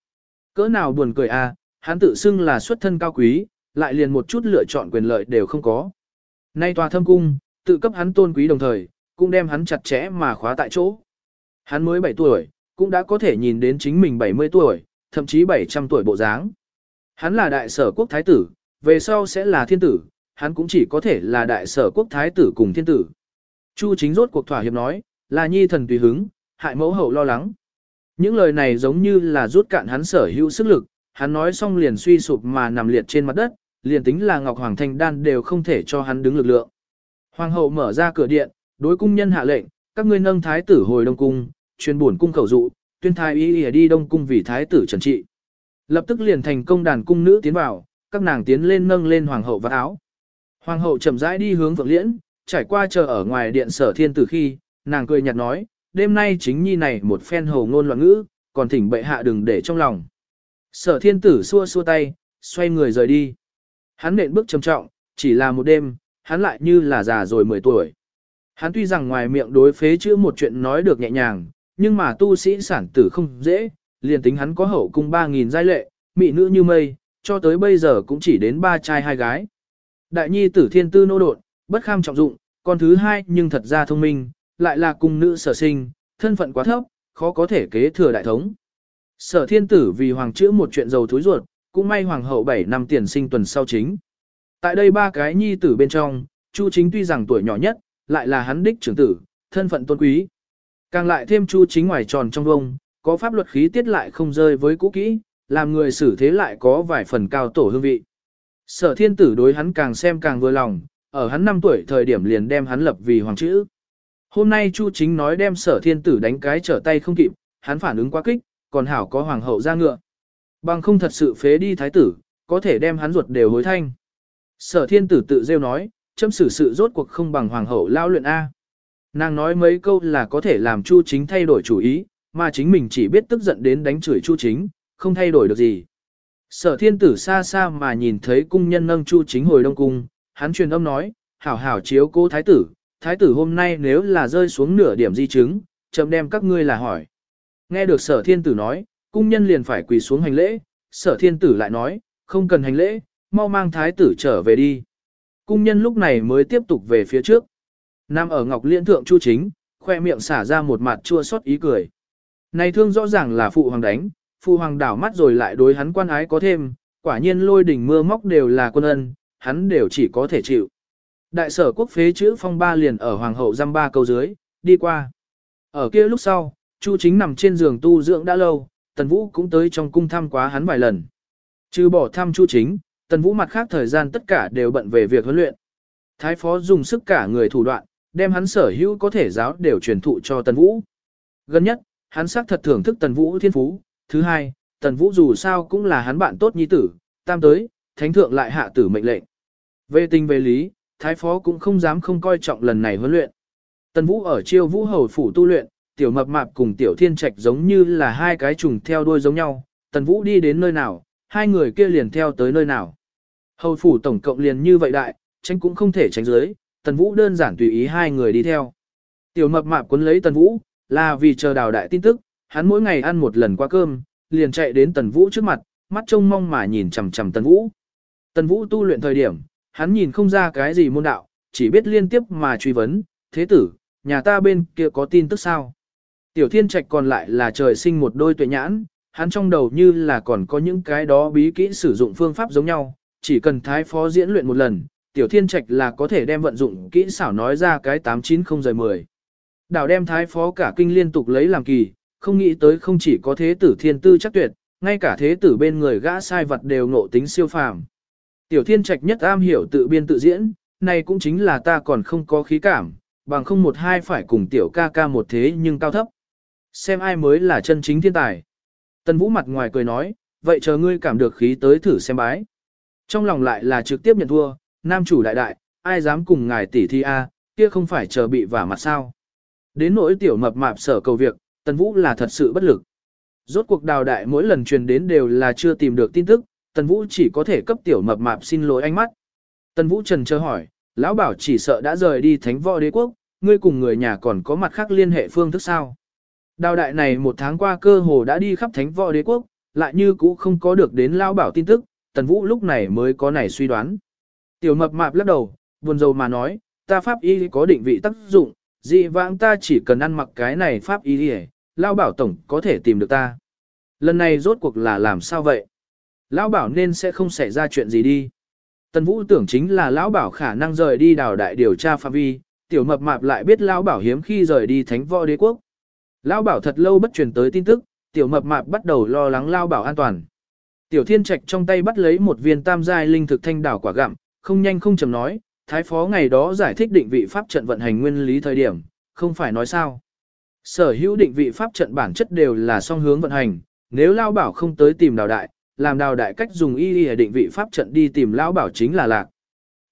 Cỡ nào buồn cười à, hắn tự xưng là xuất thân cao quý, lại liền một chút lựa chọn quyền lợi đều không có. Nay tòa thâm cung, tự cấp hắn tôn quý đồng thời, cũng đem hắn chặt chẽ mà khóa tại chỗ. Hắn mới 7 tuổi, cũng đã có thể nhìn đến chính mình 70 tuổi, thậm chí 700 tuổi bộ dáng. Hắn là đại sở quốc thái tử, về sau sẽ là thiên tử, hắn cũng chỉ có thể là đại sở quốc thái tử cùng thiên tử. Chu chính rốt cuộc thỏa hiệp nói, là nhi thần tùy hứng, hại mẫu hậu lo lắng. Những lời này giống như là rút cạn hắn sở hữu sức lực, hắn nói xong liền suy sụp mà nằm liệt trên mặt đất, liền tính là Ngọc Hoàng Thanh Đan đều không thể cho hắn đứng lực lượng. Hoàng hậu mở ra cửa điện, đối cung nhân hạ lệnh, các ngươi nâng thái tử hồi đông cung, truyền buồn cung khẩu dụ, tuyên thái y y đi đông cung vì thái tử trần trị. Lập tức liền thành công đàn cung nữ tiến vào, các nàng tiến lên nâng lên hoàng hậu và áo. Hoàng hậu chậm rãi đi hướng vượng liễn, trải qua chờ ở ngoài điện sở thiên tử khi, nàng cười nhạt nói, đêm nay chính nhi này một phen hồ ngôn loạn ngữ, còn thỉnh bệ hạ đừng để trong lòng. Sở thiên tử xua xua tay, xoay người rời đi. Hắn nện bước trầm trọng, chỉ là một đêm, hắn lại như là già rồi 10 tuổi. Hắn tuy rằng ngoài miệng đối phế chữ một chuyện nói được nhẹ nhàng, nhưng mà tu sĩ sản tử không dễ, liền tính hắn có hậu cung 3.000 giai lệ, mỹ nữ như mây, cho tới bây giờ cũng chỉ đến ba trai hai gái. Đại nhi tử thiên tư nô đột, bất kham trọng dụng, con thứ hai nhưng thật ra thông minh, lại là cung nữ sở sinh, thân phận quá thấp, khó có thể kế thừa đại thống. Sở thiên tử vì hoàng chữ một chuyện giàu thúi ruột, cũng may hoàng hậu 7 năm tiền sinh tuần sau chính. Tại đây ba cái nhi tử bên trong, Chu chính tuy rằng tuổi nhỏ nhất, lại là hắn đích trưởng tử, thân phận tôn quý. Càng lại thêm Chu chính ngoài tròn trong vông, có pháp luật khí tiết lại không rơi với cũ kỹ, làm người xử thế lại có vài phần cao tổ hương vị. Sở thiên tử đối hắn càng xem càng vừa lòng, ở hắn 5 tuổi thời điểm liền đem hắn lập vì hoàng chữ. Hôm nay Chu chính nói đem sở thiên tử đánh cái trở tay không kịp, hắn phản ứng quá kích, còn hảo có hoàng hậu ra ngựa. Bằng không thật sự phế đi thái tử, có thể đem hắn ruột đều hối thanh. Sở thiên tử tự rêu nói, châm xử sự rốt cuộc không bằng hoàng hậu lao luyện A. Nàng nói mấy câu là có thể làm Chu chính thay đổi chủ ý, mà chính mình chỉ biết tức giận đến đánh chửi Chu chính, không thay đổi được gì. Sở thiên tử xa xa mà nhìn thấy cung nhân nâng Chu chính hồi đông cung, hắn truyền âm nói, hảo hảo chiếu cố thái tử, thái tử hôm nay nếu là rơi xuống nửa điểm di chứng, chậm đem các ngươi là hỏi. Nghe được sở thiên tử nói, cung nhân liền phải quỳ xuống hành lễ, sở thiên tử lại nói, không cần hành lễ, mau mang thái tử trở về đi. Cung nhân lúc này mới tiếp tục về phía trước. Nam ở ngọc liên thượng chu chính, khoe miệng xả ra một mặt chua xót ý cười. Này thương rõ ràng là phụ hoàng đánh, phụ hoàng đảo mắt rồi lại đối hắn quan ái có thêm, quả nhiên lôi đỉnh mưa móc đều là quân ân, hắn đều chỉ có thể chịu. Đại sở quốc phế chữ phong ba liền ở hoàng hậu giam ba câu dưới, đi qua. Ở kia lúc sau, Chu chính nằm trên giường tu dưỡng đã lâu, Tần Vũ cũng tới trong cung thăm quá hắn vài lần. Trừ bỏ thăm Chu chính, Tần Vũ mặt khác thời gian tất cả đều bận về việc huấn luyện. Thái phó dùng sức cả người thủ đoạn, đem hắn sở hữu có thể giáo đều truyền thụ cho Tần Vũ. Gần nhất, hắn xác thật thưởng thức Tần Vũ thiên phú. Thứ hai, Tần Vũ dù sao cũng là hắn bạn tốt nhi tử. Tam tới, thánh thượng lại hạ tử mệnh lệnh. Về tình về lý, thái phó cũng không dám không coi trọng lần này huấn luyện. Tần Vũ ở chiêu Vũ Hầu phủ tu luyện, tiểu mập mạp cùng tiểu thiên trạch giống như là hai cái trùng theo đuôi giống nhau. Tần Vũ đi đến nơi nào, hai người kia liền theo tới nơi nào. Hầu phủ tổng cộng liền như vậy đại, tránh cũng không thể tránh dưới, Tần Vũ đơn giản tùy ý hai người đi theo. Tiểu mập mạp cuốn lấy Tần Vũ, là vì chờ đào đại tin tức, hắn mỗi ngày ăn một lần qua cơm, liền chạy đến Tần Vũ trước mặt, mắt trông mong mà nhìn chằm chằm Tần Vũ. Tần Vũ tu luyện thời điểm, hắn nhìn không ra cái gì môn đạo, chỉ biết liên tiếp mà truy vấn, thế tử, nhà ta bên kia có tin tức sao? Tiểu thiên trạch còn lại là trời sinh một đôi tuệ nhãn, hắn trong đầu như là còn có những cái đó bí kỹ sử dụng phương pháp giống nhau, chỉ cần thái phó diễn luyện một lần, tiểu thiên trạch là có thể đem vận dụng kỹ xảo nói ra cái 890-10. Đảo đem thái phó cả kinh liên tục lấy làm kỳ, không nghĩ tới không chỉ có thế tử thiên tư chắc tuyệt, ngay cả thế tử bên người gã sai vật đều ngộ tính siêu phàm. Tiểu thiên trạch nhất am hiểu tự biên tự diễn, này cũng chính là ta còn không có khí cảm, bằng không một hai phải cùng tiểu ca ca một thế nhưng cao thấp. Xem ai mới là chân chính thiên tài. Tân vũ mặt ngoài cười nói, vậy chờ ngươi cảm được khí tới thử xem bái. Trong lòng lại là trực tiếp nhận thua, nam chủ đại đại, ai dám cùng ngài tỷ thi A, kia không phải chờ bị vả mặt sao. Đến nỗi tiểu mập mạp sở cầu việc, Tần Vũ là thật sự bất lực. Rốt cuộc đào đại mỗi lần truyền đến đều là chưa tìm được tin tức, Tần Vũ chỉ có thể cấp tiểu mập mạp xin lỗi ánh mắt. Tần Vũ trần chờ hỏi, lão bảo chỉ sợ đã rời đi thánh võ đế quốc, ngươi cùng người nhà còn có mặt khác liên hệ phương thức sao. Đào đại này một tháng qua cơ hồ đã đi khắp thánh võ đế quốc, lại như cũ không có được đến lão bảo tin tức, Tần Vũ lúc này mới có này suy đoán. Tiểu mập mạp lắc đầu, buồn rầu mà nói, ta pháp y có định vị tác dụng, dị vãng ta chỉ cần ăn mặc cái này pháp y đi lao bảo tổng có thể tìm được ta. Lần này rốt cuộc là làm sao vậy? Lão bảo nên sẽ không xảy ra chuyện gì đi. Tần Vũ tưởng chính là lão bảo khả năng rời đi đào đại điều tra phạm vi, tiểu mập mạp lại biết lão bảo hiếm khi rời đi thánh võ đế quốc. Lao bảo thật lâu bất truyền tới tin tức, tiểu mập mạp bắt đầu lo lắng lao bảo an toàn. Tiểu thiên trạch trong tay bắt lấy một viên tam giai linh thực thanh đảo quả gặm, không nhanh không chậm nói, thái phó ngày đó giải thích định vị pháp trận vận hành nguyên lý thời điểm, không phải nói sao. Sở hữu định vị pháp trận bản chất đều là song hướng vận hành, nếu lao bảo không tới tìm đào đại, làm đào đại cách dùng y y định vị pháp trận đi tìm lao bảo chính là lạc.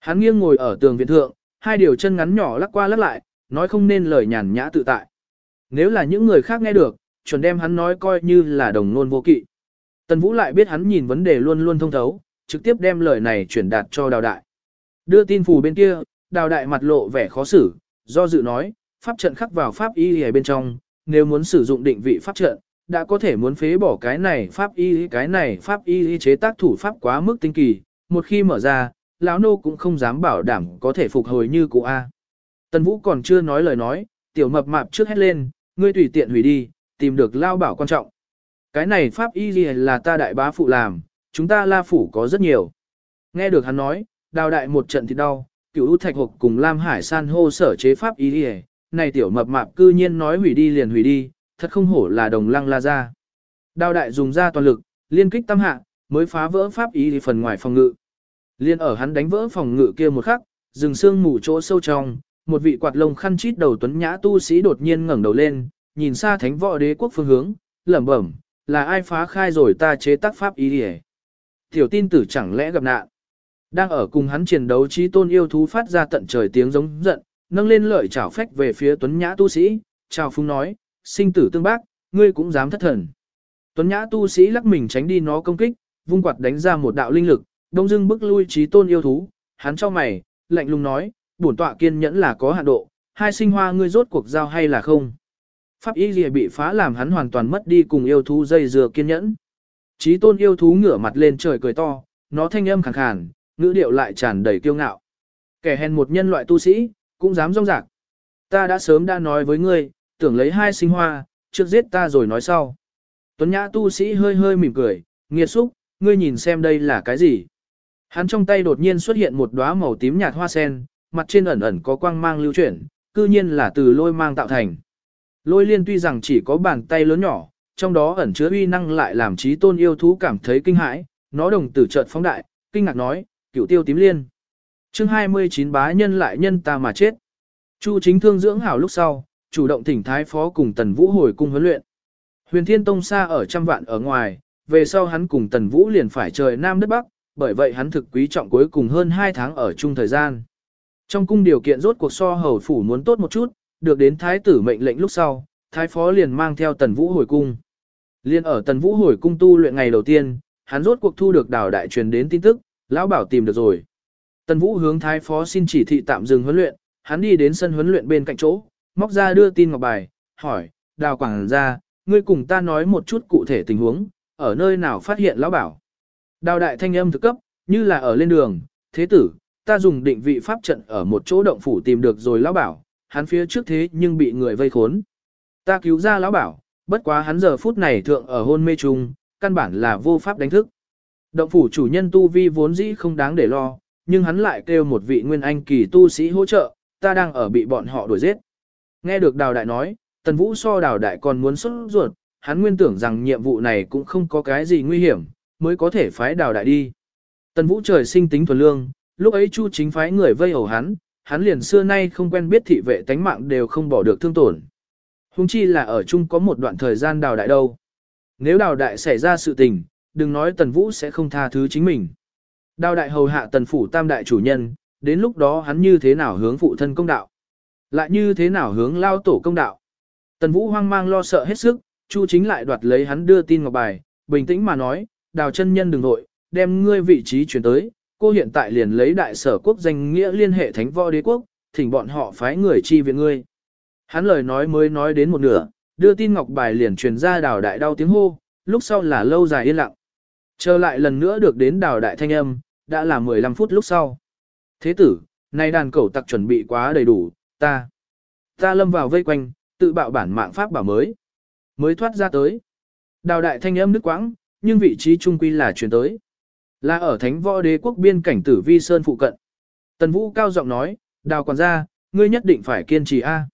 Hắn nghiêng ngồi ở tường viện thượng, hai điều chân ngắn nhỏ lắc qua lắc lại, nói không nên lời nhàn nhã tự tại. Nếu là những người khác nghe được, chuẩn đem hắn nói coi như là đồng nôn vô kỵ. Tần Vũ lại biết hắn nhìn vấn đề luôn luôn thông thấu, trực tiếp đem lời này chuyển đạt cho đào đại. Đưa tin phù bên kia, đào đại mặt lộ vẻ khó xử, do dự nói, pháp trận khắc vào pháp y ở bên trong, nếu muốn sử dụng định vị pháp trận, đã có thể muốn phế bỏ cái này pháp y cái này pháp y chế tác thủ pháp quá mức tinh kỳ, một khi mở ra, lão nô cũng không dám bảo đảm có thể phục hồi như cũ A. Tần Vũ còn chưa nói lời nói, tiểu mập mạp trước hết lên, ngươi tùy tiện hủy đi, tìm được lao bảo quan trọng. Cái này pháp y gì là ta đại bá phụ làm, chúng ta la phủ có rất nhiều. Nghe được hắn nói, đào đại một trận thì đau, cửu ưu thạch hộp cùng Lam Hải san hô sở chế pháp y gì này tiểu mập mạp cư nhiên nói hủy đi liền hủy đi, thật không hổ là đồng lăng la ra. Đào đại dùng ra toàn lực, liên kích tam hạ, mới phá vỡ pháp y thì phần ngoài phòng ngự. Liên ở hắn đánh vỡ phòng ngự kia một khắc, rừng xương mù chỗ sâu trong, một vị quạt lông khăn chít đầu tuấn nhã tu sĩ đột nhiên ngẩng đầu lên, nhìn xa thánh võ đế quốc phương hướng, lẩm bẩm, là ai phá khai rồi ta chế tác pháp ý đi Tiểu tin tử chẳng lẽ gặp nạn. Đang ở cùng hắn chiến đấu trí tôn yêu thú phát ra tận trời tiếng giống giận, nâng lên lợi chảo phách về phía tuấn nhã tu sĩ, chào phung nói, sinh tử tương bác, ngươi cũng dám thất thần. Tuấn nhã tu sĩ lắc mình tránh đi nó công kích, vung quạt đánh ra một đạo linh lực, đông dưng bức lui trí tôn yêu thú, hắn cho mày, lạnh lùng nói, bổn tọa kiên nhẫn là có hạn độ, hai sinh hoa ngươi rốt cuộc giao hay là không. Pháp y lìa bị phá làm hắn hoàn toàn mất đi cùng yêu thú dây dừa kiên nhẫn. Chí tôn yêu thú ngửa mặt lên trời cười to, nó thanh âm khàn khàn, ngữ điệu lại tràn đầy kiêu ngạo. Kẻ hèn một nhân loại tu sĩ, cũng dám rong rạc. Ta đã sớm đã nói với ngươi, tưởng lấy hai sinh hoa, trước giết ta rồi nói sau. Tuấn nhã tu sĩ hơi hơi mỉm cười, nghiệt xúc, ngươi nhìn xem đây là cái gì. Hắn trong tay đột nhiên xuất hiện một đóa màu tím nhạt hoa sen, mặt trên ẩn ẩn có quang mang lưu chuyển, cư nhiên là từ lôi mang tạo thành. Lôi liên tuy rằng chỉ có bàn tay lớn nhỏ, trong đó ẩn chứa uy năng lại làm trí tôn yêu thú cảm thấy kinh hãi, nó đồng tử chợt phóng đại, kinh ngạc nói, cửu tiêu tím liên. chương 29 bá nhân lại nhân ta mà chết. Chu chính thương dưỡng hảo lúc sau, chủ động thỉnh thái phó cùng tần vũ hồi cung huấn luyện. Huyền thiên tông xa ở trăm vạn ở ngoài, về sau hắn cùng tần vũ liền phải trời nam đất bắc, bởi vậy hắn thực quý trọng cuối cùng hơn 2 tháng ở chung thời gian. Trong cung điều kiện rốt cuộc so hầu phủ muốn tốt một chút, được đến thái tử mệnh lệnh lúc sau, thái phó liền mang theo tần vũ hồi cung. Liên ở tần vũ hồi cung tu luyện ngày đầu tiên, hắn rốt cuộc thu được đảo đại truyền đến tin tức, lão bảo tìm được rồi. Tần vũ hướng thái phó xin chỉ thị tạm dừng huấn luyện, hắn đi đến sân huấn luyện bên cạnh chỗ, móc ra đưa tin ngọc bài, hỏi, đào quảng ra, ngươi cùng ta nói một chút cụ thể tình huống, ở nơi nào phát hiện lão bảo. Đào đại thanh âm thực cấp, như là ở lên đường, thế tử, ta dùng định vị pháp trận ở một chỗ động phủ tìm được rồi lão bảo, hắn phía trước thế nhưng bị người vây khốn. Ta cứu ra lão bảo, bất quá hắn giờ phút này thượng ở hôn mê trùng căn bản là vô pháp đánh thức. Động phủ chủ nhân tu vi vốn dĩ không đáng để lo, nhưng hắn lại kêu một vị nguyên anh kỳ tu sĩ hỗ trợ, ta đang ở bị bọn họ đuổi giết. Nghe được đào đại nói, tần vũ so đào đại còn muốn xuất ruột, hắn nguyên tưởng rằng nhiệm vụ này cũng không có cái gì nguy hiểm, mới có thể phái đào đại đi. Tần vũ trời sinh tính thuần lương, lúc ấy chu chính phái người vây hầu hắn, hắn liền xưa nay không quen biết thị vệ tánh mạng đều không bỏ được thương tổn. Hùng chi là ở chung có một đoạn thời gian đào đại đâu. Nếu đào đại xảy ra sự tình, đừng nói tần vũ sẽ không tha thứ chính mình. Đào đại hầu hạ tần phủ tam đại chủ nhân, đến lúc đó hắn như thế nào hướng phụ thân công đạo. Lại như thế nào hướng lao tổ công đạo. Tần vũ hoang mang lo sợ hết sức, chu chính lại đoạt lấy hắn đưa tin ngọc bài, bình tĩnh mà nói, đào chân nhân đừng nội, đem ngươi vị trí chuyển tới, cô hiện tại liền lấy đại sở quốc danh nghĩa liên hệ thánh võ đế quốc, thỉnh bọn họ phái người chi viện ngươi. Hắn lời nói mới nói đến một nửa, đưa tin ngọc bài liền truyền ra đào đại đau tiếng hô, lúc sau là lâu dài yên lặng. Trở lại lần nữa được đến đào đại thanh âm, đã là 15 phút lúc sau. Thế tử, nay đàn cẩu tặc chuẩn bị quá đầy đủ, ta. Ta lâm vào vây quanh, tự bạo bản mạng pháp bảo mới. Mới thoát ra tới. Đào đại thanh âm nước quãng, nhưng vị trí trung quy là chuyển tới. Là ở thánh võ đế quốc biên cảnh tử vi sơn phụ cận. Tần Vũ cao giọng nói, đào quản gia, ngươi nhất định phải kiên trì A.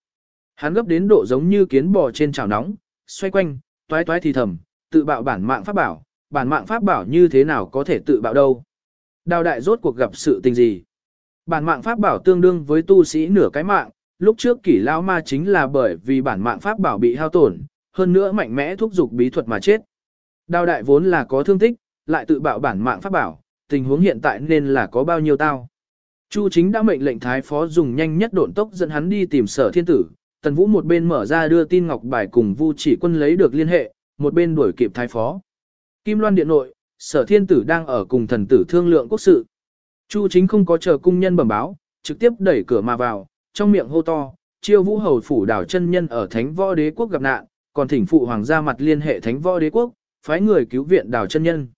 Hắn gấp đến độ giống như kiến bò trên chảo nóng, xoay quanh, toái toái thì thầm, tự bạo bản mạng pháp bảo, bản mạng pháp bảo như thế nào có thể tự bạo đâu. Đào đại rốt cuộc gặp sự tình gì. Bản mạng pháp bảo tương đương với tu sĩ nửa cái mạng, lúc trước kỷ lao ma chính là bởi vì bản mạng pháp bảo bị hao tổn, hơn nữa mạnh mẽ thúc giục bí thuật mà chết. Đào đại vốn là có thương tích, lại tự bạo bản mạng pháp bảo, tình huống hiện tại nên là có bao nhiêu tao. Chu chính đã mệnh lệnh thái phó dùng nhanh nhất độn tốc dẫn hắn đi tìm sở thiên tử, tần vũ một bên mở ra đưa tin ngọc bài cùng vu chỉ quân lấy được liên hệ, một bên đuổi kịp thái phó. Kim loan điện nội, sở thiên tử đang ở cùng thần tử thương lượng quốc sự. Chu chính không có chờ cung nhân bẩm báo, trực tiếp đẩy cửa mà vào, trong miệng hô to, chiêu vũ hầu phủ đảo chân nhân ở thánh võ đế quốc gặp nạn, còn thỉnh phụ hoàng ra mặt liên hệ thánh võ đế quốc, phái người cứu viện đảo chân nhân.